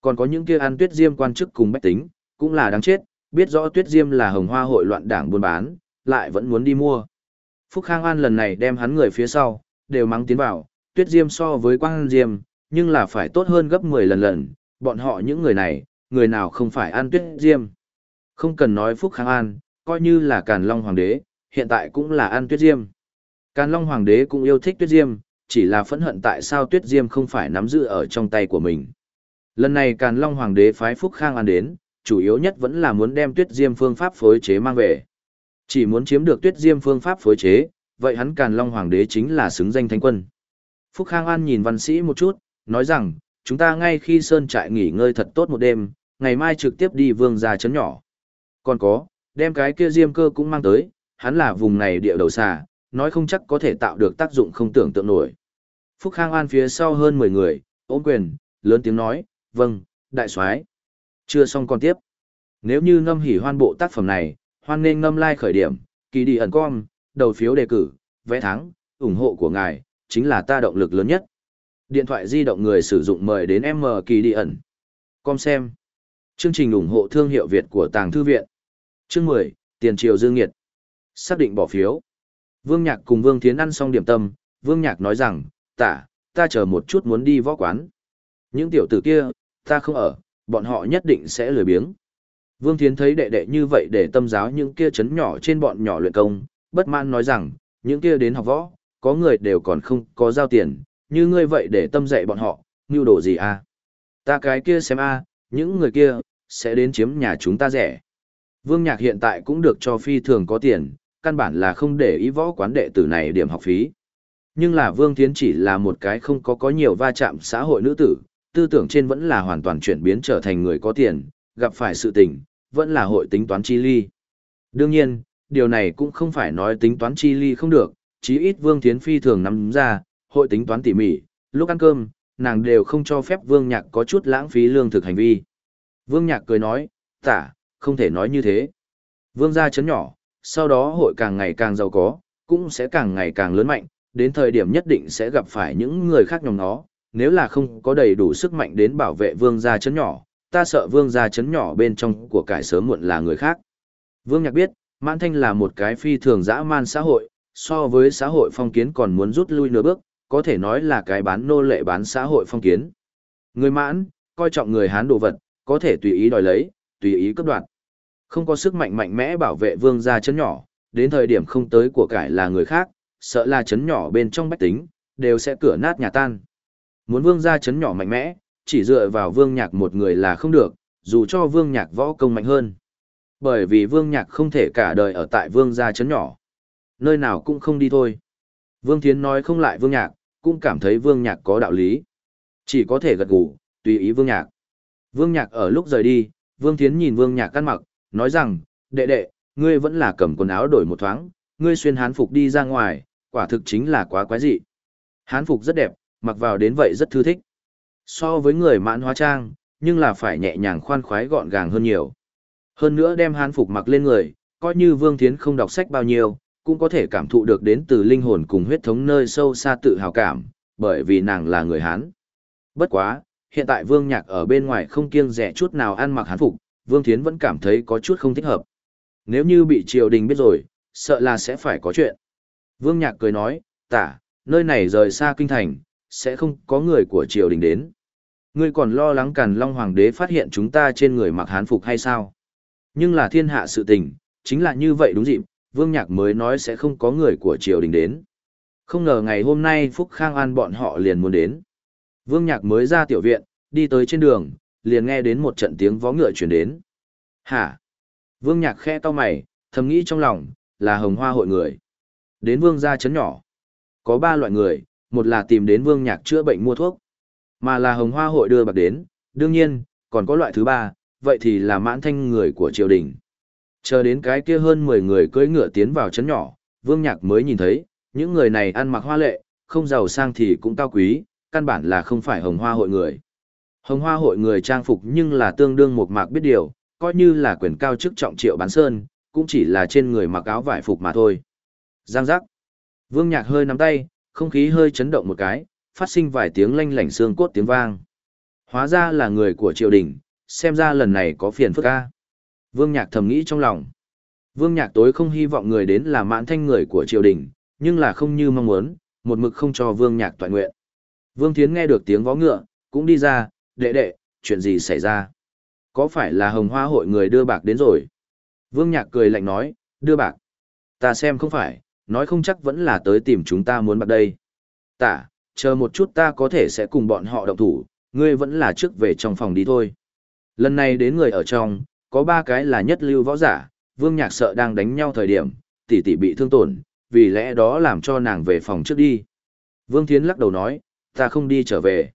S1: Còn có những kia ăn tuyết diêm quan chức cùng bách tính, cũng là đáng chết, biết rõ tuyết diêm là hồng hoa hội loạn đảng buôn bán, lại vẫn muốn đi mua. Phúc Khang An lần này đem hắn người phía sau, đều mắng tiến vào, tuyết diêm so với quang diêm, nhưng là phải tốt hơn gấp 10 lần lần, bọn họ những người này, người nào không phải ăn tuyết diêm. Không cần nói Phúc Khang An, coi như là Càn Long Hoàng đế, hiện tại cũng là ăn tuyết diêm. Càn Long Hoàng đế cũng yêu thích tuyết diêm, chỉ là phẫn hận tại sao tuyết diêm không phải nắm giữ ở trong tay của mình. Lần này Càn Long Hoàng đế phái Phúc Khang An đến, chủ yếu nhất vẫn là muốn đem tuyết diêm phương pháp phối chế mang về. Chỉ muốn chiếm được tuyết diêm phương pháp phối chế, vậy hắn Càn Long Hoàng đế chính là xứng danh thánh quân. Phúc Khang An nhìn văn sĩ một chút, nói rằng, chúng ta ngay khi sơn trại nghỉ ngơi thật tốt một đêm, ngày mai trực tiếp đi vương gia chấn nhỏ. Còn có, đem cái kia diêm cơ cũng mang tới, hắn là vùng này địa đầu xà, nói không chắc có thể tạo được tác dụng không tưởng tượng nổi. Phúc Khang An phía sau hơn 10 người, ôm quyền, lớn tiếng nói, vâng, đại soái Chưa xong còn tiếp. Nếu như ngâm hỉ hoan bộ tác phẩm này, hoan nên ngâm like khởi điểm, kỳ đi ẩn com, đầu phiếu đề cử, vẽ thắng, ủng hộ của ngài, chính là ta động lực lớn nhất. Điện thoại di động người sử dụng mời đến M kỳ đi ẩn. Com xem. Chương trình ủng hộ thương hiệu Việt của Tàng Thư Viện. Chương 10, Tiền Triều Dương Nghiệt. Xác định bỏ phiếu. Vương Nhạc cùng Vương Thiến ăn xong điểm tâm, Vương Nhạc nói rằng, tả, ta chờ một chút muốn đi võ quán. Những tiểu tử kia, ta không ở, bọn họ nhất định sẽ lười biếng. Vương Thiến thấy đệ đệ như vậy để tâm giáo những kia chấn nhỏ trên bọn nhỏ luyện công, bất mãn nói rằng, những kia đến học võ, có người đều còn không có giao tiền, như ngươi vậy để tâm dạy bọn họ, như đồ gì à? Ta cái kia xem a, những người kia, sẽ đến chiếm nhà chúng ta rẻ. Vương Nhạc hiện tại cũng được cho phi thường có tiền, căn bản là không để ý võ quán đệ tử này điểm học phí. Nhưng là Vương Thiến chỉ là một cái không có có nhiều va chạm xã hội nữ tử, tư tưởng trên vẫn là hoàn toàn chuyển biến trở thành người có tiền, gặp phải sự tình, vẫn là hội tính toán chi ly. Đương nhiên, điều này cũng không phải nói tính toán chi ly không được, chí ít Vương Thiến phi thường nắm ra, hội tính toán tỉ mỉ, lúc ăn cơm, nàng đều không cho phép Vương Nhạc có chút lãng phí lương thực hành vi. Vương Nhạc cười nói, Tả, không thể nói như thế. Vương gia chấn nhỏ, sau đó hội càng ngày càng giàu có, cũng sẽ càng ngày càng lớn mạnh, đến thời điểm nhất định sẽ gặp phải những người khác nhóm nó, nếu là không có đầy đủ sức mạnh đến bảo vệ vương gia chấn nhỏ, ta sợ vương gia chấn nhỏ bên trong của cải sớm muộn là người khác. Vương Nhạc biết, Mãn Thanh là một cái phi thường dã man xã hội, so với xã hội phong kiến còn muốn rút lui nửa bước, có thể nói là cái bán nô lệ bán xã hội phong kiến. Người Mãn, coi trọng người Hán đồ vật, có thể tùy ý đòi lấy, tùy ý cấp đoạt. Không có sức mạnh mạnh mẽ bảo vệ vương gia chấn nhỏ, đến thời điểm không tới của cải là người khác, sợ là chấn nhỏ bên trong bách tính, đều sẽ cửa nát nhà tan. Muốn vương gia chấn nhỏ mạnh mẽ, chỉ dựa vào vương nhạc một người là không được, dù cho vương nhạc võ công mạnh hơn. Bởi vì vương nhạc không thể cả đời ở tại vương gia chấn nhỏ. Nơi nào cũng không đi thôi. Vương Thiến nói không lại vương nhạc, cũng cảm thấy vương nhạc có đạo lý. Chỉ có thể gật gù, tùy ý vương nhạc. Vương nhạc ở lúc rời đi, vương Thiến nhìn vương nhạc căn mặc, nói rằng, đệ đệ, ngươi vẫn là cầm quần áo đổi một thoáng, ngươi xuyên hán phục đi ra ngoài, quả thực chính là quá quái dị. Hán phục rất đẹp, mặc vào đến vậy rất thư thích. So với người mãn hóa trang, nhưng là phải nhẹ nhàng khoan khoái gọn gàng hơn nhiều. Hơn nữa đem hán phục mặc lên người, coi như Vương Thiến không đọc sách bao nhiêu, cũng có thể cảm thụ được đến từ linh hồn cùng huyết thống nơi sâu xa tự hào cảm, bởi vì nàng là người Hán. Bất quá, hiện tại Vương Nhạc ở bên ngoài không kiêng rẻ chút nào ăn mặc hán phục, Vương Thiến vẫn cảm thấy có chút không thích hợp. Nếu như bị triều đình biết rồi, sợ là sẽ phải có chuyện. Vương Nhạc cười nói, tả, nơi này rời xa kinh thành, sẽ không có người của triều đình đến. Ngươi còn lo lắng Càn Long Hoàng đế phát hiện chúng ta trên người mặc hán phục hay sao? Nhưng là thiên hạ sự tình, chính là như vậy đúng dịp, Vương Nhạc mới nói sẽ không có người của triều đình đến. Không ngờ ngày hôm nay Phúc Khang An bọn họ liền muốn đến. Vương Nhạc mới ra tiểu viện, đi tới trên đường, liền nghe đến một trận tiếng vó ngựa chuyển đến. Hả? Vương Nhạc khe to mày, thầm nghĩ trong lòng, là hồng hoa hội người. Đến vương gia chấn nhỏ. Có ba loại người, một là tìm đến vương nhạc chữa bệnh mua thuốc, mà là hồng hoa hội đưa bạc đến, đương nhiên, còn có loại thứ ba, vậy thì là mãn thanh người của triều đình. Chờ đến cái kia hơn 10 người cưỡi ngựa tiến vào chấn nhỏ, vương nhạc mới nhìn thấy, những người này ăn mặc hoa lệ, không giàu sang thì cũng cao quý, căn bản là không phải hồng hoa hội người. Hồng hoa hội người trang phục nhưng là tương đương một mạc biết điều, coi như là quyền cao chức trọng triệu bán sơn, cũng chỉ là trên người mặc áo vải phục mà thôi. Giang giác. Vương Nhạc hơi nắm tay, không khí hơi chấn động một cái, phát sinh vài tiếng lanh lảnh xương cốt tiếng vang. Hóa ra là người của triều đình, xem ra lần này có phiền phức ca. Vương Nhạc thầm nghĩ trong lòng. Vương Nhạc tối không hy vọng người đến là mãn thanh người của triều đình, nhưng là không như mong muốn, một mực không cho Vương Nhạc toàn nguyện. Vương Thiến nghe được tiếng vó ngựa, cũng đi ra, đệ đệ, chuyện gì xảy ra? Có phải là hồng hoa hội người đưa bạc đến rồi? Vương Nhạc cười lạnh nói, đưa bạc. Ta xem không phải, nói không chắc vẫn là tới tìm chúng ta muốn bạc đây. Tả, chờ một chút ta có thể sẽ cùng bọn họ động thủ, ngươi vẫn là trước về trong phòng đi thôi. Lần này đến người ở trong, có ba cái là nhất lưu võ giả, Vương Nhạc sợ đang đánh nhau thời điểm, tỷ tỷ bị thương tổn, vì lẽ đó làm cho nàng về phòng trước đi. Vương Thiến lắc đầu nói, ta không đi trở về.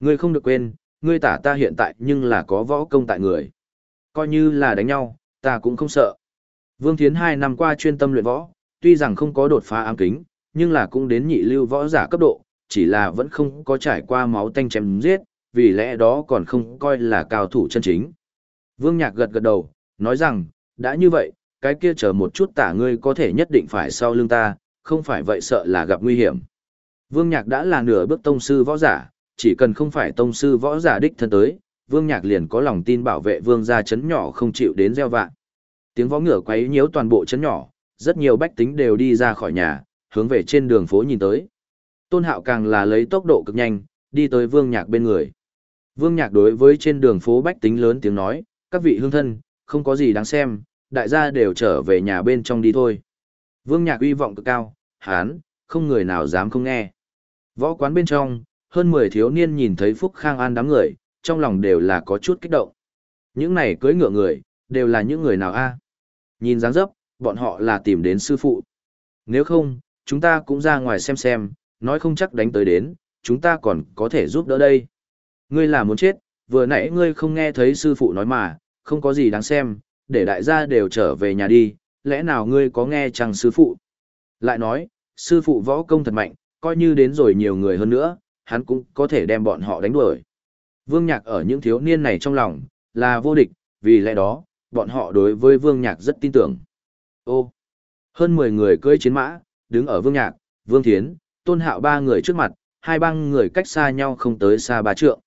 S1: Ngươi không được quên, ngươi tả ta hiện tại nhưng là có võ công tại người. Coi như là đánh nhau, ta cũng không sợ. Vương Thiến hai năm qua chuyên tâm luyện võ, tuy rằng không có đột phá ám kính, nhưng là cũng đến nhị lưu võ giả cấp độ, chỉ là vẫn không có trải qua máu tanh chém giết, vì lẽ đó còn không coi là cao thủ chân chính. Vương Nhạc gật gật đầu, nói rằng, đã như vậy, cái kia chờ một chút tả ngươi có thể nhất định phải sau lưng ta, không phải vậy sợ là gặp nguy hiểm. Vương Nhạc đã là nửa bước tông sư võ giả, chỉ cần không phải tông sư võ giả đích thân tới, Vương Nhạc liền có lòng tin bảo vệ Vương gia chấn nhỏ không chịu đến gieo vạn. Tiếng võ ngựa quấy nhiễu toàn bộ chấn nhỏ, rất nhiều bách tính đều đi ra khỏi nhà, hướng về trên đường phố nhìn tới. Tôn Hạo càng là lấy tốc độ cực nhanh, đi tới Vương Nhạc bên người. Vương Nhạc đối với trên đường phố bách tính lớn tiếng nói, các vị hương thân, không có gì đáng xem, đại gia đều trở về nhà bên trong đi thôi. Vương Nhạc uy vọng cực cao, hán, không người nào dám không nghe. Võ quán bên trong, hơn 10 thiếu niên nhìn thấy Phúc Khang An đám người, trong lòng đều là có chút kích động. Những này cưới ngựa người, đều là những người nào a? Nhìn dáng dấp, bọn họ là tìm đến sư phụ. Nếu không, chúng ta cũng ra ngoài xem xem, nói không chắc đánh tới đến, chúng ta còn có thể giúp đỡ đây. Ngươi là muốn chết, vừa nãy ngươi không nghe thấy sư phụ nói mà, không có gì đáng xem, để đại gia đều trở về nhà đi, lẽ nào ngươi có nghe chăng sư phụ? Lại nói, sư phụ võ công thật mạnh, coi như đến rồi nhiều người hơn nữa, hắn cũng có thể đem bọn họ đánh đuổi. Vương Nhạc ở những thiếu niên này trong lòng, là vô địch, vì lẽ đó, bọn họ đối với Vương Nhạc rất tin tưởng. Ô, hơn 10 người cưỡi chiến mã, đứng ở Vương Nhạc, Vương Thiến, Tôn Hạo ba người trước mặt, hai băng người cách xa nhau không tới xa ba trượng.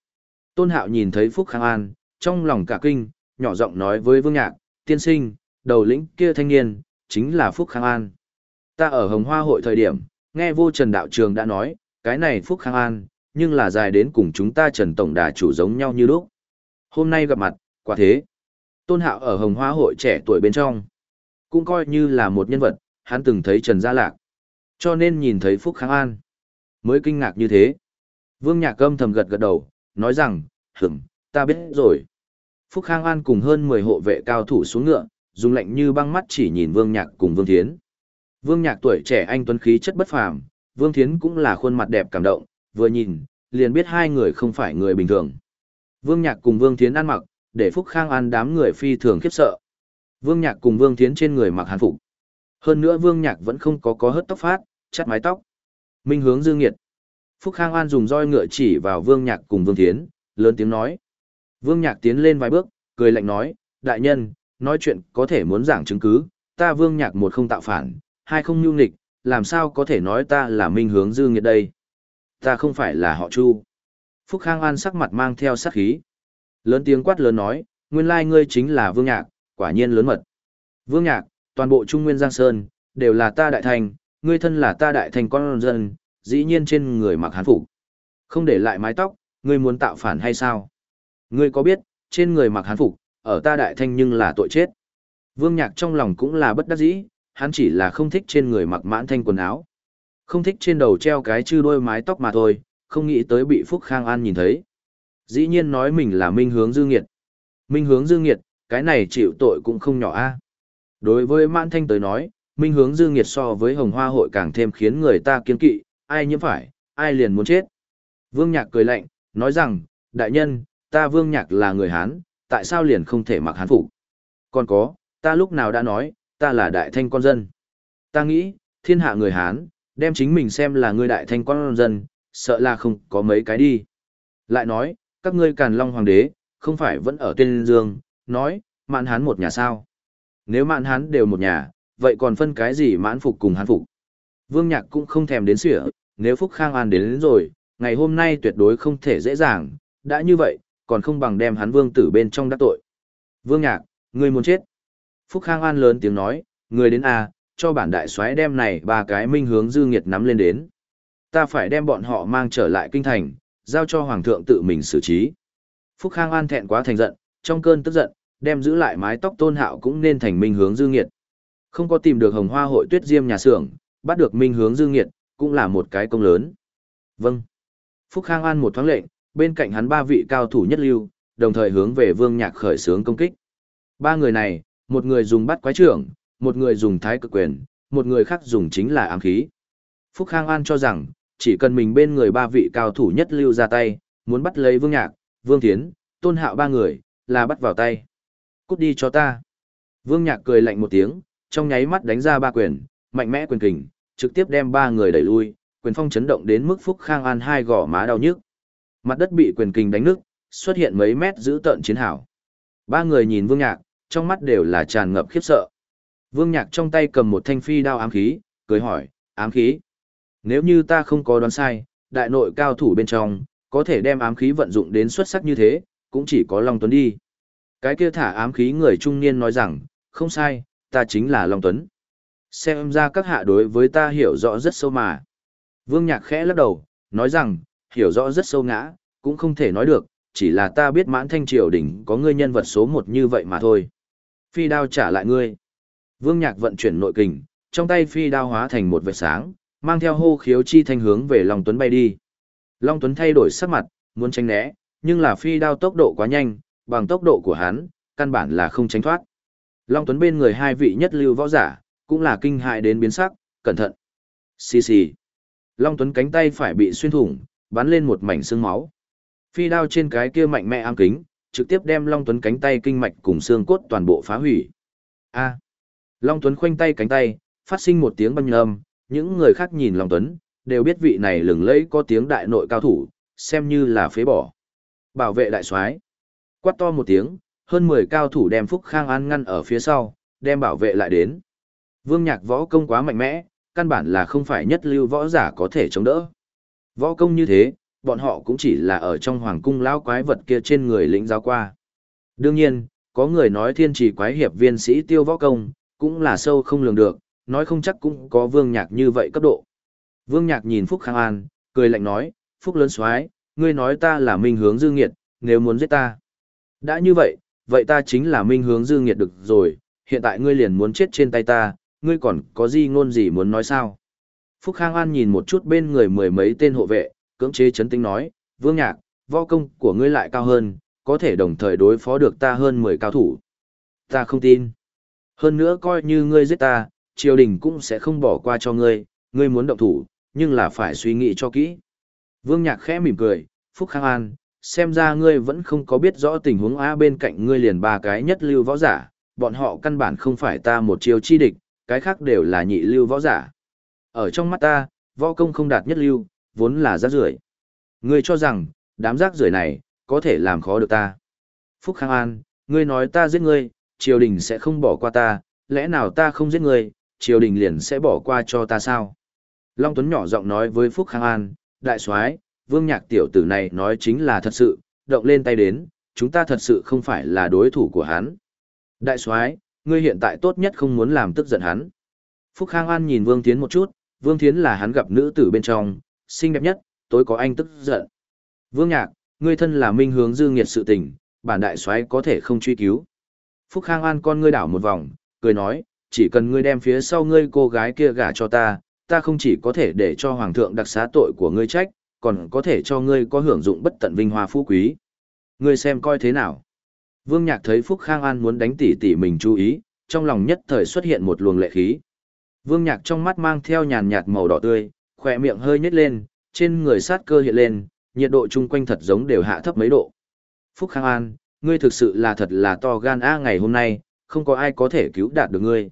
S1: Tôn Hạo nhìn thấy Phúc Khang An, trong lòng cả kinh, nhỏ giọng nói với Vương Nhạc, tiên sinh, đầu lĩnh kia thanh niên, chính là Phúc Khang An. Ta ở Hồng Hoa hội thời điểm, nghe vô Trần Đạo Trường đã nói, cái này Phúc Khang An, nhưng là dài đến cùng chúng ta Trần Tổng Đà chủ giống nhau như lúc. Hôm nay gặp mặt, quả thế. Tôn Hạo ở Hồng Hoa hội trẻ tuổi bên trong, cũng coi như là một nhân vật, hắn từng thấy Trần Gia Lạc. Cho nên nhìn thấy Phúc kháng An, mới kinh ngạc như thế. Vương Nhạc Câm thầm gật gật đầu, nói rằng, hửm, ta biết rồi. Phúc Khang An cùng hơn 10 hộ vệ cao thủ xuống ngựa, dùng lệnh như băng mắt chỉ nhìn Vương Nhạc cùng Vương Thiến. Vương Nhạc tuổi trẻ anh tuấn khí chất bất phàm, Vương Thiến cũng là khuôn mặt đẹp cảm động, vừa nhìn, liền biết hai người không phải người bình thường. Vương Nhạc cùng Vương Thiến ăn mặc, để Phúc Khang An đám người phi thường khiếp sợ. Vương Nhạc cùng Vương Thiến trên người mặc hàn phục. Hơn nữa Vương Nhạc vẫn không có có hớt tóc phát, chắt mái tóc. Minh hướng dương nghiệt. Phúc Khang An dùng roi ngựa chỉ vào Vương Nhạc cùng Vương Thiến, lớn tiếng nói. Vương Nhạc tiến lên vài bước, cười lạnh nói, đại nhân, nói chuyện có thể muốn giảng chứng cứ, ta Vương Nhạc một không tạo phản, hai không nhu nghịch, làm sao có thể nói ta là Minh hướng dương nghiệt đây. Ta không phải là họ Chu. Phúc Khang An sắc mặt mang theo sát khí. Lớn tiếng quát lớn nói, nguyên lai ngươi chính là Vương Nhạc, quả nhiên lớn mật. Vương Nhạc, toàn bộ Trung Nguyên Giang Sơn, đều là ta đại thành, ngươi thân là ta đại thành con dân, dĩ nhiên trên người mặc hán phục. Không để lại mái tóc, ngươi muốn tạo phản hay sao? Ngươi có biết, trên người mặc hán phục, ở ta đại thanh nhưng là tội chết. Vương Nhạc trong lòng cũng là bất đắc dĩ, hắn chỉ là không thích trên người mặc mãn thanh quần áo. Không thích trên đầu treo cái chư đôi mái tóc mà thôi, không nghĩ tới bị Phúc Khang An nhìn thấy. Dĩ nhiên nói mình là minh hướng dương nghiệt. Minh hướng dương nghiệt, cái này chịu tội cũng không nhỏ a. Đối với mãn thanh tới nói, minh hướng dương nghiệt so với hồng hoa hội càng thêm khiến người ta kiên kỵ, ai nhiễm phải, ai liền muốn chết. Vương Nhạc cười lạnh, nói rằng, đại nhân, ta Vương Nhạc là người Hán, tại sao liền không thể mặc Hán phục? Còn có, ta lúc nào đã nói, ta là đại thanh con dân. Ta nghĩ, thiên hạ người Hán, đem chính mình xem là người đại thanh quan dân, sợ là không có mấy cái đi. Lại nói, các ngươi càn long hoàng đế, không phải vẫn ở tên dương, nói, mạn hán một nhà sao. Nếu mạn hán đều một nhà, vậy còn phân cái gì mãn phục cùng hán phục. Vương Nhạc cũng không thèm đến sỉa, nếu Phúc Khang An đến, đến rồi, ngày hôm nay tuyệt đối không thể dễ dàng, đã như vậy, còn không bằng đem hắn vương tử bên trong đắc tội. Vương Nhạc, ngươi muốn chết. Phúc Khang An lớn tiếng nói, người đến à, cho bản đại soái đem này ba cái minh hướng dư nghiệt nắm lên đến. Ta phải đem bọn họ mang trở lại kinh thành, giao cho hoàng thượng tự mình xử trí. Phúc Khang An thẹn quá thành giận, trong cơn tức giận, đem giữ lại mái tóc tôn hạo cũng nên thành minh hướng dư nghiệt. Không có tìm được hồng hoa hội tuyết diêm nhà xưởng, bắt được minh hướng dư nghiệt, cũng là một cái công lớn. Vâng. Phúc Khang An một thoáng lệnh, bên cạnh hắn ba vị cao thủ nhất lưu, đồng thời hướng về Vương Nhạc khởi sướng công kích. Ba người này, một người dùng bắt quái trưởng, một người dùng thái cực quyền, một người khác dùng chính là ám khí. Phúc Khang An cho rằng, chỉ cần mình bên người ba vị cao thủ nhất lưu ra tay, muốn bắt lấy Vương Nhạc, Vương Thiến, Tôn Hạo ba người, là bắt vào tay. Cút đi cho ta. Vương Nhạc cười lạnh một tiếng, trong nháy mắt đánh ra ba quyền, mạnh mẽ quyền kình, trực tiếp đem ba người đẩy lui, quyền phong chấn động đến mức Phúc Khang An hai gò má đau nhức. Mặt đất bị quyền kình đánh nứt, xuất hiện mấy mét giữ tận chiến hảo. Ba người nhìn Vương Nhạc, trong mắt đều là tràn ngập khiếp sợ. Vương Nhạc trong tay cầm một thanh phi đao ám khí, cười hỏi, ám khí. Nếu như ta không có đoán sai, đại nội cao thủ bên trong, có thể đem ám khí vận dụng đến xuất sắc như thế, cũng chỉ có Long Tuấn đi. Cái kia thả ám khí người trung niên nói rằng, không sai, ta chính là Long Tuấn. Xem ra các hạ đối với ta hiểu rõ rất sâu mà. Vương Nhạc khẽ lắc đầu, nói rằng, hiểu rõ rất sâu ngã, cũng không thể nói được, chỉ là ta biết mãn thanh triều đỉnh có ngươi nhân vật số một như vậy mà thôi. Phi đao trả lại ngươi. Vương Nhạc vận chuyển nội kình, trong tay phi đao hóa thành một vệt sáng, mang theo hô khiếu chi thanh hướng về Long Tuấn bay đi. Long Tuấn thay đổi sắc mặt, muốn tránh né, nhưng là phi đao tốc độ quá nhanh, bằng tốc độ của hắn, căn bản là không tránh thoát. Long Tuấn bên người hai vị nhất lưu võ giả, cũng là kinh hại đến biến sắc, cẩn thận. Xì xì. Long Tuấn cánh tay phải bị xuyên thủng, bắn lên một mảnh xương máu. Phi đao trên cái kia mạnh mẽ ám kính, trực tiếp đem Long Tuấn cánh tay kinh mạch cùng xương cốt toàn bộ phá hủy. A. Long Tuấn khoanh tay cánh tay, phát sinh một tiếng băng âm, những người khác nhìn Long Tuấn, đều biết vị này lừng lẫy có tiếng đại nội cao thủ, xem như là phế bỏ. Bảo vệ đại soái. Quát to một tiếng, hơn 10 cao thủ đem Phúc Khang An ngăn ở phía sau, đem bảo vệ lại đến. Vương Nhạc võ công quá mạnh mẽ, căn bản là không phải nhất lưu võ giả có thể chống đỡ. Võ công như thế, bọn họ cũng chỉ là ở trong hoàng cung lão quái vật kia trên người lĩnh giáo qua. Đương nhiên, có người nói thiên trì quái hiệp viên sĩ tiêu võ công, cũng là sâu không lường được, nói không chắc cũng có vương nhạc như vậy cấp độ. Vương nhạc nhìn Phúc Khang An, cười lạnh nói, Phúc lớn soái ngươi nói ta là minh hướng dư nghiệt, nếu muốn giết ta. Đã như vậy, vậy ta chính là minh hướng dư nghiệt được rồi, hiện tại ngươi liền muốn chết trên tay ta, ngươi còn có gì ngôn gì muốn nói sao? Phúc Khang An nhìn một chút bên người mười mấy tên hộ vệ, cưỡng chế chấn tĩnh nói, Vương Nhạc, võ công của ngươi lại cao hơn, có thể đồng thời đối phó được ta hơn 10 cao thủ. Ta không tin. Hơn nữa coi như ngươi giết ta, triều đình cũng sẽ không bỏ qua cho ngươi, ngươi muốn động thủ, nhưng là phải suy nghĩ cho kỹ. Vương Nhạc khẽ mỉm cười, Phúc Khang An, xem ra ngươi vẫn không có biết rõ tình huống A bên cạnh ngươi liền ba cái nhất lưu võ giả, bọn họ căn bản không phải ta một chiêu chi địch, cái khác đều là nhị lưu võ giả. Ở trong mắt ta, võ công không đạt nhất lưu, vốn là rác rưởi. Ngươi cho rằng, đám rác rưởi này, có thể làm khó được ta. Phúc Khang An, ngươi nói ta giết ngươi, triều đình sẽ không bỏ qua ta, lẽ nào ta không giết ngươi, triều đình liền sẽ bỏ qua cho ta sao? Long Tuấn nhỏ giọng nói với Phúc Khang An, đại soái, vương nhạc tiểu tử này nói chính là thật sự, động lên tay đến, chúng ta thật sự không phải là đối thủ của hắn. Đại soái, ngươi hiện tại tốt nhất không muốn làm tức giận hắn. Phúc Khang An nhìn Vương Thiến một chút, Vương Thiến là hắn gặp nữ tử bên trong, xinh đẹp nhất, tối có anh tức giận. Vương Nhạc, ngươi thân là minh hướng dư nghiệt sự tình, bản đại soái có thể không truy cứu. Phúc Khang An con ngươi đảo một vòng, cười nói, chỉ cần ngươi đem phía sau ngươi cô gái kia gả cho ta, ta không chỉ có thể để cho hoàng thượng đặc xá tội của ngươi trách, còn có thể cho ngươi có hưởng dụng bất tận vinh hoa phú quý. Ngươi xem coi thế nào. Vương Nhạc thấy Phúc Khang An muốn đánh tỉ tỉ mình chú ý, trong lòng nhất thời xuất hiện một luồng lệ khí. Vương Nhạc trong mắt mang theo nhàn nhạt màu đỏ tươi, khỏe miệng hơi nhếch lên, trên người sát cơ hiện lên, nhiệt độ chung quanh thật giống đều hạ thấp mấy độ. Phúc Khang An, ngươi thực sự là thật là to gan a ngày hôm nay, không có ai có thể cứu đạt được ngươi.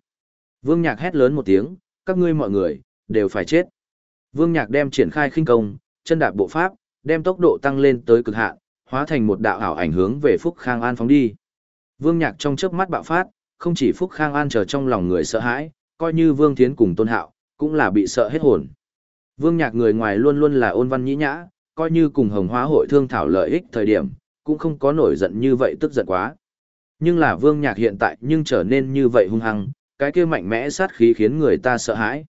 S1: Vương Nhạc hét lớn một tiếng, các ngươi mọi người, đều phải chết. Vương Nhạc đem triển khai khinh công, chân đạp bộ pháp, đem tốc độ tăng lên tới cực hạn, hóa thành một đạo ảo ảnh hướng về Phúc Khang An phóng đi. Vương Nhạc trong chớp mắt bạo phát, không chỉ Phúc Khang An chờ trong lòng người sợ hãi, coi như Vương Thiến cùng Tôn Hạo, cũng là bị sợ hết hồn. Vương Nhạc người ngoài luôn luôn là ôn văn nhĩ nhã, coi như cùng Hồng Hóa hội thương thảo lợi ích thời điểm, cũng không có nổi giận như vậy tức giận quá. Nhưng là Vương Nhạc hiện tại nhưng trở nên như vậy hung hăng, cái kia mạnh mẽ sát khí khiến người ta sợ hãi.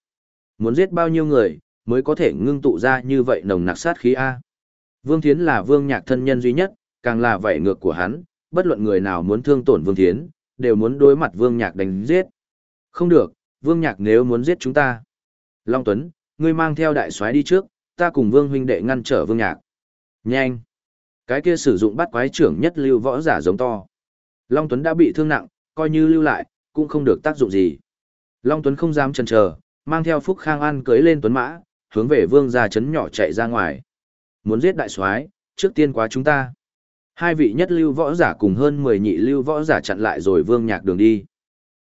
S1: Muốn giết bao nhiêu người, mới có thể ngưng tụ ra như vậy nồng nặc sát khí A. Vương Thiến là Vương Nhạc thân nhân duy nhất, càng là vậy ngược của hắn, bất luận người nào muốn thương tổn Vương Thiến, đều muốn đối mặt Vương Nhạc đánh giết. Không được, Vương Nhạc nếu muốn giết chúng ta. Long Tuấn, ngươi mang theo đại soái đi trước, ta cùng Vương huynh đệ ngăn trở Vương Nhạc. Nhanh! Cái kia sử dụng bắt quái trưởng nhất lưu võ giả giống to. Long Tuấn đã bị thương nặng, coi như lưu lại, cũng không được tác dụng gì. Long Tuấn không dám chần chờ, mang theo Phúc Khang An cưới lên Tuấn Mã, hướng về Vương gia trấn nhỏ chạy ra ngoài. Muốn giết đại soái, trước tiên quá chúng ta. Hai vị nhất lưu võ giả cùng hơn 10 nhị lưu võ giả chặn lại rồi Vương Nhạc đường đi.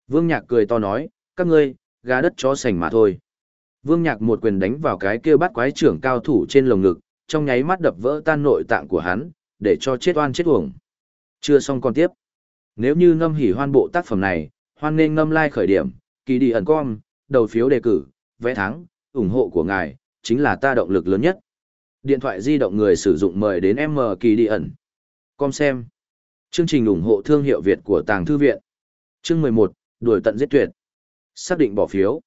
S1: Vương Nhạc cười to nói, các ngươi, gà đất chó sành mà thôi. Vương Nhạc một quyền đánh vào cái kia bắt quái trưởng cao thủ trên lồng ngực, trong nháy mắt đập vỡ tan nội tạng của hắn, để cho chết oan chết uổng. Chưa xong còn tiếp. Nếu như ngâm hỉ hoan bộ tác phẩm này, hoan nên ngâm like khởi điểm, kỳ đi ẩn com, đầu phiếu đề cử, vẽ thắng, ủng hộ của ngài, chính là ta động lực lớn nhất. Điện thoại di động người sử dụng mời đến M kỳ đi ẩn. Com xem. Chương trình ủng hộ thương hiệu Việt của Tàng Thư Viện. Chương 11, đuổi tận giết tuyệt. Xác định bỏ phiếu.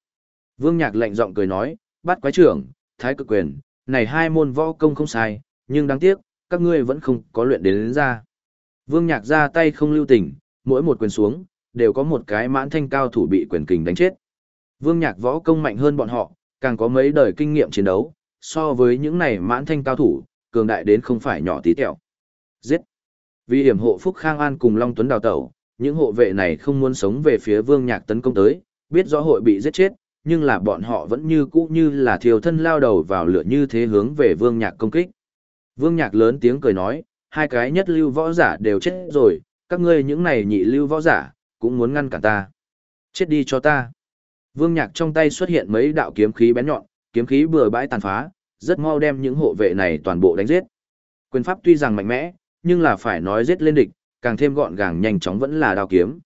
S1: Vương Nhạc lạnh giọng cười nói, bắt quái trưởng, thái cực quyền, này hai môn võ công không sai, nhưng đáng tiếc, các ngươi vẫn không có luyện đến, đến ra. Vương Nhạc ra tay không lưu tình, mỗi một quyền xuống, đều có một cái mãn thanh cao thủ bị quyền kình đánh chết. Vương Nhạc võ công mạnh hơn bọn họ, càng có mấy đời kinh nghiệm chiến đấu, so với những này mãn thanh cao thủ, cường đại đến không phải nhỏ tí tẹo. Giết! Vì hiểm hộ Phúc Khang An cùng Long Tuấn đào tẩu, những hộ vệ này không muốn sống về phía Vương Nhạc tấn công tới, biết rõ hội bị giết chết, nhưng là bọn họ vẫn như cũ như là thiều thân lao đầu vào lửa như thế hướng về Vương Nhạc công kích. Vương Nhạc lớn tiếng cười nói, hai cái nhất lưu võ giả đều chết rồi, các ngươi những này nhị lưu võ giả, cũng muốn ngăn cản ta. Chết đi cho ta. Vương Nhạc trong tay xuất hiện mấy đạo kiếm khí bén nhọn, kiếm khí bừa bãi tàn phá, rất mau đem những hộ vệ này toàn bộ đánh giết. Quyền pháp tuy rằng mạnh mẽ, nhưng là phải nói giết lên địch, càng thêm gọn gàng nhanh chóng vẫn là đao kiếm.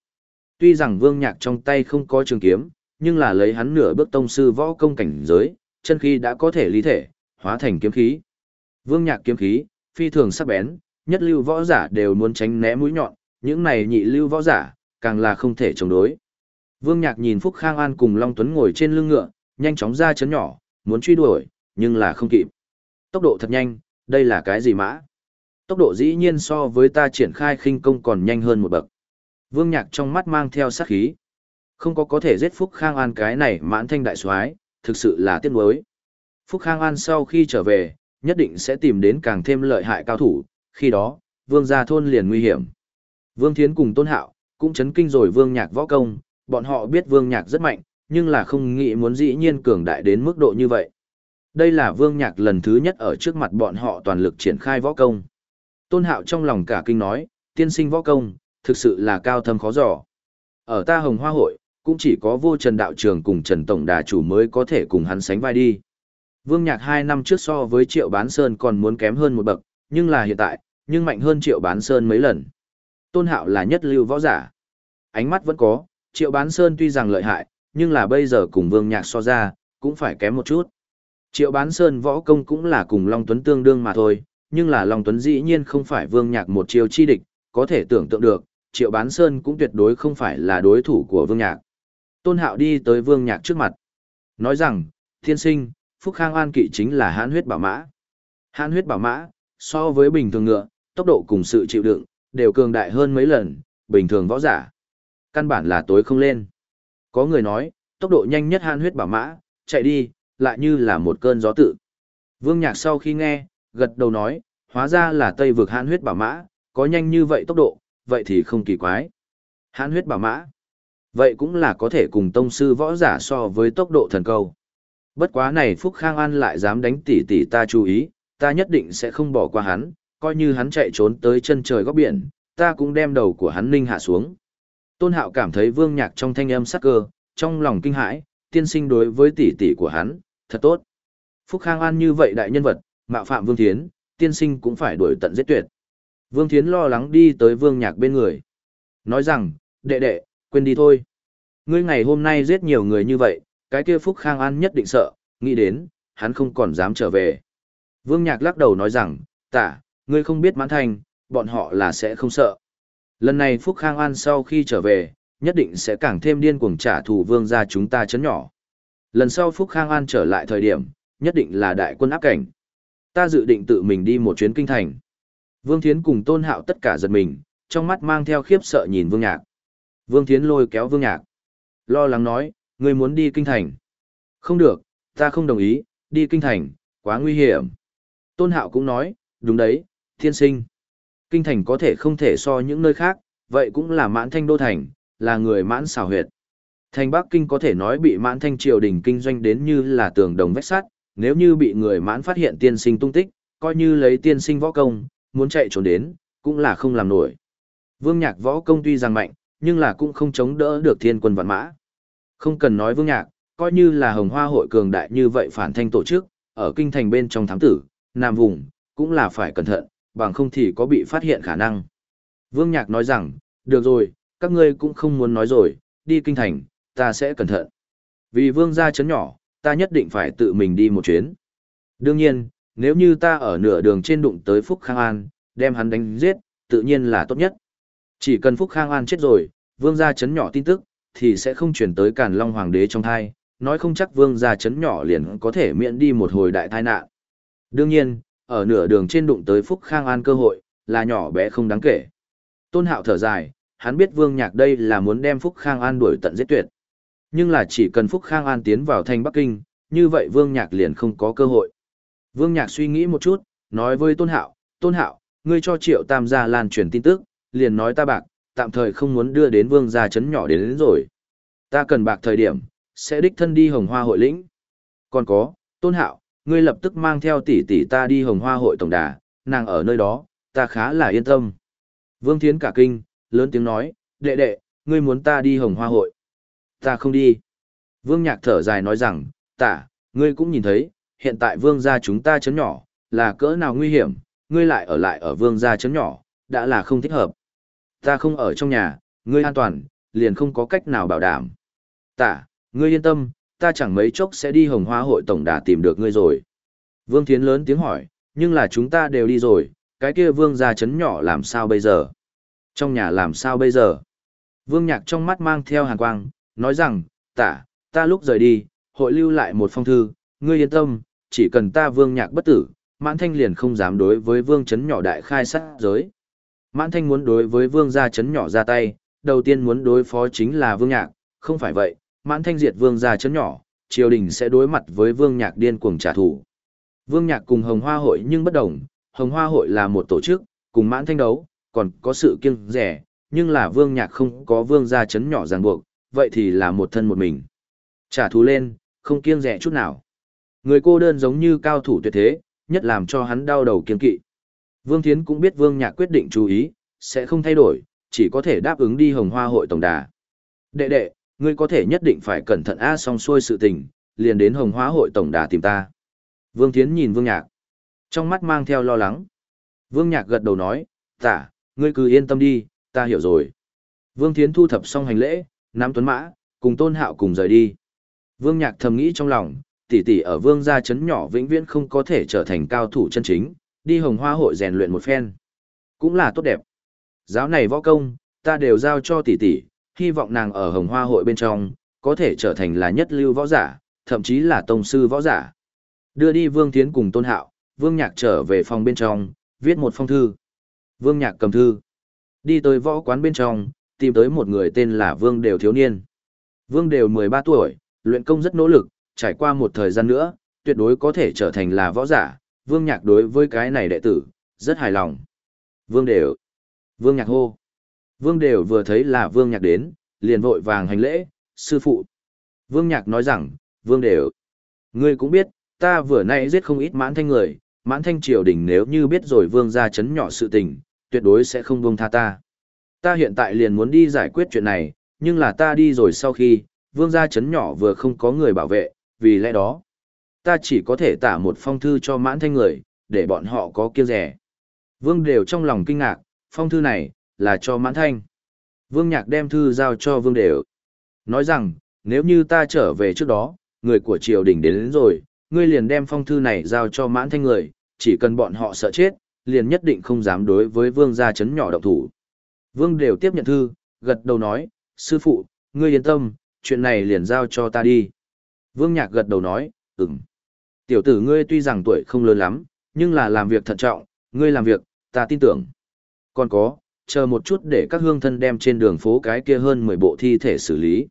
S1: Tuy rằng Vương Nhạc trong tay không có trường kiếm, nhưng là lấy hắn nửa bước tông sư võ công cảnh giới, chân khí đã có thể lý thể, hóa thành kiếm khí. Vương Nhạc kiếm khí, phi thường sắc bén, nhất lưu võ giả đều muốn tránh né mũi nhọn, những này nhị lưu võ giả, càng là không thể chống đối. Vương Nhạc nhìn Phúc Khang An cùng Long Tuấn ngồi trên lưng ngựa, nhanh chóng ra chấn nhỏ, muốn truy đuổi, nhưng là không kịp. Tốc độ thật nhanh, đây là cái gì mã? Tốc độ dĩ nhiên so với ta triển khai khinh công còn nhanh hơn một bậc. Vương Nhạc trong mắt mang theo sát khí. Không có có thể giết Phúc Khang An cái này mãn thanh đại soái, thực sự là tiếc nuối. Phúc Khang An sau khi trở về, nhất định sẽ tìm đến càng thêm lợi hại cao thủ, khi đó, Vương gia thôn liền nguy hiểm. Vương Thiến cùng Tôn Hạo, cũng chấn kinh rồi Vương Nhạc võ công, bọn họ biết Vương Nhạc rất mạnh, nhưng là không nghĩ muốn dĩ nhiên cường đại đến mức độ như vậy. Đây là Vương Nhạc lần thứ nhất ở trước mặt bọn họ toàn lực triển khai võ công. Tôn Hạo trong lòng cả kinh nói, tiên sinh võ công, thực sự là cao thâm khó dò. Ở ta hồng hoa hội, cũng chỉ có vô trần đạo trường cùng Trần Tổng Đà chủ mới có thể cùng hắn sánh vai đi. Vương Nhạc hai năm trước so với Triệu Bán Sơn còn muốn kém hơn một bậc, nhưng là hiện tại, nhưng mạnh hơn Triệu Bán Sơn mấy lần. Tôn Hạo là nhất lưu võ giả. Ánh mắt vẫn có, Triệu Bán Sơn tuy rằng lợi hại, nhưng là bây giờ cùng Vương Nhạc so ra, cũng phải kém một chút. Triệu Bán Sơn võ công cũng là cùng Long Tuấn tương đương mà thôi, nhưng là Long Tuấn dĩ nhiên không phải Vương Nhạc một chiêu chi địch, có thể tưởng tượng được, Triệu Bán Sơn cũng tuyệt đối không phải là đối thủ của Vương Nhạc. Tôn Hạo đi tới Vương Nhạc trước mặt, nói rằng, thiên sinh, Phúc Khang An kỵ chính là hãn huyết bảo mã. Hãn huyết bảo mã, so với bình thường ngựa, tốc độ cùng sự chịu đựng, đều cường đại hơn mấy lần, bình thường võ giả. Căn bản là tối không lên. Có người nói, tốc độ nhanh nhất hãn huyết bảo mã, chạy đi, lại như là một cơn gió tự. Vương Nhạc sau khi nghe, gật đầu nói, hóa ra là Tây vực hãn huyết bảo mã, có nhanh như vậy tốc độ, vậy thì không kỳ quái. Hãn huyết bảo mã, vậy cũng là có thể cùng tông sư võ giả so với tốc độ thần câu. Bất quá này Phúc Khang An lại dám đánh tỷ tỷ ta chú ý, ta nhất định sẽ không bỏ qua hắn, coi như hắn chạy trốn tới chân trời góc biển, ta cũng đem đầu của hắn ninh hạ xuống. Tôn Hạo cảm thấy vương nhạc trong thanh âm sắc cơ, trong lòng kinh hãi, tiên sinh đối với tỷ tỷ của hắn, thật tốt. Phúc Khang An như vậy đại nhân vật, mạo phạm Vương Thiến, tiên sinh cũng phải đuổi tận giết tuyệt. Vương Thiến lo lắng đi tới Vương Nhạc bên người. Nói rằng, đệ đệ, quên đi thôi. Ngươi ngày hôm nay giết nhiều người như vậy, cái kia Phúc Khang An nhất định sợ, nghĩ đến, hắn không còn dám trở về. Vương Nhạc lắc đầu nói rằng, tả, ngươi không biết mãn thành, bọn họ là sẽ không sợ. Lần này Phúc Khang An sau khi trở về, nhất định sẽ càng thêm điên cuồng trả thù vương gia chúng ta chấn nhỏ. Lần sau Phúc Khang An trở lại thời điểm, nhất định là đại quân áp cảnh. Ta dự định tự mình đi một chuyến kinh thành. Vương Thiến cùng Tôn Hạo tất cả giật mình, trong mắt mang theo khiếp sợ nhìn Vương Nhạc. Vương Thiến lôi kéo Vương Nhạc. Lo lắng nói, ngươi muốn đi kinh thành. Không được, ta không đồng ý, đi kinh thành, quá nguy hiểm. Tôn Hạo cũng nói, đúng đấy, thiên sinh. Kinh thành có thể không thể so những nơi khác, vậy cũng là mãn thanh đô thành, là người mãn xảo huyệt. Thành Bắc Kinh có thể nói bị mãn thanh triều đình kinh doanh đến như là tường đồng vách sắt, nếu như bị người mãn phát hiện tiên sinh tung tích, coi như lấy tiên sinh võ công, muốn chạy trốn đến, cũng là không làm nổi. Vương Nhạc võ công tuy rằng mạnh, nhưng là cũng không chống đỡ được thiên quân vạn mã. Không cần nói Vương Nhạc, coi như là hồng hoa hội cường đại như vậy phản thanh tổ chức, ở kinh thành bên trong thám tử, nam vùng, cũng là phải cẩn thận, bằng không thì có bị phát hiện khả năng. Vương Nhạc nói rằng, được rồi, các ngươi cũng không muốn nói rồi, đi kinh thành, ta sẽ cẩn thận. Vì vương gia chấn nhỏ, ta nhất định phải tự mình đi một chuyến. Đương nhiên, nếu như ta ở nửa đường trên đụng tới Phúc Khang An, đem hắn đánh giết, tự nhiên là tốt nhất. Chỉ cần Phúc Khang An chết rồi, vương gia chấn nhỏ tin tức, thì sẽ không chuyển tới Càn Long Hoàng đế trong thai, nói không chắc vương gia chấn nhỏ liền có thể miễn đi một hồi đại tai nạn. Đương nhiên, ở nửa đường trên đụng tới Phúc Khang An cơ hội, là nhỏ bé không đáng kể. Tôn Hạo thở dài, hắn biết Vương Nhạc đây là muốn đem Phúc Khang An đuổi tận giết tuyệt. Nhưng là chỉ cần Phúc Khang An tiến vào thành Bắc Kinh, như vậy Vương Nhạc liền không có cơ hội. Vương Nhạc suy nghĩ một chút, nói với Tôn Hạo, Tôn Hạo, ngươi cho Triệu Tam gia lan truyền tin tức, liền nói ta bạc, tạm thời không muốn đưa đến Vương gia chấn nhỏ đến, đến rồi. Ta cần bạc thời điểm, sẽ đích thân đi Hồng Hoa hội lĩnh. Còn có, Tôn Hạo, ngươi lập tức mang theo tỷ tỷ ta đi Hồng Hoa hội tổng đà, nàng ở nơi đó, ta khá là yên tâm. Vương Thiến cả kinh, lớn tiếng nói, đệ đệ, ngươi muốn ta đi hồng hoa hội. Ta không đi. Vương Nhạc thở dài nói rằng, tả, ngươi cũng nhìn thấy, hiện tại vương gia chúng ta chấn nhỏ, là cỡ nào nguy hiểm, ngươi lại ở lại ở vương gia chấn nhỏ, đã là không thích hợp. Ta không ở trong nhà, ngươi an toàn, liền không có cách nào bảo đảm. Tả, ngươi yên tâm, ta chẳng mấy chốc sẽ đi hồng hoa hội tổng đà tìm được ngươi rồi. Vương Thiến lớn tiếng hỏi, nhưng là chúng ta đều đi rồi, cái kia vương gia chấn nhỏ làm sao bây giờ? Trong nhà làm sao bây giờ? Vương Nhạc trong mắt mang theo hàn quang, nói rằng, tả, ta lúc rời đi, hội lưu lại một phong thư, ngươi yên tâm, chỉ cần ta Vương Nhạc bất tử, mãn thanh liền không dám đối với vương chấn nhỏ đại khai sát giới. Mãn thanh muốn đối với vương gia chấn nhỏ ra tay, đầu tiên muốn đối phó chính là vương nhạc, không phải vậy, mãn thanh diệt vương gia chấn nhỏ, triều đình sẽ đối mặt với vương nhạc điên cuồng trả thù. Vương nhạc cùng hồng hoa hội nhưng bất đồng, hồng hoa hội là một tổ chức, cùng mãn thanh đấu, còn có sự kiêng rẻ, nhưng là vương nhạc không có vương gia chấn nhỏ ràng buộc, vậy thì là một thân một mình. Trả thù lên, không kiêng rẻ chút nào. Người cô đơn giống như cao thủ tuyệt thế, nhất làm cho hắn đau đầu kiên kỵ. Vương Thiến cũng biết Vương Nhạc quyết định chú ý, sẽ không thay đổi, chỉ có thể đáp ứng đi hồng hoa hội tổng đà. Đệ đệ, ngươi có thể nhất định phải cẩn thận a xong xuôi sự tình, liền đến hồng hoa hội tổng đà tìm ta. Vương Thiến nhìn Vương Nhạc, trong mắt mang theo lo lắng. Vương Nhạc gật đầu nói, tả, ngươi cứ yên tâm đi, ta hiểu rồi. Vương Thiến thu thập xong hành lễ, nắm tuấn mã, cùng tôn hạo cùng rời đi. Vương Nhạc thầm nghĩ trong lòng, tỷ tỷ ở vương gia chấn nhỏ vĩnh viễn không có thể trở thành cao thủ chân chính, đi hồng hoa hội rèn luyện một phen. Cũng là tốt đẹp. Giáo này võ công, ta đều giao cho tỷ tỷ, hy vọng nàng ở hồng hoa hội bên trong, có thể trở thành là nhất lưu võ giả, thậm chí là tông sư võ giả. Đưa đi Vương Thiến cùng Tôn Hạo, Vương Nhạc trở về phòng bên trong, viết một phong thư. Vương Nhạc cầm thư, đi tới võ quán bên trong, tìm tới một người tên là Vương Đều thiếu niên. Vương Đều 13 tuổi, luyện công rất nỗ lực, trải qua một thời gian nữa, tuyệt đối có thể trở thành là võ giả, Vương Nhạc đối với cái này đệ tử, rất hài lòng. Vương Đều. Vương Nhạc hô. Vương Đều vừa thấy là Vương Nhạc đến, liền vội vàng hành lễ, sư phụ. Vương Nhạc nói rằng, Vương Đều. Ngươi cũng biết, ta vừa nay giết không ít mãn thanh người, mãn thanh triều đình nếu như biết rồi Vương ra chấn nhỏ sự tình, tuyệt đối sẽ không buông tha ta. Ta hiện tại liền muốn đi giải quyết chuyện này, nhưng là ta đi rồi sau khi, Vương gia chấn nhỏ vừa không có người bảo vệ, vì lẽ đó, ta chỉ có thể tả một phong thư cho mãn thanh người, để bọn họ có kiêng rẻ. Vương đều trong lòng kinh ngạc, phong thư này, là cho mãn thanh. Vương nhạc đem thư giao cho vương đều. Nói rằng, nếu như ta trở về trước đó, người của triều đình đến, đến rồi, ngươi liền đem phong thư này giao cho mãn thanh người, chỉ cần bọn họ sợ chết, liền nhất định không dám đối với vương gia chấn nhỏ động thủ. Vương đều tiếp nhận thư, gật đầu nói, sư phụ, ngươi yên tâm, chuyện này liền giao cho ta đi. Vương Nhạc gật đầu nói, ừm. Tiểu tử ngươi tuy rằng tuổi không lớn lắm, nhưng là làm việc thận trọng, ngươi làm việc, ta tin tưởng. Còn có, chờ một chút để các hương thân đem trên đường phố cái kia hơn 10 bộ thi thể xử lý.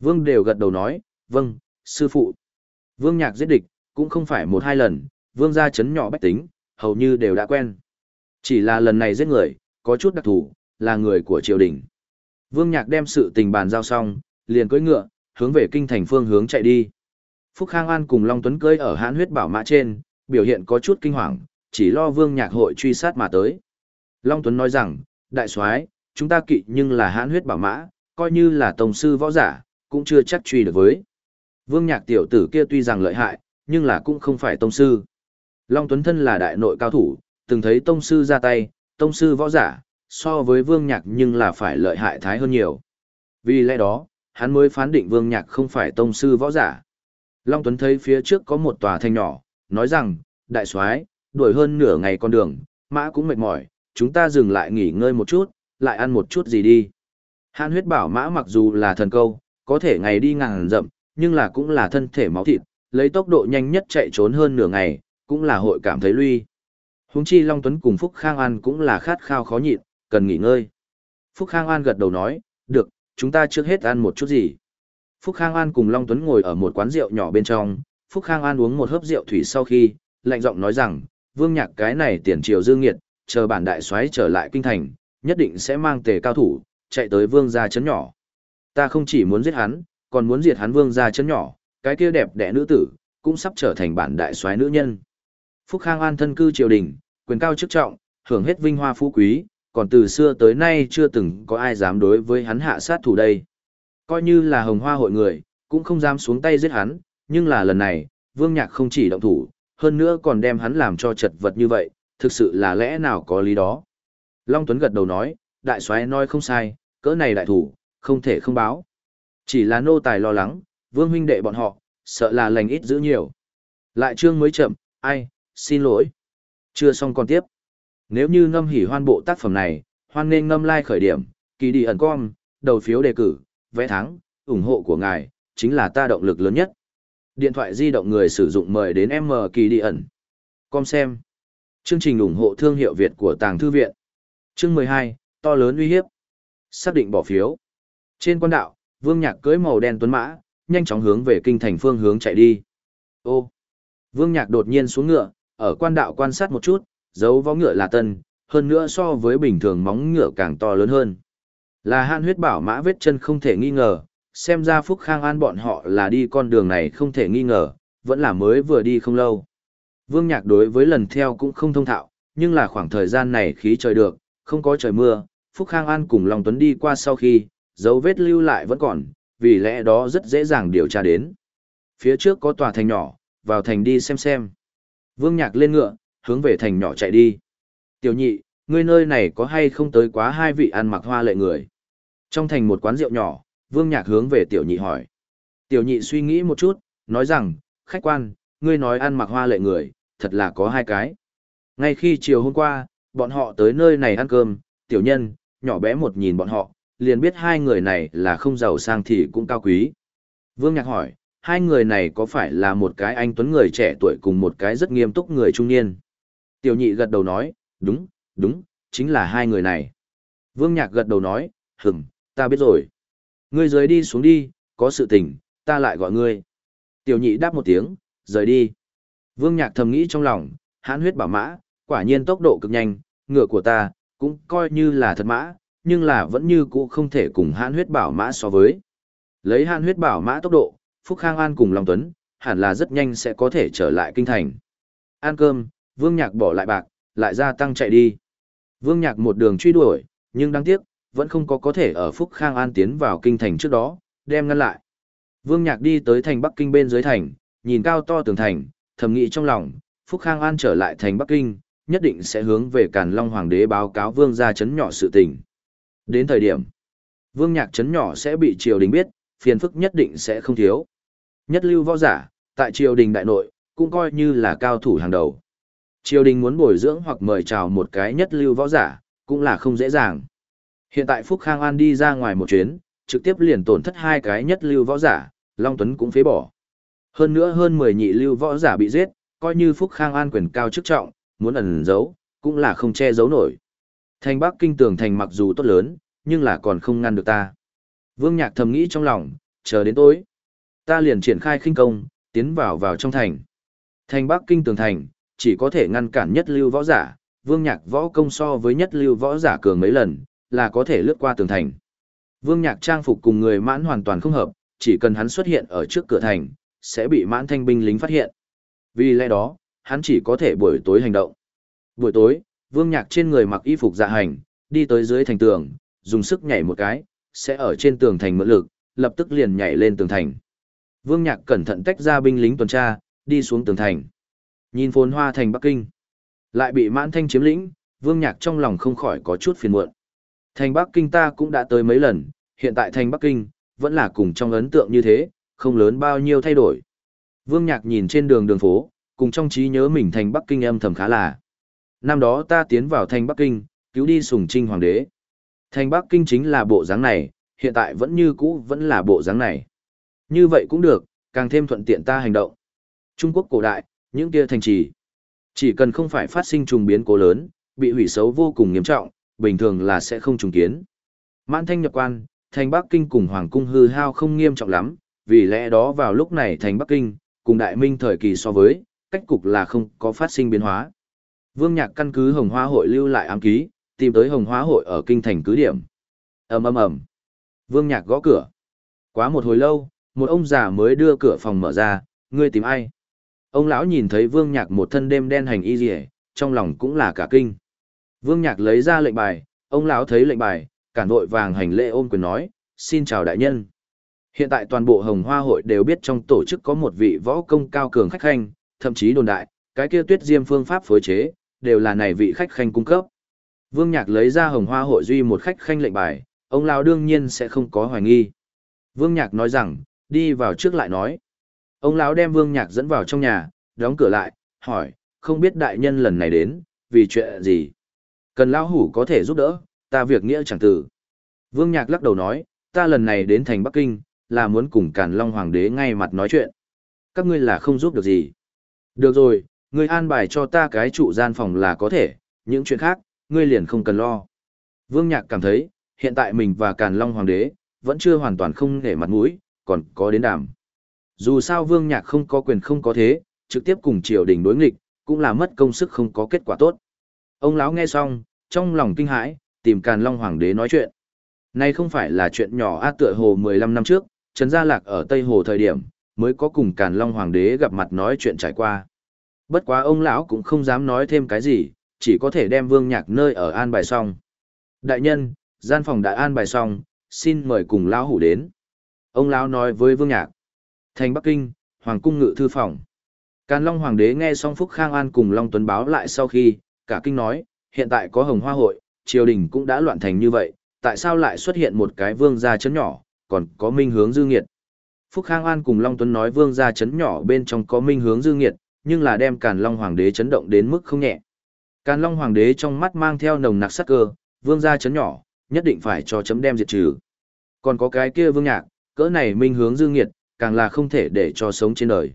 S1: Vương đều gật đầu nói, vâng, sư phụ. Vương Nhạc giết địch, cũng không phải một hai lần, vương gia chấn nhỏ bách tính, hầu như đều đã quen. Chỉ là lần này giết người, có chút đặc thù, là người của triều đình. Vương Nhạc đem sự tình bàn giao xong, liền cưỡi ngựa, hướng về kinh thành phương hướng chạy đi. Phúc Khang An cùng Long Tuấn cưỡi ở hãn huyết bảo mã trên, biểu hiện có chút kinh hoàng, chỉ lo vương nhạc hội truy sát mà tới. Long Tuấn nói rằng, đại soái, chúng ta kỵ nhưng là hãn huyết bảo mã, coi như là tổng sư võ giả, cũng chưa chắc truy được với. Vương nhạc tiểu tử kia tuy rằng lợi hại, nhưng là cũng không phải tông sư. Long Tuấn thân là đại nội cao thủ, từng thấy tông sư ra tay, tông sư võ giả, so với vương nhạc nhưng là phải lợi hại thái hơn nhiều. Vì lẽ đó, hắn mới phán định Vương Nhạc không phải tông sư võ giả. Long Tuấn thấy phía trước có một tòa thành nhỏ, nói rằng, đại soái, đuổi hơn nửa ngày con đường, mã cũng mệt mỏi, chúng ta dừng lại nghỉ ngơi một chút, lại ăn một chút gì đi. Hàn huyết bảo mã mặc dù là thần câu, có thể ngày đi ngàn dặm, nhưng là cũng là thân thể máu thịt, lấy tốc độ nhanh nhất chạy trốn hơn nửa ngày, cũng là hội cảm thấy lui. Húng chi Long Tuấn cùng Phúc Khang An cũng là khát khao khó nhịn, cần nghỉ ngơi. Phúc Khang An gật đầu nói, được, chúng ta trước hết ăn một chút gì. Phúc Khang An cùng Long Tuấn ngồi ở một quán rượu nhỏ bên trong, Phúc Khang An uống một hớp rượu thủy sau khi, lạnh giọng nói rằng, vương nhạc cái này tiền triều dương nghiệt, chờ bản đại soái trở lại kinh thành, nhất định sẽ mang tề cao thủ, chạy tới vương gia chấn nhỏ. Ta không chỉ muốn giết hắn, còn muốn diệt hắn vương gia chấn nhỏ, cái kia đẹp đẽ nữ tử, cũng sắp trở thành bản đại soái nữ nhân. Phúc Khang An thân cư triều đình, quyền cao chức trọng, hưởng hết vinh hoa phú quý, còn từ xưa tới nay chưa từng có ai dám đối với hắn hạ sát thủ đây. Coi như là hồng hoa hội người, cũng không dám xuống tay giết hắn, nhưng là lần này, Vương Nhạc không chỉ động thủ, hơn nữa còn đem hắn làm cho chật vật như vậy, thực sự là lẽ nào có lý đó. Long Tuấn gật đầu nói, đại soái nói không sai, cỡ này đại thủ, không thể không báo. Chỉ là nô tài lo lắng, vương huynh đệ bọn họ, sợ là lành ít giữ nhiều. Lại chương mới chậm, ai, xin lỗi. Chưa xong còn tiếp. Nếu như ngâm hỉ hoan bộ tác phẩm này, hoan nên ngâm like khởi điểm, kỳ đi ẩn com, đầu phiếu đề cử, vẽ thắng, ủng hộ của ngài, chính là ta động lực lớn nhất. Điện thoại di động người sử dụng mời đến M kỳ đi ẩn. Com xem. Chương trình ủng hộ thương hiệu Việt của Tàng Thư Viện. Chương 12, to lớn uy hiếp. Xác định bỏ phiếu. Trên quan đạo, Vương Nhạc cưỡi màu đen tuấn mã, nhanh chóng hướng về kinh thành phương hướng chạy đi. Ô! Vương Nhạc đột nhiên xuống ngựa, ở quan đạo quan sát một chút, dấu vó ngựa là tân, hơn nữa so với bình thường móng ngựa càng to lớn hơn. Là han huyết bảo mã vết chân không thể nghi ngờ, xem ra Phúc Khang An bọn họ là đi con đường này không thể nghi ngờ, vẫn là mới vừa đi không lâu. Vương Nhạc đối với lần theo cũng không thông thạo, nhưng là khoảng thời gian này khí trời được, không có trời mưa, Phúc Khang An cùng Long Tuấn đi qua sau khi, dấu vết lưu lại vẫn còn, vì lẽ đó rất dễ dàng điều tra đến. Phía trước có tòa thành nhỏ, vào thành đi xem xem. Vương Nhạc lên ngựa, hướng về thành nhỏ chạy đi. Tiểu nhị, ngươi nơi này có hay không tới quá hai vị ăn mặc hoa lệ người? Trong thành một quán rượu nhỏ, Vương Nhạc hướng về tiểu nhị hỏi. Tiểu nhị suy nghĩ một chút, nói rằng, khách quan, ngươi nói ăn mặc hoa lệ người, thật là có hai cái. Ngay khi chiều hôm qua, bọn họ tới nơi này ăn cơm, tiểu nhân, nhỏ bé một nhìn bọn họ, liền biết hai người này là không giàu sang thì cũng cao quý. Vương Nhạc hỏi, hai người này có phải là một cái anh tuấn người trẻ tuổi cùng một cái rất nghiêm túc người trung niên? Tiểu nhị gật đầu nói, đúng, đúng, chính là hai người này. Vương Nhạc gật đầu nói, hừng, ta biết rồi. Ngươi rời đi xuống đi, có sự tình, ta lại gọi ngươi. Tiểu nhị đáp một tiếng, rời đi. Vương Nhạc thầm nghĩ trong lòng, hãn huyết bảo mã, quả nhiên tốc độ cực nhanh, ngựa của ta, cũng coi như là thật mã, nhưng là vẫn như cũ không thể cùng hãn huyết bảo mã so với. Lấy hãn huyết bảo mã tốc độ, Phúc Khang An cùng Long Tuấn, hẳn là rất nhanh sẽ có thể trở lại kinh thành. Ăn cơm, Vương Nhạc bỏ lại bạc, lại ra tăng chạy đi. Vương Nhạc một đường truy đuổi, nhưng đáng tiếc, vẫn không có có thể ở Phúc Khang An tiến vào kinh thành trước đó, đem ngăn lại. Vương Nhạc đi tới thành Bắc Kinh bên dưới thành, nhìn cao to tường thành, thầm nghĩ trong lòng, Phúc Khang An trở lại thành Bắc Kinh, nhất định sẽ hướng về Càn Long Hoàng đế báo cáo Vương gia chấn nhỏ sự tình. Đến thời điểm, Vương Nhạc chấn nhỏ sẽ bị triều đình biết, phiền phức nhất định sẽ không thiếu. Nhất lưu võ giả, tại triều đình đại nội, cũng coi như là cao thủ hàng đầu. Triều đình muốn bồi dưỡng hoặc mời chào một cái nhất lưu võ giả, cũng là không dễ dàng. Hiện tại Phúc Khang An đi ra ngoài một chuyến, trực tiếp liền tổn thất hai cái nhất lưu võ giả, Long Tuấn cũng phế bỏ. Hơn nữa hơn 10 nhị lưu võ giả bị giết, coi như Phúc Khang An quyền cao chức trọng, muốn ẩn giấu, cũng là không che giấu nổi. Thành Bắc Kinh tường thành mặc dù tốt lớn, nhưng là còn không ngăn được ta. Vương Nhạc thầm nghĩ trong lòng, chờ đến tối. Ta liền triển khai khinh công, tiến vào vào trong thành. Thành Bắc Kinh tường thành, chỉ có thể ngăn cản nhất lưu võ giả, Vương Nhạc võ công so với nhất lưu võ giả cường mấy lần, là có thể lướt qua tường thành. Vương Nhạc trang phục cùng người mãn hoàn toàn không hợp, chỉ cần hắn xuất hiện ở trước cửa thành, sẽ bị mãn thanh binh lính phát hiện. Vì lẽ đó, hắn chỉ có thể buổi tối hành động. Buổi tối, Vương Nhạc trên người mặc y phục dạ hành, đi tới dưới thành tường, dùng sức nhảy một cái, sẽ ở trên tường thành mượn lực, lập tức liền nhảy lên tường thành. Vương Nhạc cẩn thận tách ra binh lính tuần tra, đi xuống tường thành. Nhìn phồn hoa thành Bắc Kinh, lại bị mãn thanh chiếm lĩnh, Vương Nhạc trong lòng không khỏi có chút phiền muộn. Thành Bắc Kinh ta cũng đã tới mấy lần, hiện tại thành Bắc Kinh, vẫn là cùng trong ấn tượng như thế, không lớn bao nhiêu thay đổi. Vương Nhạc nhìn trên đường đường phố, cùng trong trí nhớ mình thành Bắc Kinh âm thầm khá là. Năm đó ta tiến vào thành Bắc Kinh, cứu đi sùng trinh hoàng đế. Thành Bắc Kinh chính là bộ dáng này, hiện tại vẫn như cũ vẫn là bộ dáng này. Như vậy cũng được, càng thêm thuận tiện ta hành động. Trung Quốc cổ đại, những kia thành trì. Chỉ cần không phải phát sinh trùng biến cố lớn, bị hủy xấu vô cùng nghiêm trọng, bình thường là sẽ không trùng kiến. Mãn thanh nhập quan, thành Bắc Kinh cùng Hoàng cung hư hao không nghiêm trọng lắm, vì lẽ đó vào lúc này thành Bắc Kinh, cùng Đại Minh thời kỳ so với, cách cục là không có phát sinh biến hóa. Vương Nhạc căn cứ Hồng Hoa hội lưu lại ám ký, tìm tới Hồng Hoa hội ở kinh thành cứ điểm. Ầm ầm ầm. Vương Nhạc gõ cửa. Quá một hồi lâu, một ông già mới đưa cửa phòng mở ra, ngươi tìm ai? Ông lão nhìn thấy Vương Nhạc một thân đêm đen hành y liễu, trong lòng cũng là cả kinh. Vương Nhạc lấy ra lệnh bài, ông lão thấy lệnh bài, cản vội vàng hành lễ ôm quyền nói, xin chào đại nhân. Hiện tại toàn bộ hồng hoa hội đều biết trong tổ chức có một vị võ công cao cường khách khanh, thậm chí đồn đại, cái kia tuyết diêm phương pháp phối chế, đều là này vị khách khanh cung cấp. Vương Nhạc lấy ra hồng hoa hội duy một khách khanh lệnh bài, ông lão đương nhiên sẽ không có hoài nghi. Vương Nhạc nói rằng, đi vào trước lại nói. Ông lão đem Vương Nhạc dẫn vào trong nhà, đóng cửa lại, hỏi, không biết đại nhân lần này đến, vì chuyện gì? Cần lão hủ có thể giúp đỡ, ta việc nghĩa chẳng tử. Vương Nhạc lắc đầu nói, ta lần này đến thành Bắc Kinh, là muốn cùng Càn Long Hoàng đế ngay mặt nói chuyện. Các ngươi là không giúp được gì. Được rồi, ngươi an bài cho ta cái trụ gian phòng là có thể, những chuyện khác, ngươi liền không cần lo. Vương Nhạc cảm thấy, hiện tại mình và Càn Long Hoàng đế, vẫn chưa hoàn toàn không để mặt mũi, còn có đến đàm. Dù sao Vương Nhạc không có quyền không có thế, trực tiếp cùng triều đình đối nghịch, cũng là mất công sức không có kết quả tốt. Ông lão nghe xong, trong lòng kinh hãi, tìm Càn Long Hoàng đế nói chuyện. Này không phải là chuyện nhỏ a tựa hồ 15 năm trước, Trần Gia Lạc ở Tây Hồ thời điểm, mới có cùng Càn Long Hoàng đế gặp mặt nói chuyện trải qua. Bất quá ông lão cũng không dám nói thêm cái gì, chỉ có thể đem Vương Nhạc nơi ở an bài xong. Đại nhân, gian phòng đã an bài xong, xin mời cùng lão hủ đến. Ông lão nói với Vương Nhạc. Thành Bắc Kinh, Hoàng cung ngự thư phòng. Càn Long Hoàng đế nghe xong Phúc Khang An cùng Long Tuấn báo lại sau khi, cả kinh nói, hiện tại có hồng hoa hội, triều đình cũng đã loạn thành như vậy, tại sao lại xuất hiện một cái vương gia chấn nhỏ, còn có minh hướng dư nghiệt. Phúc Khang An cùng Long Tuấn nói vương gia chấn nhỏ bên trong có minh hướng dư nghiệt, nhưng là đem Càn Long Hoàng đế chấn động đến mức không nhẹ. Càn Long Hoàng đế trong mắt mang theo nồng nặc sắc cơ, vương gia chấn nhỏ, nhất định phải cho chấm đem diệt trừ. Còn có cái kia vương nhạc, cỡ này minh hướng dư nghiệt, càng là không thể để cho sống trên đời.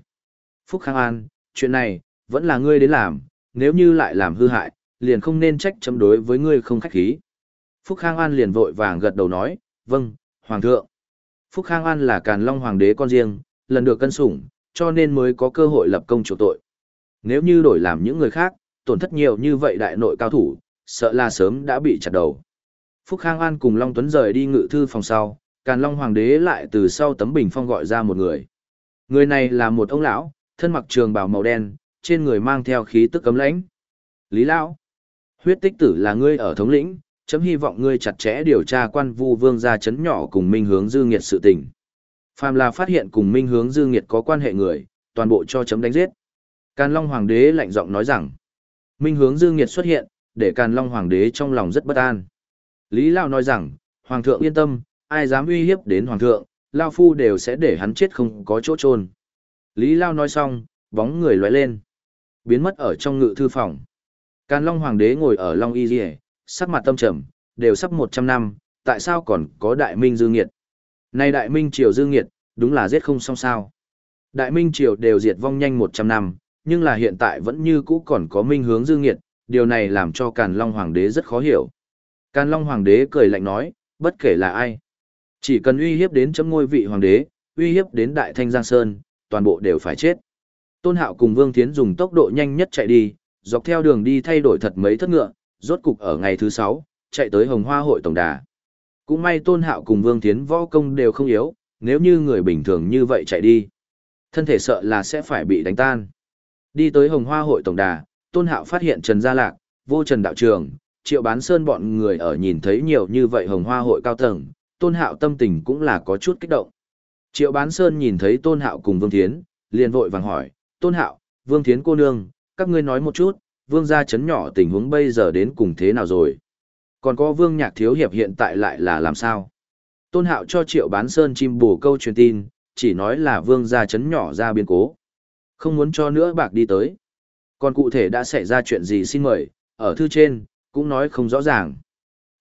S1: Phúc Khang An, chuyện này, vẫn là ngươi đến làm, nếu như lại làm hư hại, liền không nên trách chấm đối với ngươi không khách khí. Phúc Khang An liền vội vàng gật đầu nói, vâng, Hoàng thượng. Phúc Khang An là Càn Long Hoàng đế con riêng, lần được cân sủng, cho nên mới có cơ hội lập công chủ tội. Nếu như đổi làm những người khác, tổn thất nhiều như vậy đại nội cao thủ, sợ là sớm đã bị chặt đầu. Phúc Khang An cùng Long Tuấn rời đi ngự thư phòng sau, Càn Long Hoàng đế lại từ sau tấm bình phong gọi ra một người. Người này là một ông lão, thân mặc trường bào màu đen, trên người mang theo khí tức cấm lãnh. Lý Lão, huyết tích tử là ngươi ở thống lĩnh, chấm hy vọng ngươi chặt chẽ điều tra quan vu vương gia chấn nhỏ cùng minh hướng dư nghiệt sự tình. Phàm là phát hiện cùng minh hướng dư nghiệt có quan hệ người, toàn bộ cho chấm đánh giết. Càn Long Hoàng đế lạnh giọng nói rằng, minh hướng dư nghiệt xuất hiện, để Càn Long Hoàng đế trong lòng rất bất an. Lý Lao nói rằng, Hoàng thượng yên tâm, ai dám uy hiếp đến Hoàng thượng, Lao Phu đều sẽ để hắn chết không có chỗ trôn. Lý Lao nói xong, bóng người lóe lên, biến mất ở trong ngự thư phòng. Càn Long Hoàng đế ngồi ở Long Y Diệ, sắc mặt tâm trầm, đều sắp 100 năm, tại sao còn có Đại Minh Dương Nghiệt? Nay Đại Minh Triều Dương Nghiệt, đúng là giết không xong sao. Đại Minh Triều đều diệt vong nhanh 100 năm, nhưng là hiện tại vẫn như cũ còn có Minh hướng Dương Nghiệt, điều này làm cho Càn Long Hoàng đế rất khó hiểu. Càn Long Hoàng đế cười lạnh nói, bất kể là ai, chỉ cần uy hiếp đến chấm ngôi vị Hoàng đế, uy hiếp đến Đại Thanh Giang Sơn, toàn bộ đều phải chết. Tôn Hạo cùng Vương Thiến dùng tốc độ nhanh nhất chạy đi, dọc theo đường đi thay đổi thật mấy thất ngựa, rốt cục ở ngày thứ sáu chạy tới Hồng Hoa hội tổng đà. Cũng may Tôn Hạo cùng Vương Thiến võ công đều không yếu, nếu như người bình thường như vậy chạy đi, thân thể sợ là sẽ phải bị đánh tan. Đi tới Hồng Hoa hội tổng đà, Tôn Hạo phát hiện Trần Gia Lạc, Vô Trần Đạo Trường, Triệu Bán Sơn bọn người ở nhìn thấy nhiều như vậy Hồng Hoa hội cao tầng, Tôn Hạo tâm tình cũng là có chút kích động. Triệu Bán Sơn nhìn thấy Tôn Hạo cùng Vương Thiến, liền vội vàng hỏi, Tôn Hạo, Vương Thiến cô nương, các ngươi nói một chút, Vương gia chấn nhỏ tình huống bây giờ đến cùng thế nào rồi? Còn có Vương Nhạc Thiếu Hiệp hiện tại lại là làm sao? Tôn Hạo cho Triệu Bán Sơn chim bổ câu truyền tin, chỉ nói là Vương gia chấn nhỏ ra biến cố. Không muốn cho nữa bạc đi tới. Còn cụ thể đã xảy ra chuyện gì xin mời, ở thư trên, cũng nói không rõ ràng.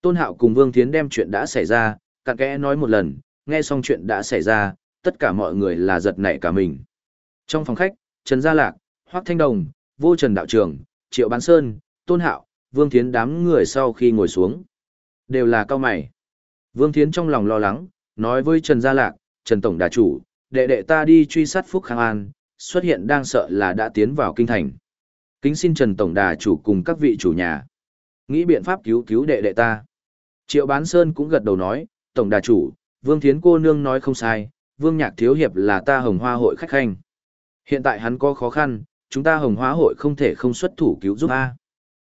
S1: Tôn Hạo cùng Vương Thiến đem chuyện đã xảy ra, cặn kẽ nói một lần, nghe xong chuyện đã xảy ra, tất cả mọi người là giật nảy cả mình. Trong phòng khách, Trần Gia Lạc, Hoác Thanh Đồng, Vô Trần Đạo Trường, Triệu Bán Sơn, Tôn Hạo, Vương Thiến đám người sau khi ngồi xuống. Đều là cao mày. Vương Thiến trong lòng lo lắng, nói với Trần Gia Lạc, Trần Tổng Đà Chủ, đệ đệ ta đi truy sát Phúc Khang An, xuất hiện đang sợ là đã tiến vào kinh thành. Kính xin Trần Tổng Đà Chủ cùng các vị chủ nhà. Nghĩ biện pháp cứu cứu đệ đệ ta. Triệu Bán Sơn cũng gật đầu nói, Tổng Đà Chủ, Vương Thiến cô nương nói không sai, Vương Nhạc Thiếu Hiệp là ta hồng hoa hội khách khanh. Hiện tại hắn có khó khăn, chúng ta hồng hoa hội không thể không xuất thủ cứu giúp A.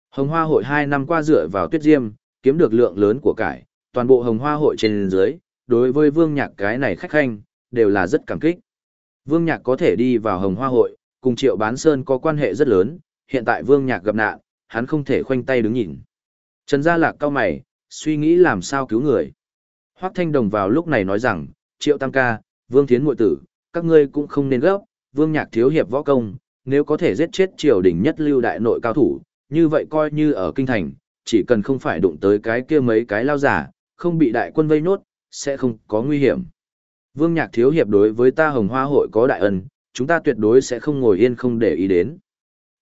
S1: Hồng hoa hội hai năm qua dựa vào tuyết diêm, kiếm được lượng lớn của cải, toàn bộ hồng hoa hội trên dưới, đối với Vương Nhạc cái này khách khanh, đều là rất cảm kích. Vương Nhạc có thể đi vào hồng hoa hội, cùng Triệu Bán Sơn có quan hệ rất lớn, hiện tại Vương Nhạc gặp nạn, hắn không thể khoanh tay đứng nhìn. Trần Gia Lạc cao mày, suy nghĩ làm sao cứu người. Hoắc Thanh Đồng vào lúc này nói rằng, Triệu Tam Ca, Vương Thiến Mội Tử, các ngươi cũng không nên gấp, Vương Nhạc thiếu hiệp võ công, nếu có thể giết chết triều đình nhất lưu đại nội cao thủ, như vậy coi như ở kinh thành, chỉ cần không phải đụng tới cái kia mấy cái lao giả, không bị đại quân vây nốt, sẽ không có nguy hiểm. Vương Nhạc thiếu hiệp đối với ta Hồng Hoa hội có đại ân, chúng ta tuyệt đối sẽ không ngồi yên không để ý đến.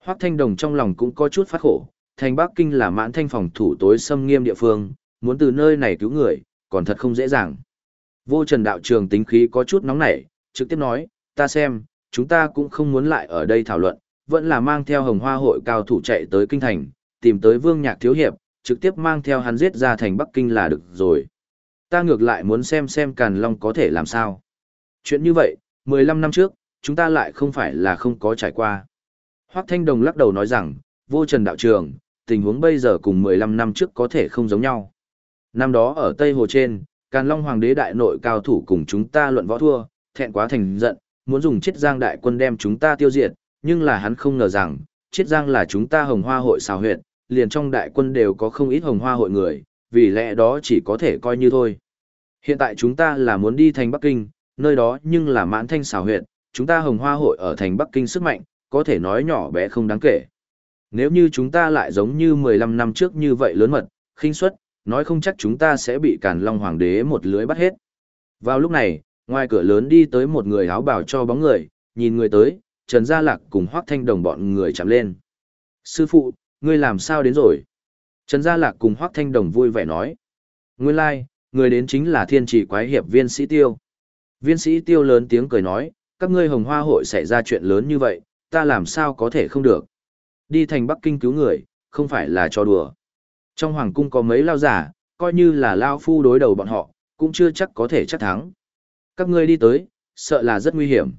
S1: Hoắc Thanh Đồng trong lòng cũng có chút phát khổ, thành Bắc Kinh là mãn thanh phòng thủ tối xâm nghiêm địa phương, muốn từ nơi này cứu người, còn thật không dễ dàng. Vô Trần đạo trường tính khí có chút nóng nảy, trực tiếp nói, ta xem, chúng ta cũng không muốn lại ở đây thảo luận, vẫn là mang theo hồng hoa hội cao thủ chạy tới kinh thành, tìm tới vương nhạc thiếu hiệp, trực tiếp mang theo hắn giết ra thành Bắc Kinh là được rồi. Ta ngược lại muốn xem xem Càn Long có thể làm sao. Chuyện như vậy, 15 năm trước, chúng ta lại không phải là không có trải qua. Hoác Thanh Đồng lắc đầu nói rằng, vô trần đạo trường, tình huống bây giờ cùng 15 năm trước có thể không giống nhau. Năm đó ở Tây Hồ trên, Càn Long Hoàng đế đại nội cao thủ cùng chúng ta luận võ thua, thẹn quá thành giận, muốn dùng chiết giang đại quân đem chúng ta tiêu diệt, nhưng là hắn không ngờ rằng, chiết giang là chúng ta hồng hoa hội xào huyệt, liền trong đại quân đều có không ít hồng hoa hội người, vì lẽ đó chỉ có thể coi như thôi. Hiện tại chúng ta là muốn đi thành Bắc Kinh, nơi đó nhưng là mãn thanh xào huyệt, chúng ta hồng hoa hội ở thành Bắc Kinh sức mạnh, có thể nói nhỏ bé không đáng kể. Nếu như chúng ta lại giống như 15 năm trước như vậy lớn mật, khinh suất, nói không chắc chúng ta sẽ bị Càn Long Hoàng đế một lưới bắt hết. Vào lúc này, ngoài cửa lớn đi tới một người áo bào cho bóng người, nhìn người tới, Trần Gia Lạc cùng Hoắc Thanh Đồng bọn người chạm lên. Sư phụ, ngươi làm sao đến rồi? Trần Gia Lạc cùng Hoắc Thanh Đồng vui vẻ nói. Nguyên lai, like, người đến chính là thiên trì quái hiệp viên sĩ tiêu. Viên sĩ tiêu lớn tiếng cười nói, các ngươi hồng hoa hội xảy ra chuyện lớn như vậy, ta làm sao có thể không được. Đi thành Bắc Kinh cứu người, không phải là cho đùa. Trong hoàng cung có mấy lao giả, coi như là lao phu đối đầu bọn họ, cũng chưa chắc có thể chắc thắng. Các ngươi đi tới, sợ là rất nguy hiểm.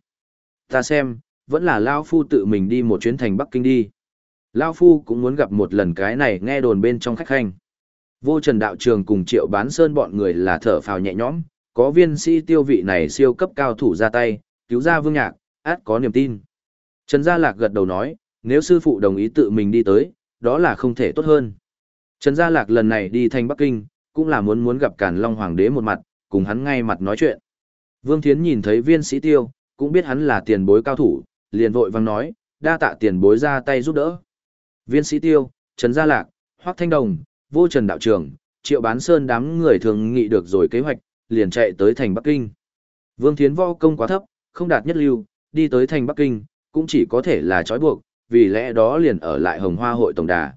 S1: Ta xem, vẫn là lao phu tự mình đi một chuyến thành Bắc Kinh đi. Lao phu cũng muốn gặp một lần cái này nghe đồn bên trong khách khanh. Vô trần đạo trường cùng triệu bán sơn bọn người là thở phào nhẹ nhõm, có viên sĩ tiêu vị này siêu cấp cao thủ ra tay, cứu ra vương nhạc, át có niềm tin. Trần Gia Lạc gật đầu nói, nếu sư phụ đồng ý tự mình đi tới, đó là không thể tốt hơn. Trần Gia Lạc lần này đi thành Bắc Kinh, cũng là muốn muốn gặp Càn Long Hoàng đế một mặt, cùng hắn ngay mặt nói chuyện. Vương Thiến nhìn thấy viên sĩ tiêu, cũng biết hắn là tiền bối cao thủ, liền vội vang nói, đa tạ tiền bối ra tay giúp đỡ. Viên sĩ tiêu, Trần Gia Lạc, Hoác Thanh Đồng, Vô Trần Đạo Trường, Triệu Bán Sơn đám người thường nghị được rồi kế hoạch, liền chạy tới thành Bắc Kinh. Vương Thiến võ công quá thấp, không đạt nhất lưu, đi tới thành Bắc Kinh, cũng chỉ có thể là trói buộc, vì lẽ đó liền ở lại Hồng Hoa hội tổng đà.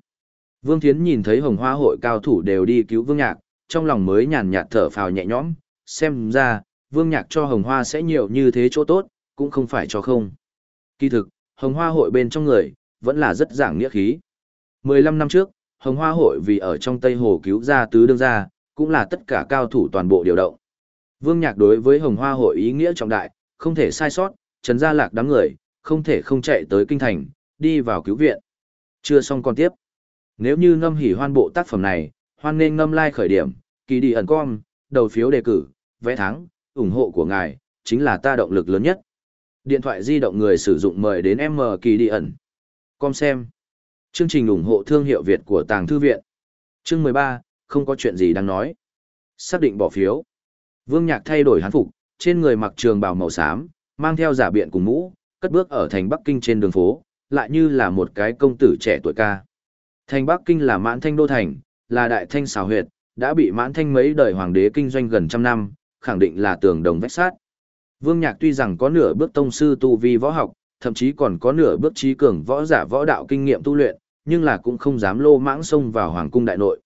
S1: Vương Thiến nhìn thấy Hồng Hoa hội cao thủ đều đi cứu Vương Nhạc, trong lòng mới nhàn nhạt thở phào nhẹ nhõm, xem ra, Vương Nhạc cho Hồng Hoa sẽ nhiều như thế chỗ tốt, cũng không phải cho không. Kỳ thực, Hồng Hoa hội bên trong người, vẫn là rất giảng nghĩa khí. 15 năm trước, Hồng Hoa hội vì ở trong Tây Hồ cứu ra tứ đương gia, cũng là tất cả cao thủ toàn bộ điều động. Vương Nhạc đối với Hồng Hoa hội ý nghĩa trọng đại, không thể sai sót, Trần Gia Lạc đám người, không thể không chạy tới kinh thành, đi vào cứu viện. Chưa xong còn tiếp. Nếu như ngâm hỉ hoan bộ tác phẩm này, hoan nên ngâm like khởi điểm, kỳ đi ẩn com, đầu phiếu đề cử, vẽ thắng, ủng hộ của ngài, chính là ta động lực lớn nhất. Điện thoại di động người sử dụng mời đến M kỳ đi ẩn. Com xem. Chương trình ủng hộ thương hiệu Việt của Tàng Thư Viện. Chương 13, không có chuyện gì đang nói. Xác định bỏ phiếu. Vương Nhạc thay đổi hán phục, trên người mặc trường bào màu xám, mang theo giả biện cùng mũ, cất bước ở thành Bắc Kinh trên đường phố, lại như là một cái công tử trẻ tuổi ca. Thành Bắc Kinh là mãn thanh đô thành, là đại thanh xào huyệt, đã bị mãn thanh mấy đời hoàng đế kinh doanh gần trăm năm, khẳng định là tường đồng vách sát. Vương Nhạc tuy rằng có nửa bước tông sư tu vi võ học, thậm chí còn có nửa bước trí cường võ giả võ đạo kinh nghiệm tu luyện, nhưng là cũng không dám lô mãng xông vào hoàng cung đại nội.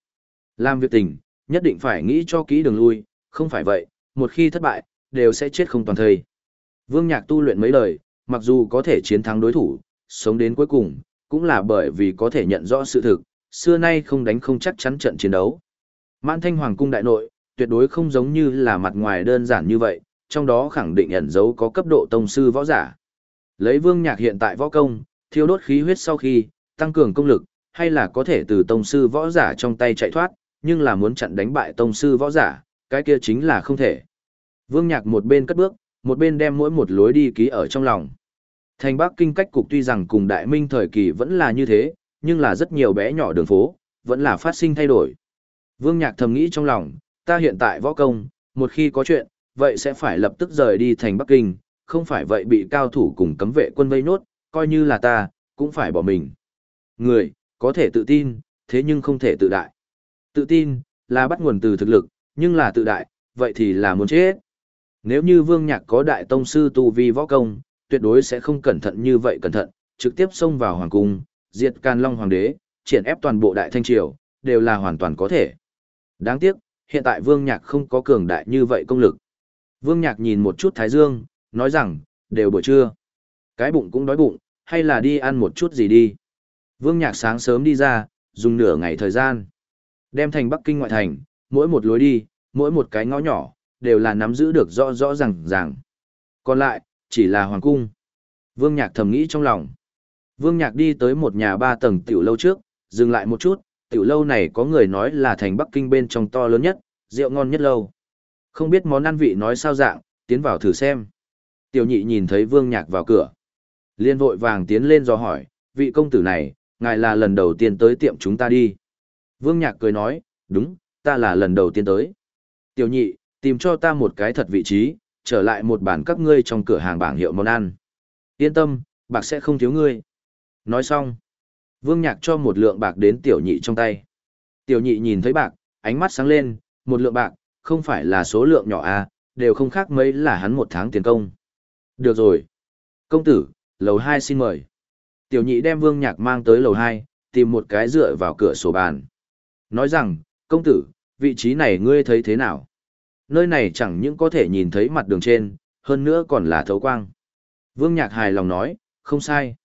S1: Làm việc tình, nhất định phải nghĩ cho kỹ đường lui, không phải vậy, một khi thất bại, đều sẽ chết không toàn thây. Vương Nhạc tu luyện mấy lời, mặc dù có thể chiến thắng đối thủ, sống đến cuối cùng, cũng là bởi vì có thể nhận rõ sự thực, xưa nay không đánh không chắc chắn trận chiến đấu. Mãn Thanh Hoàng cung đại nội, tuyệt đối không giống như là mặt ngoài đơn giản như vậy, trong đó khẳng định ẩn dấu có cấp độ tông sư võ giả. Lấy Vương Nhạc hiện tại võ công, thiêu đốt khí huyết sau khi tăng cường công lực, hay là có thể từ tông sư võ giả trong tay chạy thoát, nhưng là muốn chặn đánh bại tông sư võ giả, cái kia chính là không thể. Vương Nhạc một bên cất bước, một bên đem mỗi một lối đi ký ở trong lòng. Thành Bắc Kinh cách cục tuy rằng cùng Đại Minh thời kỳ vẫn là như thế, nhưng là rất nhiều bé nhỏ đường phố, vẫn là phát sinh thay đổi. Vương Nhạc thầm nghĩ trong lòng, ta hiện tại võ công, một khi có chuyện, vậy sẽ phải lập tức rời đi thành Bắc Kinh, không phải vậy bị cao thủ cùng cấm vệ quân vây nốt, coi như là ta, cũng phải bỏ mình. Người, có thể tự tin, thế nhưng không thể tự đại. Tự tin, là bắt nguồn từ thực lực, nhưng là tự đại, vậy thì là muốn chết. Nếu như Vương Nhạc có đại tông sư tu vi võ công, tuyệt đối sẽ không cẩn thận như vậy cẩn thận, trực tiếp xông vào hoàng cung, diệt Càn Long hoàng đế, triển ép toàn bộ đại thanh triều, đều là hoàn toàn có thể. Đáng tiếc, hiện tại Vương Nhạc không có cường đại như vậy công lực. Vương Nhạc nhìn một chút Thái Dương, nói rằng, đều buổi trưa. Cái bụng cũng đói bụng, hay là đi ăn một chút gì đi. Vương Nhạc sáng sớm đi ra, dùng nửa ngày thời gian. Đem thành Bắc Kinh ngoại thành, mỗi một lối đi, mỗi một cái ngõ nhỏ, đều là nắm giữ được rõ rõ ràng ràng. Còn lại, chỉ là hoàng cung. Vương Nhạc thầm nghĩ trong lòng. Vương Nhạc đi tới một nhà ba tầng tiểu lâu trước, dừng lại một chút, tiểu lâu này có người nói là thành Bắc Kinh bên trong to lớn nhất, rượu ngon nhất lâu. Không biết món ăn vị nói sao dạng, tiến vào thử xem. Tiểu nhị nhìn thấy Vương Nhạc vào cửa. Liên vội vàng tiến lên do hỏi, vị công tử này, ngài là lần đầu tiên tới tiệm chúng ta đi. Vương Nhạc cười nói, đúng, ta là lần đầu tiên tới. Tiểu nhị, tìm cho ta một cái thật vị trí, trở lại một bản các ngươi trong cửa hàng bảng hiệu món ăn. Yên tâm, bạc sẽ không thiếu ngươi. Nói xong, Vương Nhạc cho một lượng bạc đến tiểu nhị trong tay. Tiểu nhị nhìn thấy bạc, ánh mắt sáng lên, một lượng bạc, không phải là số lượng nhỏ à, đều không khác mấy là hắn một tháng tiền công. Được rồi. Công tử, lầu 2 xin mời. Tiểu nhị đem Vương Nhạc mang tới lầu 2, tìm một cái dựa vào cửa sổ bàn. Nói rằng, công tử, vị trí này ngươi thấy thế nào? Nơi này chẳng những có thể nhìn thấy mặt đường trên, hơn nữa còn là thấu quang. Vương Nhạc hài lòng nói, không sai.